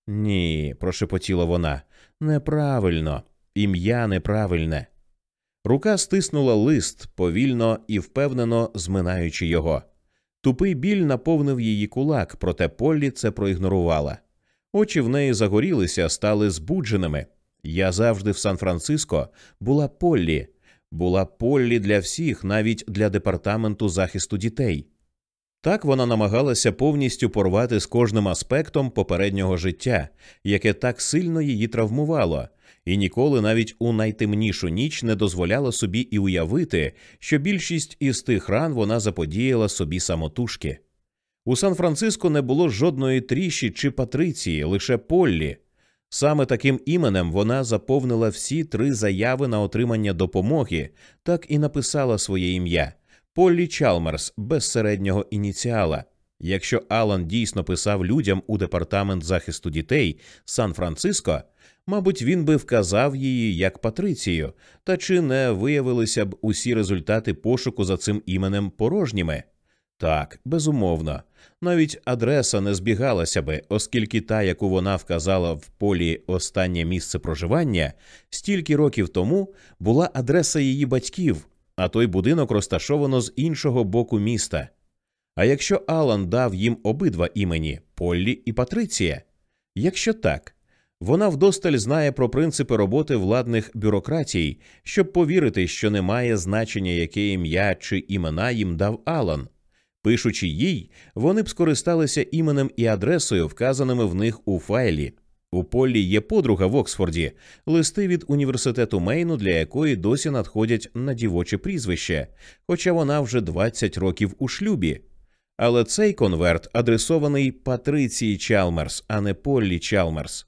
Ні, прошепотіла вона, неправильно, ім'я неправильне. Рука стиснула лист повільно і впевнено зминаючи його. Тупий біль наповнив її кулак, проте Поллі це проігнорувала. Очі в неї загорілися, стали збудженими. Я завжди в Сан-Франциско була Поллі, була Поллі для всіх, навіть для департаменту захисту дітей. Так вона намагалася повністю порвати з кожним аспектом попереднього життя, яке так сильно її травмувало, і ніколи навіть у найтемнішу ніч не дозволяла собі і уявити, що більшість із тих ран вона заподіяла собі самотужки. У Сан-Франциско не було жодної тріші чи патриції, лише Поллі. Саме таким іменем вона заповнила всі три заяви на отримання допомоги, так і написала своє ім'я Поллі Чалмерс без середнього ініціала. Якщо Алан дійсно писав людям у департамент захисту дітей Сан-Франциско, мабуть, він би вказав її як Патрицію, та чи не виявилися б усі результати пошуку за цим іменем порожніми? Так, безумовно. Навіть адреса не збігалася би, оскільки та, яку вона вказала в полі останнє місце проживання, стільки років тому була адреса її батьків, а той будинок розташовано з іншого боку міста. А якщо Алан дав їм обидва імені Поллі і Патриція? Якщо так, вона вдосталь знає про принципи роботи владних бюрократій, щоб повірити, що немає значення, яке ім'я чи імена їм дав Алан. Пишучи їй, вони б скористалися іменем і адресою, вказаними в них у файлі. У Поллі є подруга в Оксфорді, листи від університету Мейну, для якої досі надходять на дівоче прізвище, хоча вона вже 20 років у шлюбі. Але цей конверт адресований Патриції Чалмерс, а не Поллі Чалмерс.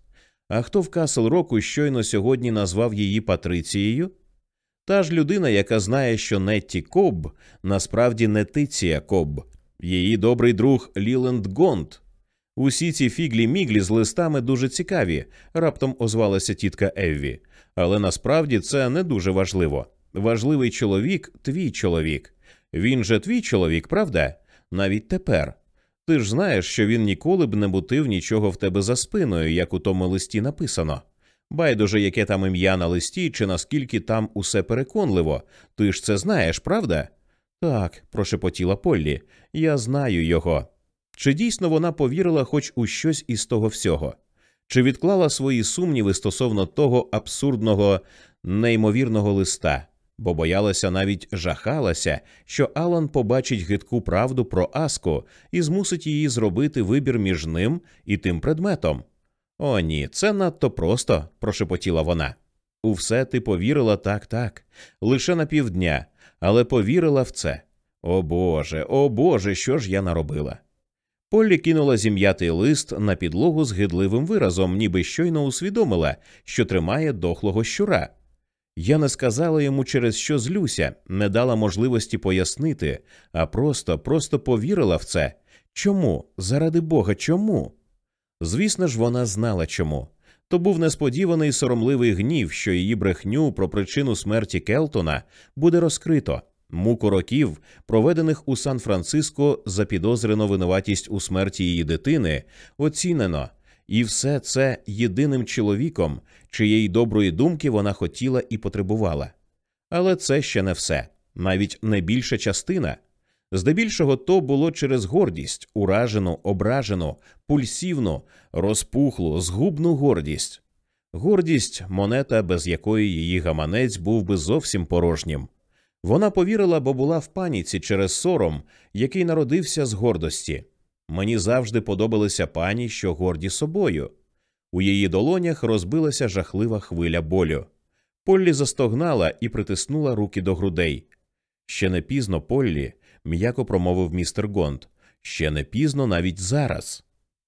А хто в Касл Року щойно сьогодні назвав її Патрицією? Та ж людина, яка знає, що Нетті Кобб насправді не Тиція Кобб, її добрий друг Ліленд Гонт. Усі ці фіглі-міглі з листами дуже цікаві, раптом озвалася тітка Евві. Але насправді це не дуже важливо. Важливий чоловік твій чоловік. Він же твій чоловік, правда? Навіть тепер. Ти ж знаєш, що він ніколи б не бутив нічого в тебе за спиною, як у тому листі написано. Байдуже, яке там ім'я на листі, чи наскільки там усе переконливо. Ти ж це знаєш, правда? Так, прошепотіла Поллі, я знаю його. Чи дійсно вона повірила хоч у щось із того всього? Чи відклала свої сумніви стосовно того абсурдного, неймовірного листа, бо боялася навіть жахалася, що Алан побачить гидку правду про Аску і змусить її зробити вибір між ним і тим предметом? О, ні, це надто просто, прошепотіла вона. У все ти повірила так, так, лише на півдня, але повірила в це. О Боже, о Боже, що ж я наробила? Поллі кинула зім'ятий лист на підлогу з гидливим виразом, ніби щойно усвідомила, що тримає дохлого щура. Я не сказала йому, через що злюся, не дала можливості пояснити, а просто, просто повірила в це. Чому? Заради Бога, чому? Звісно ж, вона знала чому. То був несподіваний соромливий гнів, що її брехню про причину смерті Келтона буде розкрито. Муку років, проведених у Сан-Франциско, запідозрено винуватість у смерті її дитини, оцінено, і все це єдиним чоловіком, чиєї доброї думки вона хотіла і потребувала. Але це ще не все, навіть не більша частина. Здебільшого то було через гордість, уражену, ображену, пульсівну, розпухлу, згубну гордість. Гордість монета, без якої її гаманець був би зовсім порожнім. Вона повірила, бо була в паніці через сором, який народився з гордості. Мені завжди подобалися пані, що горді собою. У її долонях розбилася жахлива хвиля болю. Поллі застогнала і притиснула руки до грудей. Ще не пізно Поллі, м'яко промовив містер Гонд. Ще не пізно навіть зараз.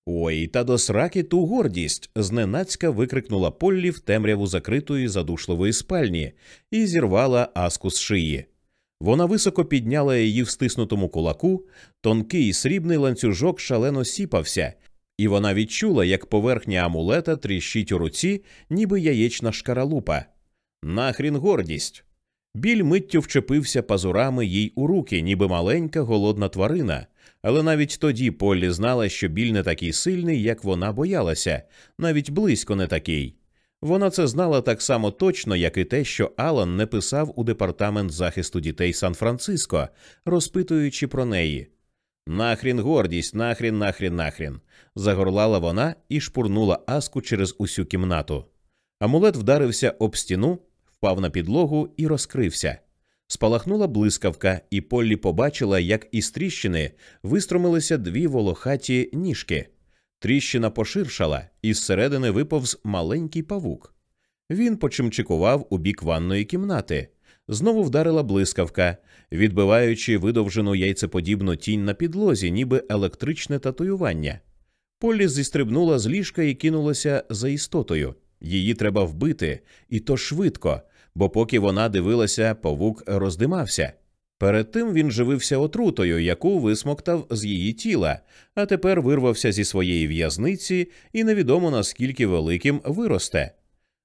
Ой, та до сраки ту гордість. зненацька викрикнула Поллі в темряву закритої задушливої спальні і зірвала аску з шиї. Вона високо підняла її в стиснутому кулаку, тонкий срібний ланцюжок шалено сіпався, і вона відчула, як поверхня амулета тріщить у руці, ніби яєчна шкаралупа. Нахрін гордість. Біль миттю вчепився пазурами їй у руки, ніби маленька голодна тварина. Але навіть тоді Поллі знала, що біль не такий сильний, як вона боялася, навіть близько не такий. Вона це знала так само точно, як і те, що Алан не писав у департамент захисту дітей Сан-Франциско, розпитуючи про неї. Нахрін гордість, нахрін, нахрін, нахрін. загорлала вона і шпурнула аску через усю кімнату. Амулет вдарився об стіну, впав на підлогу і розкрився. Спалахнула блискавка, і Поллі побачила, як із тріщини вистромилися дві волохаті ніжки. Тріщина поширшала, і зсередини виповз маленький павук. Він почимчикував у бік ванної кімнати. Знову вдарила блискавка, відбиваючи видовжену яйцеподібну тінь на підлозі, ніби електричне татуювання. Поллі зістрибнула з ліжка і кинулася за істотою. Її треба вбити, і то швидко, бо поки вона дивилася, павук роздимався. Перед тим він живився отрутою, яку висмоктав з її тіла, а тепер вирвався зі своєї в'язниці і невідомо наскільки великим виросте.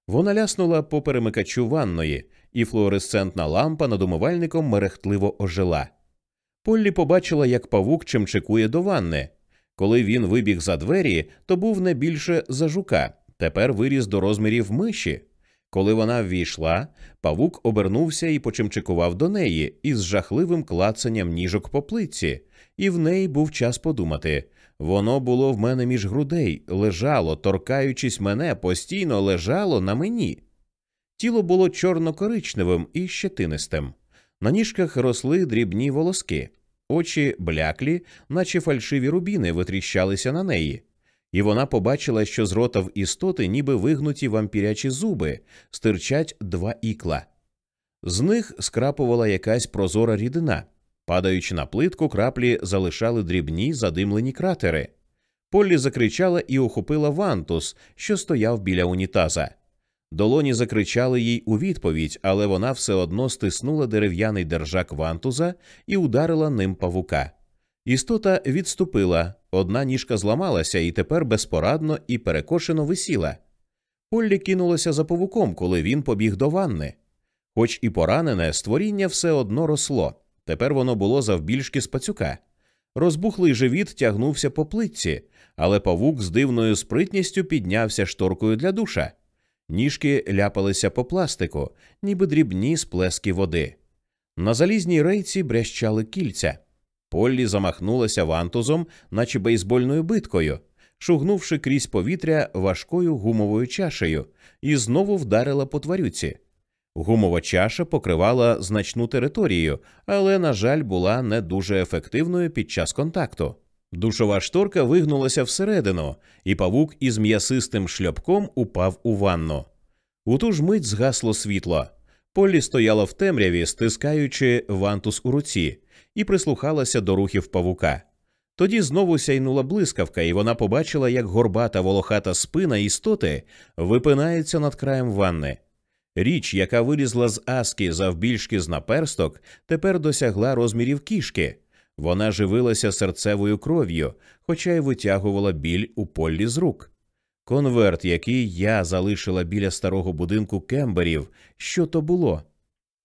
Вона ляснула по перемикачу ванної, і флуоресцентна лампа над умивальником мерехтливо ожила. Поллі побачила, як павук чимчикує до ванни. Коли він вибіг за двері, то був не більше за жука, тепер виріс до розмірів миші. Коли вона ввійшла, павук обернувся і почимчикував до неї із жахливим клацанням ніжок по плитці, і в неї був час подумати воно було в мене між грудей, лежало, торкаючись мене, постійно лежало на мені. Тіло було чорно-коричневим і щетинистим. На ніжках росли дрібні волоски, очі бляклі, наче фальшиві рубіни, витріщалися на неї і вона побачила, що з рота в істоти, ніби вигнуті вампірячі зуби, стирчать два ікла. З них скрапувала якась прозора рідина. Падаючи на плитку, краплі залишали дрібні задимлені кратери. Поллі закричала і охопила вантус, що стояв біля унітаза. Долоні закричали їй у відповідь, але вона все одно стиснула дерев'яний держак вантуза і ударила ним павука. Істота відступила, одна ніжка зламалася і тепер безпорадно і перекошено висіла. Поллі кинулося за павуком, коли він побіг до ванни. Хоч і поранене, створіння все одно росло. Тепер воно було завбільшки з пацюка. Розбухлий живіт тягнувся по плитці, але павук з дивною спритністю піднявся шторкою для душа. Ніжки ляпалися по пластику, ніби дрібні сплески води. На залізній рейці брящали кільця. Поллі замахнулася вантузом, наче бейсбольною биткою, шугнувши крізь повітря важкою гумовою чашею, і знову вдарила по тварюці. Гумова чаша покривала значну територію, але, на жаль, була не дуже ефективною під час контакту. Душова шторка вигнулася всередину, і павук із м'ясистим шльопком упав у ванну. У ту ж мить згасло світло. Поллі стояла в темряві, стискаючи вантус у руці, і прислухалася до рухів павука. Тоді знову сяйнула блискавка, і вона побачила, як горбата волохата спина істоти випинається над краєм ванни. Річ, яка вилізла з аски завбільшки з наперсток, тепер досягла розмірів кішки. Вона живилася серцевою кров'ю, хоча й витягувала біль у полі з рук. Конверт, який я залишила біля старого будинку кемберів, що то було?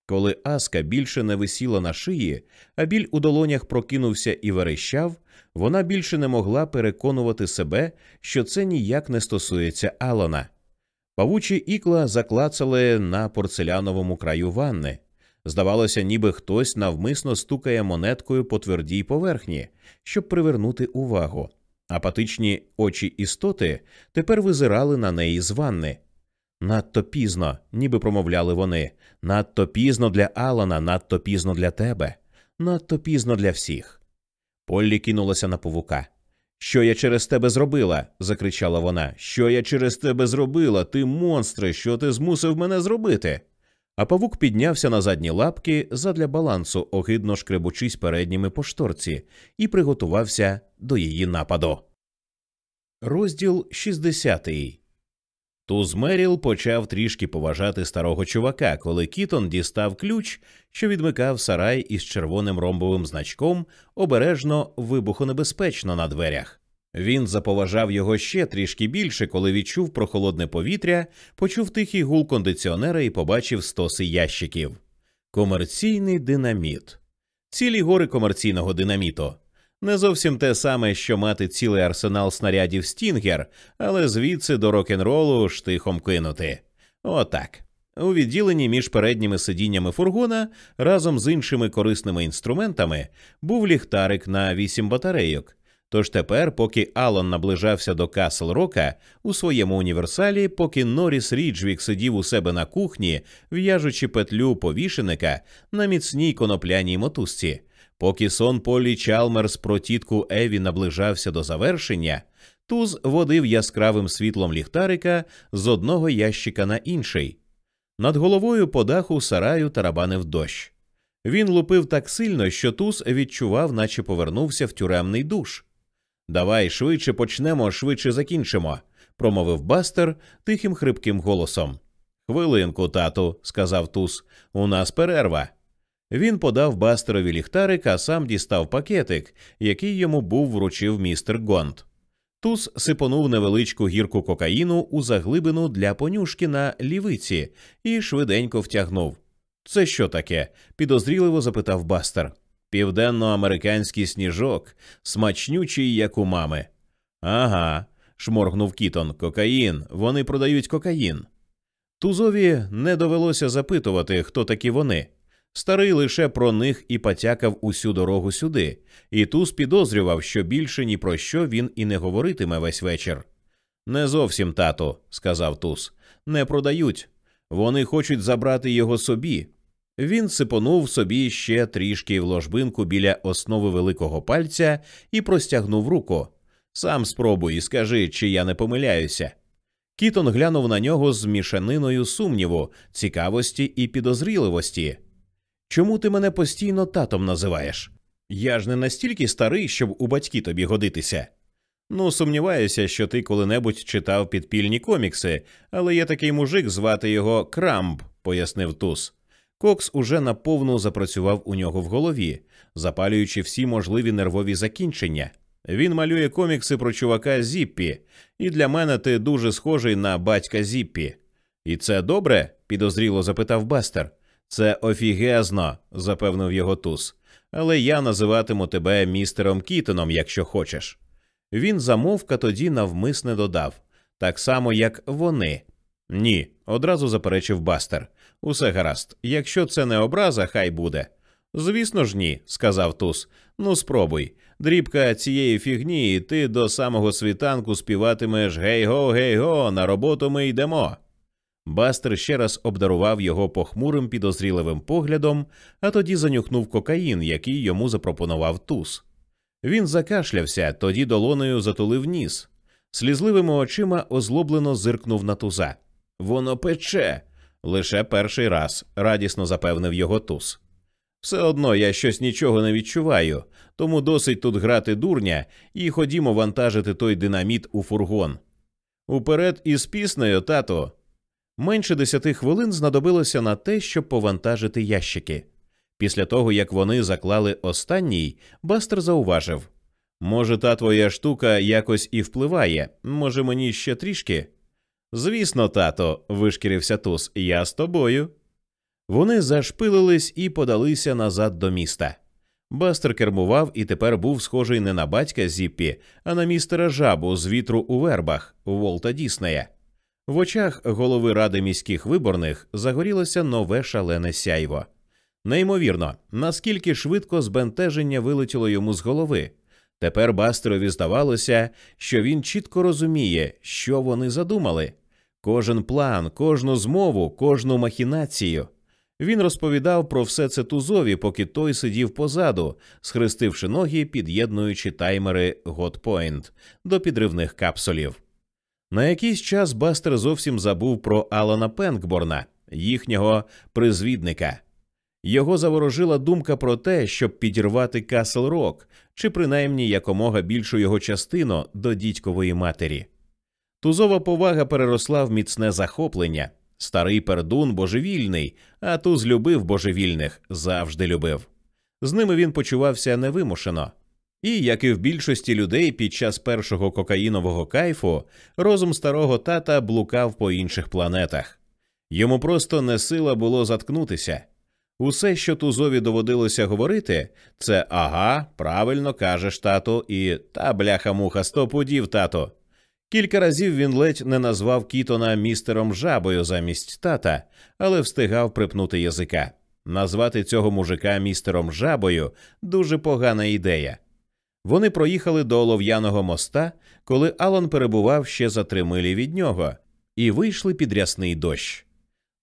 Коли Аска більше не висіла на шиї, а біль у долонях прокинувся і верещав, вона більше не могла переконувати себе, що це ніяк не стосується Алана. Павучі ікла заклацали на порцеляновому краю ванни. Здавалося, ніби хтось навмисно стукає монеткою по твердій поверхні, щоб привернути увагу. Апатичні очі істоти тепер визирали на неї з ванни. Надто пізно, ніби промовляли вони, надто пізно для Алана, надто пізно для тебе, надто пізно для всіх. Поллі кинулася на павука. Що я через тебе зробила? закричала вона. Що я через тебе зробила? Ти монстре, що ти змусив мене зробити? А павук піднявся на задні лапки задля балансу, огидно шкребучись передніми по шторці, і приготувався до її нападу. Розділ 60 Туз Меріл почав трішки поважати старого чувака, коли Кітон дістав ключ, що відмикав сарай із червоним ромбовим значком, обережно вибухонебезпечно на дверях. Він заповажав його ще трішки більше, коли відчув прохолодне повітря, почув тихий гул кондиціонера і побачив стоси ящиків. Комерційний динаміт. Цілі гори комерційного динаміту. Не зовсім те саме, що мати цілий арсенал снарядів Стінгер, але звідси до рок-н-ролу штихом кинути. Отак. У відділенні між передніми сидіннями фургона разом з іншими корисними інструментами був ліхтарик на вісім батарейок. Тож тепер, поки Алан наближався до Касл Рока у своєму універсалі, поки Норріс Ріджвік сидів у себе на кухні, в'яжучи петлю повішеника на міцній конопляній мотузці, поки сон Полі Чалмерс про тітку Еві наближався до завершення, туз водив яскравим світлом ліхтарика з одного ящика на інший. Над головою по даху сараю тарабанив дощ. Він лупив так сильно, що туз відчував, наче повернувся в тюремний душ. Давай швидше почнемо, швидше закінчимо, промовив бастер тихим хрипким голосом. Хвилинку, тату, сказав туз, у нас перерва. Він подав бастерові ліхтарик, а сам дістав пакетик, який йому був вручив містер Гонт. Туз сипонув невеличку гірку кокаїну у заглибину для понюшки на лівиці і швиденько втягнув. Це що таке? підозріливо запитав бастер. Південноамериканський сніжок, смачнючий, як у мами. Ага, шморгнув Кітон. Кокаїн. Вони продають кокаїн. Тузові не довелося запитувати, хто такі вони. Старий лише про них і потякав усю дорогу сюди, і туз підозрював, що більше ні про що він і не говоритиме весь вечір. Не зовсім тату, сказав туз, не продають. Вони хочуть забрати його собі. Він сипонув собі ще трішки в ложбинку біля основи великого пальця і простягнув руку. Сам спробуй скажи, чи я не помиляюся. Кітон глянув на нього з мішаниною сумніву, цікавості і підозріливості. Чому ти мене постійно татом називаєш? Я ж не настільки старий, щоб у батьки тобі годитися. Ну, сумніваюся, що ти коли-небудь читав підпільні комікси, але є такий мужик, звати його Крамб, пояснив Туз. Кокс уже наповну запрацював у нього в голові, запалюючи всі можливі нервові закінчення. Він малює комікси про чувака Зіппі, і для мене ти дуже схожий на батька Зіппі. І це добре? підозріло запитав Бастер. Це офігезно, запевнив його туз. Але я називатиму тебе містером Кітоном, якщо хочеш. Він замовк, а тоді навмисне додав так само, як вони. Ні, одразу заперечив Бастер. Усе гаразд. Якщо це не образа, хай буде. Звісно ж, ні, сказав Туз. Ну, спробуй. Дрібка цієї фігні, і ти до самого світанку співатимеш гей-го, гей-го, на роботу ми йдемо. Бастер ще раз обдарував його похмурим підозріливим поглядом, а тоді занюхнув кокаїн, який йому запропонував туз. Він закашлявся, тоді долоною затулив ніс. Слізливими очима озлоблено зиркнув на туза. Воно пече. Лише перший раз, радісно запевнив його туз. Все одно я щось нічого не відчуваю, тому досить тут грати дурня і ходімо вантажити той динаміт у фургон. Уперед із піснею, тато. Менше десяти хвилин знадобилося на те, щоб повантажити ящики. Після того, як вони заклали останній, Бастер зауважив може, та твоя штука якось і впливає, може, мені ще трішки? Звісно, тато, вишкірився Туз, я з тобою. Вони зашпилились і подалися назад до міста. Бастер кермував і тепер був схожий не на батька Зіппі, а на містера жабу з вітру у вербах Волта Діснея. В очах голови ради міських виборних загорілося нове шалене сяйво. Неймовірно, наскільки швидко збентеження вилетіло йому з голови. Тепер Бастерові здавалося, що він чітко розуміє, що вони задумали. Кожен план, кожну змову, кожну махінацію. Він розповідав про все це тузові, поки той сидів позаду, схрестивши ноги, під'єднуючи таймери Готпойнт до підривних капсулів. На якийсь час Бастер зовсім забув про Алана Пенкборна, їхнього призвідника. Його заворожила думка про те, щоб підірвати Касл Рок, чи принаймні якомога більшу його частину до дідькової матері. Тузова повага переросла в міцне захоплення. Старий пердун божевільний, а туз любив божевільних, завжди любив. З ними він почувався невимушено. І, як і в більшості людей під час першого кокаїнового кайфу, розум старого тата блукав по інших планетах. Йому просто не сила було заткнутися. Усе, що тузові доводилося говорити, це ага, правильно кажеш тато, і та бляха муха сто пудів, тато. Кілька разів він ледь не назвав Кітона містером жабою замість тата, але встигав припнути язика. Назвати цього мужика містером жабою дуже погана ідея. Вони проїхали до олов'яного моста, коли Алан перебував ще за три милі від нього, і вийшли під рясний дощ.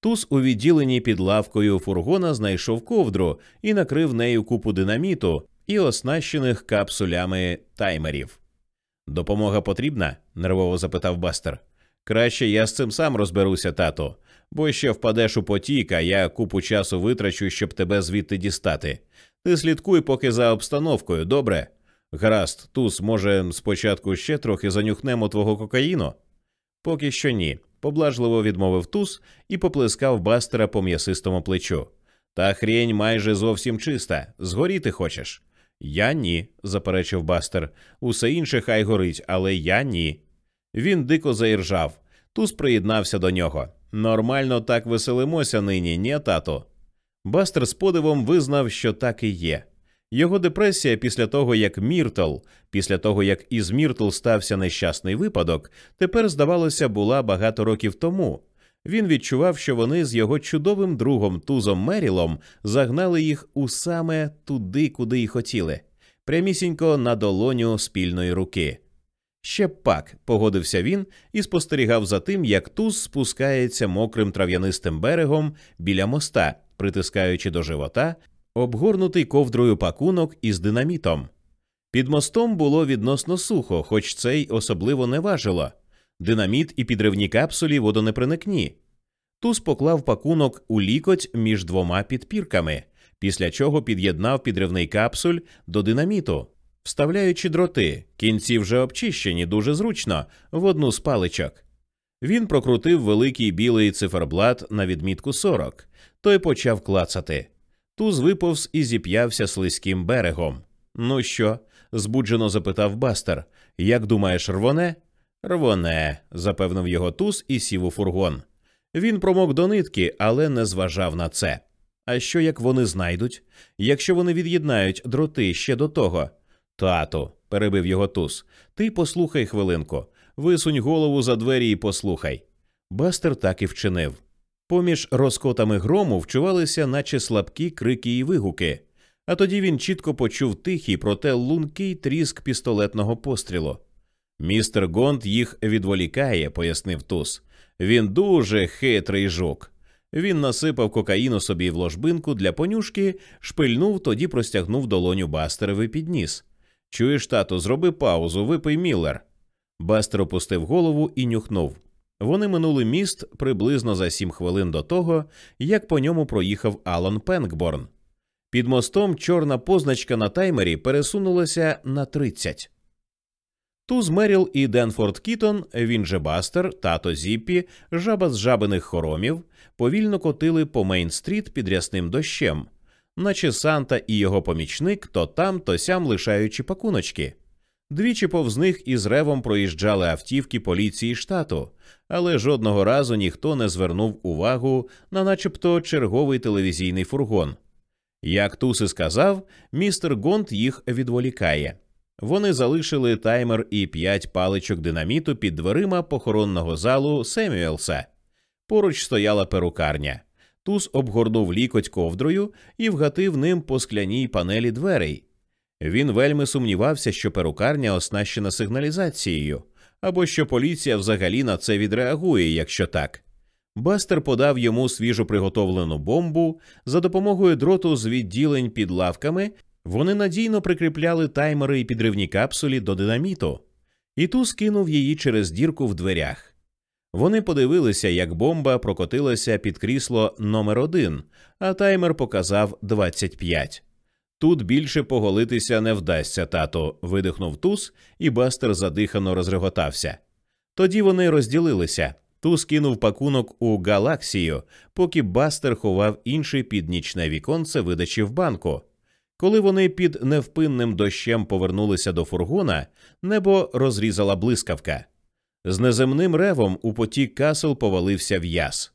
Туз у відділенні під лавкою фургона знайшов ковдру і накрив нею купу динаміту і оснащених капсулями таймерів. Допомога потрібна? нервово запитав Бастер. Краще я з цим сам розберуся, тато, бо ще впадеш у потік, а я купу часу витрачу, щоб тебе звідти дістати. Ти слідкуй поки за обстановкою, добре? Гаразд, туз, може, спочатку ще трохи занюхнемо твого кокаїну? Поки що ні, поблажливо відмовив туз і поплескав бастера по м'ясистому плечу. Та хрінь майже зовсім чиста. Згоріти хочеш? Я ні, заперечив бастер. Усе інше хай горить, але я ні. Він дико заіржав. Туз приєднався до нього. Нормально так веселимося нині, ні, тато. Бастер з подивом визнав, що так і є. Його депресія після того, як Міртл, після того як із Міртл стався нещасний випадок, тепер, здавалося, була багато років тому. Він відчував, що вони з його чудовим другом Тузом Мерілом загнали їх у саме туди, куди й хотіли, прямісінько на долоню спільної руки. Ще пак, погодився він і спостерігав за тим, як туз спускається мокрим трав'янистим берегом біля моста, притискаючи до живота обгорнутий ковдрою пакунок із динамітом. Під мостом було відносно сухо, хоч це й особливо не важило. Динаміт і підривні капсулі водонепроникні. Туз поклав пакунок у лікоть між двома підпірками, після чого під'єднав підривний капсуль до динаміту, вставляючи дроти, кінці вже обчищені дуже зручно в одну з паличок. Він прокрутив великий білий циферблат на відмітку 40. Той почав клацати. Туз виповз і зіп'явся слизьким берегом. Ну що? збуджено запитав Бастер. Як думаєш, рвоне? Рвоне, запевнив його туз і сів у фургон. Він промок до нитки, але не зважав на це. А що як вони знайдуть? Якщо вони від'єднають дроти ще до того? Тату, перебив його туз, ти послухай хвилинку, висунь голову за двері і послухай. Бастер так і вчинив. Поміж розкотами грому вчувалися, наче слабкі крики і вигуки, а тоді він чітко почув тихий, проте лункий тріск пістолетного пострілу. Містер Гонд їх відволікає, пояснив Туз. Він дуже хитрий жук. Він насипав кокаїну собі в ложбинку для понюшки, шпильнув, тоді простягнув долоню Бастерові під ніс. Чуєш, тату, зроби паузу, випий Міллер. Бастер опустив голову і нюхнув. Вони минули міст приблизно за сім хвилин до того, як по ньому проїхав Алан Пенкборн. Під мостом чорна позначка на таймері пересунулася на 30. Туз Меріл і Денфорд Кітон, він же Бастер, тато Зіппі, жаба з жабиних хоромів, повільно котили по Мейн-стріт під рясним дощем, наче Санта і його помічник то там, то сям лишаючи пакуночки. Двічі повз них із ревом проїжджали автівки поліції штату, але жодного разу ніхто не звернув увагу на начебто черговий телевізійний фургон. Як Туси сказав, містер Гонт їх відволікає. Вони залишили таймер і п'ять паличок динаміту під дверима похоронного залу Семюелса. Поруч стояла перукарня. Туз обгорнув лікоть ковдрою і вгатив ним по скляній панелі дверей. Він вельми сумнівався, що перукарня оснащена сигналізацією, або що поліція взагалі на це відреагує, якщо так. Бастер подав йому свіжо приготовлену бомбу за допомогою дроту з відділень під лавками. Вони надійно прикріпляли таймери і підривні капсулі до динаміту, і ту скинув її через дірку в дверях. Вони подивилися, як бомба прокотилася під крісло номер один, а таймер показав 25. Тут більше поголитися не вдасться, тато, видихнув туз, і бастер задихано розреготався. Тоді вони розділилися. Туз кинув пакунок у галаксію, поки бастер ховав інший під нічне віконце видачі в банку. Коли вони під невпинним дощем повернулися до фургона, небо розрізала блискавка. З неземним ревом у потік касел повалився в'яз.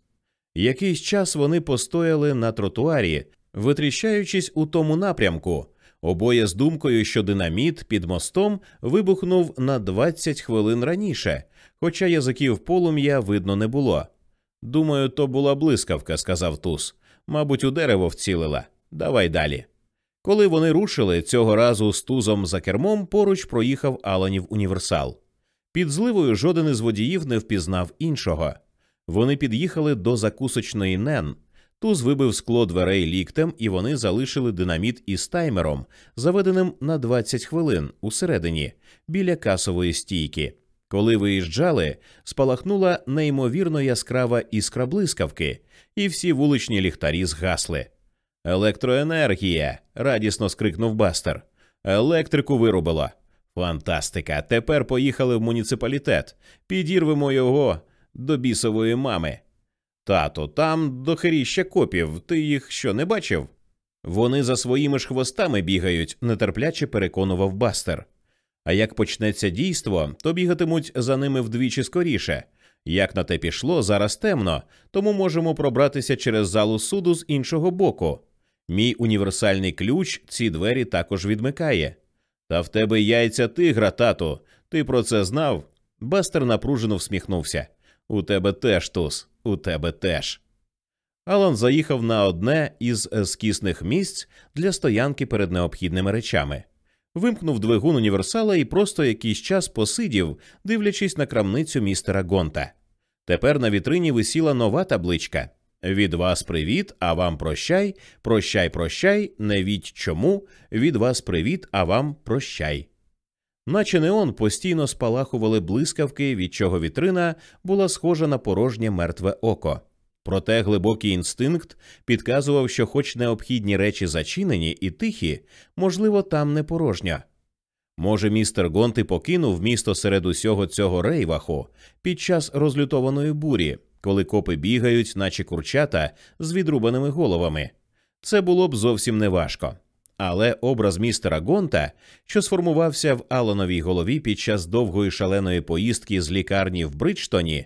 Якийсь час вони постояли на тротуарі, витріщаючись у тому напрямку, обоє з думкою, що динаміт під мостом вибухнув на 20 хвилин раніше, хоча язиків полум'я видно не було. Думаю, то була блискавка, сказав Туз. Мабуть, у дерево вцілила. Давай далі. Коли вони рушили цього разу з тузом за кермом, поруч проїхав Аланів універсал. Під зливою жоден із водіїв не впізнав іншого. Вони під'їхали до закусочної Нен. Туз вибив скло дверей ліктем, і вони залишили динаміт із таймером, заведеним на 20 хвилин усередині, біля касової стійки. Коли виїжджали, спалахнула неймовірно яскрава іскра блискавки, і всі вуличні ліхтарі згасли. Електроенергія. радісно скрикнув Бастер. Електрику вирубило. Фантастика. Тепер поїхали в муніципалітет. Підірвемо його до бісової мами. Тато, там дохеріща копів. Ти їх що не бачив? Вони за своїми ж хвостами бігають, нетерпляче переконував Бастер. А як почнеться дійство, то бігатимуть за ними вдвічі скоріше. Як на те пішло, зараз темно, тому можемо пробратися через залу суду з іншого боку. Мій універсальний ключ ці двері також відмикає. Та в тебе яйця тигра, тату. Ти про це знав? Бастер напружено всміхнувся. У тебе теж туз, у тебе теж. Алан заїхав на одне із скісних місць для стоянки перед необхідними речами, вимкнув двигун універсала і просто якийсь час посидів, дивлячись на крамницю містера Гонта. Тепер на вітрині висіла нова табличка від вас привіт, а вам прощай, прощай, прощай, не віть чому, від вас привіт, а вам прощай. Наче неон постійно спалахували блискавки, від чого вітрина була схожа на порожнє мертве око. Проте глибокий інстинкт підказував, що, хоч необхідні речі зачинені і тихі, можливо, там не порожня. Може, містер Гонти покинув місто серед усього цього рейваху під час розлютованої бурі, коли копи бігають, наче курчата, з відрубаними головами. Це було б зовсім неважко. Але образ містера Гонта, що сформувався в Алановій голові під час довгої шаленої поїздки з лікарні в Бриджтоні,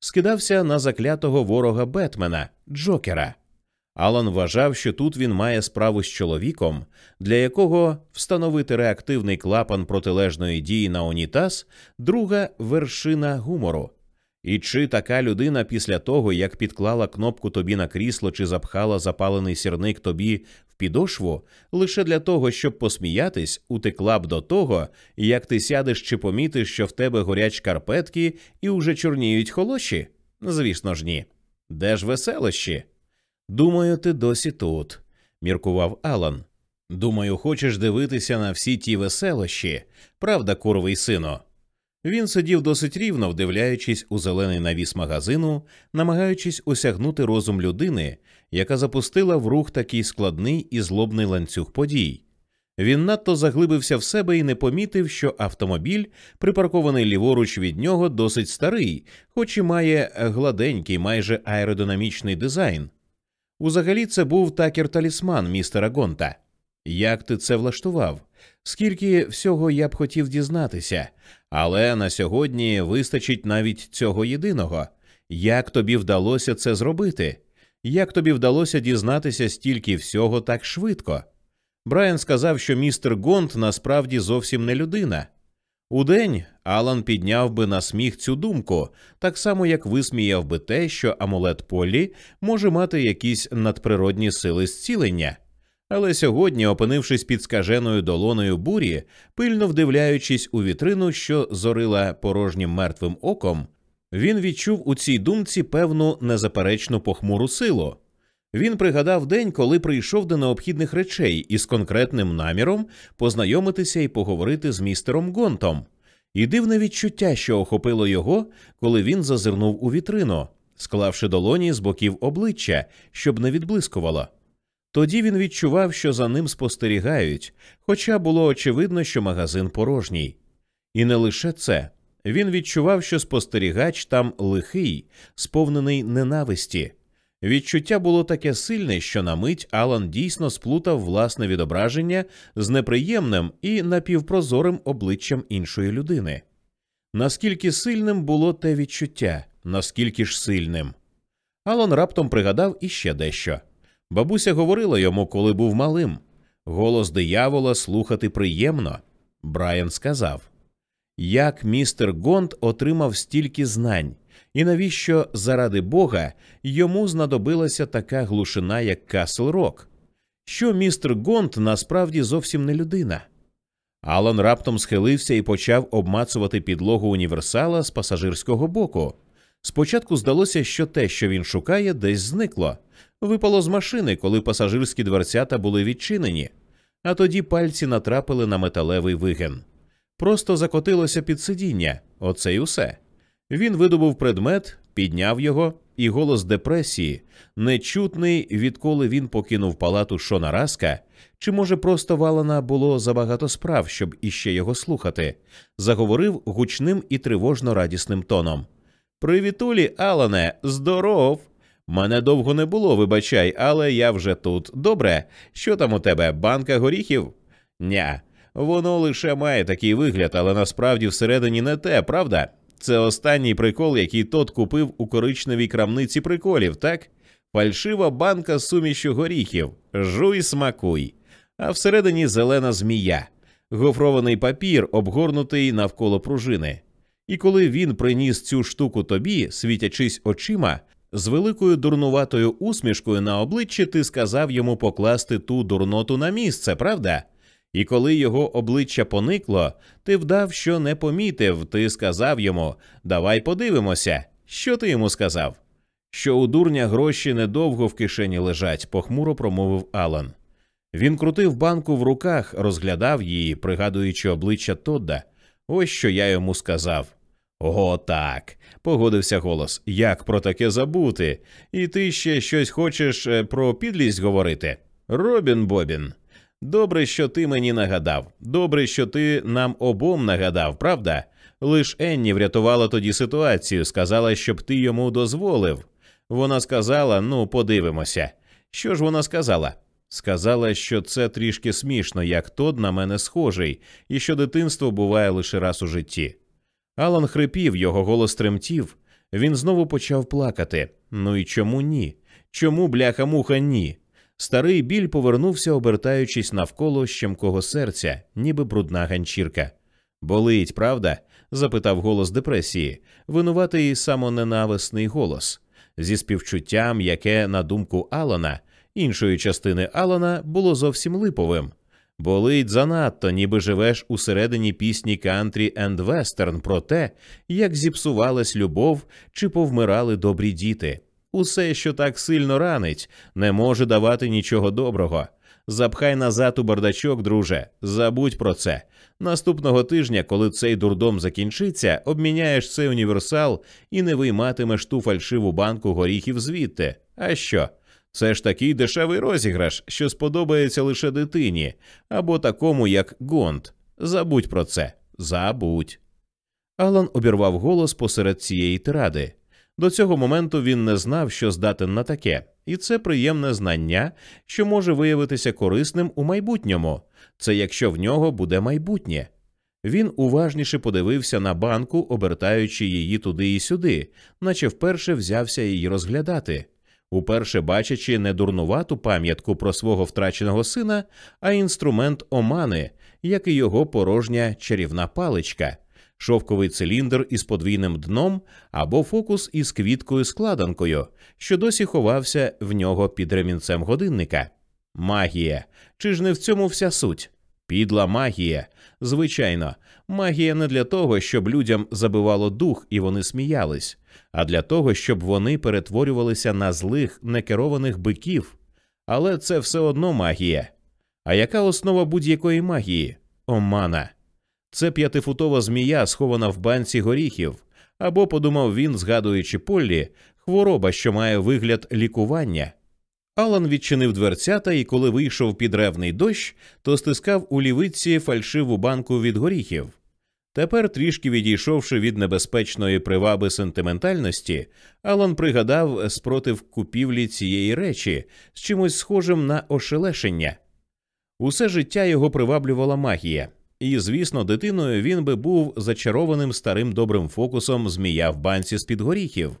скидався на заклятого ворога Бетмена Джокера. Алан вважав, що тут він має справу з чоловіком, для якого встановити реактивний клапан протилежної дії на унітаз друга вершина гумору. І чи така людина після того, як підклала кнопку тобі на крісло чи запхала запалений сірник тобі в підошву, лише для того, щоб посміятись, утекла б до того, як ти сядеш чи помітиш, що в тебе горять шкарпетки і уже чорніють холоші? Звісно ж, ні. Де ж веселощі? Думаю, ти досі тут, міркував Алан. Думаю, хочеш дивитися на всі ті веселощі, правда, куровий сино? Він сидів досить рівно, вдивляючись у зелений навіс магазину, намагаючись осягнути розум людини, яка запустила в рух такий складний і злобний ланцюг подій. Він надто заглибився в себе і не помітив, що автомобіль, припаркований ліворуч від нього, досить старий, хоч і має гладенький, майже аеродинамічний дизайн. Узагалі це був такер талісман містера Гонта. Як ти це влаштував? Скільки всього я б хотів дізнатися, але на сьогодні вистачить навіть цього єдиного. Як тобі вдалося це зробити? Як тобі вдалося дізнатися стільки всього так швидко? Брайан сказав, що містер Гонт насправді зовсім не людина. Удень Алан підняв би на сміх цю думку, так само як висміяв би те, що амулет Полі може мати якісь надприродні сили зцілення. Але сьогодні, опинившись під скаженою долоною бурі, пильно вдивляючись у вітрину, що зорила порожнім мертвим оком, він відчув у цій думці певну незаперечну похмуру силу. Він пригадав день, коли прийшов до необхідних речей із конкретним наміром познайомитися і поговорити з містером Гонтом, і дивне відчуття, що охопило його, коли він зазирнув у вітрину, склавши долоні з боків обличчя, щоб не відблискувало. Тоді він відчував, що за ним спостерігають, хоча було очевидно, що магазин порожній. І не лише це. Він відчував, що спостерігач там лихий, сповнений ненависті. Відчуття було таке сильне, що на мить Алан дійсно сплутав власне відображення з неприємним і напівпрозорим обличчям іншої людини. Наскільки сильним було те відчуття, наскільки ж сильним? Алан раптом пригадав іще дещо. Бабуся говорила йому, коли був малим. Голос диявола слухати приємно. Брайан сказав як містер Гонт отримав стільки знань, і навіщо заради Бога йому знадобилася така глушина, як Касл Рок? Що містер Гонт насправді зовсім не людина? Алан раптом схилився і почав обмацувати підлогу універсала з пасажирського боку. Спочатку здалося, що те, що він шукає, десь зникло, випало з машини, коли пасажирські дверцята були відчинені, а тоді пальці натрапили на металевий вигин. Просто закотилося під сидіння, оце й усе. Він видобув предмет, підняв його, і голос депресії, нечутний, відколи він покинув палату Шона Раска, чи, може, просто валана було забагато справ, щоб іще його слухати, заговорив гучним і тривожно радісним тоном. Привітулі, Алане, здоров! Мене довго не було, вибачай, але я вже тут. Добре. Що там у тебе? Банка горіхів? Ня. Воно лише має такий вигляд, але насправді всередині не те, правда? Це останній прикол, який тот купив у коричневій крамниці приколів, так? Фальшива банка з сумішю горіхів, жуй смакуй, а всередині зелена змія, гофрований папір, обгорнутий навколо пружини. І коли він приніс цю штуку тобі, світячись очима, з великою дурнуватою усмішкою на обличчі ти сказав йому покласти ту дурноту на місце, правда? І коли його обличчя поникло, ти вдав, що не помітив, ти сказав йому Давай подивимося. Що ти йому сказав? Що у дурня гроші недовго в кишені лежать, похмуро промовив Алан. Він крутив банку в руках, розглядав її, пригадуючи обличчя Тодда. Ось що я йому сказав. О, так, погодився голос. Як про таке забути? І ти ще щось хочеш е, про підлість говорити? Робін Бобін. Добре, що ти мені нагадав. Добре, що ти нам обом нагадав, правда? Лиш Енні врятувала тоді ситуацію, сказала, щоб ти йому дозволив. Вона сказала: ну, подивимося. Що ж вона сказала? Сказала, що це трішки смішно, як Тод на мене схожий, і що дитинство буває лише раз у житті. Алан хрипів, його голос тремтів. Він знову почав плакати. Ну і чому ні? Чому бляха-муха ні? Старий біль повернувся, обертаючись навколо щемкого серця, ніби брудна ганчірка. Болить, правда? запитав голос депресії, винуватий самоненависний голос, зі співчуттям, яке, на думку Алана, іншої частини Алана, було зовсім липовим. Болить занадто, ніби живеш у середині пісні кантрі енд вестерн про те, як зіпсувалась любов чи повмирали добрі діти. Усе, що так сильно ранить, не може давати нічого доброго. Запхай назад у бардачок, друже, забудь про це. Наступного тижня, коли цей дурдом закінчиться, обміняєш цей універсал і не вийматимеш ту фальшиву банку горіхів звідти. А що? Це ж такий дешевий розіграш, що сподобається лише дитині, або такому, як Гонт. Забудь про це, забудь. Алан обірвав голос посеред цієї тиради. До цього моменту він не знав, що здатен на таке, і це приємне знання, що може виявитися корисним у майбутньому. Це якщо в нього буде майбутнє. Він уважніше подивився на банку, обертаючи її туди і сюди, наче вперше взявся її розглядати, уперше бачачи не дурнувату пам'ятку про свого втраченого сина, а інструмент омани, як і його порожня чарівна паличка шовковий циліндр із подвійним дном або фокус із квіткою складанкою, що досі ховався в нього під ремінцем годинника. Магія. Чи ж не в цьому вся суть? Підла магія. Звичайно, магія не для того, щоб людям забивало дух і вони сміялись, а для того, щоб вони перетворювалися на злих, некерованих биків. Але це все одно магія. А яка основа будь-якої магії? Омана. Це п'ятифутова змія, схована в банці горіхів, або, подумав він, згадуючи Поллі, хвороба, що має вигляд лікування. Алан відчинив дверцята і, коли вийшов під ревний дощ, то стискав у лівиці фальшиву банку від горіхів. Тепер, трішки відійшовши від небезпечної приваби сентиментальності, Алан пригадав спротив купівлі цієї речі з чимось схожим на ошелешення. Усе життя його приваблювала магія, і, звісно, дитиною він би був зачарованим старим добрим фокусом змія в банці з під горіхів.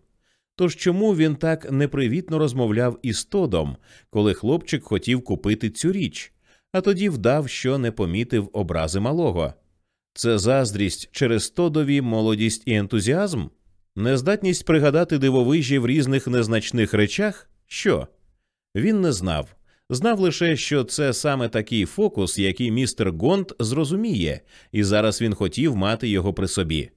Тож чому він так непривітно розмовляв із Тодом, коли хлопчик хотів купити цю річ, а тоді вдав, що не помітив образи малого? Це заздрість через Тодові молодість і ентузіазм, нездатність пригадати дивовижі в різних незначних речах? Що? Він не знав, Знав лише, що це саме такий фокус, який містер Гонт зрозуміє, і зараз він хотів мати його при собі.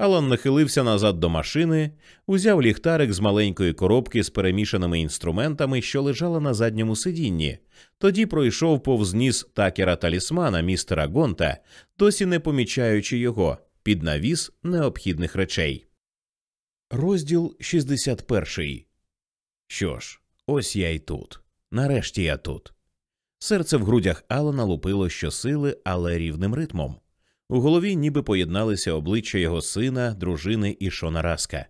Алан нахилився назад до машини, узяв ліхтарик з маленької коробки з перемішаними інструментами, що лежала на задньому сидінні, тоді пройшов повз ніс такера талісмана містера Гонта, досі не помічаючи його, під навіс необхідних речей. Розділ 61 Що ж, ось я й тут. Нарешті я тут. Серце в грудях Алана лупило щосили, але рівним ритмом. У голові ніби поєдналися обличчя його сина, дружини і Шона Раска.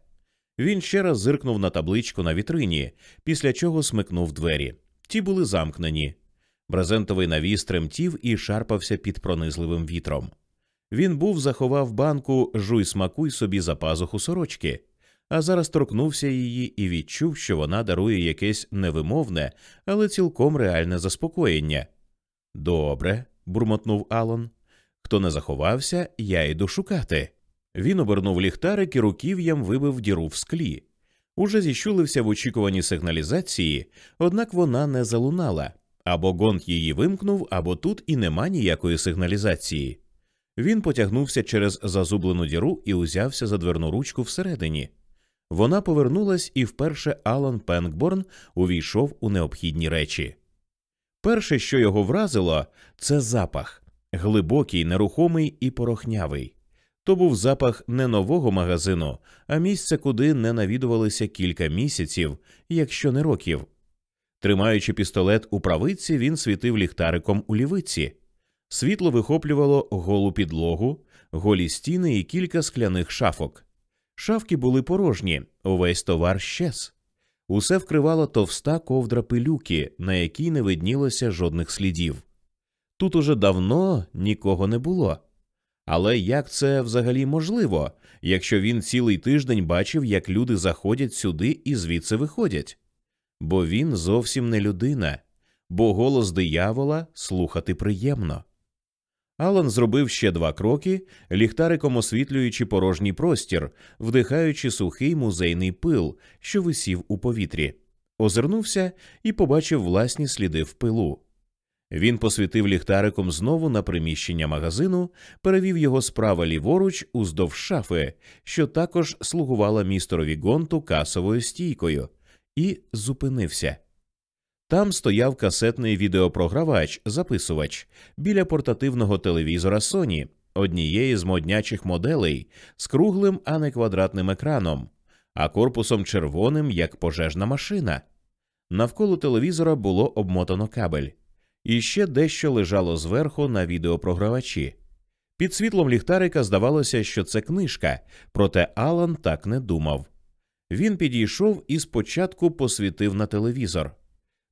Він ще раз зиркнув на табличку на вітрині, після чого смикнув двері. Ті були замкнені. Брезентовий навіс тремтів і шарпався під пронизливим вітром. Він був заховав банку жуй смакуй собі за пазуху сорочки, а зараз торкнувся її і відчув, що вона дарує якесь невимовне, але цілком реальне заспокоєння. Добре, бурмотнув Алон. Хто не заховався, я йду шукати. Він обернув ліхтарик і руків'ям вибив діру в склі. Уже зіщулився в очікуванні сигналізації, однак вона не залунала або гонт її вимкнув, або тут і нема ніякої сигналізації. Він потягнувся через зазублену діру і узявся за дверну ручку всередині. Вона повернулась, і вперше Алан Пенкборн увійшов у необхідні речі. Перше, що його вразило, це запах глибокий, нерухомий і порохнявий. То був запах не нового магазину, а місця, куди не навідувалися кілька місяців, якщо не років. Тримаючи пістолет у правиці, він світив ліхтариком у лівиці. Світло вихоплювало голу підлогу, голі стіни і кілька скляних шафок. Шавки були порожні, увесь товар щез. Усе вкривала товста ковдра пилюки, на якій не виднілося жодних слідів. Тут уже давно нікого не було. Але як це взагалі можливо, якщо він цілий тиждень бачив, як люди заходять сюди і звідси виходять? Бо він зовсім не людина, бо голос диявола слухати приємно. Алан зробив ще два кроки, ліхтариком освітлюючи порожній простір, вдихаючи сухий музейний пил, що висів у повітрі, озирнувся і побачив власні сліди в пилу. Він посвітив ліхтариком знову на приміщення магазину, перевів його справа ліворуч уздовж шафи, що також слугувала містерові гонту касовою стійкою, і зупинився. Там стояв касетний відеопрогравач, записувач біля портативного телевізора Sony, однієї з моднячих моделей з круглим, а не квадратним екраном, а корпусом червоним, як пожежна машина. Навколо телевізора було обмотано кабель, і ще дещо лежало зверху на відеопрогравачі. Під світлом ліхтарика здавалося, що це книжка, проте Алан так не думав. Він підійшов і спочатку посвітив на телевізор.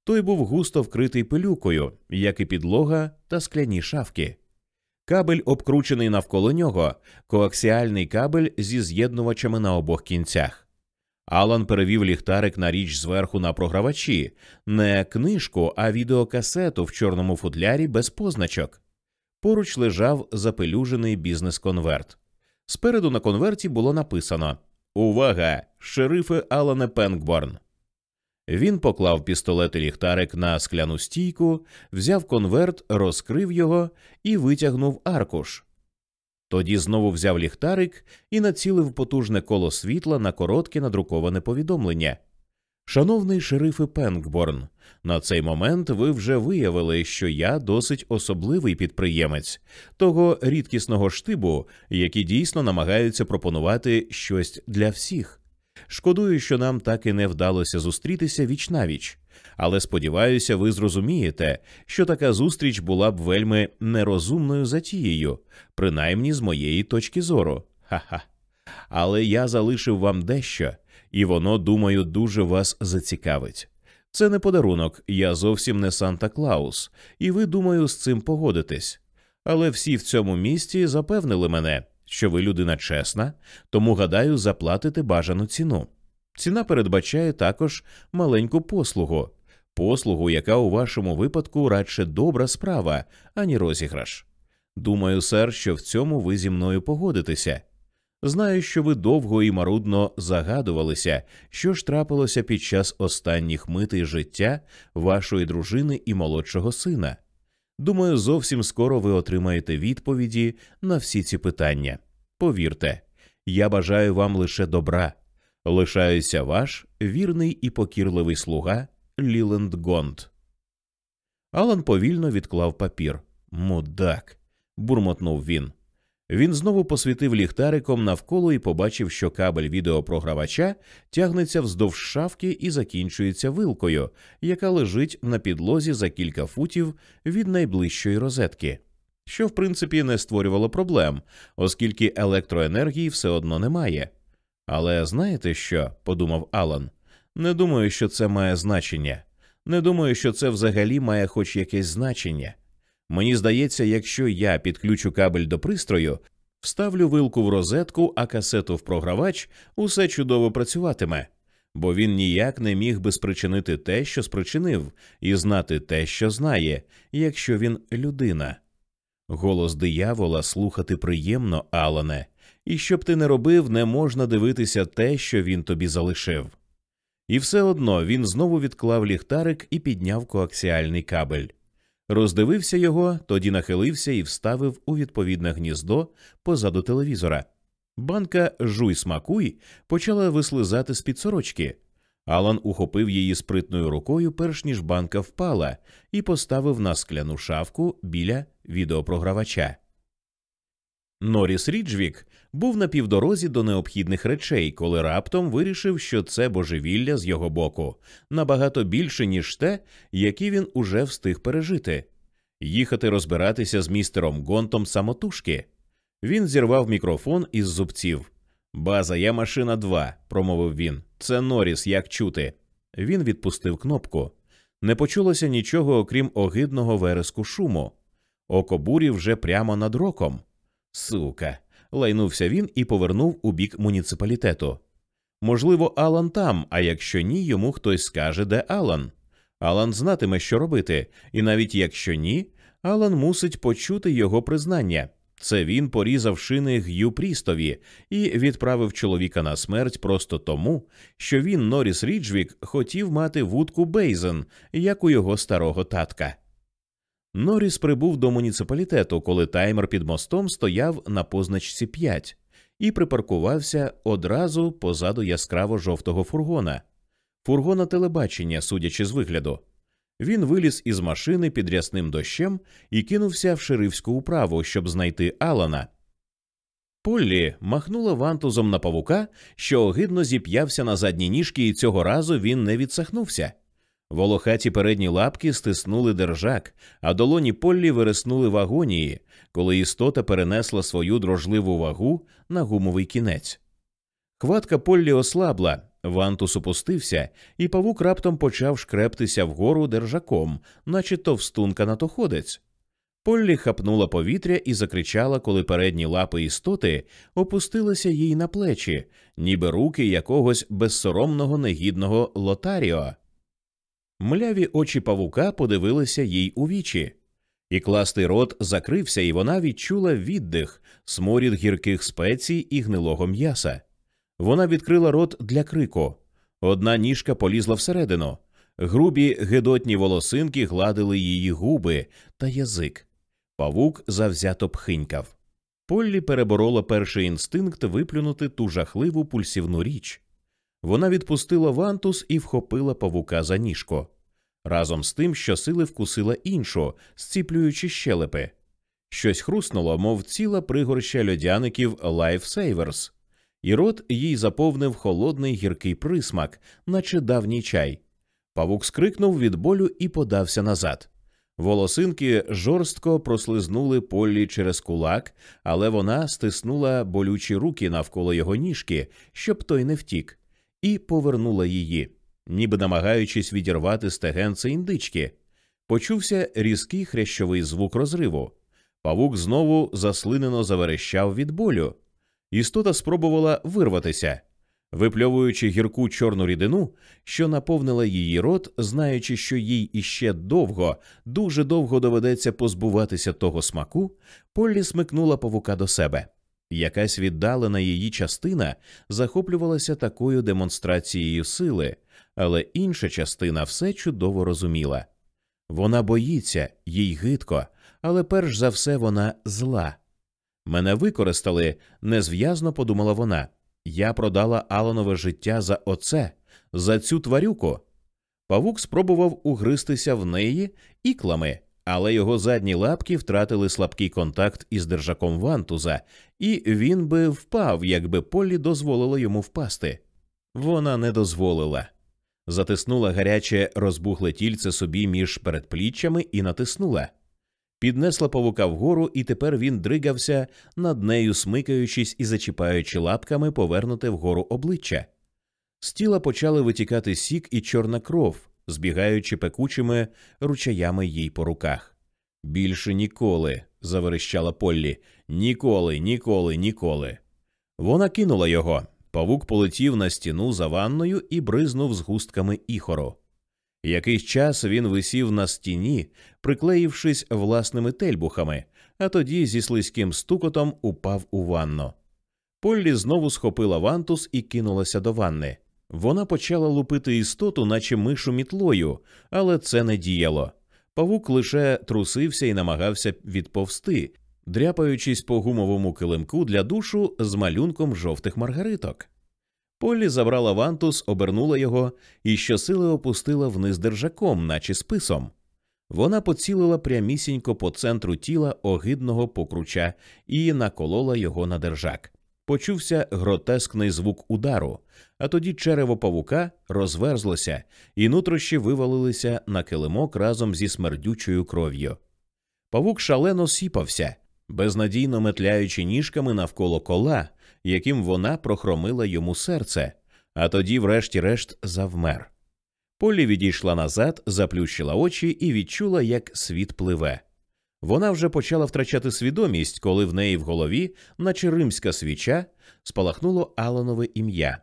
Той був густо вкритий пилюкою, як і підлога та скляні шавки. Кабель обкручений навколо нього, коаксіальний кабель зі з'єднувачами на обох кінцях. Алан перевів ліхтарик на річ зверху на програвачі, не книжку, а відеокасету в чорному футлярі без позначок. Поруч лежав запелюжений бізнес-конверт. Спереду на конверті було написано Увага! Шерифи Алане Пенкборн. Він поклав пістолет і ліхтарик на скляну стійку, взяв конверт, розкрив його і витягнув аркуш. Тоді знову взяв ліхтарик і націлив потужне коло світла на коротке надруковане повідомлення. Шановний шерифе Пенкборн, на цей момент ви вже виявили, що я досить особливий підприємець того рідкісного штибу, які дійсно намагаються пропонувати щось для всіх. Шкодую, що нам так і не вдалося зустрітися віч навіч, але сподіваюся, ви зрозумієте, що така зустріч була б вельми нерозумною затією, принаймні з моєї точки зору. Ха-ха. Але я залишив вам дещо, і воно, думаю, дуже вас зацікавить. Це не подарунок, я зовсім не Санта Клаус, і ви, думаю, з цим погодитесь. Але всі в цьому місті запевнили мене, що ви людина чесна, тому, гадаю, заплатите бажану ціну. Ціна передбачає також маленьку послугу, послугу, яка у вашому випадку радше добра справа, ані розіграш. Думаю, сер, що в цьому ви зі мною погодитеся. Знаю, що ви довго і марудно загадувалися, що ж трапилося під час останніх митей життя вашої дружини і молодшого сина. Думаю, зовсім скоро ви отримаєте відповіді на всі ці питання. Повірте, я бажаю вам лише добра. Лишаюся ваш вірний і покірливий слуга Ліленд Гонт. Алан повільно відклав папір. Мудак. бурмотнув він. Він знову посвітив ліхтариком навколо і побачив, що кабель відеопрогравача тягнеться вздовж шавки і закінчується вилкою, яка лежить на підлозі за кілька футів від найближчої розетки, що в принципі не створювало проблем, оскільки електроенергії все одно немає. Але знаєте що? подумав Алан. Не думаю, що це має значення. Не думаю, що це взагалі має хоч якесь значення. Мені здається, якщо я підключу кабель до пристрою, вставлю вилку в розетку, а касету в програвач, усе чудово працюватиме, бо він ніяк не міг би спричинити те, що спричинив, і знати те, що знає, якщо він людина. Голос диявола слухати приємно, Алане, і щоб ти не робив, не можна дивитися те, що він тобі залишив. І все одно він знову відклав ліхтарик і підняв коаксіальний кабель роздивився його, тоді нахилився і вставив у відповідне гніздо позаду телевізора. Банка жуй смакуй почала вислизати з під сорочки. Алан ухопив її спритною рукою, перш ніж банка впала, і поставив на скляну шавку біля відеопрогравача. Норіс Ріджвік був на півдорозі до необхідних речей, коли раптом вирішив, що це божевілля з його боку набагато більше, ніж те, які він уже встиг пережити. Їхати розбиратися з містером Гонтом самотужки. Він зірвав мікрофон із зубців. База, я машина 2», – промовив він. Це Норіс, як чути. Він відпустив кнопку. Не почулося нічого, окрім огидного вереску шуму. Око бурі вже прямо над роком. Сука. Лайнувся він і повернув у бік муніципалітету. Можливо, Алан там, а якщо ні, йому хтось скаже, де Алан. Алан знатиме, що робити, і навіть якщо ні, Алан мусить почути його признання. Це він порізав шини Г'ю Прістові і відправив чоловіка на смерть просто тому, що він, Норіс Ріджвік, хотів мати вудку Бейзен, як у його старого татка. Норріс прибув до муніципалітету, коли таймер під мостом стояв на позначці 5 і припаркувався одразу позаду яскраво жовтого фургона, фургона телебачення, судячи з вигляду. Він виліз із машини під рясним дощем і кинувся в шерифську управу, щоб знайти Алана. Поллі махнула вантузом на павука, що огидно зіп'явся на задні ніжки, і цього разу він не відсахнувся. Волохаті передні лапки стиснули держак, а долоні Поллі вириснули в агонії, коли істота перенесла свою дрожливу вагу на гумовий кінець. Хватка Поллі ослабла, вантус опустився, і павук раптом почав шкрептися вгору держаком, наче товстунка натоходець. Поллі хапнула повітря і закричала, коли передні лапи істоти опустилися їй на плечі, ніби руки якогось безсоромного негідного лотаріо. Мляві очі павука подивилися їй у вічі. І кластий рот закрився, і вона відчула віддих, сморід гірких спецій і гнилого м'яса. Вона відкрила рот для крику. Одна ніжка полізла всередину. Грубі гидотні волосинки гладили її губи та язик. Павук завзято пхинькав. Поллі переборола перший інстинкт виплюнути ту жахливу пульсівну річ. Вона відпустила вантус і вхопила павука за ніжку. Разом з тим, щосили вкусила іншу, зціплюючи щелепи. Щось хруснуло, мов ціла пригорща льодяників лайфсейверс, і рот їй заповнив холодний гіркий присмак, наче давній чай. Павук скрикнув від болю і подався назад. Волосинки жорстко прослизнули Поллі через кулак, але вона стиснула болючі руки навколо його ніжки, щоб той не втік, і повернула її, ніби намагаючись відірвати стегенце індички. Почувся різкий хрящовий звук розриву. Павук знову заслинено заверещав від болю. Істота спробувала вирватися, випльовуючи гірку чорну рідину, що наповнила її рот, знаючи, що їй іще довго, дуже довго доведеться позбуватися того смаку, Поллі смикнула павука до себе. Якась віддалена її частина захоплювалася такою демонстрацією сили, але інша частина все чудово розуміла. Вона боїться, їй гидко, але перш за все вона зла. Мене використали, незв'язно подумала вона. Я продала Аланове життя за оце, за цю тварюку. Павук спробував угристися в неї іклами, але його задні лапки втратили слабкий контакт із держаком вантуза, і він би впав, якби Полі дозволила йому впасти. Вона не дозволила. Затиснула гаряче розбухле тільце собі між передпліччями і натиснула. Піднесла павука вгору, і тепер він дригався над нею, смикаючись і зачіпаючи лапками повернуте вгору обличчя. З тіла почали витікати сік і чорна кров, збігаючи пекучими ручаями їй по руках. Більше ніколи, заверещала Поллі, ніколи, ніколи, ніколи. Вона кинула його. Павук полетів на стіну за ванною і бризнув з густками іхору. Якийсь час він висів на стіні, приклеївшись власними тельбухами, а тоді зі слизьким стукотом упав у ванну. Поллі знову схопила вантус і кинулася до ванни. Вона почала лупити істоту, наче мишу мітлою, але це не діяло. Павук лише трусився і намагався відповсти, дряпаючись по гумовому килимку для душу з малюнком жовтих маргариток. Полі забрала вантус, обернула його і щосили опустила вниз держаком, наче списом. Вона поцілила прямісінько по центру тіла огидного покруча і наколола його на держак. Почувся гротескний звук удару, а тоді черево павука розверзлося, і нутрощі вивалилися на килимок разом зі смердючою кров'ю. Павук шалено сіпався, безнадійно метляючи ніжками навколо кола, яким вона прохромила йому серце, а тоді, врешті-решт, завмер. Полі відійшла назад, заплющила очі і відчула, як світ пливе. Вона вже почала втрачати свідомість, коли в неї в голові, наче римська свіча, спалахнуло Аланове ім'я.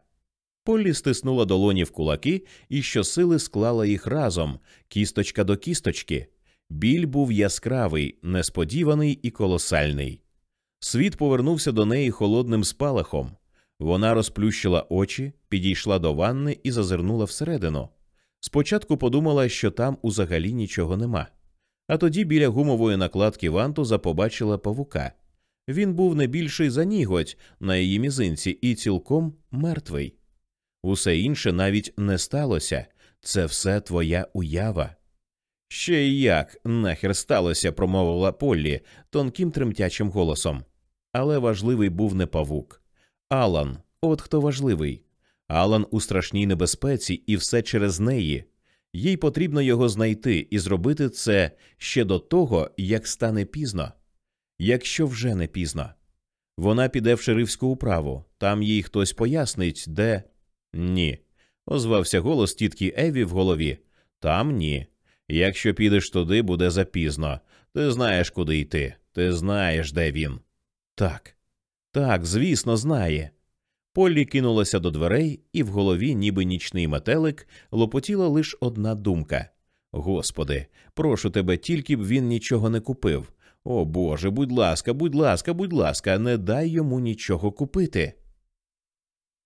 Поллі стиснула долоні в кулаки і щосили склала їх разом, кісточка до кісточки. Біль був яскравий, несподіваний і колосальний. Світ повернувся до неї холодним спалахом. Вона розплющила очі, підійшла до ванни і зазирнула всередину. Спочатку подумала, що там узагалі нічого нема. А тоді біля гумової накладки вантуза побачила павука. Він був не більший за ніготь на її мізинці і цілком мертвий. Усе інше навіть не сталося це все твоя уява. Ще й як нахер сталося, промовила Поллі тонким тремтячим голосом. Але важливий був не павук. Алан, от хто важливий. Алан у страшній небезпеці, і все через неї. Їй потрібно його знайти і зробити це ще до того, як стане пізно. Якщо вже не пізно. Вона піде в шерифську управу, там їй хтось пояснить, де. Ні. озвався голос тітки Еві в голові. Там ні. Якщо підеш туди, буде запізно. Ти знаєш, куди йти. Ти знаєш, де він. Так, так, звісно, знає. Поллі кинулася до дверей, і в голові, ніби нічний метелик, лопотіла лише одна думка Господи, прошу тебе, тільки б він нічого не купив. О Боже, будь ласка, будь ласка, будь ласка, не дай йому нічого купити.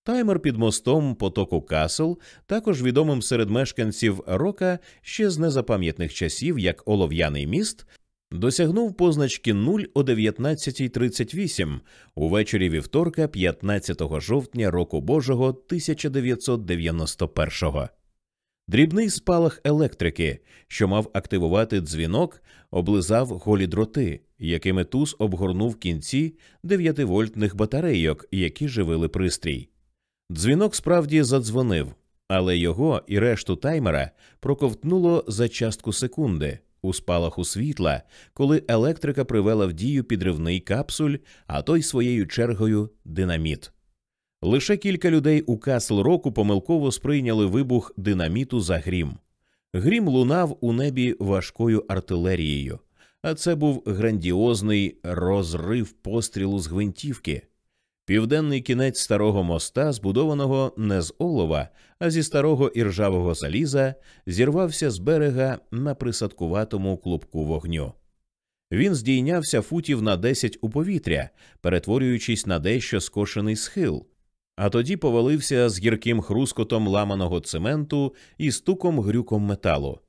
Таймер під мостом потоку Касл, також відомим серед мешканців рока ще з незапам'ятних часів як Олов'яний міст, досягнув позначки 0 о 19.38 увечері вівторка, 15 жовтня року Божого 1991-го. Дрібний спалах електрики, що мав активувати дзвінок, облизав голі дроти, якими туз обгорнув кінці 9-вольтних батарейок, які живили пристрій. Дзвінок справді задзвонив, але його і решту таймера проковтнуло за частку секунди у спалаху світла, коли електрика привела в дію підривний капсуль, а той своєю чергою динаміт. Лише кілька людей у Касл Року помилково сприйняли вибух динаміту за грім. Грім лунав у небі важкою артилерією, а це був грандіозний розрив пострілу з гвинтівки. Південний кінець старого моста, збудованого не з олова, а зі старого іржавого заліза, зірвався з берега на присадкуватому клубку вогню. Він здійнявся футів на десять у повітря, перетворюючись на дещо скошений схил, а тоді повалився з гірким хрускотом ламаного цементу і стуком грюком металу.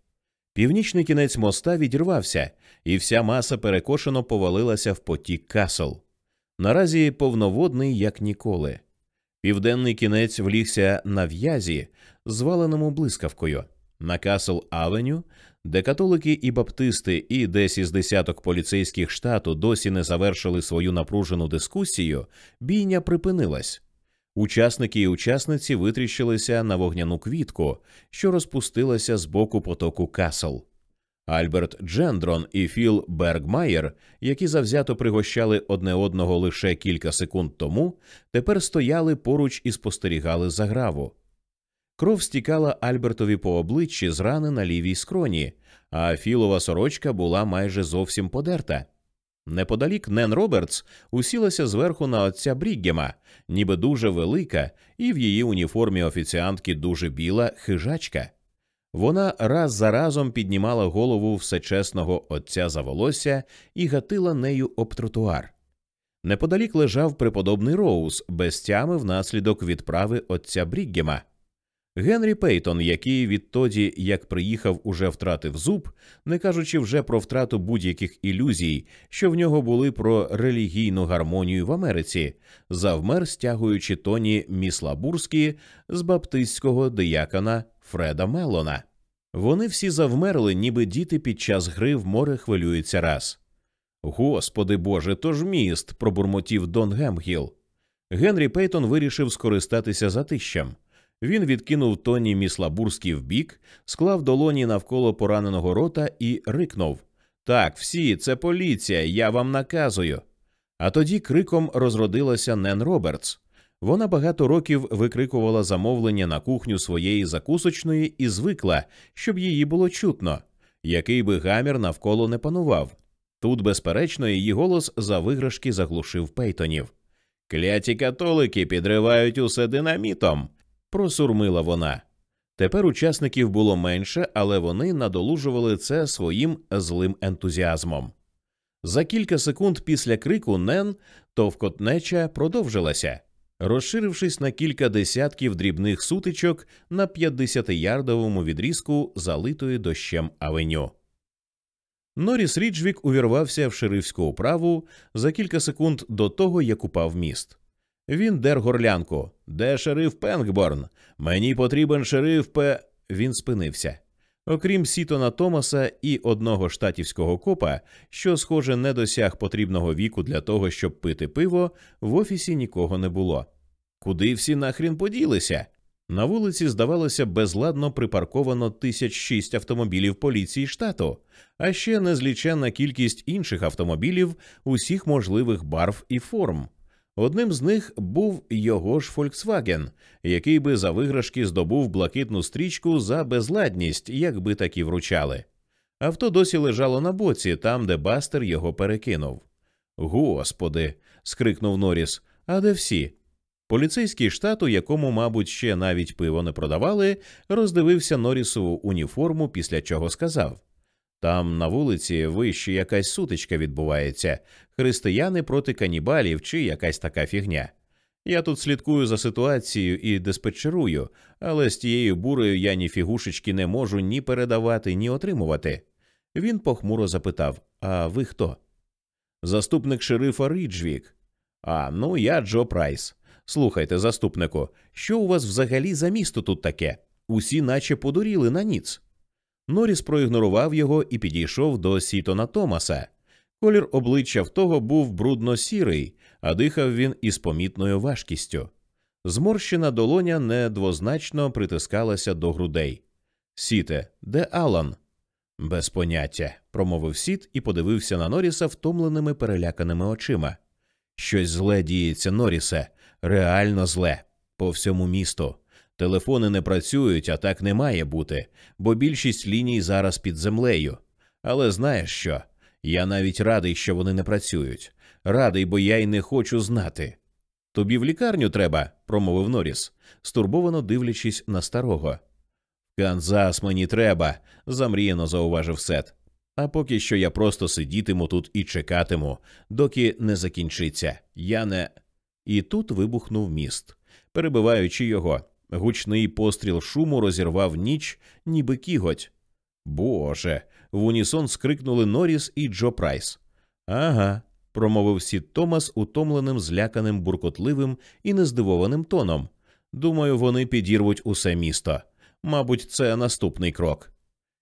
Північний кінець моста відірвався, і вся маса перекошено повалилася в потік касл наразі повноводний як ніколи. Південний кінець влігся на в'язі, зваленому блискавкою, на Касл Авеню, де католики і баптисти, і десь із десяток поліцейських штату досі не завершили свою напружену дискусію, бійня припинилась. Учасники і учасниці витріщилися на вогняну квітку, що розпустилася з боку потоку Касл. Альберт Джендрон і Філ Бергмаєр, які завзято пригощали одне одного лише кілька секунд тому, тепер стояли поруч і спостерігали за граву. Кров стікала Альбертові по обличчі з рани на лівій скроні, а Філова сорочка була майже зовсім подерта. Неподалік Нен Робертс усілася зверху на отця Бріггема, ніби дуже велика, і в її уніформі офіціантки дуже біла хижачка. Вона раз за разом піднімала голову всечесного отця за волосся і гатила нею об тротуар. Неподалік лежав преподобний Роуз без тями внаслідок відправи отця Бріггема. Генрі Пейтон, який відтоді, як приїхав, уже втратив зуб, не кажучи вже про втрату будь-яких ілюзій, що в нього були про релігійну гармонію в Америці, завмер, стягуючи тоні міслабурські з баптистського диякона Фреда Меллона. Вони всі завмерли, ніби діти під час гри в море хвилюються раз. Господи Боже, то ж міст, пробурмотів Дон Гемгіл. Генрі Пейтон вирішив скористатися затищем. Він відкинув тоні міслабурський вбік, склав долоні навколо пораненого рота і рикнув Так, всі, це поліція, я вам наказую. А тоді криком розродилася Нен Робертс. Вона багато років викрикувала замовлення на кухню своєї закусочної і звикла, щоб її було чутно, який би гамір навколо не панував. Тут, безперечно, її голос за виграшки заглушив пейтонів. Кляті католики підривають усе динамітом, просурмила вона. Тепер учасників було менше, але вони надолужували це своїм злим ентузіазмом. За кілька секунд після крику Нен товкотнеча продовжилася розширившись на кілька десятків дрібних сутичок на 50-ярдовому відрізку залитої дощем авеню. Норіс Ріджвік увірвався в шерифську управу за кілька секунд до того, як упав міст. Він дер горлянку. Де шериф Пенгборн? Мені потрібен шериф П. Він спинився. Окрім Сітона Томаса і одного штатівського копа, що, схоже, не досяг потрібного віку для того, щоб пити пиво, в офісі нікого не було. Куди всі нахрін поділися? На вулиці, здавалося, безладно припарковано тисяч шість автомобілів поліції штату, а ще незліченна кількість інших автомобілів усіх можливих барв і форм. Одним з них був його ж Volkswagen, який би за виграшки здобув блакитну стрічку за безладність, якби такі вручали. Авто досі лежало на боці, там, де бастер його перекинув. Господи. скрикнув Норріс, а де всі? Поліцейський штат, якому, мабуть, ще навіть пиво не продавали, роздивився Норрісову уніформу, після чого сказав там на вулиці вище якась сутичка відбувається, християни проти канібалів чи якась така фігня. Я тут слідкую за ситуацією і диспетчерую, але з тією бурею я ні фігушечки не можу ні передавати, ні отримувати. Він похмуро запитав А ви хто? Заступник шерифа Ріджвік. А ну я Джо Прайс. Слухайте, заступнику, що у вас взагалі за місто тут таке? Усі наче подуріли на ніц. Норріс проігнорував його і підійшов до Сітона Томаса. Колір обличчя в того був брудно сірий, а дихав він із помітною важкістю. Зморщена долоня недвозначно притискалася до грудей. Сіте, де Алан? Без поняття, промовив сіт і подивився на Норріса втомленими переляканими очима. Щось зле діється, Норрісе, реально зле, по всьому місту. Телефони не працюють, а так не має бути, бо більшість ліній зараз під землею. Але знаєш що? Я навіть радий, що вони не працюють. Радий, бо я й не хочу знати. Тобі в лікарню треба, промовив Норріс, стурбовано дивлячись на старого. Канзас мені треба, замріяно зауважив Сет. А поки що я просто сидітиму тут і чекатиму, доки не закінчиться. Я не. І тут вибухнув міст, перебиваючи його. Гучний постріл шуму розірвав ніч, ніби кіготь. Боже. в унісон скрикнули Норріс і Джо Прайс. Ага, промовив Сід Томас утомленим, зляканим, буркотливим і нездивованим тоном. Думаю, вони підірвуть усе місто. Мабуть, це наступний крок.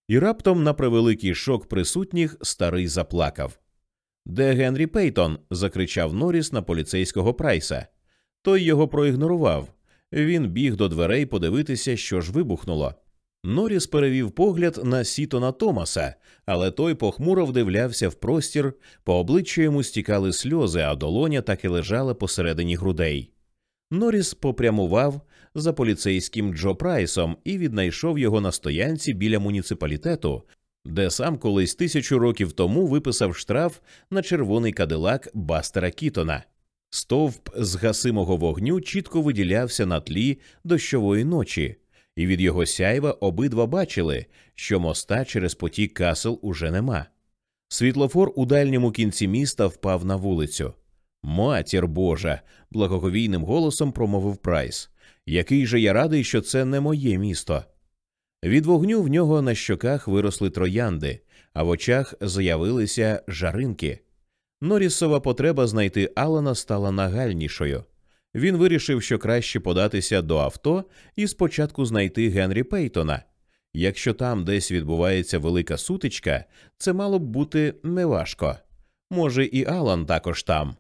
І раптом, на превеликий шок присутніх, старий заплакав. Де Генрі Пейтон? закричав Норріс на поліцейського прайса. Той його проігнорував. Він біг до дверей подивитися, що ж вибухнуло. Норріс перевів погляд на Сітона Томаса, але той похмуро вдивлявся в простір, по обличчю йому стікали сльози, а долоня так і лежала посередині грудей. Норріс попрямував за поліцейським Джо Прайсом і віднайшов його на стоянці біля муніципалітету, де сам колись тисячу років тому виписав штраф на червоний кадилак Бастера Кітона. Стовп з гасимого вогню чітко виділявся на тлі дощової ночі, і від його сяйва обидва бачили, що моста через потік касел уже нема. Світлофор у дальньому кінці міста впав на вулицю. Матір Божа. благоговійним голосом промовив Прайс. Який же я радий, що це не моє місто. Від вогню в нього на щоках виросли троянди, а в очах з'явилися жаринки. Норрісова потреба знайти Алана стала нагальнішою. Він вирішив, що краще податися до авто і спочатку знайти Генрі Пейтона. Якщо там десь відбувається велика сутичка, це мало б бути неважко. Може, і Алан також там.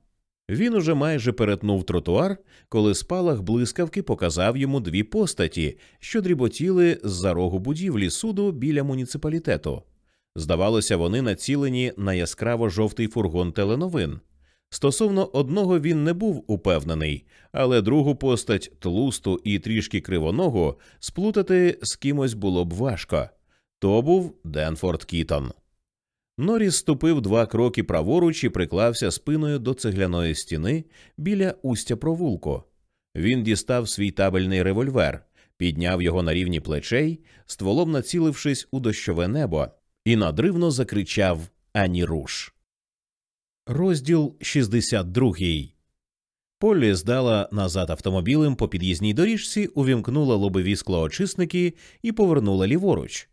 Він уже майже перетнув тротуар, коли спалах блискавки показав йому дві постаті, що дріботіли з за рогу будівлі суду біля муніципалітету. Здавалося, вони націлені на яскраво жовтий фургон теленовин. Стосовно одного він не був упевнений, але другу постать тлусту і трішки кривоногу сплутати з кимось було б важко. То був Денфорд Кітон. Норріс ступив два кроки праворуч і приклався спиною до цегляної стіни біля устя провулку. Він дістав свій табельний револьвер, підняв його на рівні плечей, стволом націлившись у дощове небо, і надривно закричав Ані руш. Розділ 62 Поллі здала назад автомобілем по під'їзній доріжці, увімкнула лобові склоочисники і повернула ліворуч.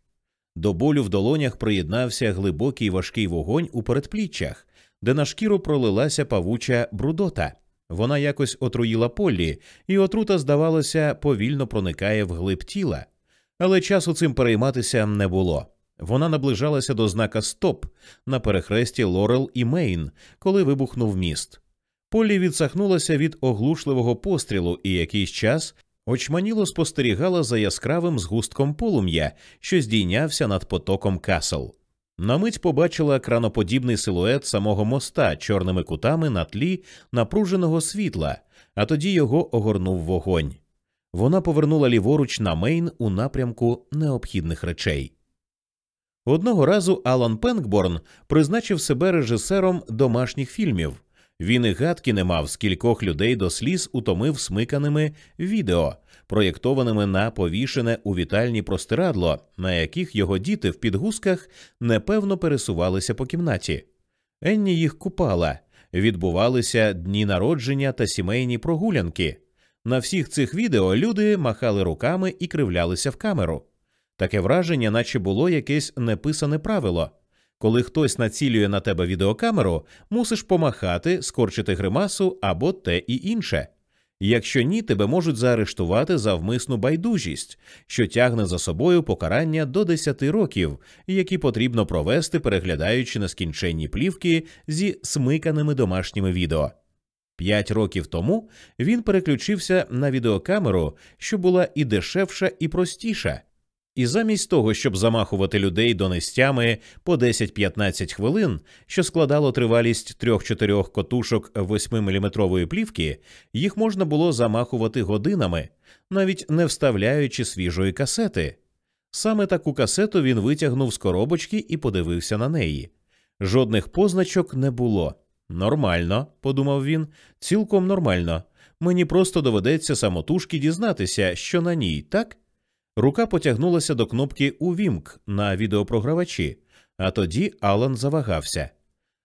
До болю в долонях приєднався глибокий важкий вогонь у передпліччях, де на шкіру пролилася павуча брудота. Вона якось отруїла Поллі, і отрута, здавалося, повільно проникає в глиб тіла. Але часу цим перейматися не було. Вона наближалася до знака Стоп на перехресті Лорел і Мейн, коли вибухнув міст. Полі відсахнулася від оглушливого пострілу і якийсь час очманіло спостерігала за яскравим згустком полум'я, що здійнявся над потоком касл. На мить побачила краноподібний силует самого моста чорними кутами на тлі напруженого світла, а тоді його огорнув вогонь. Вона повернула ліворуч на Мейн у напрямку необхідних речей. Одного разу Алан Пенкборн призначив себе режисером домашніх фільмів. Він і гадки не мав, скількох людей до сліз утомив смиканими відео, проєктованими на повішене у вітальні простирадло, на яких його діти в підгузках непевно пересувалися по кімнаті. Енні їх купала, відбувалися дні народження та сімейні прогулянки. На всіх цих відео люди махали руками і кривлялися в камеру. Таке враження, наче було якесь неписане правило. Коли хтось націлює на тебе відеокамеру, мусиш помахати, скорчити гримасу або те і інше. Якщо ні, тебе можуть заарештувати за вмисну байдужість, що тягне за собою покарання до 10 років, які потрібно провести, переглядаючи нескінченні плівки зі смиканими домашніми відео. П'ять років тому він переключився на відеокамеру, що була і дешевша, і простіша. І замість того, щоб замахувати людей донестями по 10-15 хвилин, що складало тривалість трьох-чотирьох котушок 8-мм плівки, їх можна було замахувати годинами, навіть не вставляючи свіжої касети. Саме таку касету він витягнув з коробочки і подивився на неї. Жодних позначок не було. Нормально, подумав він, цілком нормально. Мені просто доведеться самотужки дізнатися, що на ній, так? Рука потягнулася до кнопки Увімк на відеопрогравачі, а тоді Алан завагався.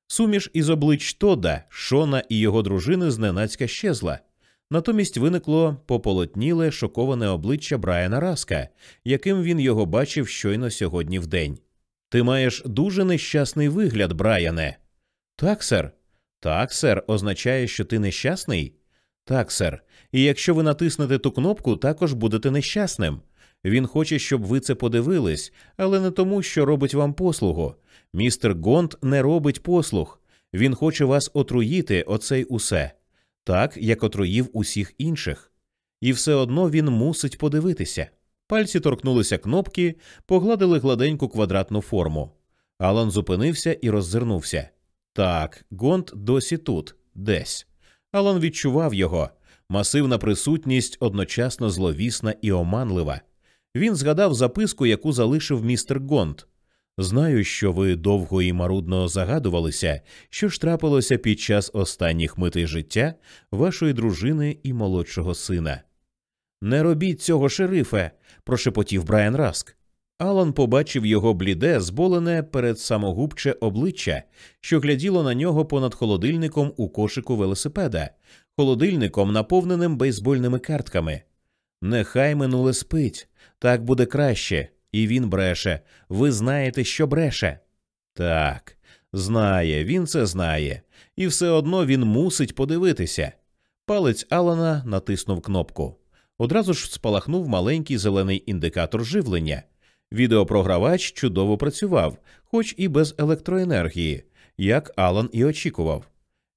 Суміш із облич Тода, Шона і його дружини зненацька щезла. Натомість виникло пополотніле шоковане обличчя Брайана Раска, яким він його бачив щойно сьогодні в день. Ти маєш дуже нещасний вигляд, Брайане. Так, сер. Так, сер, означає, що ти нещасний? Так, сер. І якщо ви натиснете ту кнопку, також будете нещасним. Він хоче, щоб ви це подивились, але не тому, що робить вам послугу. Містер Гонт не робить послуг. Він хоче вас отруїти, оце й усе, так як отруїв усіх інших. І все одно він мусить подивитися. Пальці торкнулися кнопки, погладили гладеньку квадратну форму. Алан зупинився і роззирнувся. Так, Гонт досі тут, десь. Алан відчував його. Масивна присутність одночасно зловісна і оманлива. Він згадав записку, яку залишив містер Гонт. Знаю, що ви довго і марудно загадувалися, що ж трапилося під час останніх митей життя вашої дружини і молодшого сина. Не робіть цього, шерифе, прошепотів Брайан Раск. Алан побачив його бліде, зболене перед самогубче обличчя, що гляділо на нього понад холодильником у кошику велосипеда, холодильником, наповненим бейсбольними картками. Нехай минуле спить, так буде краще, і він бреше. Ви знаєте, що бреше. Так, знає, він це знає, і все одно він мусить подивитися. Палець Алана натиснув кнопку. Одразу ж спалахнув маленький зелений індикатор живлення. Відеопрогравач чудово працював, хоч і без електроенергії, як Алан і очікував.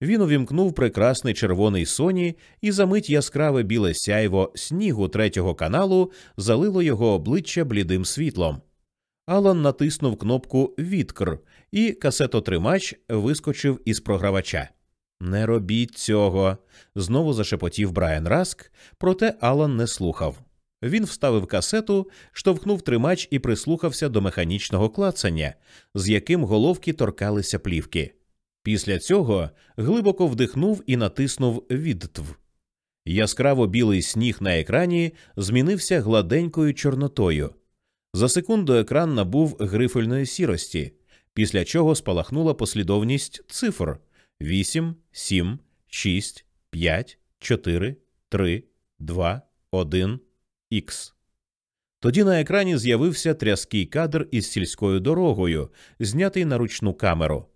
Він увімкнув прекрасний червоний соні, і за мить яскраве біле сяйво снігу третього каналу залило його обличчя блідим світлом. Алан натиснув кнопку Відкр, і касетотримач вискочив із програвача. Не робіть цього. знову зашепотів Брайан Раск, проте Алан не слухав. Він вставив касету, штовхнув тримач і прислухався до механічного клацання, з яким головки торкалися плівки. Після цього глибоко вдихнув і натиснув відтв. Яскраво білий сніг на екрані змінився гладенькою чорнотою. За секунду екран набув грифельної сірості, після чого спалахнула послідовність цифр 8, 7, 6, 5, 4, 3, 2, 1, Х. Тоді на екрані з'явився тряский кадр із сільською дорогою, знятий на ручну камеру.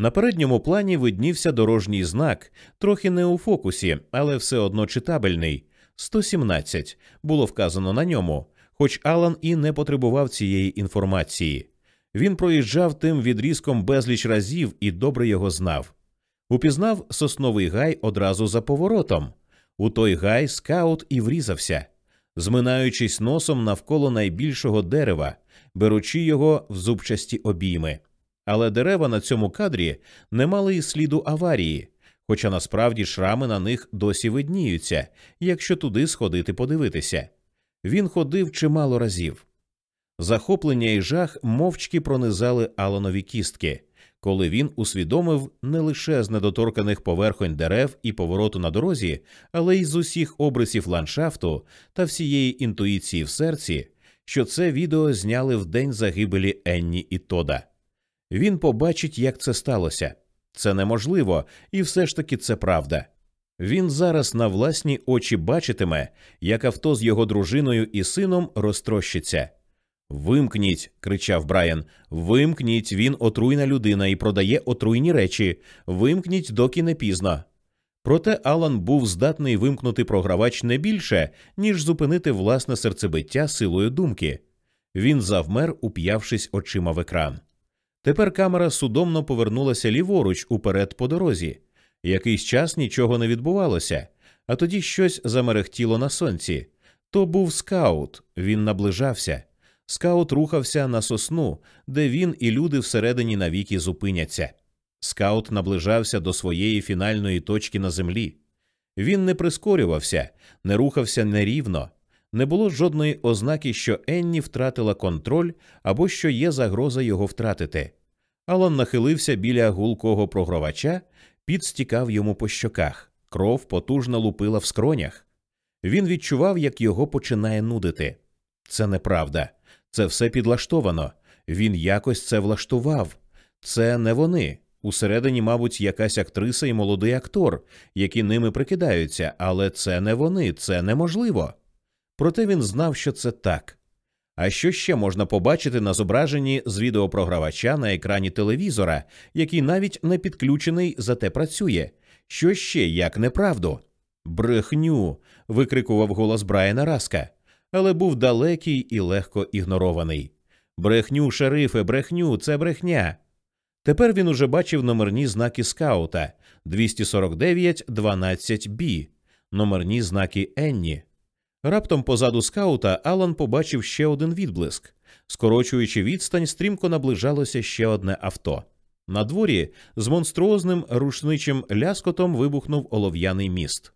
На передньому плані виднівся дорожній знак, трохи не у фокусі, але все одно читабельний. 117 було вказано на ньому, хоч Алан і не потребував цієї інформації. Він проїжджав тим відрізком безліч разів і добре його знав. Упізнав сосновий гай одразу за поворотом. У той гай скаут і врізався. зминаючись носом навколо найбільшого дерева, беручи його в зубчасті обійми. Але дерева на цьому кадрі не мали і сліду аварії, хоча насправді шрами на них досі видніються, якщо туди сходити подивитися. Він ходив чимало разів. Захоплення і жах мовчки пронизали Аланові кістки, коли він усвідомив не лише з недоторканих поверхонь дерев і повороту на дорозі, але й з усіх обрисів ландшафту та всієї інтуїції в серці, що це відео зняли в день загибелі Енні і Тода. Він побачить, як це сталося. Це неможливо, і все ж таки це правда. Він зараз на власні очі бачитиме, як авто з його дружиною і сином розтрощиться. Вимкніть, кричав Брайан. Вимкніть, він отруйна людина і продає отруйні речі. Вимкніть, доки не пізно. Проте Алан був здатний вимкнути програвач не більше, ніж зупинити власне серцебиття силою думки. Він завмер, уп'явшись очима в екран. Тепер камера судомно повернулася ліворуч уперед по дорозі. Якийсь час нічого не відбувалося, а тоді щось замерехтіло на сонці. То був скаут, він наближався. Скаут рухався на сосну, де він і люди всередині навіки зупиняться. Скаут наближався до своєї фінальної точки на землі. Він не прискорювався, не рухався нерівно. Не було жодної ознаки, що Енні втратила контроль або що є загроза його втратити. Алан нахилився біля гулкого програвача, під стікав йому по щоках, кров потужно лупила в скронях. Він відчував, як його починає нудити. Це неправда, це все підлаштовано. Він якось це влаштував. Це не вони. Усередині, мабуть, якась актриса і молодий актор, які ними прикидаються, але це не вони, це неможливо. Проте він знав, що це так. А що ще можна побачити на зображенні з відеопрогравача на екрані телевізора, який навіть не підключений, зате працює? Що ще як неправду? Брехню. викрикував голос Брайана Раска, але був далекий і легко ігнорований. Брехню, шерифе, брехню, це брехня. Тепер він уже бачив номерні знаки скаута 249 12 b номерні знаки Енні. Раптом позаду скаута Алан побачив ще один відблиск. Скорочуючи відстань, стрімко наближалося ще одне авто. На дворі з монструозним рушничим ляскотом вибухнув олов'яний міст.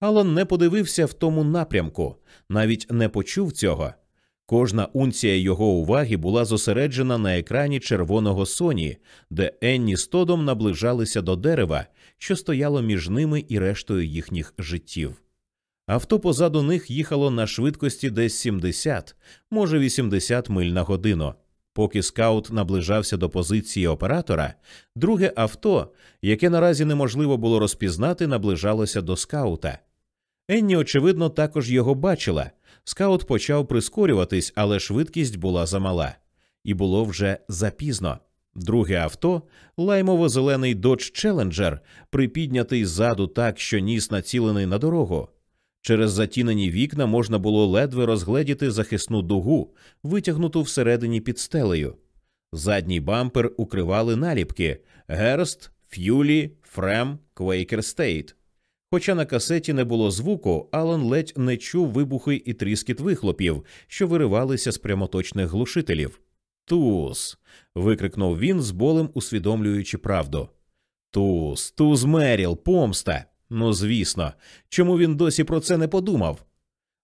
Алан не подивився в тому напрямку, навіть не почув цього. Кожна унція його уваги була зосереджена на екрані червоного соні, де Енні з Тодом наближалися до дерева, що стояло між ними і рештою їхніх життів. Авто позаду них їхало на швидкості десь 70, може 80 миль на годину. Поки скаут наближався до позиції оператора, друге авто, яке наразі неможливо було розпізнати, наближалося до скаута. Енні, очевидно, також його бачила. Скаут почав прискорюватись, але швидкість була замала, і було вже запізно. Друге авто, лаймово-зелений Dodge Challenger, припіднятий ззаду так, що ніс націлений на дорогу. Через затінені вікна можна було ледве розгледіти захисну дугу, витягнуту всередині під стелею. Задній бампер укривали наліпки Герст, Ф'юлі, Фрем, Квейкер Стейт. Хоча на касеті не було звуку, Алан ледь не чув вибухи і тріскіт вихлопів, що виривалися з прямоточних глушителів. Туз. викрикнув він з болем, усвідомлюючи правду. Туз, туз Меріл, помста. Ну, звісно, чому він досі про це не подумав?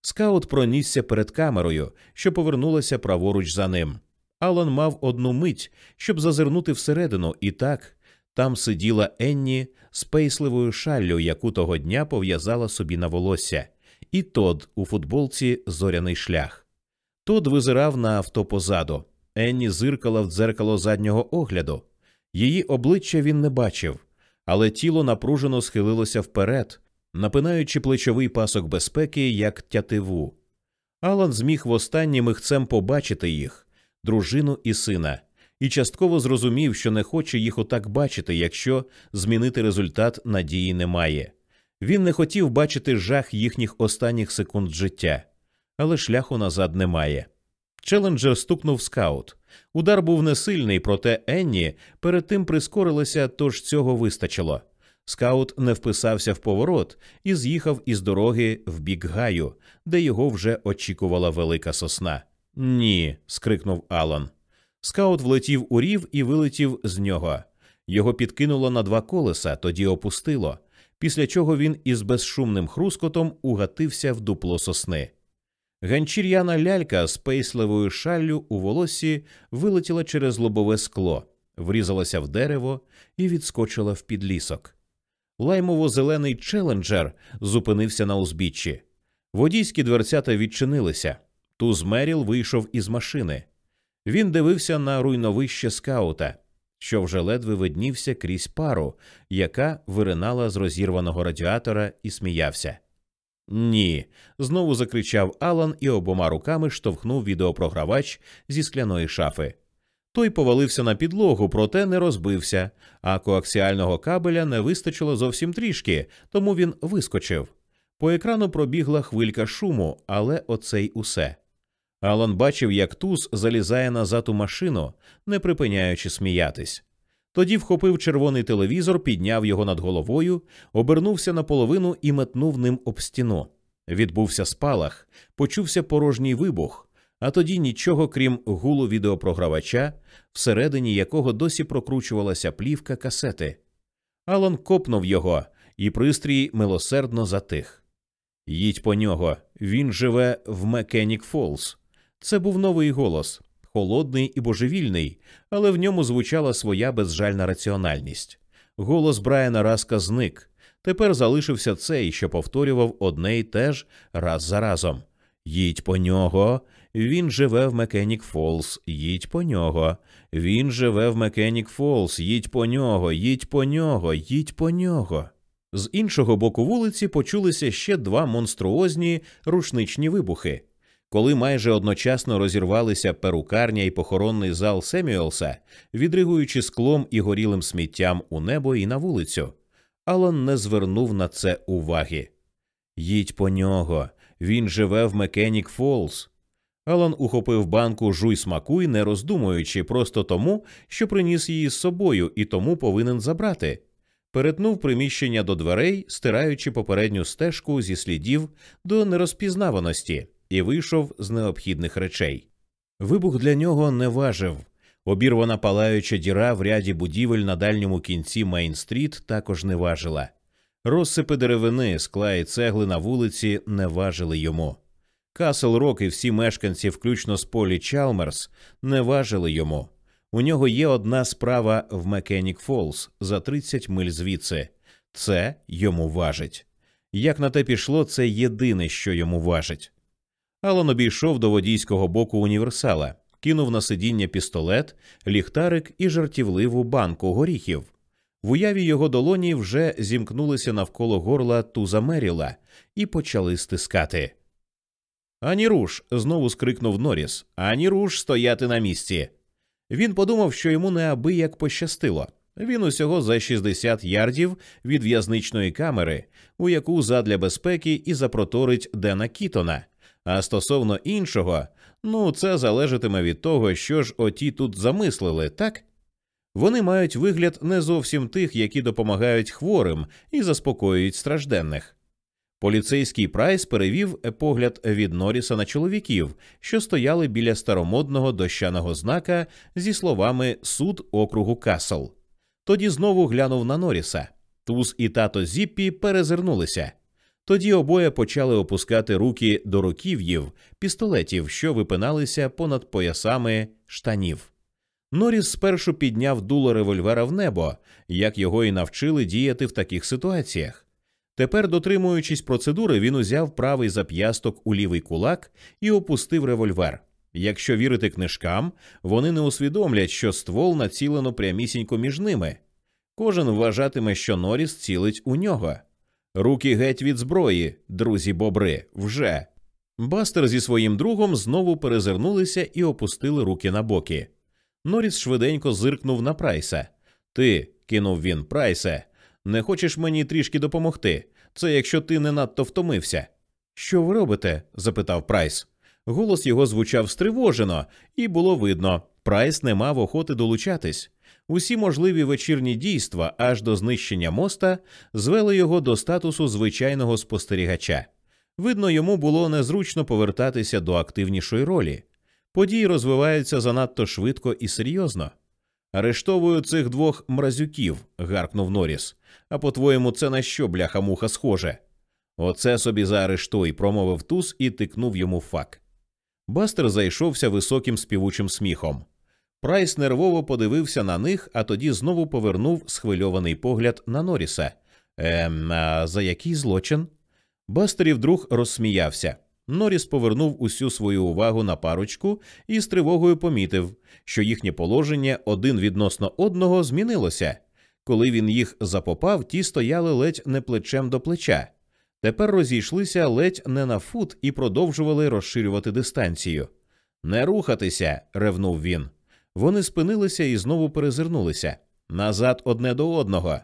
Скаут пронісся перед камерою, що повернулася праворуч за ним. Алан мав одну мить, щоб зазирнути всередину, і так там сиділа Енні з пейсливою шаллю, яку того дня пов'язала собі на волосся, і Тод у футболці зоряний шлях. Тод визирав на авто позаду. Енні зиркала в дзеркало заднього огляду. Її обличчя він не бачив але тіло напружено схилилося вперед, напинаючи плечовий пасок безпеки як тятиву. Алан зміг востаннє михцем побачити їх, дружину і сина, і частково зрозумів, що не хоче їх отак бачити, якщо змінити результат надії немає. Він не хотів бачити жах їхніх останніх секунд життя, але шляху назад немає. Челенджер стукнув скаут. Удар був не сильний, проте Енні перед тим прискорилася, тож цього вистачило. Скаут не вписався в поворот і з'їхав із дороги в бік гаю, де його вже очікувала велика сосна. Ні. скрикнув Алан. Скаут влетів у рів і вилетів з нього. Його підкинуло на два колеса, тоді опустило, після чого він із безшумним хрускотом угатився в дупло сосни. Ганчір'яна лялька з пейсливою шаллю у волосі вилетіла через лобове скло, врізалася в дерево і відскочила в підлісок. Лаймово-зелений челенджер зупинився на узбіччі. Водійські дверцята відчинилися. Туз Меріл вийшов із машини. Він дивився на руйновище скаута, що вже ледве виднівся крізь пару, яка виринала з розірваного радіатора і сміявся. Ні. знову закричав Алан і обома руками штовхнув відеопрогравач зі скляної шафи. Той повалився на підлогу, проте не розбився, а коаксіального кабеля не вистачило зовсім трішки, тому він вискочив. По екрану пробігла хвилька шуму, але оце й усе. Алан бачив, як туз залізає назад у машину, не припиняючи сміятись. Тоді вхопив червоний телевізор, підняв його над головою, обернувся наполовину і метнув ним об стіну. Відбувся спалах, почувся порожній вибух, а тоді нічого, крім гулу відеопрогравача, всередині якого досі прокручувалася плівка касети. Алан копнув його, і пристрій милосердно затих. Їдь по нього, він живе в Мекенік Фолз. Це був новий голос, холодний і божевільний, але в ньому звучала своя безжальна раціональність. Голос Брайана Раска зник. Тепер залишився цей, що повторював одне й те ж раз за разом. Їдь по нього. Він живе в Мекенік Фолз, їдь по нього. Він живе в Мекенік Фолз, їдь по нього, їдь по нього, їдь по нього. З іншого боку вулиці почулися ще два монструозні рушничні вибухи. Коли майже одночасно розірвалися перукарня і похоронний зал Семюелса, відригуючи склом і горілим сміттям у небо і на вулицю, Алан не звернув на це уваги. Їдь по нього, він живе в Мекенік Фолз. Алан ухопив банку жуй смакуй, не роздумуючи, просто тому, що приніс її з собою і тому повинен забрати. Перетнув приміщення до дверей, стираючи попередню стежку зі слідів до нерозпізнаваності і вийшов з необхідних речей. Вибух для нього не важив. Обірвана палаюча діра в ряді будівель на дальньому кінці Мейн-стріт також не важила. Розсипи деревини, скла і цегли на вулиці не важили йому. Касл Рок і всі мешканці, включно з Полі Чалмерс, не важили йому. У нього є одна справа в Мекенік Фолз за 30 миль звідси. Це йому важить. Як на те пішло, це єдине, що йому важить. Алан обійшов до водійського боку універсала, кинув на сидіння пістолет, ліхтарик і жартівливу банку горіхів. В уяві його долоні вже зімкнулися навколо горла туза Меріла і почали стискати. Ані руш. знову скрикнув Норіс. Ані руш стояти на місці. Він подумав, що йому неабияк пощастило. Він усього за 60 ярдів від в'язничної камери, у яку задля безпеки і запроторить Дена Кітона. А стосовно іншого, ну це залежатиме від того, що ж оті тут замислили, так? Вони мають вигляд не зовсім тих, які допомагають хворим і заспокоюють стражденних. Поліцейський прайс перевів погляд від Норріса на чоловіків, що стояли біля старомодного дощаного знака зі словами суд округу Касл. Тоді знову глянув на Норріса. Туз і тато Зіппі перезирнулися. Тоді обоє почали опускати руки до руків'їв пістолетів, що випиналися понад поясами штанів. Норріс спершу підняв дуло револьвера в небо, як його і навчили діяти в таких ситуаціях. Тепер, дотримуючись процедури, він узяв правий зап'ясток у лівий кулак і опустив револьвер. Якщо вірити книжкам, вони не усвідомлять, що ствол націлено прямісінько між ними. Кожен вважатиме, що Норріс цілить у нього. Руки геть від зброї, друзі бобри, вже. Бастер зі своїм другом знову перезирнулися і опустили руки на боки. Норріс швиденько зиркнув на Прайса. Ти, кинув він, Прайсе, не хочеш мені трішки допомогти? Це якщо ти не надто втомився. Що ви робите? запитав Прайс. Голос його звучав стривожено, і було видно, Прайс не мав охоти долучатись. Усі можливі вечірні дійства аж до знищення моста звели його до статусу звичайного спостерігача. Видно, йому було незручно повертатися до активнішої ролі. Події розвиваються занадто швидко і серйозно. Арештовую цих двох мразюків, гаркнув Норіс. А по-твоєму, це на що, бляха муха, схоже? Оце собі заарештуй, промовив туз і тикнув йому фак. Бастер зайшовся високим співучим сміхом. Прайс нервово подивився на них, а тоді знову повернув схвильований погляд на Норіса. Ем, а за який злочин? Бастерів друг розсміявся. Норіс повернув усю свою увагу на парочку і з тривогою помітив, що їхнє положення один відносно одного змінилося. Коли він їх запопав, ті стояли ледь не плечем до плеча. Тепер розійшлися ледь не на фут і продовжували розширювати дистанцію. Не рухатися, ревнув він. Вони спинилися і знову перезирнулися назад одне до одного.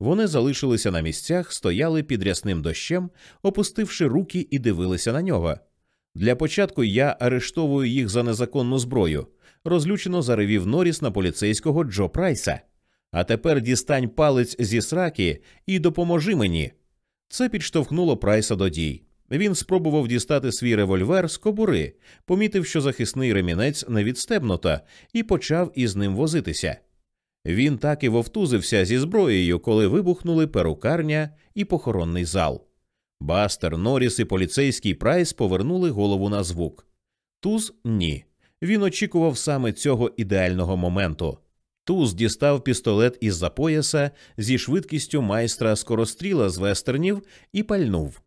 Вони залишилися на місцях, стояли під рясним дощем, опустивши руки і дивилися на нього. Для початку я арештовую їх за незаконну зброю, розлючено заревів Норіс на поліцейського Джо Прайса. А тепер дістань палець зі сраки і допоможи мені. Це підштовхнуло Прайса до дій. Він спробував дістати свій револьвер з кобури, помітив, що захисний ремінець не відстебнуто, і почав із ним возитися. Він так і вовтузився зі зброєю, коли вибухнули перукарня і похоронний зал. Бастер, Норріс і поліцейський прайс повернули голову на звук. Туз ні. Він очікував саме цього ідеального моменту. Туз дістав пістолет із за пояса зі швидкістю майстра скоростріла з вестернів і пальнув.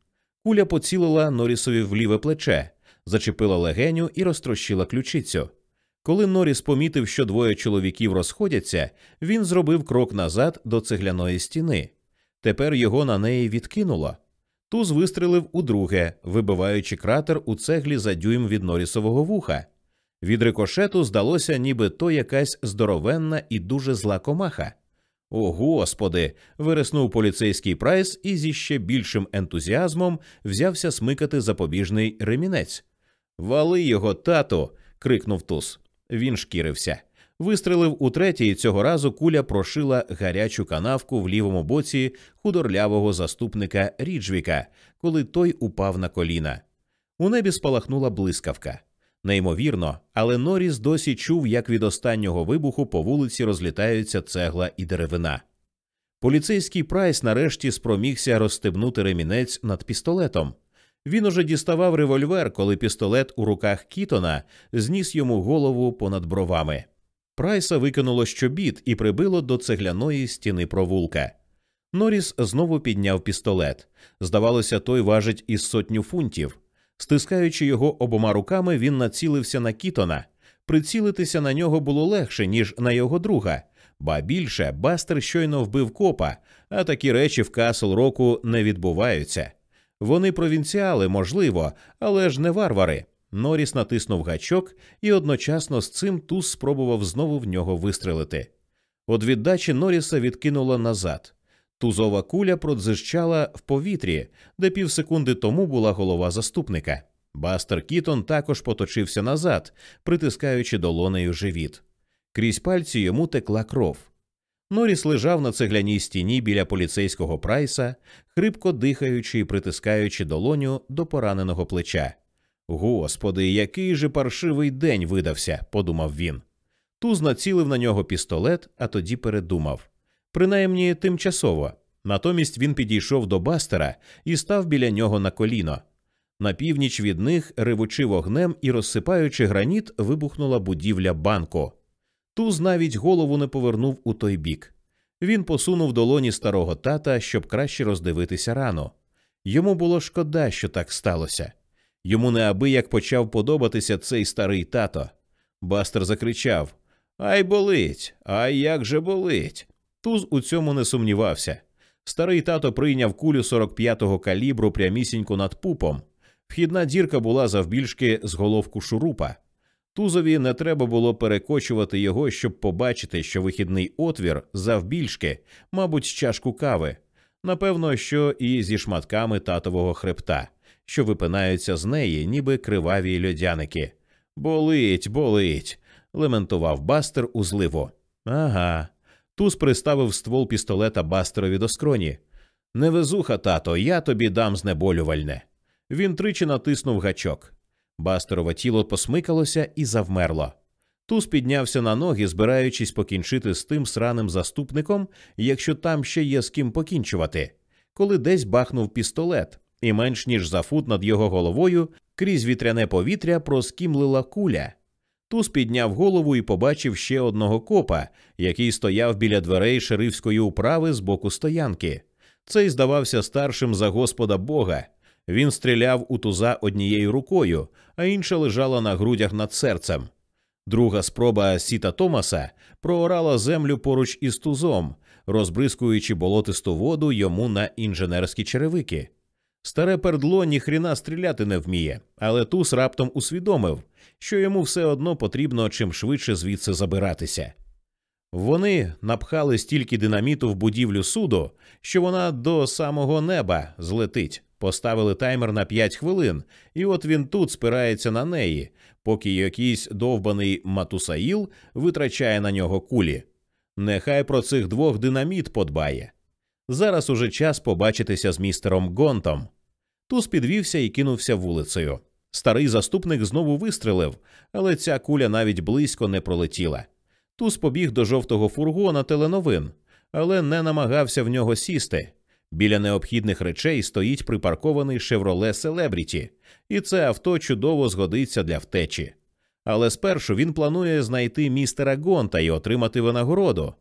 Куля поцілила Норрісові в ліве плече, зачепила легеню і розтрощила ключицю. Коли Норріс помітив, що двоє чоловіків розходяться, він зробив крок назад до цегляної стіни. Тепер його на неї відкинуло. Туз вистрелив удруге, вибиваючи кратер у цеглі за дюйм від Норрісового вуха. Від рикошету здалося, ніби то якась здоровенна і дуже зла комаха. О, господи. вириснув поліцейський прайс і зі ще більшим ентузіазмом взявся смикати запобіжний ремінець. Вали його, тату. крикнув Туз. Він шкірився. Вистрелив утретє, і цього разу куля прошила гарячу канавку в лівому боці худорлявого заступника Ріджвіка, коли той упав на коліна. У небі спалахнула блискавка. Неймовірно, але Норріс досі чув, як від останнього вибуху по вулиці розлітаються цегла і деревина. Поліцейський прайс нарешті спромігся розстебнути ремінець над пістолетом. Він уже діставав револьвер, коли пістолет у руках Кітона зніс йому голову понад бровами. Прайса викинуло щобіт і прибило до цегляної стіни провулка. Норріс знову підняв пістолет. Здавалося, той важить із сотню фунтів. Стискаючи його обома руками, він націлився на Кітона. Прицілитися на нього було легше, ніж на його друга, ба більше Бастер щойно вбив копа, а такі речі в Касл Року не відбуваються. Вони провінціали, можливо, але ж не варвари. Норіс натиснув гачок, і одночасно з цим туз спробував знову в нього вистрелити. От віддачі Норіса відкинула назад. Тузова куля продзищала в повітрі, де півсекунди тому була голова заступника. Бастер Кітон також поточився назад, притискаючи долонею живіт. Крізь пальці йому текла кров. Норіс лежав на цегляній стіні біля поліцейського прайса, хрипко дихаючи і притискаючи долоню до пораненого плеча. Господи, який же паршивий день видався, подумав він. Туз націлив на нього пістолет, а тоді передумав. Принаймні тимчасово. Натомість він підійшов до бастера і став біля нього на коліно. На північ від них, ревучи вогнем і розсипаючи граніт, вибухнула будівля банку. Туз навіть голову не повернув у той бік. Він посунув долоні старого тата, щоб краще роздивитися рану. Йому було шкода, що так сталося. Йому неабияк почав подобатися цей старий тато. Бастер закричав Ай болить, ай як же болить. Туз у цьому не сумнівався. Старий тато прийняв кулю 45-го калібру прямісінько над пупом. Вхідна дірка була завбільшки з головку шурупа. Тузові не треба було перекочувати його, щоб побачити, що вихідний отвір завбільшки, мабуть, чашку кави, напевно, що і зі шматками татового хребта, що випинаються з неї, ніби криваві льодяники. Болить, болить, лементував бастер у зливо. Ага. Туз приставив ствол пістолета Бастерові до скроні. Невезуха, тато, я тобі дам знеболювальне. Він тричі натиснув гачок. Бастерове тіло посмикалося і завмерло. Туз піднявся на ноги, збираючись покінчити з тим сраним заступником, якщо там ще є з ким покінчувати, коли десь бахнув пістолет, і менш ніж за фут над його головою крізь вітряне повітря проскімлила куля. Туз підняв голову і побачив ще одного копа, який стояв біля дверей шерифської управи з боку стоянки. Цей здавався старшим за Господа Бога. Він стріляв у туза однією рукою, а інша лежала на грудях над серцем. Друга спроба Сіта Томаса проорала землю поруч із тузом, розбризкуючи болотисту воду йому на інженерські черевики. Старе пердло ніхріна стріляти не вміє, але туз раптом усвідомив, що йому все одно потрібно чим швидше звідси забиратися. Вони напхали стільки динаміту в будівлю суду, що вона до самого неба злетить. Поставили таймер на 5 хвилин, і от він тут спирається на неї, поки якийсь довбаний матусаїл витрачає на нього кулі. Нехай про цих двох динаміт подбає. Зараз уже час побачитися з містером Гонтом. Туз підвівся і кинувся вулицею. Старий заступник знову вистрелив, але ця куля навіть близько не пролетіла. Туз побіг до жовтого фургона теленовин, але не намагався в нього сісти. Біля необхідних речей стоїть припаркований Chevrolet Celebrity, і це авто чудово згодиться для втечі. Але спершу він планує знайти містера Гонта і отримати винагороду.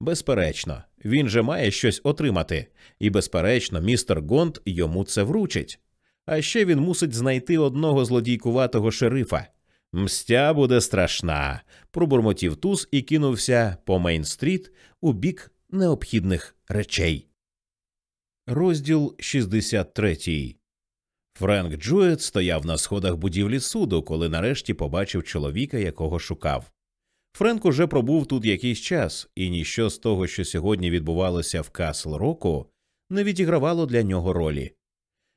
Безперечно, він же має щось отримати, і, безперечно, містер Гонт йому це вручить. А ще він мусить знайти одного злодійкуватого шерифа. Мстя буде страшна, пробурмотів туз і кинувся по Мейн-стріт у бік необхідних речей. Розділ 63 Френк Джует стояв на сходах будівлі суду, коли нарешті побачив чоловіка, якого шукав. Френк уже пробув тут якийсь час, і ніщо з того, що сьогодні відбувалося в Касл Року, не відігравало для нього ролі.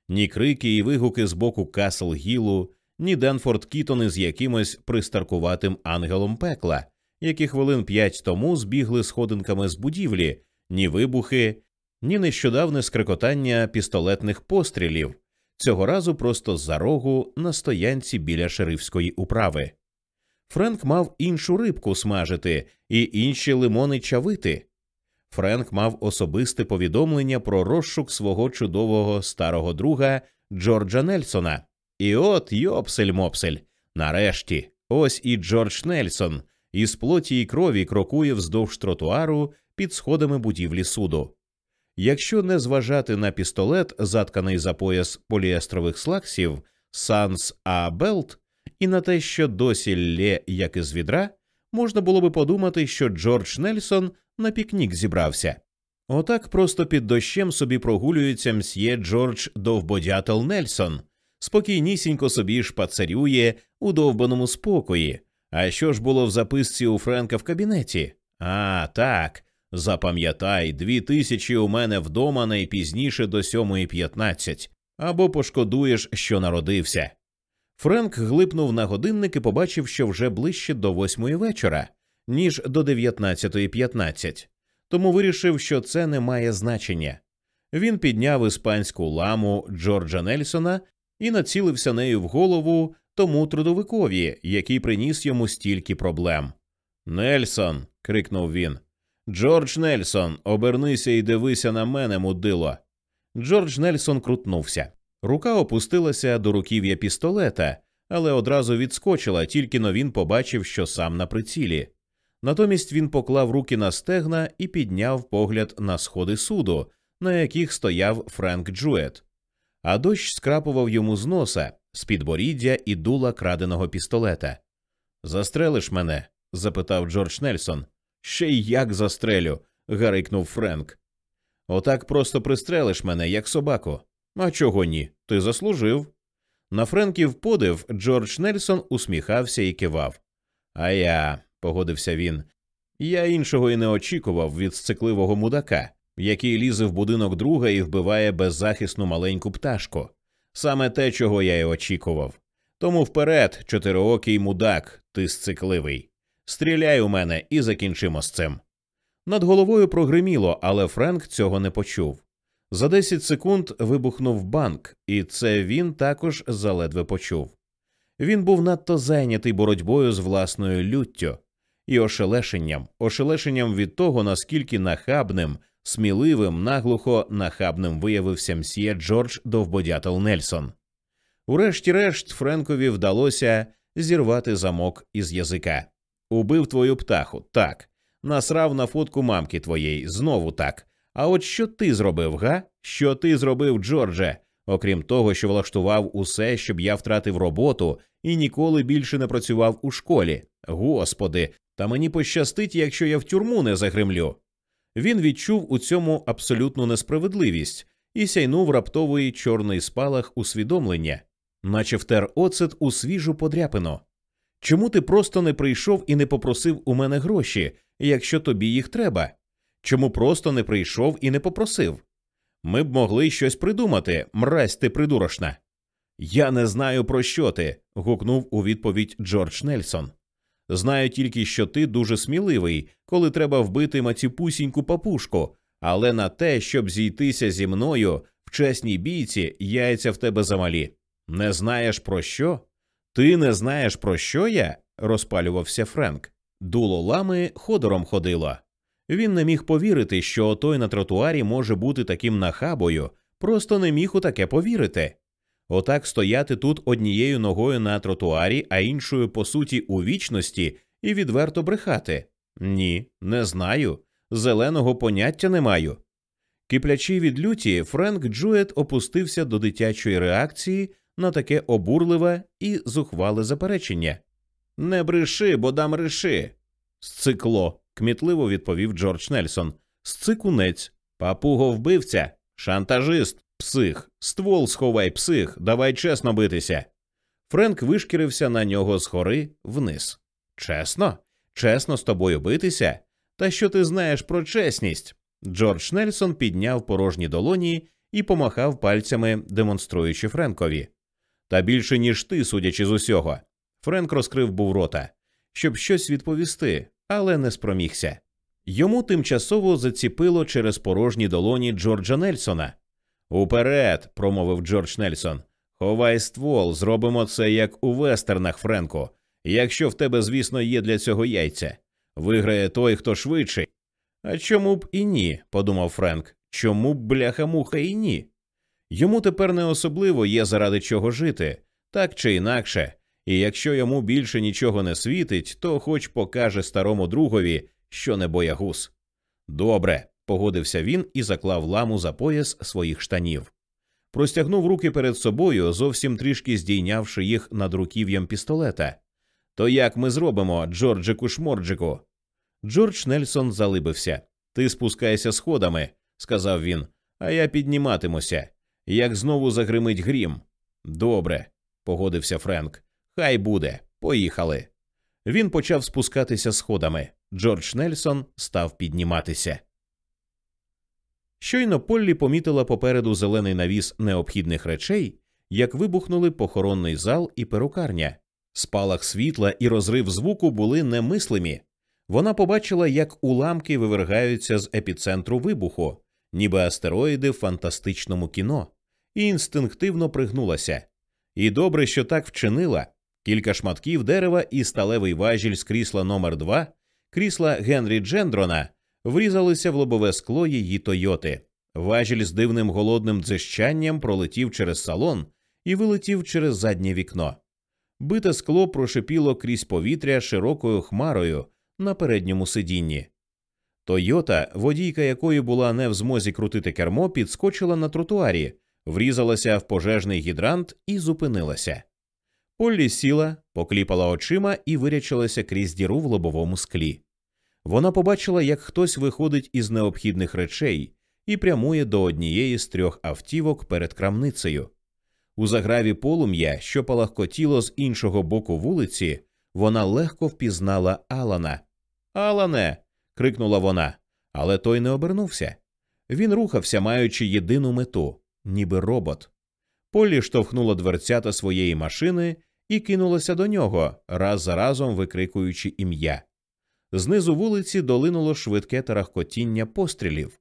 Ні крики і вигуки з боку Касл Гілу, ні Денфорд Кітон із якимось пристаркуватим ангелом пекла, які хвилин п'ять тому збігли сходинками з будівлі, ні вибухи, ні нещодавне скрикотання пістолетних пострілів, цього разу просто з-за рогу на стоянці біля шерифської управи. Френк мав іншу рибку смажити і інші лимони чавити. Френк мав особисте повідомлення про розшук свого чудового старого друга Джорджа Нельсона. І от йопсель мопсель. Нарешті, ось і Джордж Нельсон із плоті й крові крокує вздовж тротуару під сходами будівлі суду. Якщо не зважати на пістолет, затканий за пояс поліестрових слаксів Sans A Belt, і на те, що досі лє, як із відра, можна було би подумати, що Джордж Нельсон на пікнік зібрався. Отак просто під дощем собі прогулюється мсьє Джордж Довбодятел Нельсон, спокійнісінько собі шпацарює у довбаному спокої. А що ж було в записці у Френка в кабінеті? А, так. Запам'ятай, дві тисячі у мене вдома найпізніше до сьомої п'ятнадцять, або пошкодуєш, що народився. Френк глипнув на годинник і побачив, що вже ближче до восьмої вечора, ніж до дев'ятнадцятої п'ятнадцять, тому вирішив, що це не має значення. Він підняв іспанську ламу Джорджа Нельсона і націлився нею в голову тому трудовикові, який приніс йому стільки проблем. Нельсон. крикнув він. Джордж Нельсон, обернися і дивися на мене, мудило. Джордж Нельсон крутнувся. Рука опустилася до руків'я пістолета, але одразу відскочила, тільки но він побачив, що сам на прицілі. Натомість він поклав руки на стегна і підняв погляд на сходи суду, на яких стояв Френк Джует. А дощ скрапував йому з носа, з підборіддя і дула краденого пістолета. Застрелиш мене? запитав Джордж Нельсон. Ще й як застрелю. гарикнув Френк. Отак просто пристрелиш мене, як собаку. А чого ні? Ти заслужив. На Френків подив Джордж Нельсон усміхався і кивав. А я, погодився він, я іншого і не очікував від сцикливого мудака, який лізе в будинок друга і вбиває беззахисну маленьку пташку. Саме те, чого я й очікував. Тому вперед, чотириокий мудак, ти сцикливий. Стріляй у мене і закінчимо з цим. Над головою прогриміло, але Френк цього не почув. За 10 секунд вибухнув банк, і це він також заледве почув. Він був надто зайнятий боротьбою з власною люттю і ошелешенням, ошелешенням від того, наскільки нахабним, сміливим, наглухо нахабним виявився мсьє Джордж Довбодятел Нельсон. Урешті-решт, Френкові вдалося зірвати замок із язика. Убив твою птаху, так. Насрав на фотку мамки твоєї, знову так. А от що ти зробив, га? Що ти зробив, Джордже? Окрім того, що влаштував усе, щоб я втратив роботу і ніколи більше не працював у школі. Господи, та мені пощастить, якщо я в тюрму не загремлю. Він відчув у цьому абсолютну несправедливість і сяйнув раптовий чорний спалах усвідомлення, наче втер оцет у свіжу подряпину. Чому ти просто не прийшов і не попросив у мене гроші, якщо тобі їх треба? Чому просто не прийшов і не попросив? Ми б могли щось придумати, мразь ти придурошна. Я не знаю, про що ти. гукнув у відповідь Джордж Нельсон. Знаю тільки, що ти дуже сміливий, коли треба вбити маціпусіньку папушку, але на те, щоб зійтися зі мною в чесній бійці, яйця в тебе замалі. Не знаєш про що? Ти не знаєш, про що я? розпалювався Френк. Дуло лами ходором ходило. Він не міг повірити, що той на тротуарі може бути таким нахабою, просто не міг у таке повірити. Отак стояти тут однією ногою на тротуарі, а іншою, по суті, у вічності, і відверто брехати. Ні, не знаю. Зеленого поняття не маю. Киплячи від люті, Френк Джует опустився до дитячої реакції на таке обурливе і зухвале заперечення. Не бреши, бо дам реши. Сцикло, кмітливо відповів Джордж Нельсон. Сцикунець, папуго вбивця, шантажист, псих, ствол сховай, псих, давай чесно битися. Френк вишкірився на нього згори вниз. Чесно? Чесно з тобою битися? Та що ти знаєш про чесність? Джордж Нельсон підняв порожні долоні і помахав пальцями, демонструючи Френкові. Та більше, ніж ти, судячи з усього. Френк розкрив був рота, щоб щось відповісти, але не спромігся. Йому тимчасово заціпило через порожні долоні Джорджа Нельсона. Уперед, промовив Джордж Нельсон. Ховай ствол, зробимо це як у вестернах, Френку. Якщо в тебе, звісно, є для цього яйця. Виграє той, хто швидший. А чому б і ні? подумав Френк. Чому б бляха-муха і ні? Йому тепер не особливо є заради чого жити, так чи інакше, і якщо йому більше нічого не світить, то хоч покаже старому другові, що не боягуз. Добре, погодився він і заклав ламу за пояс своїх штанів. Простягнув руки перед собою, зовсім трішки здійнявши їх над руків'ям пістолета. То як ми зробимо, Джорджику Шморджику? Джордж Нельсон залибився. Ти спускайся сходами, сказав він, а я підніматимуся. Як знову загримить грім. Добре, погодився Френк. Хай буде. Поїхали. Він почав спускатися сходами. Джордж Нельсон став підніматися. Щойно Поллі помітила попереду зелений навіс необхідних речей, як вибухнули похоронний зал і перукарня. Спалах світла і розрив звуку були немислимі. Вона побачила, як уламки вивергаються з епіцентру вибуху, ніби астероїди в фантастичному кіно, і інстинктивно пригнулася. І добре, що так вчинила. Кілька шматків дерева і сталевий важіль з крісла номер 2 крісла Генрі Джендрона, врізалися в лобове скло її Тойоти. Важіль з дивним голодним дзищанням пролетів через салон і вилетів через заднє вікно. Бите скло прошипіло крізь повітря широкою хмарою на передньому сидінні. Тойота, водійка якої була не в змозі крутити кермо, підскочила на тротуарі, врізалася в пожежний гідрант і зупинилася. Поллі сіла, покліпала очима і вирячилася крізь діру в лобовому склі. Вона побачила, як хтось виходить із необхідних речей і прямує до однієї з трьох автівок перед крамницею. У заграві полум'я, що палахкотіло з іншого боку вулиці, вона легко впізнала Алана. Алане. крикнула вона, але той не обернувся. Він рухався, маючи єдину мету, ніби робот. Полі штовхнула дверцята своєї машини і кинулася до нього, раз за разом викрикуючи ім'я. Знизу вулиці долинуло швидке тарахкотіння пострілів.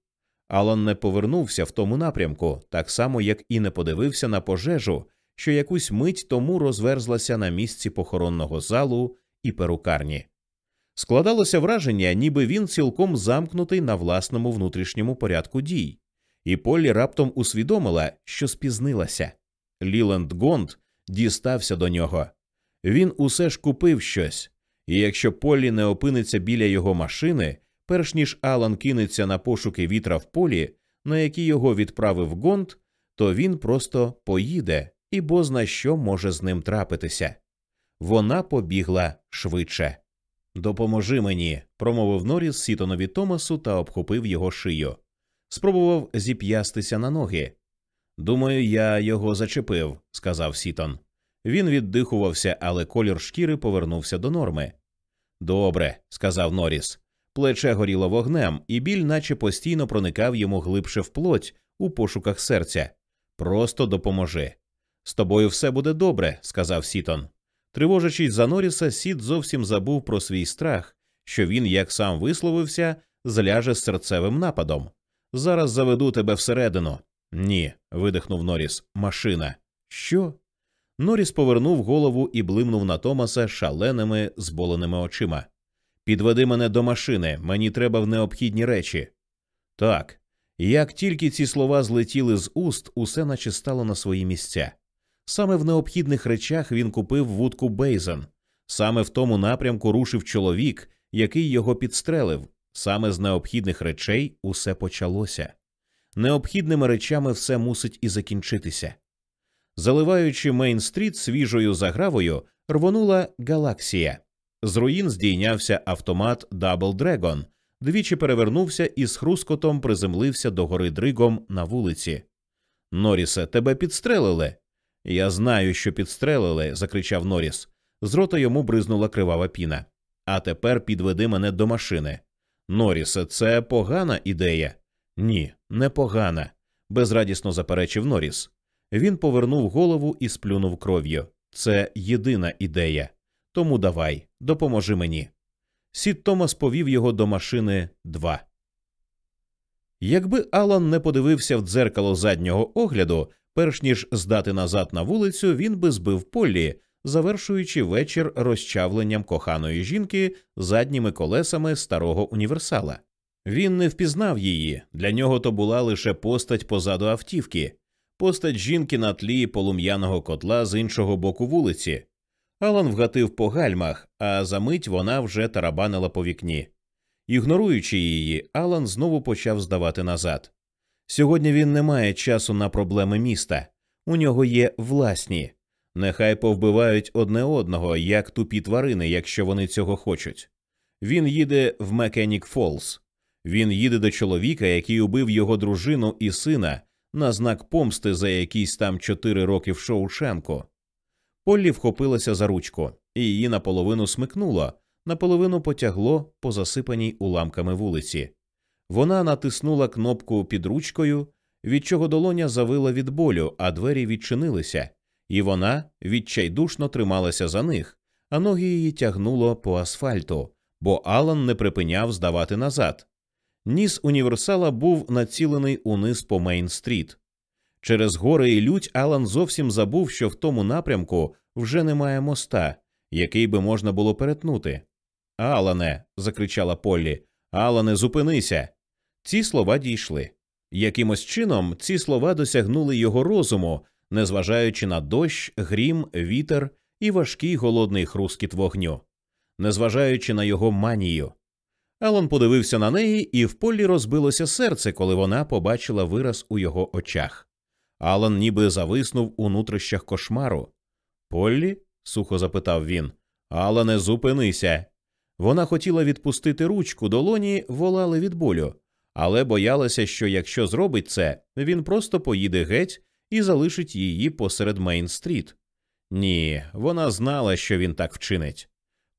Алан не повернувся в тому напрямку, так само як і не подивився на пожежу, що якусь мить тому розверзлася на місці похоронного залу і перукарні. Складалося враження, ніби він цілком замкнутий на власному внутрішньому порядку дій, і Полі раптом усвідомила, що спізнилася. Ліленд Гонд дістався до нього. Він усе ж купив щось, і якщо Полі не опиниться біля його машини, перш ніж Алан кинеться на пошуки вітра в полі, на які його відправив Гонд, то він просто поїде і бозна що може з ним трапитися. Вона побігла швидше. Допоможи мені, промовив Норіс Сітонові Томасу та обхопив його шию. Спробував зіп'ястися на ноги. Думаю, я його зачепив, сказав Сітон. Він віддихувався, але колір шкіри повернувся до норми. Добре, сказав Норіс. Плече горіло вогнем, і біль, наче постійно проникав йому глибше в плоть у пошуках серця. Просто допоможи. З тобою все буде добре, сказав Сітон. Тривожачись за Норіса, Сіт зовсім забув про свій страх, що він, як сам висловився, зляже з серцевим нападом. Зараз заведу тебе всередину. Ні, видихнув Норіс. Машина. Що? Норіс повернув голову і блимнув на Томаса шаленими зболеними очима. Підведи мене до машини, мені треба в необхідні речі. Так. Як тільки ці слова злетіли з уст, усе наче стало на свої місця. Саме в необхідних речах він купив вудку Бейзен, саме в тому напрямку рушив чоловік, який його підстрелив. Саме з необхідних речей усе почалося. Необхідними речами все мусить і закінчитися. Заливаючи Мейн-стріт свіжою загравою, рвонула галаксія. З руїн здійнявся автомат Double Dragon, двічі перевернувся і з хрускотом приземлився догори дриґом на вулиці. Норісе, тебе підстрелили. Я знаю, що підстрелили, закричав Норіс. З рота йому бризнула кривава піна. А тепер підведи мене до машини. Норісе, це погана ідея? Ні, не погана, безрадісно заперечив Норіс. Він повернув голову і сплюнув кров'ю. Це єдина ідея. Тому давай, допоможи мені. Сід Томас повів його до машини 2. Якби Алан не подивився в дзеркало заднього огляду, перш ніж здати назад на вулицю, він би збив Поллі, завершуючи вечір розчавленням коханої жінки задніми колесами старого універсала. Він не впізнав її, для нього то була лише постать позаду автівки, постать жінки на тлі полум'яного котла з іншого боку вулиці. Алан вгатив по гальмах, а за мить вона вже тарабанила по вікні. Ігноруючи її, Алан знову почав здавати назад. Сьогодні він не має часу на проблеми міста, у нього є власні. Нехай повбивають одне одного, як тупі тварини, якщо вони цього хочуть. Він їде в Мекенік Фолс. Він їде до чоловіка, який убив його дружину і сина на знак помсти за якісь там чотири роки в Шоушенку. Поллі вхопилася за ручку, і її наполовину смикнуло, наполовину потягло по засипаній уламками вулиці. Вона натиснула кнопку під ручкою, від чого долоня завила від болю, а двері відчинилися, і вона відчайдушно трималася за них, а ноги її тягнуло по асфальту, бо Алан не припиняв здавати назад. Ніс універсала був націлений униз по Мейн-стріт. Через горе і лють Алан зовсім забув, що в тому напрямку вже немає моста, який би можна було перетнути. Алане. закричала Поллі. Алане, зупинися. Ці слова дійшли. Якимось чином ці слова досягнули його розуму, незважаючи на дощ, грім, вітер і важкий голодний хрускіт вогню, незважаючи на його манію. Алан подивився на неї, і в полі розбилося серце, коли вона побачила вираз у його очах. Алан ніби зависнув у нутрищах кошмару. Поллі? сухо запитав він. Алане, зупинися. Вона хотіла відпустити ручку, долоні волали від болю, але боялася, що якщо зробить це, він просто поїде геть і залишить її посеред Мейн-стріт. Ні, вона знала, що він так вчинить.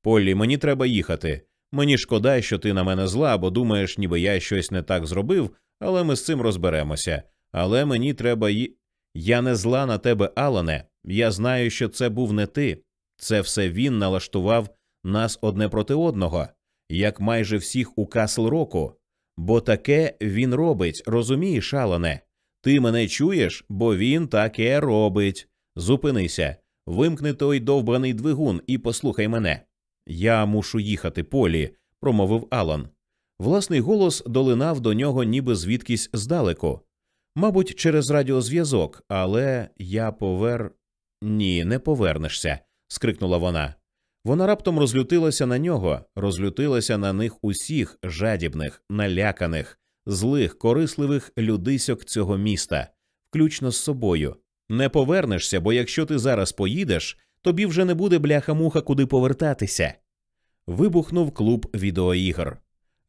Поллі, мені треба їхати. Мені шкода, що ти на мене зла, бо думаєш, ніби я щось не так зробив, але ми з цим розберемося. Але мені треба ї. Я не зла на тебе, Алане. Я знаю, що це був не ти. Це все він налаштував нас одне проти одного. як майже всіх у Касл Року. Бо таке він робить, розумієш, Алане? Ти мене чуєш, бо він таке робить. Зупинися, вимкни той довбаний двигун і послухай мене. Я мушу їхати, Полі, промовив Алан. Власний голос долинав до нього ніби звідкись здалеку. Мабуть, через радіозв'язок, але я повер. Ні, не повернешся. скрикнула вона. Вона раптом розлютилася на нього, розлютилася на них усіх жадібних, наляканих, злих, корисливих людисьок цього міста, включно з собою. Не повернешся, бо якщо ти зараз поїдеш, тобі вже не буде бляха-муха куди повертатися. Вибухнув клуб відеоігр.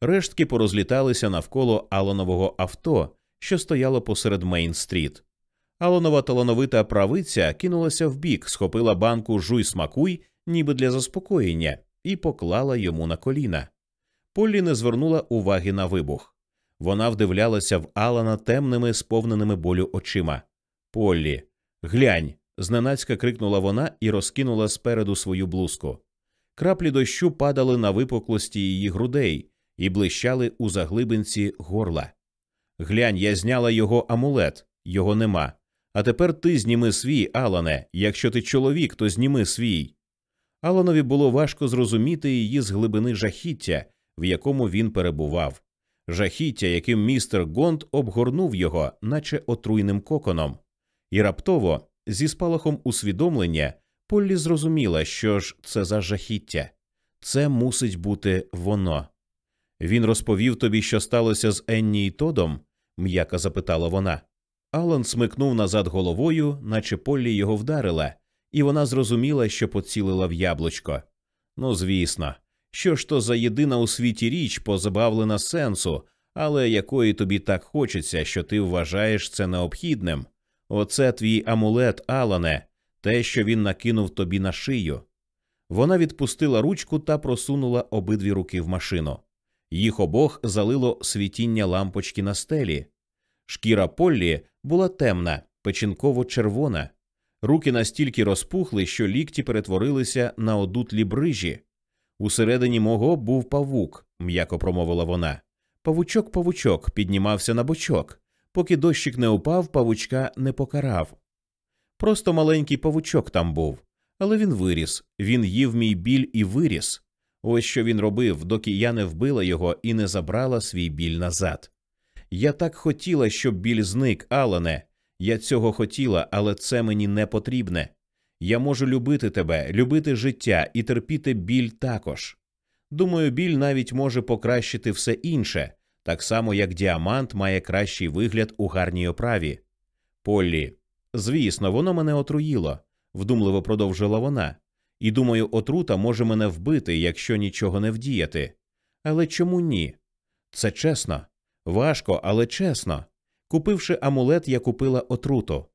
Рештки порозліталися навколо Алонового авто, що стояло посеред Мейн-стріт. Аланова талановита правиця кинулася вбік, схопила банку жуй смакуй, ніби для заспокоєння, і поклала йому на коліна. Поллі не звернула уваги на вибух. Вона вдивлялася в Алана темними, сповненими болю очима. Поллі, глянь. Зненацька крикнула вона і розкинула спереду свою блузку. Краплі дощу падали на випуклості її грудей і блищали у заглибинці горла. Глянь, я зняла його амулет, його нема. А тепер ти зніми свій, Алане. Якщо ти чоловік, то зніми свій. Аланові було важко зрозуміти її з глибини жахіття, в якому він перебував, жахіття, яким містер Гонд обгорнув його, наче отруйним коконом. І раптово, зі спалахом усвідомлення, Поллі зрозуміла, що ж це за жахіття. Це мусить бути воно. Він розповів тобі, що сталося з Енні і Тодом? м'яко запитала вона. Алан смикнув назад головою, наче Поллі його вдарила, і вона зрозуміла, що поцілила в яблучко. Ну, звісно, що ж то за єдина у світі річ позабавлена сенсу, але якої тобі так хочеться, що ти вважаєш це необхідним. Оце твій амулет, Алане, те, що він накинув тобі на шию. Вона відпустила ручку та просунула обидві руки в машину. Їх обох залило світіння лампочки на стелі. Шкіра Поллі була темна, печінково червона. Руки настільки розпухли, що лікті перетворилися на одутлі брижі. Усередині мого був павук, м'яко промовила вона. Павучок павучок піднімався на бочок. Поки дощик не упав, павучка не покарав. Просто маленький павучок там був, але він виріс, він їв мій біль і виріс. Ось що він робив, доки я не вбила його і не забрала свій біль назад. Я так хотіла, щоб біль зник, Алане. Я цього хотіла, але це мені не потрібне. Я можу любити тебе, любити життя і терпіти біль також. Думаю, біль навіть може покращити все інше, так само як діамант має кращий вигляд у гарній оправі. Поллі, звісно, воно мене отруїло, вдумливо продовжила вона, і думаю, отрута може мене вбити, якщо нічого не вдіяти. Але чому ні? Це чесно. Важко, але чесно. Купивши амулет, я купила отруту.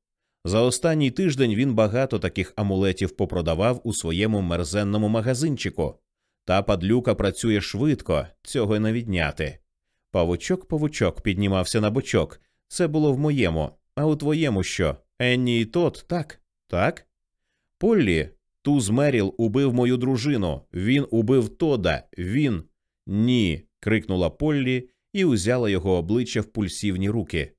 За останній тиждень він багато таких амулетів попродавав у своєму мерзенному магазинчику. Та падлюка працює швидко, цього не відняти. Павучок павучок піднімався на бочок. Це було в моєму, а у твоєму що? Енні і тот, так? Так? Поллі, туз Меріл убив мою дружину. Він убив Тода. Він. Ні. крикнула Поллі і узяла його обличчя в пульсівні руки.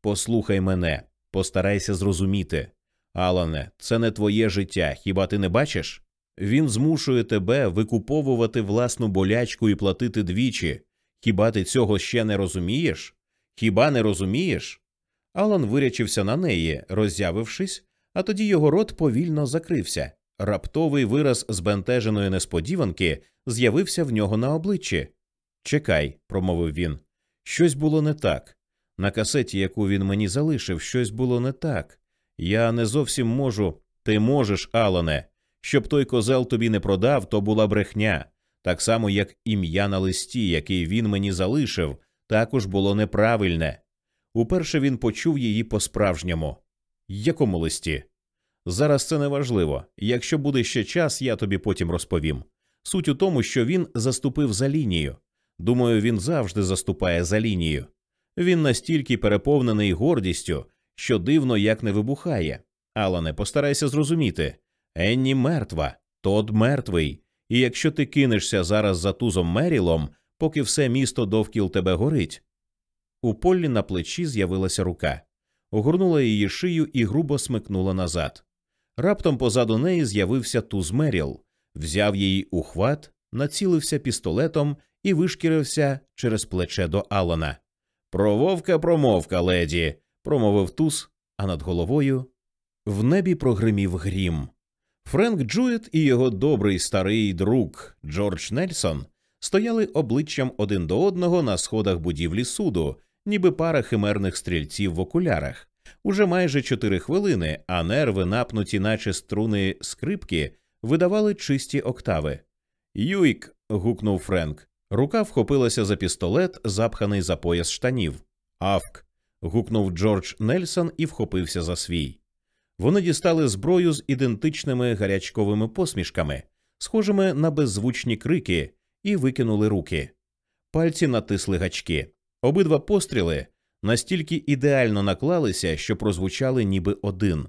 Послухай мене, постарайся зрозуміти. Алане, це не твоє життя, хіба ти не бачиш? Він змушує тебе викуповувати власну болячку і платити двічі. Хіба ти цього ще не розумієш? Хіба не розумієш? Алан вирячився на неї, роззявившись, а тоді його рот повільно закрився. Раптовий вираз збентеженої несподіванки з'явився в нього на обличчі. Чекай, промовив він. Щось було не так. На касеті, яку він мені залишив, щось було не так. Я не зовсім можу. Ти можеш, Алане. Щоб той козел тобі не продав, то була брехня, так само, як ім'я на листі, який він мені залишив, також було неправильне. Уперше він почув її по-справжньому. Якому листі? Зараз це не важливо. Якщо буде ще час, я тобі потім розповім. Суть у тому, що він заступив за лінію. Думаю, він завжди заступає за лінію. Він настільки переповнений гордістю, що дивно як не вибухає. Алане, постарайся зрозуміти Енні мертва, Тод мертвий, І якщо ти кинешся зараз за тузом Мерілом, поки все місто довкіл тебе горить. У Поллі на плечі з'явилася рука, огорнула її шию і грубо смикнула назад. Раптом позаду неї з'явився туз Меріл, взяв її у хват, націлився пістолетом і вишкірився через плече до Алана. Прововка, промовка, леді, промовив туз, а над головою в небі прогримів грім. Френк Джует і його добрий старий друг Джордж Нельсон стояли обличчям один до одного на сходах будівлі суду, ніби пара химерних стрільців в окулярах. Уже майже чотири хвилини, а нерви, напнуті, наче струни скрипки, видавали чисті октави. Юйк. гукнув Френк. Рука вхопилася за пістолет, запханий за пояс штанів. Авк. гукнув Джордж Нельсон і вхопився за свій. Вони дістали зброю з ідентичними гарячковими посмішками, схожими на беззвучні крики, і викинули руки. Пальці натисли гачки. Обидва постріли настільки ідеально наклалися, що прозвучали ніби один.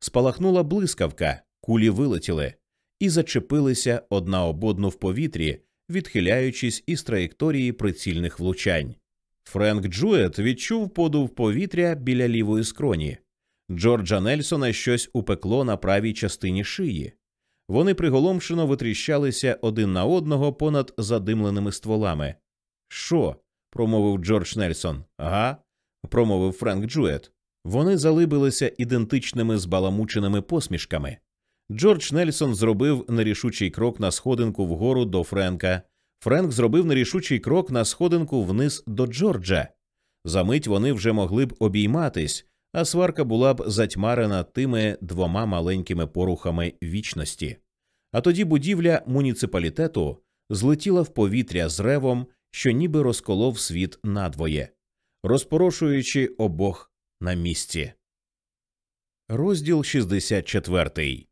Спалахнула блискавка, кулі вилетіли і зачепилися одна об одну в повітрі, відхиляючись із траєкторії прицільних влучань. Френк Джует відчув подув повітря біля лівої скроні. Джорджа Нельсона щось упекло на правій частині шиї. Вони приголомшено витріщалися один на одного понад задимленими стволами. Що? промовив Джордж Нельсон. Ага, промовив Френк Джует. Вони залибилися ідентичними збаламученими посмішками. Джордж Нельсон зробив нерішучий крок на сходинку вгору до Френка. Френк зробив нерішучий крок на сходинку вниз до Джорджа. Замить вони вже могли б обійматись, а сварка була б затьмарена тими двома маленькими порухами вічності. А тоді будівля муніципалітету злетіла в повітря з ревом, що ніби розколов світ надвоє, розпорошуючи обох на місці. Розділ 64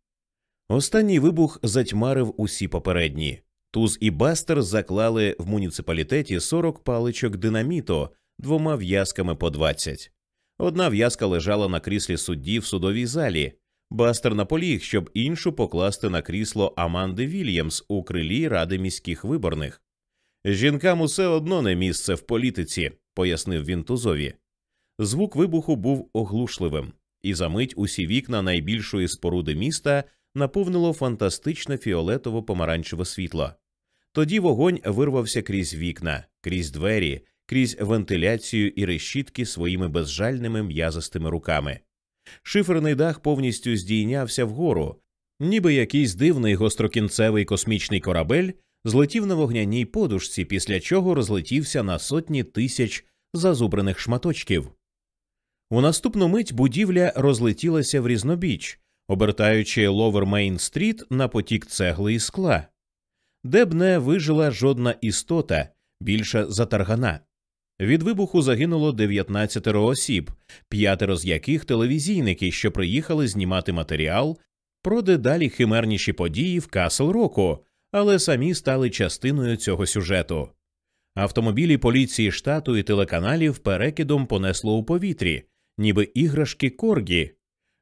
Останній вибух затьмарив усі попередні. Туз і Бастер заклали в муніципалітеті 40 паличок динаміту двома в'язками по 20. Одна в'язка лежала на кріслі судді в судовій залі. Бастер наполіг, щоб іншу покласти на крісло Аманди Вільямс у крилі ради міських виборних. Жінкам усе одно не місце в політиці, пояснив він тузові. Звук вибуху був оглушливим, і за мить усі вікна найбільшої споруди міста наповнило фантастичне фіолетово помаранчеве світло. Тоді вогонь вирвався крізь вікна, крізь двері, крізь вентиляцію і решітки своїми безжальними м'язистими руками. Шиферний дах повністю здійнявся вгору, ніби якийсь дивний гострокінцевий космічний корабель злетів на вогняній подушці, після чого розлетівся на сотні тисяч зазубрених шматочків. У наступну мить будівля розлетілася врізнобіч, обертаючи ловер Мейн Стріт на потік цегли і скла, де б не вижила жодна істота більша за таргана. Від вибуху загинуло 19 осіб, п'ятеро з яких телевізійники, що приїхали знімати матеріал про дедалі химерніші події в Касл Року, але самі стали частиною цього сюжету. Автомобілі поліції штату і телеканалів перекидом понесло у повітрі, ніби іграшки Corgi.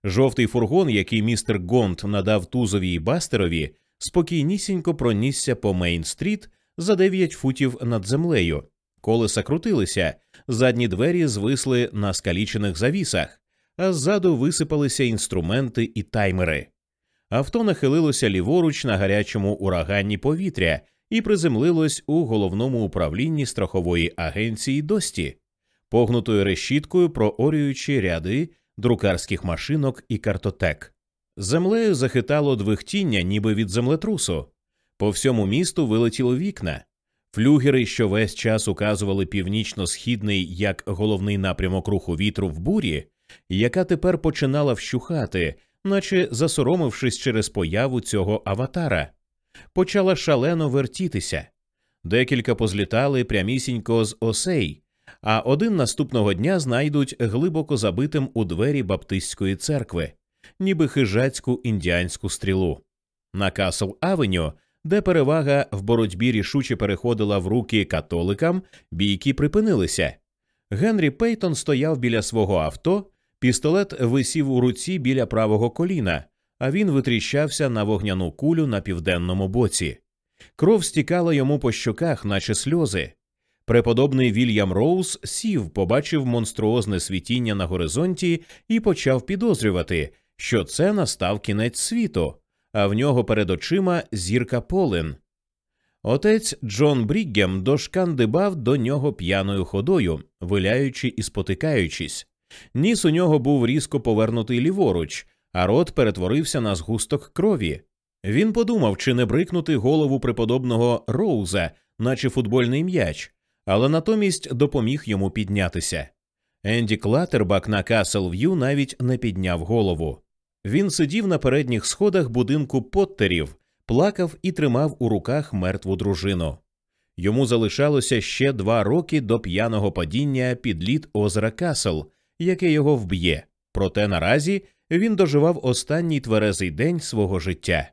Жовтий фургон, який містер Гонт надав Тузові і Бастерові, спокійнісінько пронісся по Мейн-стріт за 9 футів над землею. Колеса крутилися, задні двері звисли на скалічених завісах, а ззаду висипалися інструменти і таймери. Авто нахилилося ліворуч на гарячому ураганні повітря і приземлилось у головному управлінні страхової агенції Дості, погнутою решіткою проорюючи ряди друкарських машинок і картотек. Землею захитало двихтіння, ніби від землетрусу. По всьому місту вилетіло вікна. Флюгери, що весь час указували північно-східний як головний напрямок руху вітру в бурі, яка тепер починала вщухати, наче засоромившись через появу цього аватара, почала шалено вертітися. Декілька позлітали прямісінько з осей, а один наступного дня знайдуть глибоко забитим у двері Баптистської церкви, ніби хижацьку індіанську стрілу. На Касл Авеню, де перевага в боротьбі рішуче переходила в руки католикам, бійки припинилися. Генрі Пейтон стояв біля свого авто, пістолет висів у руці біля правого коліна, а він витріщався на вогняну кулю на південному боці. Кров стікала йому по щоках, наче сльози. Преподобний Вільям Роуз сів, побачив монструозне світіння на горизонті і почав підозрювати, що це настав кінець світу, а в нього перед очима зірка полин. Отець Джон Бріггем дошкандибав до нього п'яною ходою, виляючи і спотикаючись. Ніс у нього був різко повернутий ліворуч, а рот перетворився на згусток крові. Він подумав, чи не брикнути голову преподобного Роуза, наче футбольний м'яч, але натомість допоміг йому піднятися. Енді Клатербак на Каслв'ю навіть не підняв голову. Він сидів на передніх сходах будинку Поттерів, плакав і тримав у руках мертву дружину. Йому залишалося ще два роки до п'яного падіння під лід озера Касл, яке його вб'є. Проте наразі він доживав останній тверезий день свого життя.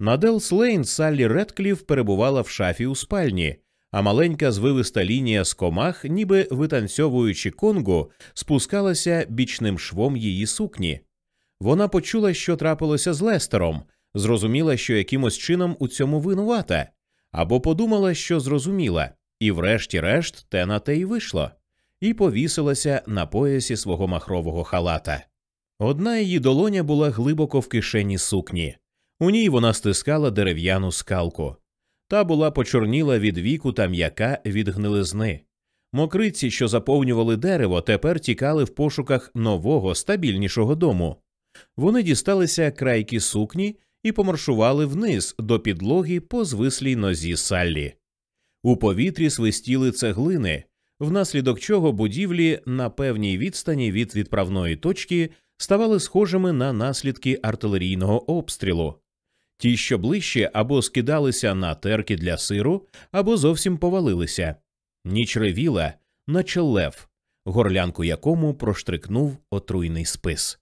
На Делс Лейн Саллі Редкліф перебувала в шафі у спальні, а маленька звивиста лінія з комах, ніби витанцьовуючи конгу, спускалася бічним швом її сукні. Вона почула, що трапилося з Лестером, зрозуміла, що якимось чином у цьому винувата, або подумала, що зрозуміла, і, врешті-решт, те на те й вийшло, і повісилася на поясі свого махрового халата. Одна її долоня була глибоко в кишені сукні. У ній вона стискала дерев'яну скалку. Та була почорніла від віку та м'яка від гнилизни. Мокриці, що заповнювали дерево, тепер тікали в пошуках нового, стабільнішого дому. Вони дісталися крайки сукні і помаршували вниз до підлоги по звислій нозі Саллі. У повітрі свистіли цеглини, внаслідок чого будівлі на певній відстані від відправної точки ставали схожими на наслідки артилерійного обстрілу. Ті, що ближче, або скидалися на терки для сиру, або зовсім повалилися. Ніч ревіла, наче лев, горлянку якому проштрикнув отруйний спис.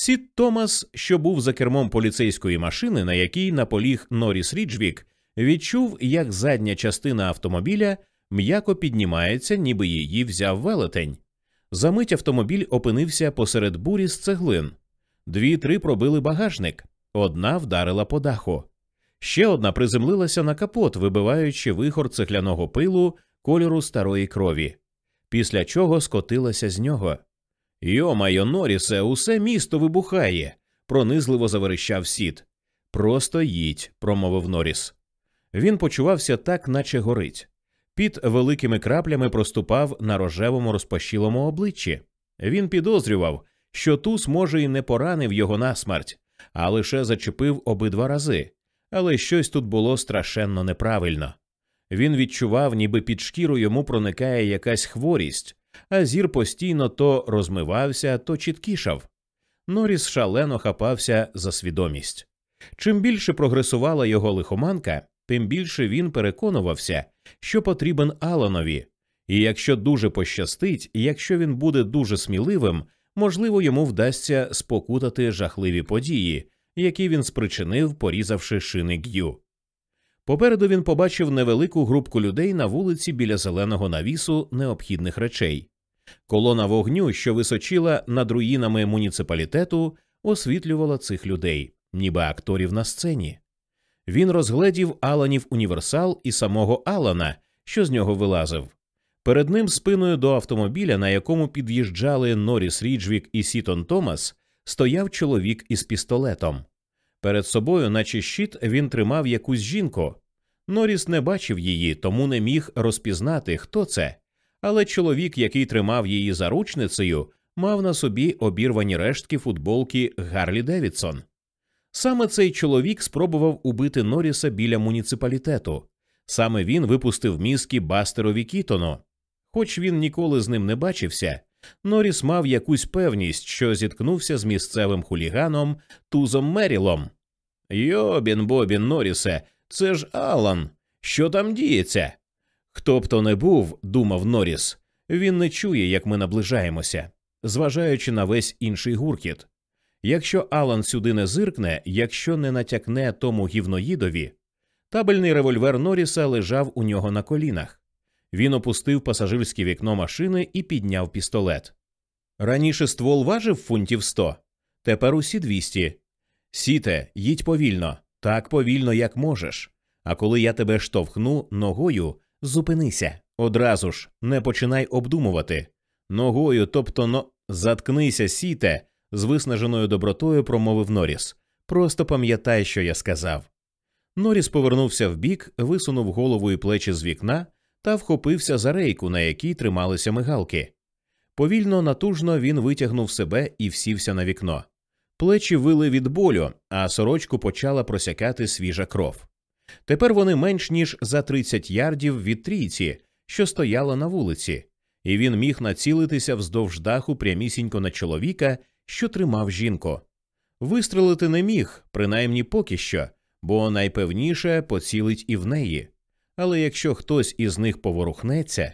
Сід Томас, що був за кермом поліцейської машини, на якій наполіг Норріс Ріджвік, відчув, як задня частина автомобіля м'яко піднімається, ніби її взяв велетень. За мить автомобіль опинився посеред бурі з цеглин. Дві-три пробили багажник, одна вдарила по даху. Ще одна приземлилася на капот, вибиваючи вихор цегляного пилу кольору старої крові, після чого скотилася з нього. Йомайо, Норісе, усе місто вибухає, пронизливо заверещав сід. Просто їдь, промовив Норіс. Він почувався так, наче горить. Під великими краплями проступав на рожевому розпашілому обличчі. Він підозрював, що туз, може, і не поранив його насмерть, а лише зачепив обидва рази. Але щось тут було страшенно неправильно. Він відчував, ніби під шкіру йому проникає якась хворість, а зір постійно то розмивався, то чіткішав. Норіс шалено хапався за свідомість. Чим більше прогресувала його лихоманка, тим більше він переконувався, що потрібен Аланові, і якщо дуже пощастить, якщо він буде дуже сміливим, можливо, йому вдасться спокутати жахливі події, які він спричинив, порізавши шини Г'ю. Попереду він побачив невелику групку людей на вулиці біля зеленого навісу необхідних речей. Колона вогню, що височила над руїнами муніципалітету, освітлювала цих людей, ніби акторів на сцені. Він розгледів Аланів універсал і самого Алана, що з нього вилазив. Перед ним спиною до автомобіля, на якому під'їжджали Норіс Ріджвік і Сітон Томас, стояв чоловік із пістолетом. Перед собою, наче щит, він тримав якусь жінку. Норіс не бачив її, тому не міг розпізнати, хто це. Але чоловік, який тримав її заручницею, мав на собі обірвані рештки футболки Harley Davidson. Саме цей чоловік спробував убити Норріса біля муніципалітету. Саме він випустив мізки Бастерові Кітону. Хоч він ніколи з ним не бачився, Норріс мав якусь певність, що зіткнувся з місцевим хуліганом Тузом Мерілом. Йобін Бобін Норрісе, це ж Алан. Що там діється? Хто б то не був, думав Норріс, він не чує, як ми наближаємося, зважаючи на весь інший гуркіт. Якщо Алан сюди не зиркне, якщо не натякне тому гівноїдові, табельний револьвер Норріса лежав у нього на колінах. Він опустив пасажирське вікно машини і підняв пістолет. Раніше ствол важив фунтів сто, тепер усі двісті. Сіте, їдь повільно, так повільно, як можеш. А коли я тебе штовхну ногою, зупинися. Одразу ж не починай обдумувати. Ногою, тобто но. Заткнися, сіте, з виснаженою добротою промовив Норіс. Просто пам'ятай, що я сказав. Норіс повернувся вбік, висунув голову і плечі з вікна та вхопився за рейку, на якій трималися мигалки. Повільно, натужно він витягнув себе і всівся на вікно. Плечі вили від болю, а сорочку почала просякати свіжа кров. Тепер вони менш ніж за 30 ярдів від трійці, що стояла на вулиці, і він міг націлитися вздовж даху прямісінько на чоловіка, що тримав жінку. Вистрелити не міг, принаймні поки що, бо найпевніше поцілить і в неї. Але якщо хтось із них поворухнеться,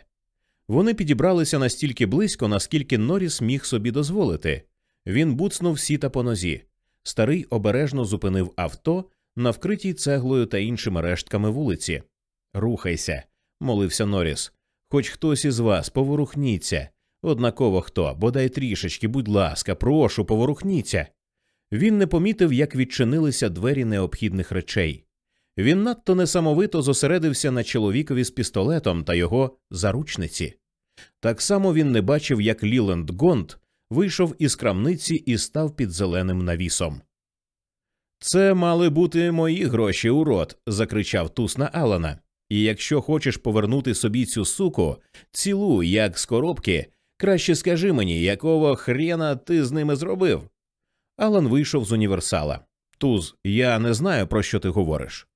вони підібралися настільки близько, наскільки Норіс міг собі дозволити. Він буцнув сіта по нозі. Старий обережно зупинив авто на вкритій цеглою та іншими рештками вулиці. Рухайся, молився Норіс. Хоч хтось із вас поворухніться. Однаково хто, бодай трішечки, будь ласка, прошу, поворухніться. Він не помітив, як відчинилися двері необхідних речей. Він надто несамовито зосередився на чоловікові з пістолетом та його заручниці. Так само він не бачив, як Ліленд Гонт вийшов із крамниці і став під зеленим навісом. Це мали бути мої гроші у рот, закричав Тус на Алана. І якщо хочеш повернути собі цю суку, цілу, як з коробки, краще скажи мені, якого хрена ти з ними зробив. Алан вийшов з універсала. Туз, я не знаю, про що ти говориш.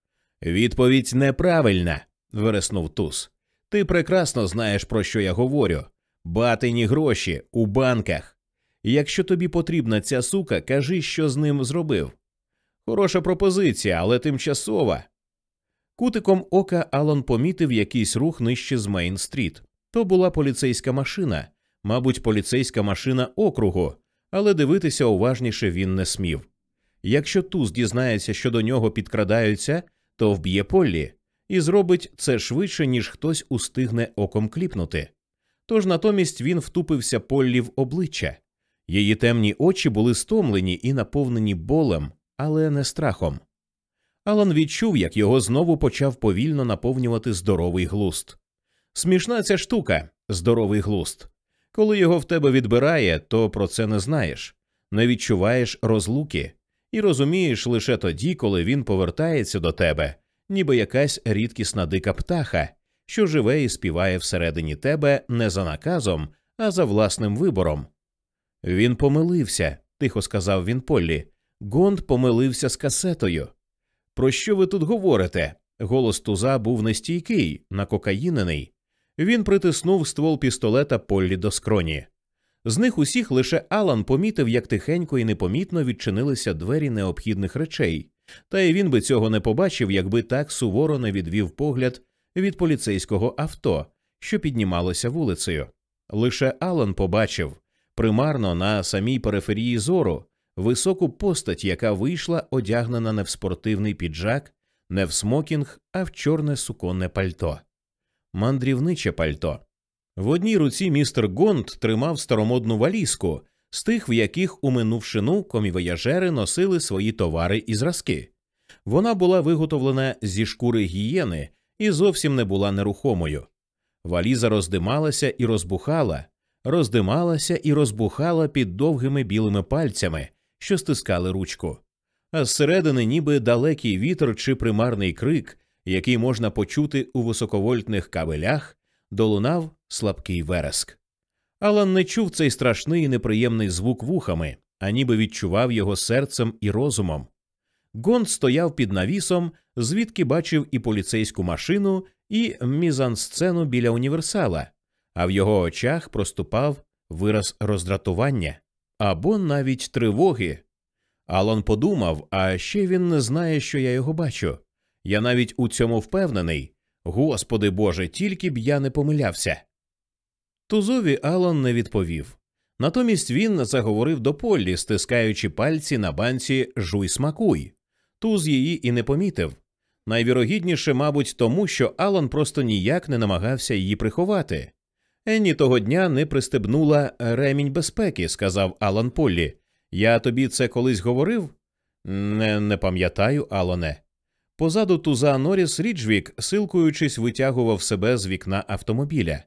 Відповідь неправильна, вириснув Туз. Ти прекрасно знаєш, про що я говорю. Батині гроші у банках. Якщо тобі потрібна ця сука, кажи, що з ним зробив. Хороша пропозиція, але тимчасова. Кутиком ока Алан помітив якийсь рух нижче з Мейн-стріт. То була поліцейська машина, мабуть, поліцейська машина округу, але дивитися уважніше він не смів. Якщо Туз дізнається, що до нього підкрадаються, то вб'є Поллі і зробить це швидше, ніж хтось устигне оком кліпнути. Тож натомість він втупився Поллі в обличчя. Її темні очі були стомлені і наповнені болем, але не страхом. Алан відчув, як його знову почав повільно наповнювати здоровий глуст. Смішна ця штука, здоровий глуст. Коли його в тебе відбирає, то про це не знаєш, не відчуваєш розлуки і розумієш лише тоді, коли він повертається до тебе, ніби якась рідкісна дика птаха, що живе і співає всередині тебе не за наказом, а за власним вибором. Він помилився, тихо сказав він Поллі. Гонд помилився з касетою. Про що ви тут говорите? Голос туза був нестійкий, накокаїнений. Він притиснув ствол пістолета Поллі до скроні. З них усіх лише Алан помітив, як тихенько і непомітно відчинилися двері необхідних речей, та й він би цього не побачив, якби так суворо не відвів погляд від поліцейського авто, що піднімалося вулицею. Лише Алан побачив примарно на самій периферії зору високу постать, яка вийшла одягнена не в спортивний піджак, не в смокінг, а в чорне суконне пальто. Мандрівниче пальто. В одній руці містер Гонд тримав старомодну валізку з тих, в яких у минувшину комівояжери носили свої товари і зразки. Вона була виготовлена зі шкури гієни і зовсім не була нерухомою. Валіза роздималася і розбухала, роздималася і розбухала під довгими білими пальцями, що стискали ручку. А зсередини, ніби далекий вітер чи примарний крик, який можна почути у високовольтних кабелях, долунав слабкий вереск. Алан не чув цей страшний і неприємний звук вухами, а ніби відчував його серцем і розумом. Гонд стояв під навісом, звідки бачив і поліцейську машину, і мізансцену біля універсала, а в його очах проступав вираз роздратування або навіть тривоги. Алан подумав, а ще він не знає, що я його бачу. Я навіть у цьому впевнений. Господи Боже, тільки б я не помилявся. Тузові Алан не відповів. Натомість він заговорив до Поллі, стискаючи пальці на банці жуй смакуй. Туз її і не помітив. Найвірогідніше, мабуть, тому що Алан просто ніяк не намагався її приховати. Енні того дня не пристебнула ремінь безпеки, сказав Алан Поллі. Я тобі це колись говорив? Не не пам'ятаю, Алане. Позаду туза Норіс Ріджвік, силкуючись, витягував себе з вікна автомобіля.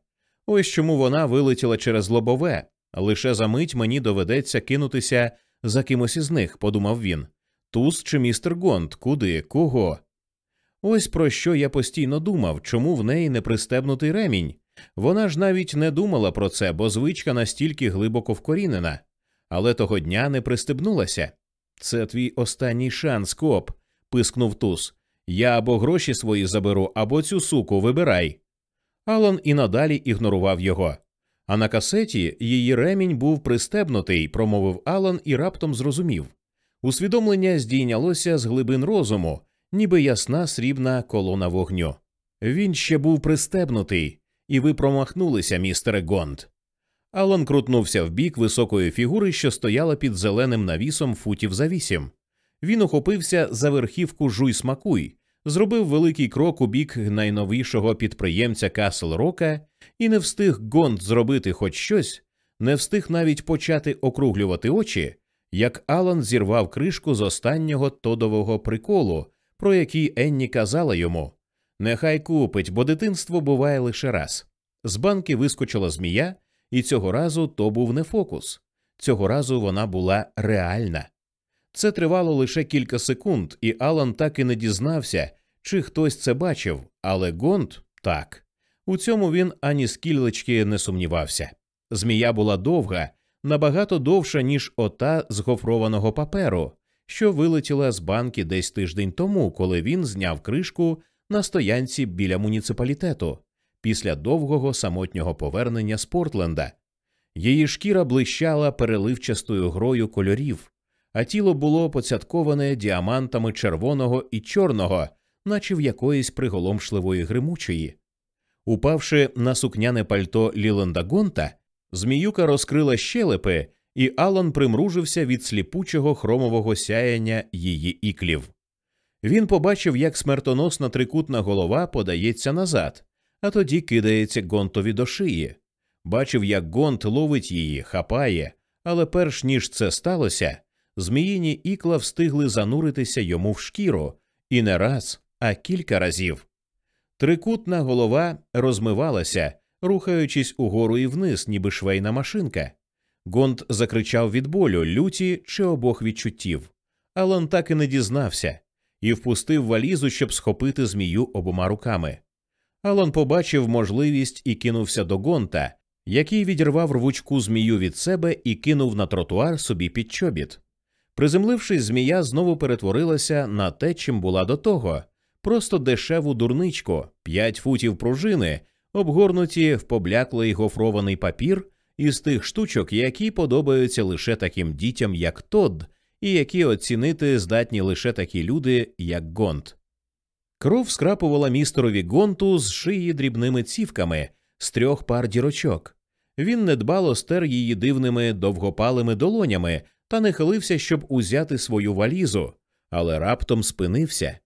Ось чому вона вилетіла через лобове. Лише за мить мені доведеться кинутися за кимось із них, подумав він. Туз чи містер Гонд, куди, кого? Ось про що я постійно думав, чому в неї не пристебнутий ремінь. Вона ж навіть не думала про це, бо звичка настільки глибоко вкорінена, але того дня не пристебнулася. Це твій останній шанс, коп, пискнув туз. Я або гроші свої заберу, або цю суку вибирай. Алан і надалі ігнорував його. А на касеті її ремінь був пристебнутий, промовив Алан і раптом зрозумів. Усвідомлення здійнялося з глибин розуму, ніби ясна срібна колона вогню. Він ще був пристебнутий, і ви промахнулися, містере Гонд. Алан крутнувся в бік високої фігури, що стояла під зеленим навісом футів за вісім. Він ухопився за верхівку жуй смакуй, зробив великий крок у бік найновішого підприємця Касл Рока і не встиг Гонд зробити хоч щось, не встиг навіть почати округлювати очі, як Алан зірвав кришку з останнього тодового приколу, про який Енні казала йому Нехай купить, бо дитинство буває лише раз. З банки вискочила змія, і цього разу то був не фокус. Цього разу вона була реальна. Це тривало лише кілька секунд, і Алан так і не дізнався, чи хтось це бачив, але Гонт так. У цьому він ані скілечки не сумнівався. Змія була довга, набагато довша, ніж ота з гофрованого паперу, що вилетіла з банки десь тиждень тому, коли він зняв кришку на стоянці біля муніципалітету після довгого самотнього повернення з Портленда. Її шкіра блищала переливчастою грою кольорів, а тіло було поцятковане діамантами червоного і чорного, наче в якоїсь приголомшливої гримучої. Упавши на сукняне пальто Ліленда Гонта, зміюка розкрила щелепи, і Алан примружився від сліпучого хромового сяяння її іклів. Він побачив, як смертоносна трикутна голова подається назад, а тоді кидається гонтові до шиї. Бачив, як гонт ловить її, хапає, але перш ніж це сталося, зміїні ікла встигли зануритися йому в шкіру і не раз, а кілька разів. Трикутна голова розмивалася, рухаючись угору і вниз, ніби швейна машинка. Гонт закричав від болю, люті чи обох відчуттів. Алан так і не дізнався і впустив валізу, щоб схопити змію обома руками. Алан побачив можливість і кинувся до Гонта, який відірвав рвучку змію від себе і кинув на тротуар собі під чобіт. Приземлившись, змія знову перетворилася на те, чим була до того просто дешеву дурничку, п'ять футів пружини, обгорнуті в побляклий гофрований папір із тих штучок, які подобаються лише таким дітям, як Тодд, і які оцінити здатні лише такі люди, як Гонт. Кров скрапувала містерові Гонту з шиї дрібними цівками з трьох пар дірочок. Він недбало стер її дивними довгопалими долонями та не хилився, щоб узяти свою валізу, але раптом спинився.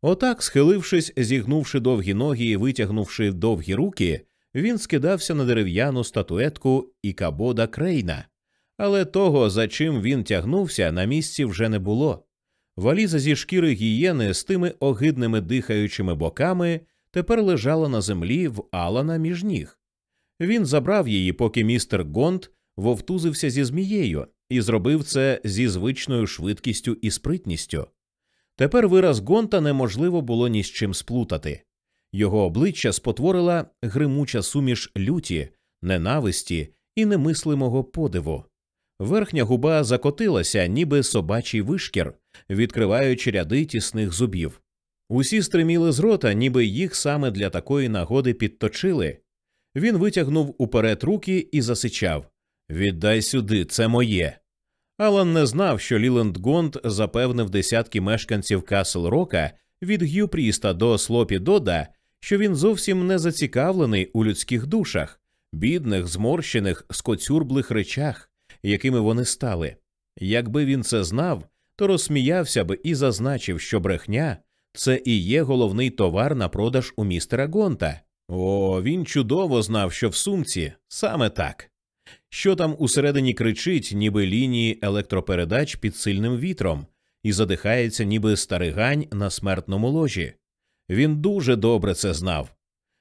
Отак, схилившись, зігнувши довгі ноги і витягнувши довгі руки, він скидався на дерев'яну статуетку і кабода крейна. Але того, за чим він тягнувся, на місці вже не було. Валіза зі шкіри гієни з тими огидними дихаючими боками тепер лежала на землі в Алана між ніг. Він забрав її, поки містер Гонт вовтузився зі змією, і зробив це зі звичною швидкістю і спритністю. Тепер вираз Гонта неможливо було ні з чим сплутати. Його обличчя спотворила гримуча суміш люті, ненависті і немислимого подиву. Верхня губа закотилася, ніби собачий вишкір, відкриваючи ряди тісних зубів. Усі стриміли з рота, ніби їх саме для такої нагоди підточили. Він витягнув уперед руки і засичав Віддай сюди, це моє. Алан не знав, що Ліленд Гонд запевнив десятки мешканців Касл Рока від Г'юпріста до Слопі Дода, що він зовсім не зацікавлений у людських душах, бідних, зморщених, скоцюрблих речах якими вони стали. Якби він це знав, то розсміявся б і зазначив, що брехня це і є головний товар на продаж у містера Гонта. О, він чудово знав, що в сумці саме так. Що там усередині кричить, ніби лінії електропередач під сильним вітром, і задихається, ніби старигань на смертному ложі. Він дуже добре це знав.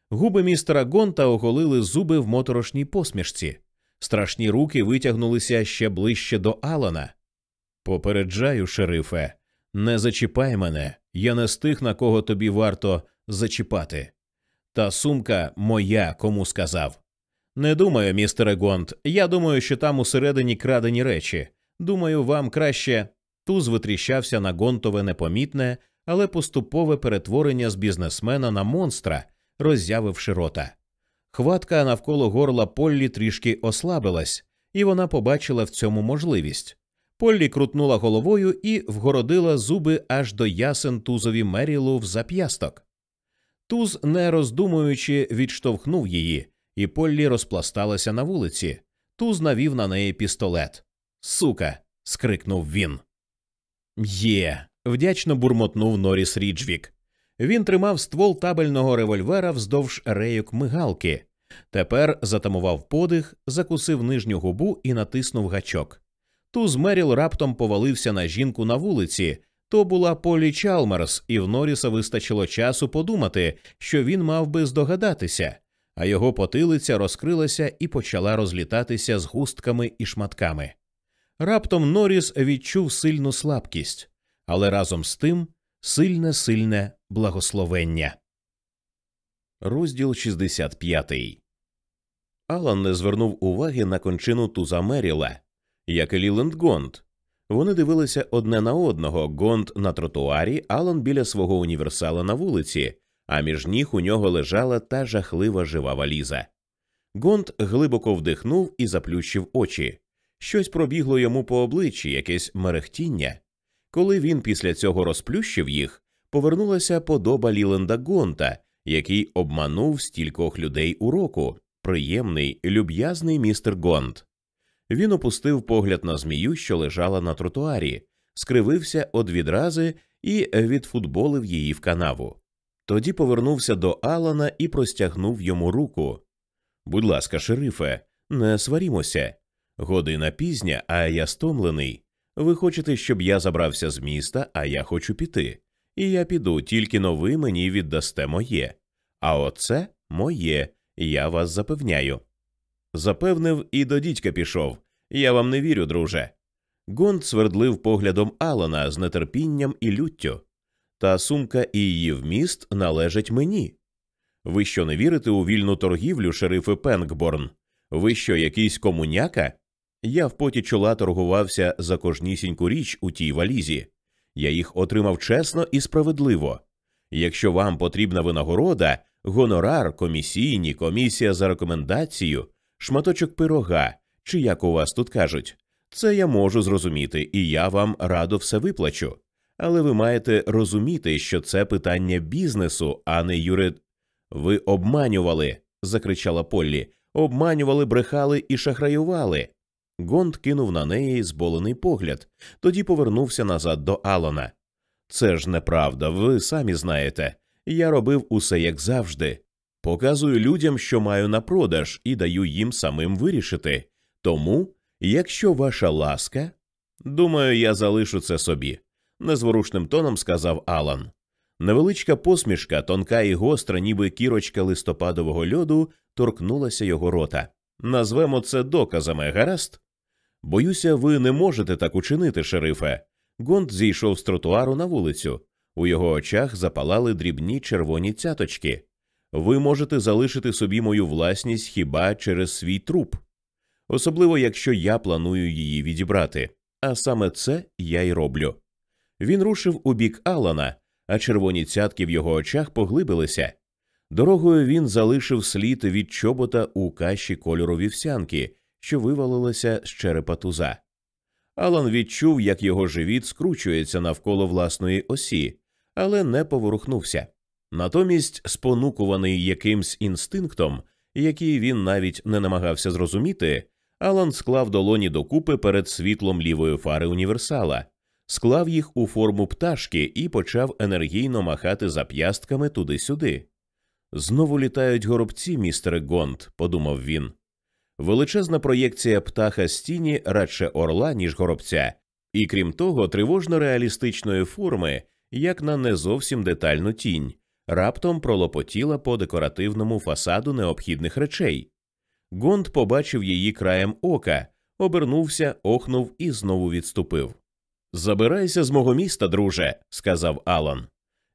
Губи містера Гонта оголили зуби в моторошній посмішці. Страшні руки витягнулися ще ближче до Алана. Попереджаю, шерифе, не зачіпай мене, я не з тих, на кого тобі варто зачіпати. Та сумка моя, кому сказав. Не думаю, містере Гонт. Я думаю, що там усередині крадені речі. Думаю, вам краще. Туз витріщався на гонтове непомітне, але поступове перетворення з бізнесмена на монстра, роззявивши рота. Хватка навколо горла Поллі трішки ослабилась, і вона побачила в цьому можливість. Поллі крутнула головою і вгородила зуби аж до ясен тузові Мерілу в зап'ясток. Туз, не роздумуючи, відштовхнув її, і Поллі розпласталася на вулиці. Туз навів на неї пістолет. Сука. скрикнув він. Є. вдячно бурмотнув Норіс Ріджвік. Він тримав ствол табельного револьвера вздовж рейок мигалки. Тепер затамував подих, закусив нижню губу і натиснув гачок. Туз Меріл раптом повалився на жінку на вулиці. То була Полі Чалмерс, і в Норріса вистачило часу подумати, що він мав би здогадатися, а його потилиця розкрилася і почала розлітатися з густками і шматками. Раптом Норріс відчув сильну слабкість, але разом з тим сильне, сильне благословення. Розділ 65 Алан не звернув уваги на кончину туза Меріла, як і Ліленд Гонд. Вони дивилися одне на одного Гонд на тротуарі, Алан біля свого універсала на вулиці, а між ніг у нього лежала та жахлива жива валіза. Гонд глибоко вдихнув і заплющив очі. Щось пробігло йому по обличчі, якесь мерехтіння. Коли він після цього розплющив їх, повернулася подоба Ліленда Гонта, який обманув стількох людей у року. Приємний, люб'язний містер Гонт. Він опустив погляд на змію, що лежала на тротуарі, скривився од відрази і відфутболив її в канаву. Тоді повернувся до Алана і простягнув йому руку. Будь ласка, шерифе, не сварімося. Година пізня, а я стомлений. Ви хочете, щоб я забрався з міста, а я хочу піти. І я піду, тільки но ви мені віддасте моє. А оце моє, я вас запевняю. Запевнив, і до дідька пішов. Я вам не вірю, друже. Гонд свердлив поглядом Алана з нетерпінням і люттю. Та сумка і її вміст належать мені. Ви що не вірите у вільну торгівлю, шерифи Пенкборн? Ви що, якийсь комуняка? Я в поті чола торгувався за кожнісіньку річ у тій валізі. Я їх отримав чесно і справедливо. Якщо вам потрібна винагорода, гонорар, комісійні, комісія за рекомендацію, шматочок пирога, чи як у вас тут кажуть, це я можу зрозуміти, і я вам радо все виплачу. Але ви маєте розуміти, що це питання бізнесу, а не юрид. Ви обманювали, закричала Поллі, обманювали, брехали і шахраювали. Гонд кинув на неї зболений погляд, тоді повернувся назад до Алана. Це ж неправда, ви самі знаєте. Я робив усе як завжди. Показую людям, що маю на продаж, і даю їм самим вирішити. Тому, якщо ваша ласка, думаю, я залишу це собі, незворушним тоном сказав Алан. Невеличка посмішка, тонка і гостра, ніби кірочка листопадового льоду, торкнулася його рота. Назвемо це доказами, гаразд? Боюся, ви не можете так учинити, шерифе. Гонд зійшов з тротуару на вулицю. У його очах запалали дрібні червоні цяточки. Ви можете залишити собі мою власність хіба через свій труп, особливо якщо я планую її відібрати. А саме це я й роблю. Він рушив у бік Алана, а червоні цятки в його очах поглибилися. Дорогою він залишив слід від чобота у каші кольору вівсянки, що вивалилася з черепа туза. Алан відчув, як його живіт скручується навколо власної осі, але не поворухнувся. Натомість, спонукуваний якимсь інстинктом, який він навіть не намагався зрозуміти, Алан склав долоні докупи перед світлом лівої фари універсала, склав їх у форму пташки і почав енергійно махати зап'ястками туди-сюди. Знову літають горобці, містере Гонт, подумав він. Величезна проєкція птаха з тіні, радше орла, ніж горобця, і крім того, тривожно реалістичної форми, як на не зовсім детальну тінь, раптом пролопотіла по декоративному фасаду необхідних речей. Гонд побачив її краєм ока, обернувся, охнув і знову відступив. Забирайся з мого міста, друже, сказав Алан.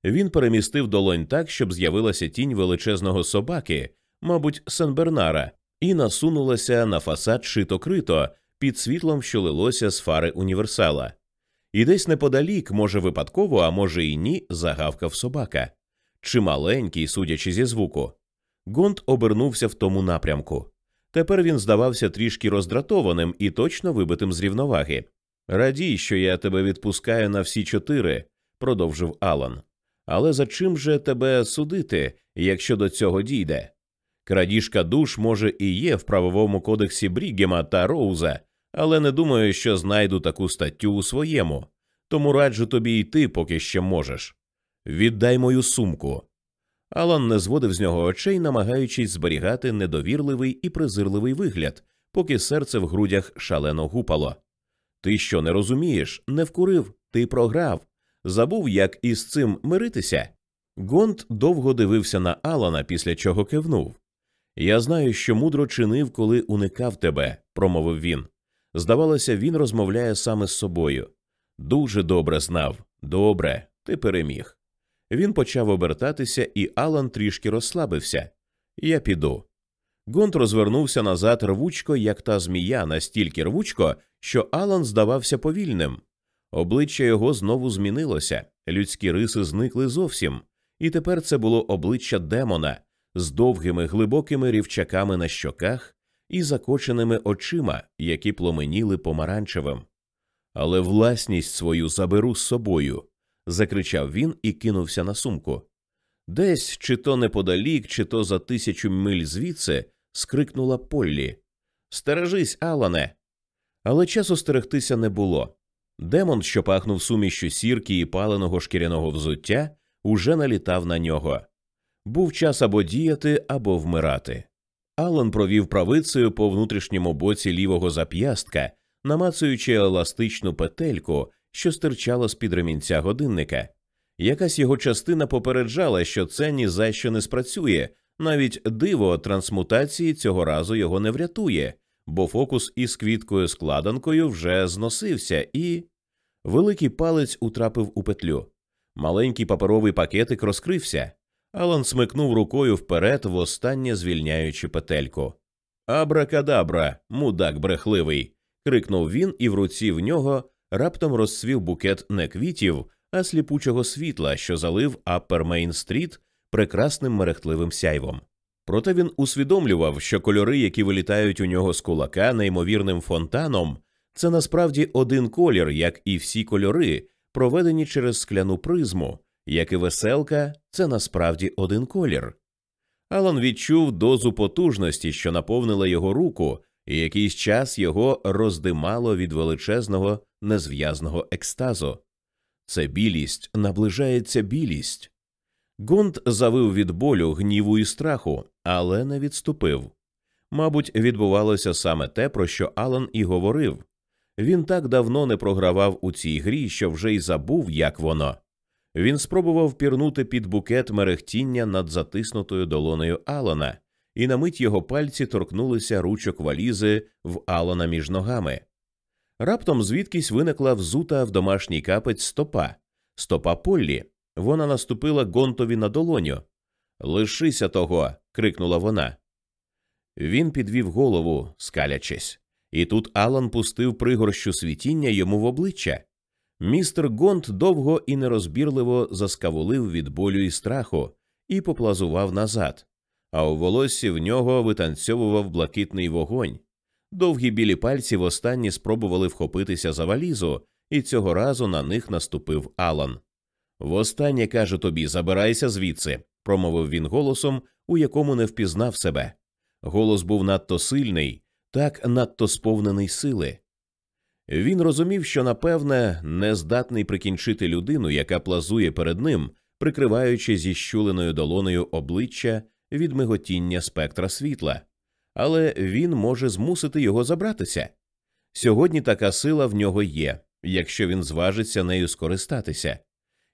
Він перемістив долонь так, щоб з'явилася тінь величезного собаки, мабуть, Сен-Бернара, і насунулася на фасад шито крито під світлом, що лилося з фари універсала. І десь неподалік, може, випадково, а може і ні, загавкав собака. Чи маленький, судячи зі звуку. Гонт обернувся в тому напрямку. Тепер він здавався трішки роздратованим і точно вибитим з рівноваги. Радій, що я тебе відпускаю на всі чотири, продовжив Алан. Але за чим же тебе судити, якщо до цього дійде? Крадіжка душ, може, і є в правовому кодексі Брігема та Роуза, але не думаю, що знайду таку статтю у своєму, тому раджу тобі йти, поки ще можеш. Віддай мою сумку. Алан не зводив з нього очей, намагаючись зберігати недовірливий і презирливий вигляд, поки серце в грудях шалено гупало. Ти що не розумієш, не вкурив, ти програв, забув, як із цим миритися. Гонт довго дивився на Алана, після чого кивнув. Я знаю, що мудро чинив, коли уникав тебе, промовив він. Здавалося, він розмовляє саме з собою. Дуже добре знав. Добре, ти переміг. Він почав обертатися, і Алан трішки розслабився. Я піду. Гонт розвернувся назад рвучко, як та змія, настільки рвучко, що Алан здавався повільним. Обличчя його знову змінилося, людські риси зникли зовсім, і тепер це було обличчя демона з довгими глибокими рівчаками на щоках і закоченими очима, які пломеніли помаранчевим. Але власність свою заберу з собою. закричав він і кинувся на сумку. Десь, чи то неподалік, чи то за тисячу миль звідси, скрикнула Поллі. Стережись, Алане. Але часу стерегтися не було. Демон, що пахнув сумішю сірки і паленого шкіряного взуття, уже налітав на нього. Був час або діяти, або вмирати. Алан провів правицею по внутрішньому боці лівого зап'ястка, намацуючи еластичну петельку, що стирчала з під ремінця годинника. Якась його частина попереджала, що це ні за що не спрацює, навіть диво трансмутації цього разу його не врятує, бо фокус із квіткою складанкою вже зносився, і великий палець утрапив у петлю. Маленький паперовий пакетик розкрився. Алан смикнув рукою вперед, востаннє звільняючи петельку. Абракадабра, мудак брехливий. крикнув він, і в руці в нього раптом розцвів букет не квітів, а сліпучого світла, що залив Аппер Мейн-стріт прекрасним мерехтливим сяйвом. Проте він усвідомлював, що кольори, які вилітають у нього з кулака неймовірним фонтаном, це насправді один колір, як і всі кольори, проведені через скляну призму, як і веселка, це насправді один колір. Алан відчув дозу потужності, що наповнила його руку, і якийсь час його роздимало від величезного незв'язного екстазу. Це білість, наближається білість. Гунт завив від болю, гніву і страху, але не відступив. Мабуть, відбувалося саме те, про що Алан і говорив. Він так давно не програвав у цій грі, що вже й забув, як воно. Він спробував пірнути під букет мерехтіння над затиснутою долонею Алана, і на мить його пальці торкнулися ручок валізи в Алана між ногами. Раптом звідкись виникла взута в домашній капець стопа, стопа Поллі. Вона наступила гонтові на долоню. Лишися того. крикнула вона. Він підвів голову, скалячись, і тут Алан пустив пригорщу світіння йому в обличчя. Містер Гонт довго і нерозбірливо заскавулив від болю і страху і поплазував назад, а у волоссі в нього витанцьовував блакитний вогонь. Довгі білі пальці востаннє спробували вхопитися за валізу, і цього разу на них наступив Алан. Востаннє каже тобі, забирайся звідси, промовив він голосом, у якому не впізнав себе. Голос був надто сильний, так надто сповнений сили. Він розумів, що, напевне, не здатний прикінчити людину, яка плазує перед ним, прикриваючи зіщуленою долоною обличчя від миготіння спектра світла, але він може змусити його забратися. Сьогодні така сила в нього є, якщо він зважиться нею скористатися,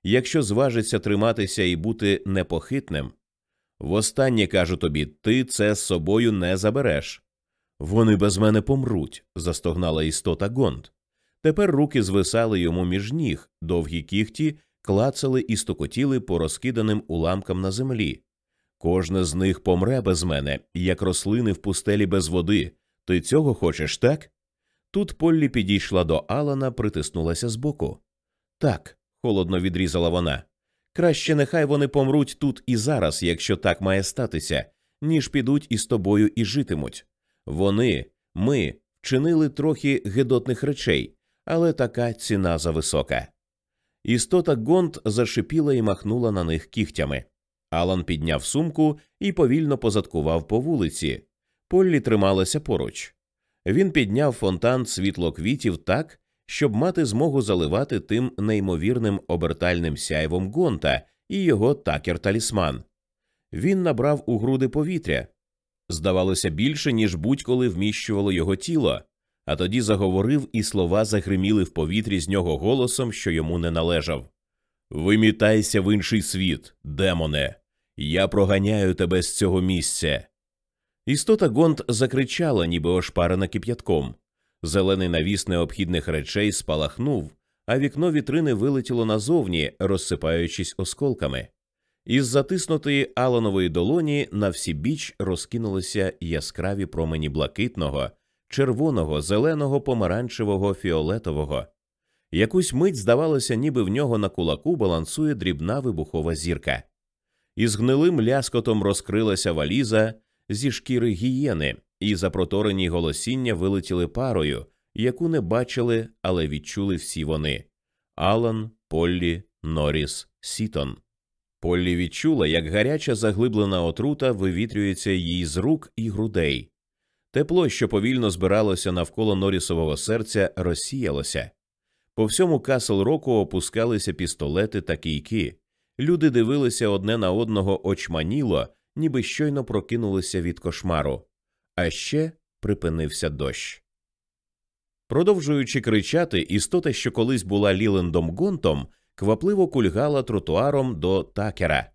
якщо зважиться триматися і бути непохитним. Востаннє кажу тобі, ти це з собою не забереш. Вони без мене помруть, застогнала істота Гонд. Тепер руки звисали йому між ніг, довгі кіхті клацали і стукотіли по розкиданим уламкам на землі. Кожне з них помре без мене, як рослини в пустелі без води. Ти цього хочеш, так? Тут Поллі підійшла до Алана, притиснулася збоку. Так, холодно відрізала вона. Краще нехай вони помруть тут і зараз, якщо так має статися, ніж підуть із тобою і житимуть. Вони, ми вчинили трохи гидотних речей, але така ціна зависока. Істота Гонт зашипіла і махнула на них кігтями. Алан підняв сумку і повільно позадкував по вулиці. Поллі трималася поруч. Він підняв фонтан світло квітів так, щоб мати змогу заливати тим неймовірним обертальним сяйвом гонта і його такер талісман. Він набрав у груди повітря. Здавалося більше, ніж будь-коли вміщувало його тіло, а тоді заговорив, і слова загриміли в повітрі з нього голосом, що йому не належав. Вимітайся в інший світ, демоне. Я проганяю тебе з цього місця. Істота Гонт закричала, ніби ошпарена кип'ятком. Зелений навіс необхідних речей спалахнув, а вікно вітрини вилетіло назовні, розсипаючись осколками. Із затиснутої Аланової долоні на всі біч розкинулися яскраві промені блакитного, червоного, зеленого, помаранчевого, фіолетового. Якусь мить здавалося, ніби в нього на кулаку балансує дрібна вибухова зірка. Із гнилим ляскотом розкрилася валіза зі шкіри гієни, і запроторені голосіння вилетіли парою, яку не бачили, але відчули всі вони Алан, Поллі, Норріс, Сітон. Поллі відчула, як гаряча заглиблена отрута вивітрюється їй з рук і грудей. Тепло, що повільно збиралося навколо Норрісового серця, розсіялося. По всьому Касл Року опускалися пістолети та кійки. Люди дивилися одне на одного очманіло, ніби щойно прокинулися від кошмару. А ще припинився дощ. Продовжуючи кричати, істота, що колись була Лілендом Гонтом, квапливо кульгала тротуаром до такера.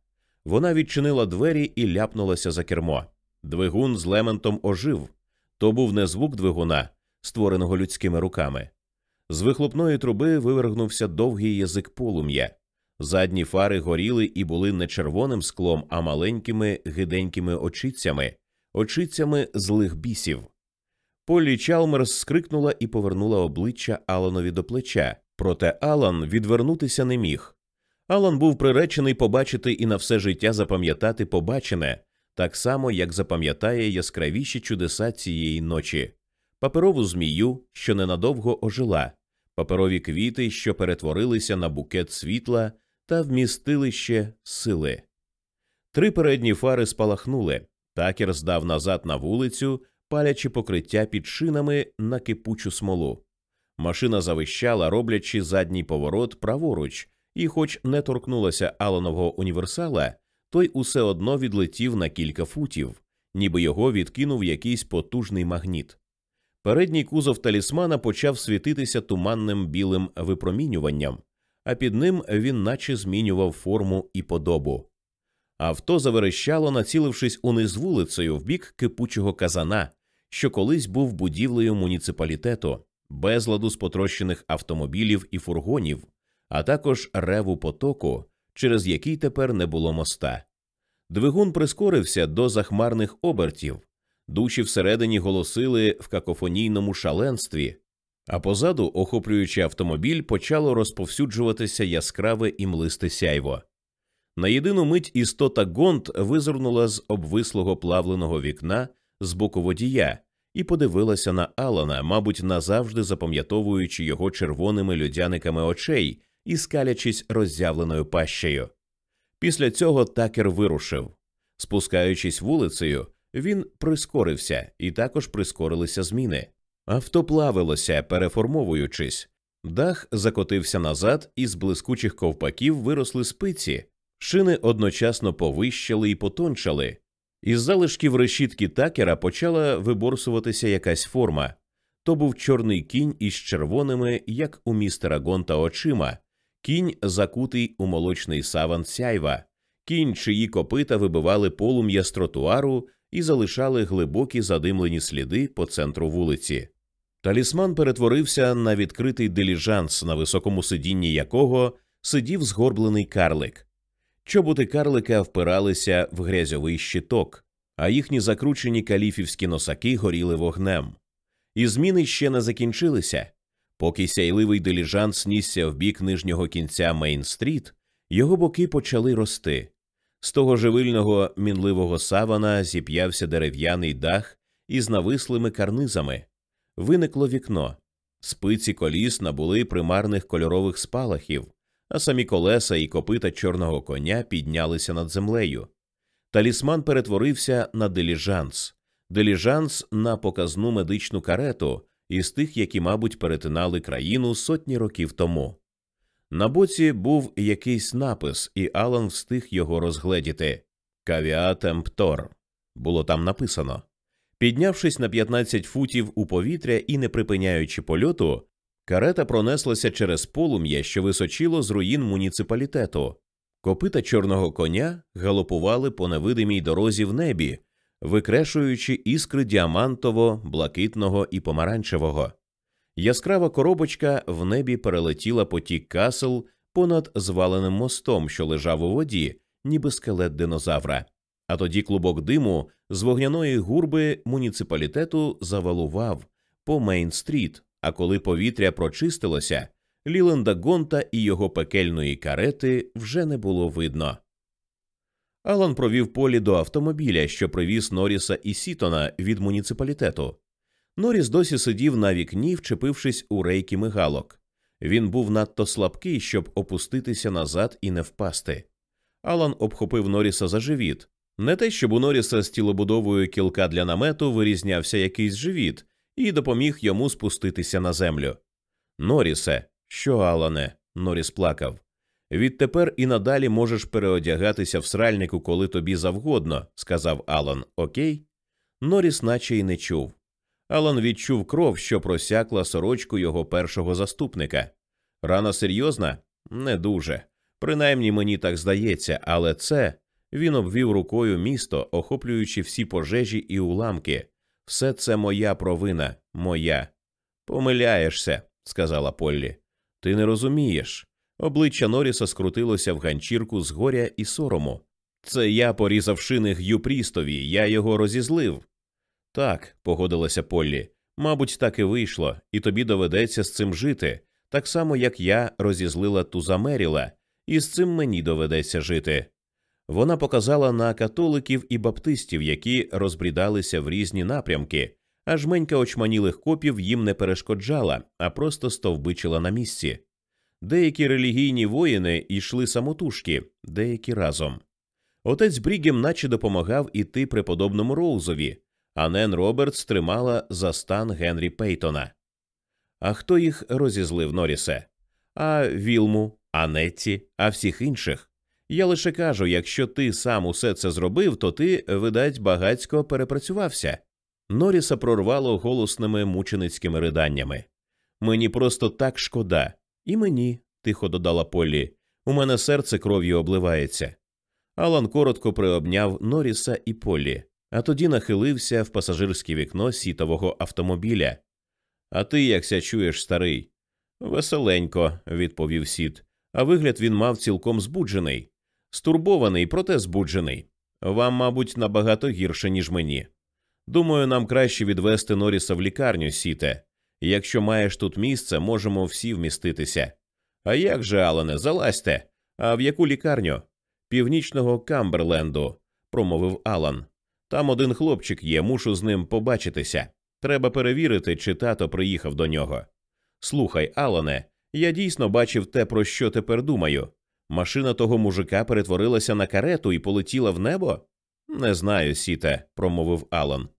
Вона відчинила двері і ляпнулася за кермо. Двигун з лементом ожив. То був не звук двигуна, створеного людськими руками. З вихлопної труби вивергнувся довгий язик полум'я. Задні фари горіли і були не червоним склом, а маленькими гиденькими очицями, очицями злих бісів. Полі Чалмерс скрикнула і повернула обличчя Аланові до плеча, проте Алан відвернутися не міг. Алан був приречений побачити і на все життя запам'ятати побачене, так само, як запам'ятає яскравіші чудеса цієї ночі паперову змію, що ненадовго ожила, паперові квіти, що перетворилися на букет світла та вмістилище сили. Три передні фари спалахнули. Такер здав назад на вулицю, палячи покриття під шинами на кипучу смолу. Машина завищала, роблячи задній поворот праворуч, і, хоч не торкнулася Аланового універсала, той усе одно відлетів на кілька футів, ніби його відкинув якийсь потужний магніт. Передній кузов талісмана почав світитися туманним білим випромінюванням, а під ним він наче змінював форму і подобу. Авто заверещало, націлившись униз вулицею в бік кипучого казана, що колись був будівлею муніципалітету, безладу з потрощених автомобілів і фургонів, а також реву потоку, через який тепер не було моста. Двигун прискорився до захмарних обертів, душі всередині голосили в какофонійному шаленстві, а позаду, охоплюючи автомобіль, почало розповсюджуватися яскраве і млисте сяйво. На єдину мить істота Гонт визирнула з обвислого плавленого вікна з боку водія і подивилася на Алана, мабуть, назавжди запам'ятовуючи його червоними льодяниками очей і скалячись роззявленою пащею. Після цього такер вирушив. Спускаючись вулицею, він прискорився, і також прискорилися зміни. Авто плавилося, переформовуючись. Дах закотився назад, і з блискучих ковпаків виросли спиці, шини одночасно повищали і потончали. Із залишків решітки такера почала виборсуватися якась форма. То був чорний кінь із червоними, як у містера Гонта, очима, кінь, закутий у молочний саван сяйва, кінь, чиї копита вибивали полум'я з тротуару і залишали глибокі задимлені сліди по центру вулиці. Талісман перетворився на відкритий диліжанс, на високому сидінні якого сидів згорблений карлик. Чоботи карлика впиралися в грязьовий щиток, а їхні закручені каліфівські носаки горіли вогнем. І зміни ще не закінчилися. Поки сяйливий диліжанс нісся в бік нижнього кінця Мейн-стріт, його боки почали рости. З того живильного мінливого савана зіп'явся дерев'яний дах із навислими карнизами. Виникло вікно. Спиці коліс набули примарних кольорових спалахів, а самі колеса і копита чорного коня піднялися над землею. Талісман перетворився на диліжанс, диліжанс на показну медичну карету із тих, які, мабуть, перетинали країну сотні років тому. На боці був якийсь напис, і Алан встиг його розгледіти Кавіатемптор. Було там написано. Піднявшись на 15 футів у повітря і не припиняючи польоту, карета пронеслася через полум'я, що височило з руїн муніципалітету. Копита чорного коня галопували по невидимій дорозі в небі, викрешуючи іскри діамантово, блакитного і помаранчевого. Яскрава коробочка в небі перелетіла потік касл понад зваленим мостом, що лежав у воді, ніби скелет динозавра. А тоді клубок диму з вогняної гурби муніципалітету завалував по Мейн-стріт, а коли повітря прочистилося, Ліленда Гонта і його пекельної карети вже не було видно. Алан провів полі до автомобіля, що привіз Норріса і Сітона від муніципалітету. Норріс досі сидів на вікні, вчепившись у рейки мигалок. Він був надто слабкий, щоб опуститися назад і не впасти. Алан обхопив Норріса за живіт. Не те, щоб у Норріса з тілобудовою кілка для намету вирізнявся якийсь живіт і допоміг йому спуститися на землю. Норрісе, що, Алане? Норріс плакав. Відтепер і надалі можеш переодягатися в сральнику, коли тобі завгодно, сказав Алан. Окей? Норріс наче й не чув. Алан відчув кров, що просякла сорочку його першого заступника. Рана серйозна? Не дуже. Принаймні мені так здається, але це він обвів рукою місто, охоплюючи всі пожежі і уламки. Все це моя провина, моя. Помиляєшся, сказала Поллі. Ти не розумієш. Обличчя Норріса скрутилося в ганчірку з горя і сорому. Це я порізав шини Г'ю Прістові, я його розізлив. Так, погодилася Поллі. Мабуть, так і вийшло, і тобі доведеться з цим жити, так само, як я розізлила туза Меріла, і з цим мені доведеться жити. Вона показала на католиків і баптистів, які розбрідалися в різні напрямки, аж менька очманілих копів їм не перешкоджала, а просто стовбичила на місці. Деякі релігійні воїни йшли самотужки, деякі разом. Отець Брігем наче допомагав іти преподобному Роузові, а Нен Робертс тримала за стан Генрі Пейтона. А хто їх розізлив Норрісе? А Вілму, а Нетті, а всіх інших. Я лише кажу, якщо ти сам усе це зробив, то ти, видать, багацько перепрацювався. Норріса прорвало голосними мученицькими riданнями. Мені просто так шкода. І мені, тихо додала Поллі, у мене серце кров'ю обливається. Алан коротко приобняв Норріса і Поллі, а тоді нахилився в пасажирське вікно сітового автомобіля. А ти якся чуєш, старий? Веселенько, відповів сіт, а вигляд він мав цілком збуджений. Стурбований, проте збуджений. Вам, мабуть, набагато гірше, ніж мені. Думаю, нам краще відвести Норріса в лікарню, сіте. Якщо маєш тут місце, можемо всі вміститися. А як же, Алане, залазьте? А в яку лікарню? Північного Камберленду, промовив Алан. Там один хлопчик є, мушу з ним побачитися. Треба перевірити, чи тато приїхав до нього. Слухай, Алане, я дійсно бачив те, про що тепер думаю. Машина того мужика перетворилася на карету і полетіла в небо? Не знаю, сіте, промовив Алан.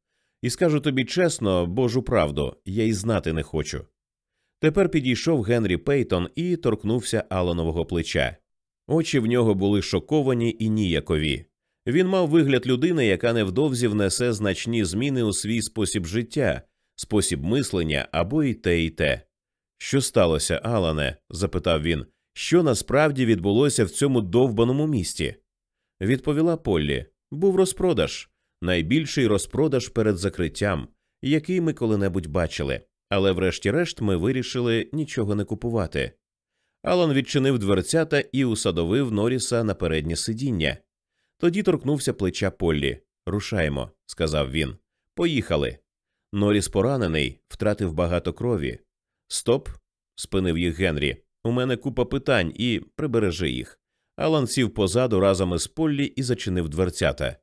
І скажу тобі чесно, божу правду, я й знати не хочу. Тепер підійшов Генрі Пейтон і торкнувся Аланового плеча. Очі в нього були шоковані і ніякові. Він мав вигляд людини, яка невдовзі внесе значні зміни у свій спосіб життя, спосіб мислення або і те, і те. Що сталося, Алане? запитав він. Що насправді відбулося в цьому довбаному місті? Відповіла Поллі. Був розпродаж, найбільший розпродаж перед закриттям, який ми коли-небудь бачили, але врешті-решт ми вирішили нічого не купувати. Алан відчинив дверцята і усадовив Норріса на переднє сидіння. Тоді торкнувся плеча Поллі. Рушаємо, сказав він. Поїхали. Норріс поранений, втратив багато крові. Стоп, спинив їх Генрі. У мене купа питань і прибережи їх. Алан сів позаду разом із Поллі і зачинив дверцята.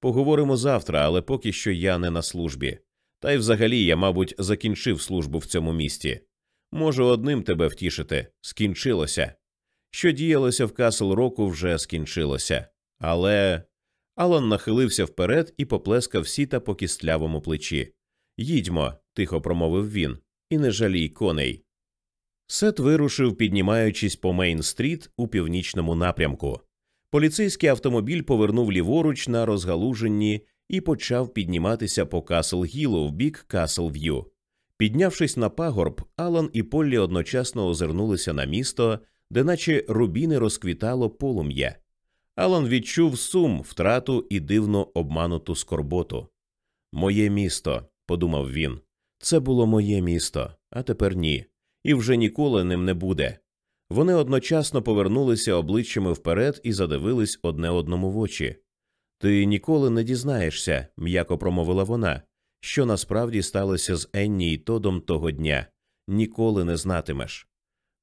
Поговоримо завтра, але поки що я не на службі. Та й взагалі я, мабуть, закінчив службу в цьому місті. Можу одним тебе втішити скінчилося. Що діялося в Касл Року, вже скінчилося. Але. Алан нахилився вперед і поплескав Сета по кістлявому плечі. Їдьмо, тихо промовив він, і не жалій коней. Сет вирушив, піднімаючись по Мейн-стріт у північному напрямку. Поліцейський автомобіль повернув ліворуч на розгалуженні і почав підніматися по Касл Гілу в бік Касл В'ю. Піднявшись на пагорб, Алан і Поллі одночасно озирнулися на місто, де наче рубіни розквітало полум'я. Алан відчув сум, втрату і дивно обмануту скорботу. Моє місто, подумав він, це було моє місто, а тепер ні, і вже ніколи ним не буде. Вони одночасно повернулися обличчями вперед і задивились одне одному в очі. Ти ніколи не дізнаєшся, м'яко промовила вона, що насправді сталося з Енні і Тодом того дня. Ніколи не знатимеш.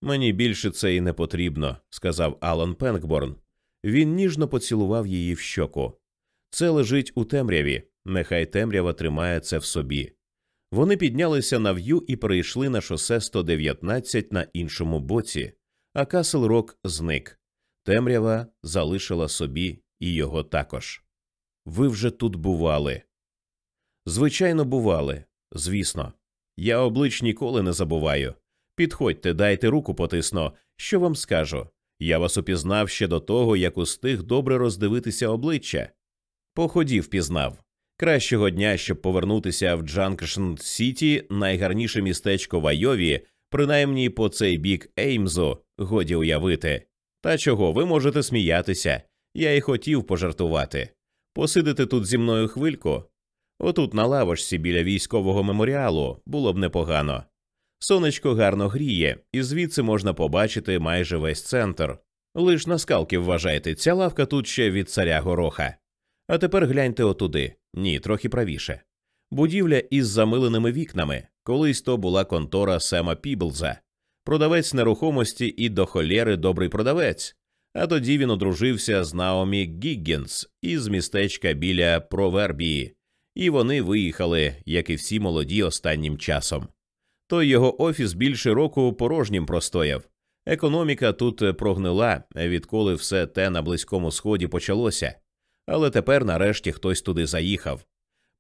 Мені більше це і не потрібно, сказав Алан Пенкборн. Він ніжно поцілував її в щоку. Це лежить у темряві, нехай темрява тримає це в собі. Вони піднялися на в'ю і перейшли на шосе 119 на іншому боці, а Касл Рок зник. Темрява залишила собі і його також. Ви вже тут бували. Звичайно, бували. Звісно. Я облич ніколи не забуваю. Підходьте, дайте руку потисну, що вам скажу. Я вас упізнав ще до того, як устиг добре роздивитися обличчя. По ході впізнав. Кращого дня, щоб повернутися в Джанкшн Сіті, найгарніше містечко в Айові, принаймні по цей бік Еймзу, годі уявити. Та чого ви можете сміятися? Я й хотів пожартувати. Посидити тут зі мною хвильку. Отут на лавочці біля військового меморіалу було б непогано. Сонечко гарно гріє, і звідси можна побачити майже весь центр. Лиш на скалки вважайте, ця лавка тут ще від царя гороха. А тепер гляньте отуди ні, трохи правіше. Будівля із замиленими вікнами. Колись то була контора Сема Піблза, продавець нерухомості і до холєри добрий продавець. А тоді він одружився з Наомі Гіггінс із містечка біля Провербії, і вони виїхали, як і всі молоді останнім часом. Той його офіс більше року порожнім простояв. Економіка тут прогнила, відколи все те на Близькому Сході почалося, але тепер нарешті хтось туди заїхав.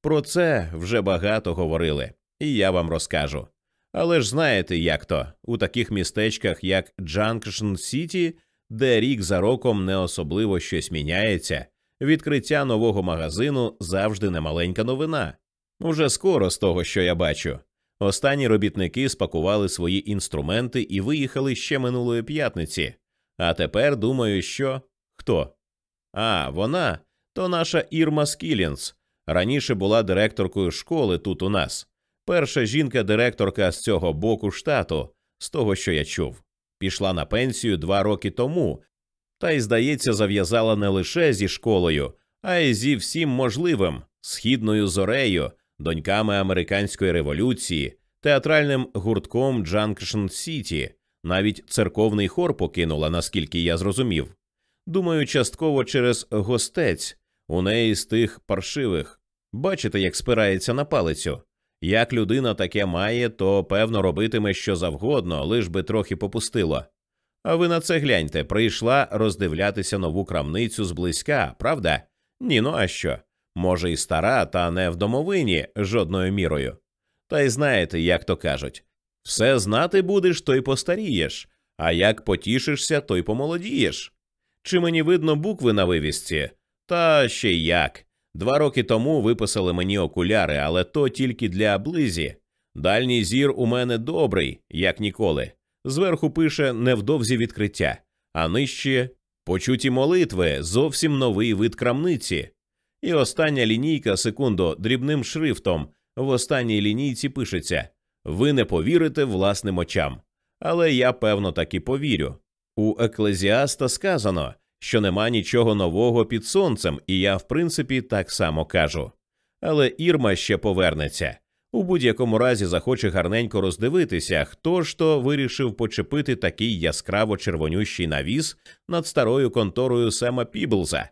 Про це вже багато говорили, і я вам розкажу. Але ж знаєте, як то у таких містечках, як Джанкшн Сіті, де рік за роком не особливо щось міняється, відкриття нового магазину завжди немаленька новина. Уже скоро з того, що я бачу. Останні робітники спакували свої інструменти і виїхали ще минулої п'ятниці. А тепер думаю, що хто? А, вона то наша Ірма Скілінс. Раніше була директоркою школи тут у нас. Перша жінка-директорка з цього боку штату, з того, що я чув, пішла на пенсію два роки тому, та й, здається, зав'язала не лише зі школою, а й зі всім можливим східною зорею, доньками американської революції, театральним гуртком Джанкшн Сіті, навіть церковний хор покинула, наскільки я зрозумів. Думаю, частково через гостець у неї з тих паршивих. Бачите, як спирається на палицю. Як людина таке має, то певно робитиме що завгодно, лиш би трохи попустило. А ви на це гляньте, прийшла роздивлятися нову крамницю зблизька, правда? Ні, ну а що? Може, і стара, та не в домовині жодною мірою. Та й знаєте, як то кажуть все знати будеш, то й постарієш, а як потішишся, то й помолодієш. Чи мені видно букви на вивісці? Та ще як. Два роки тому виписали мені окуляри, але то тільки для близі. Дальній зір у мене добрий, як ніколи. Зверху пише невдовзі відкриття, а нижче почуті молитви, зовсім новий вид крамниці. І остання лінійка, секунду, дрібним шрифтом. В останній лінійці пишеться Ви не повірите власним очам. Але я певно таки повірю. У Еклезіаста сказано, що нема нічого нового під сонцем, і я, в принципі, так само кажу. Але Ірма ще повернеться. У будь-якому разі захоче гарненько роздивитися, хто ж то вирішив почепити такий яскраво червонющий навіс над старою конторою Сема Піблза.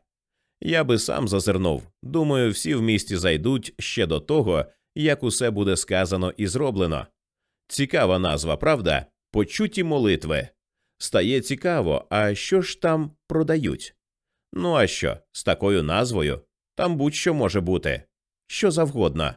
Я би сам зазирнув. Думаю, всі в місті зайдуть ще до того, як усе буде сказано і зроблено. Цікава назва, правда? Почуті молитви. Стає цікаво, а що ж там продають? Ну а що, з такою назвою? Там будь-що може бути, що завгодно.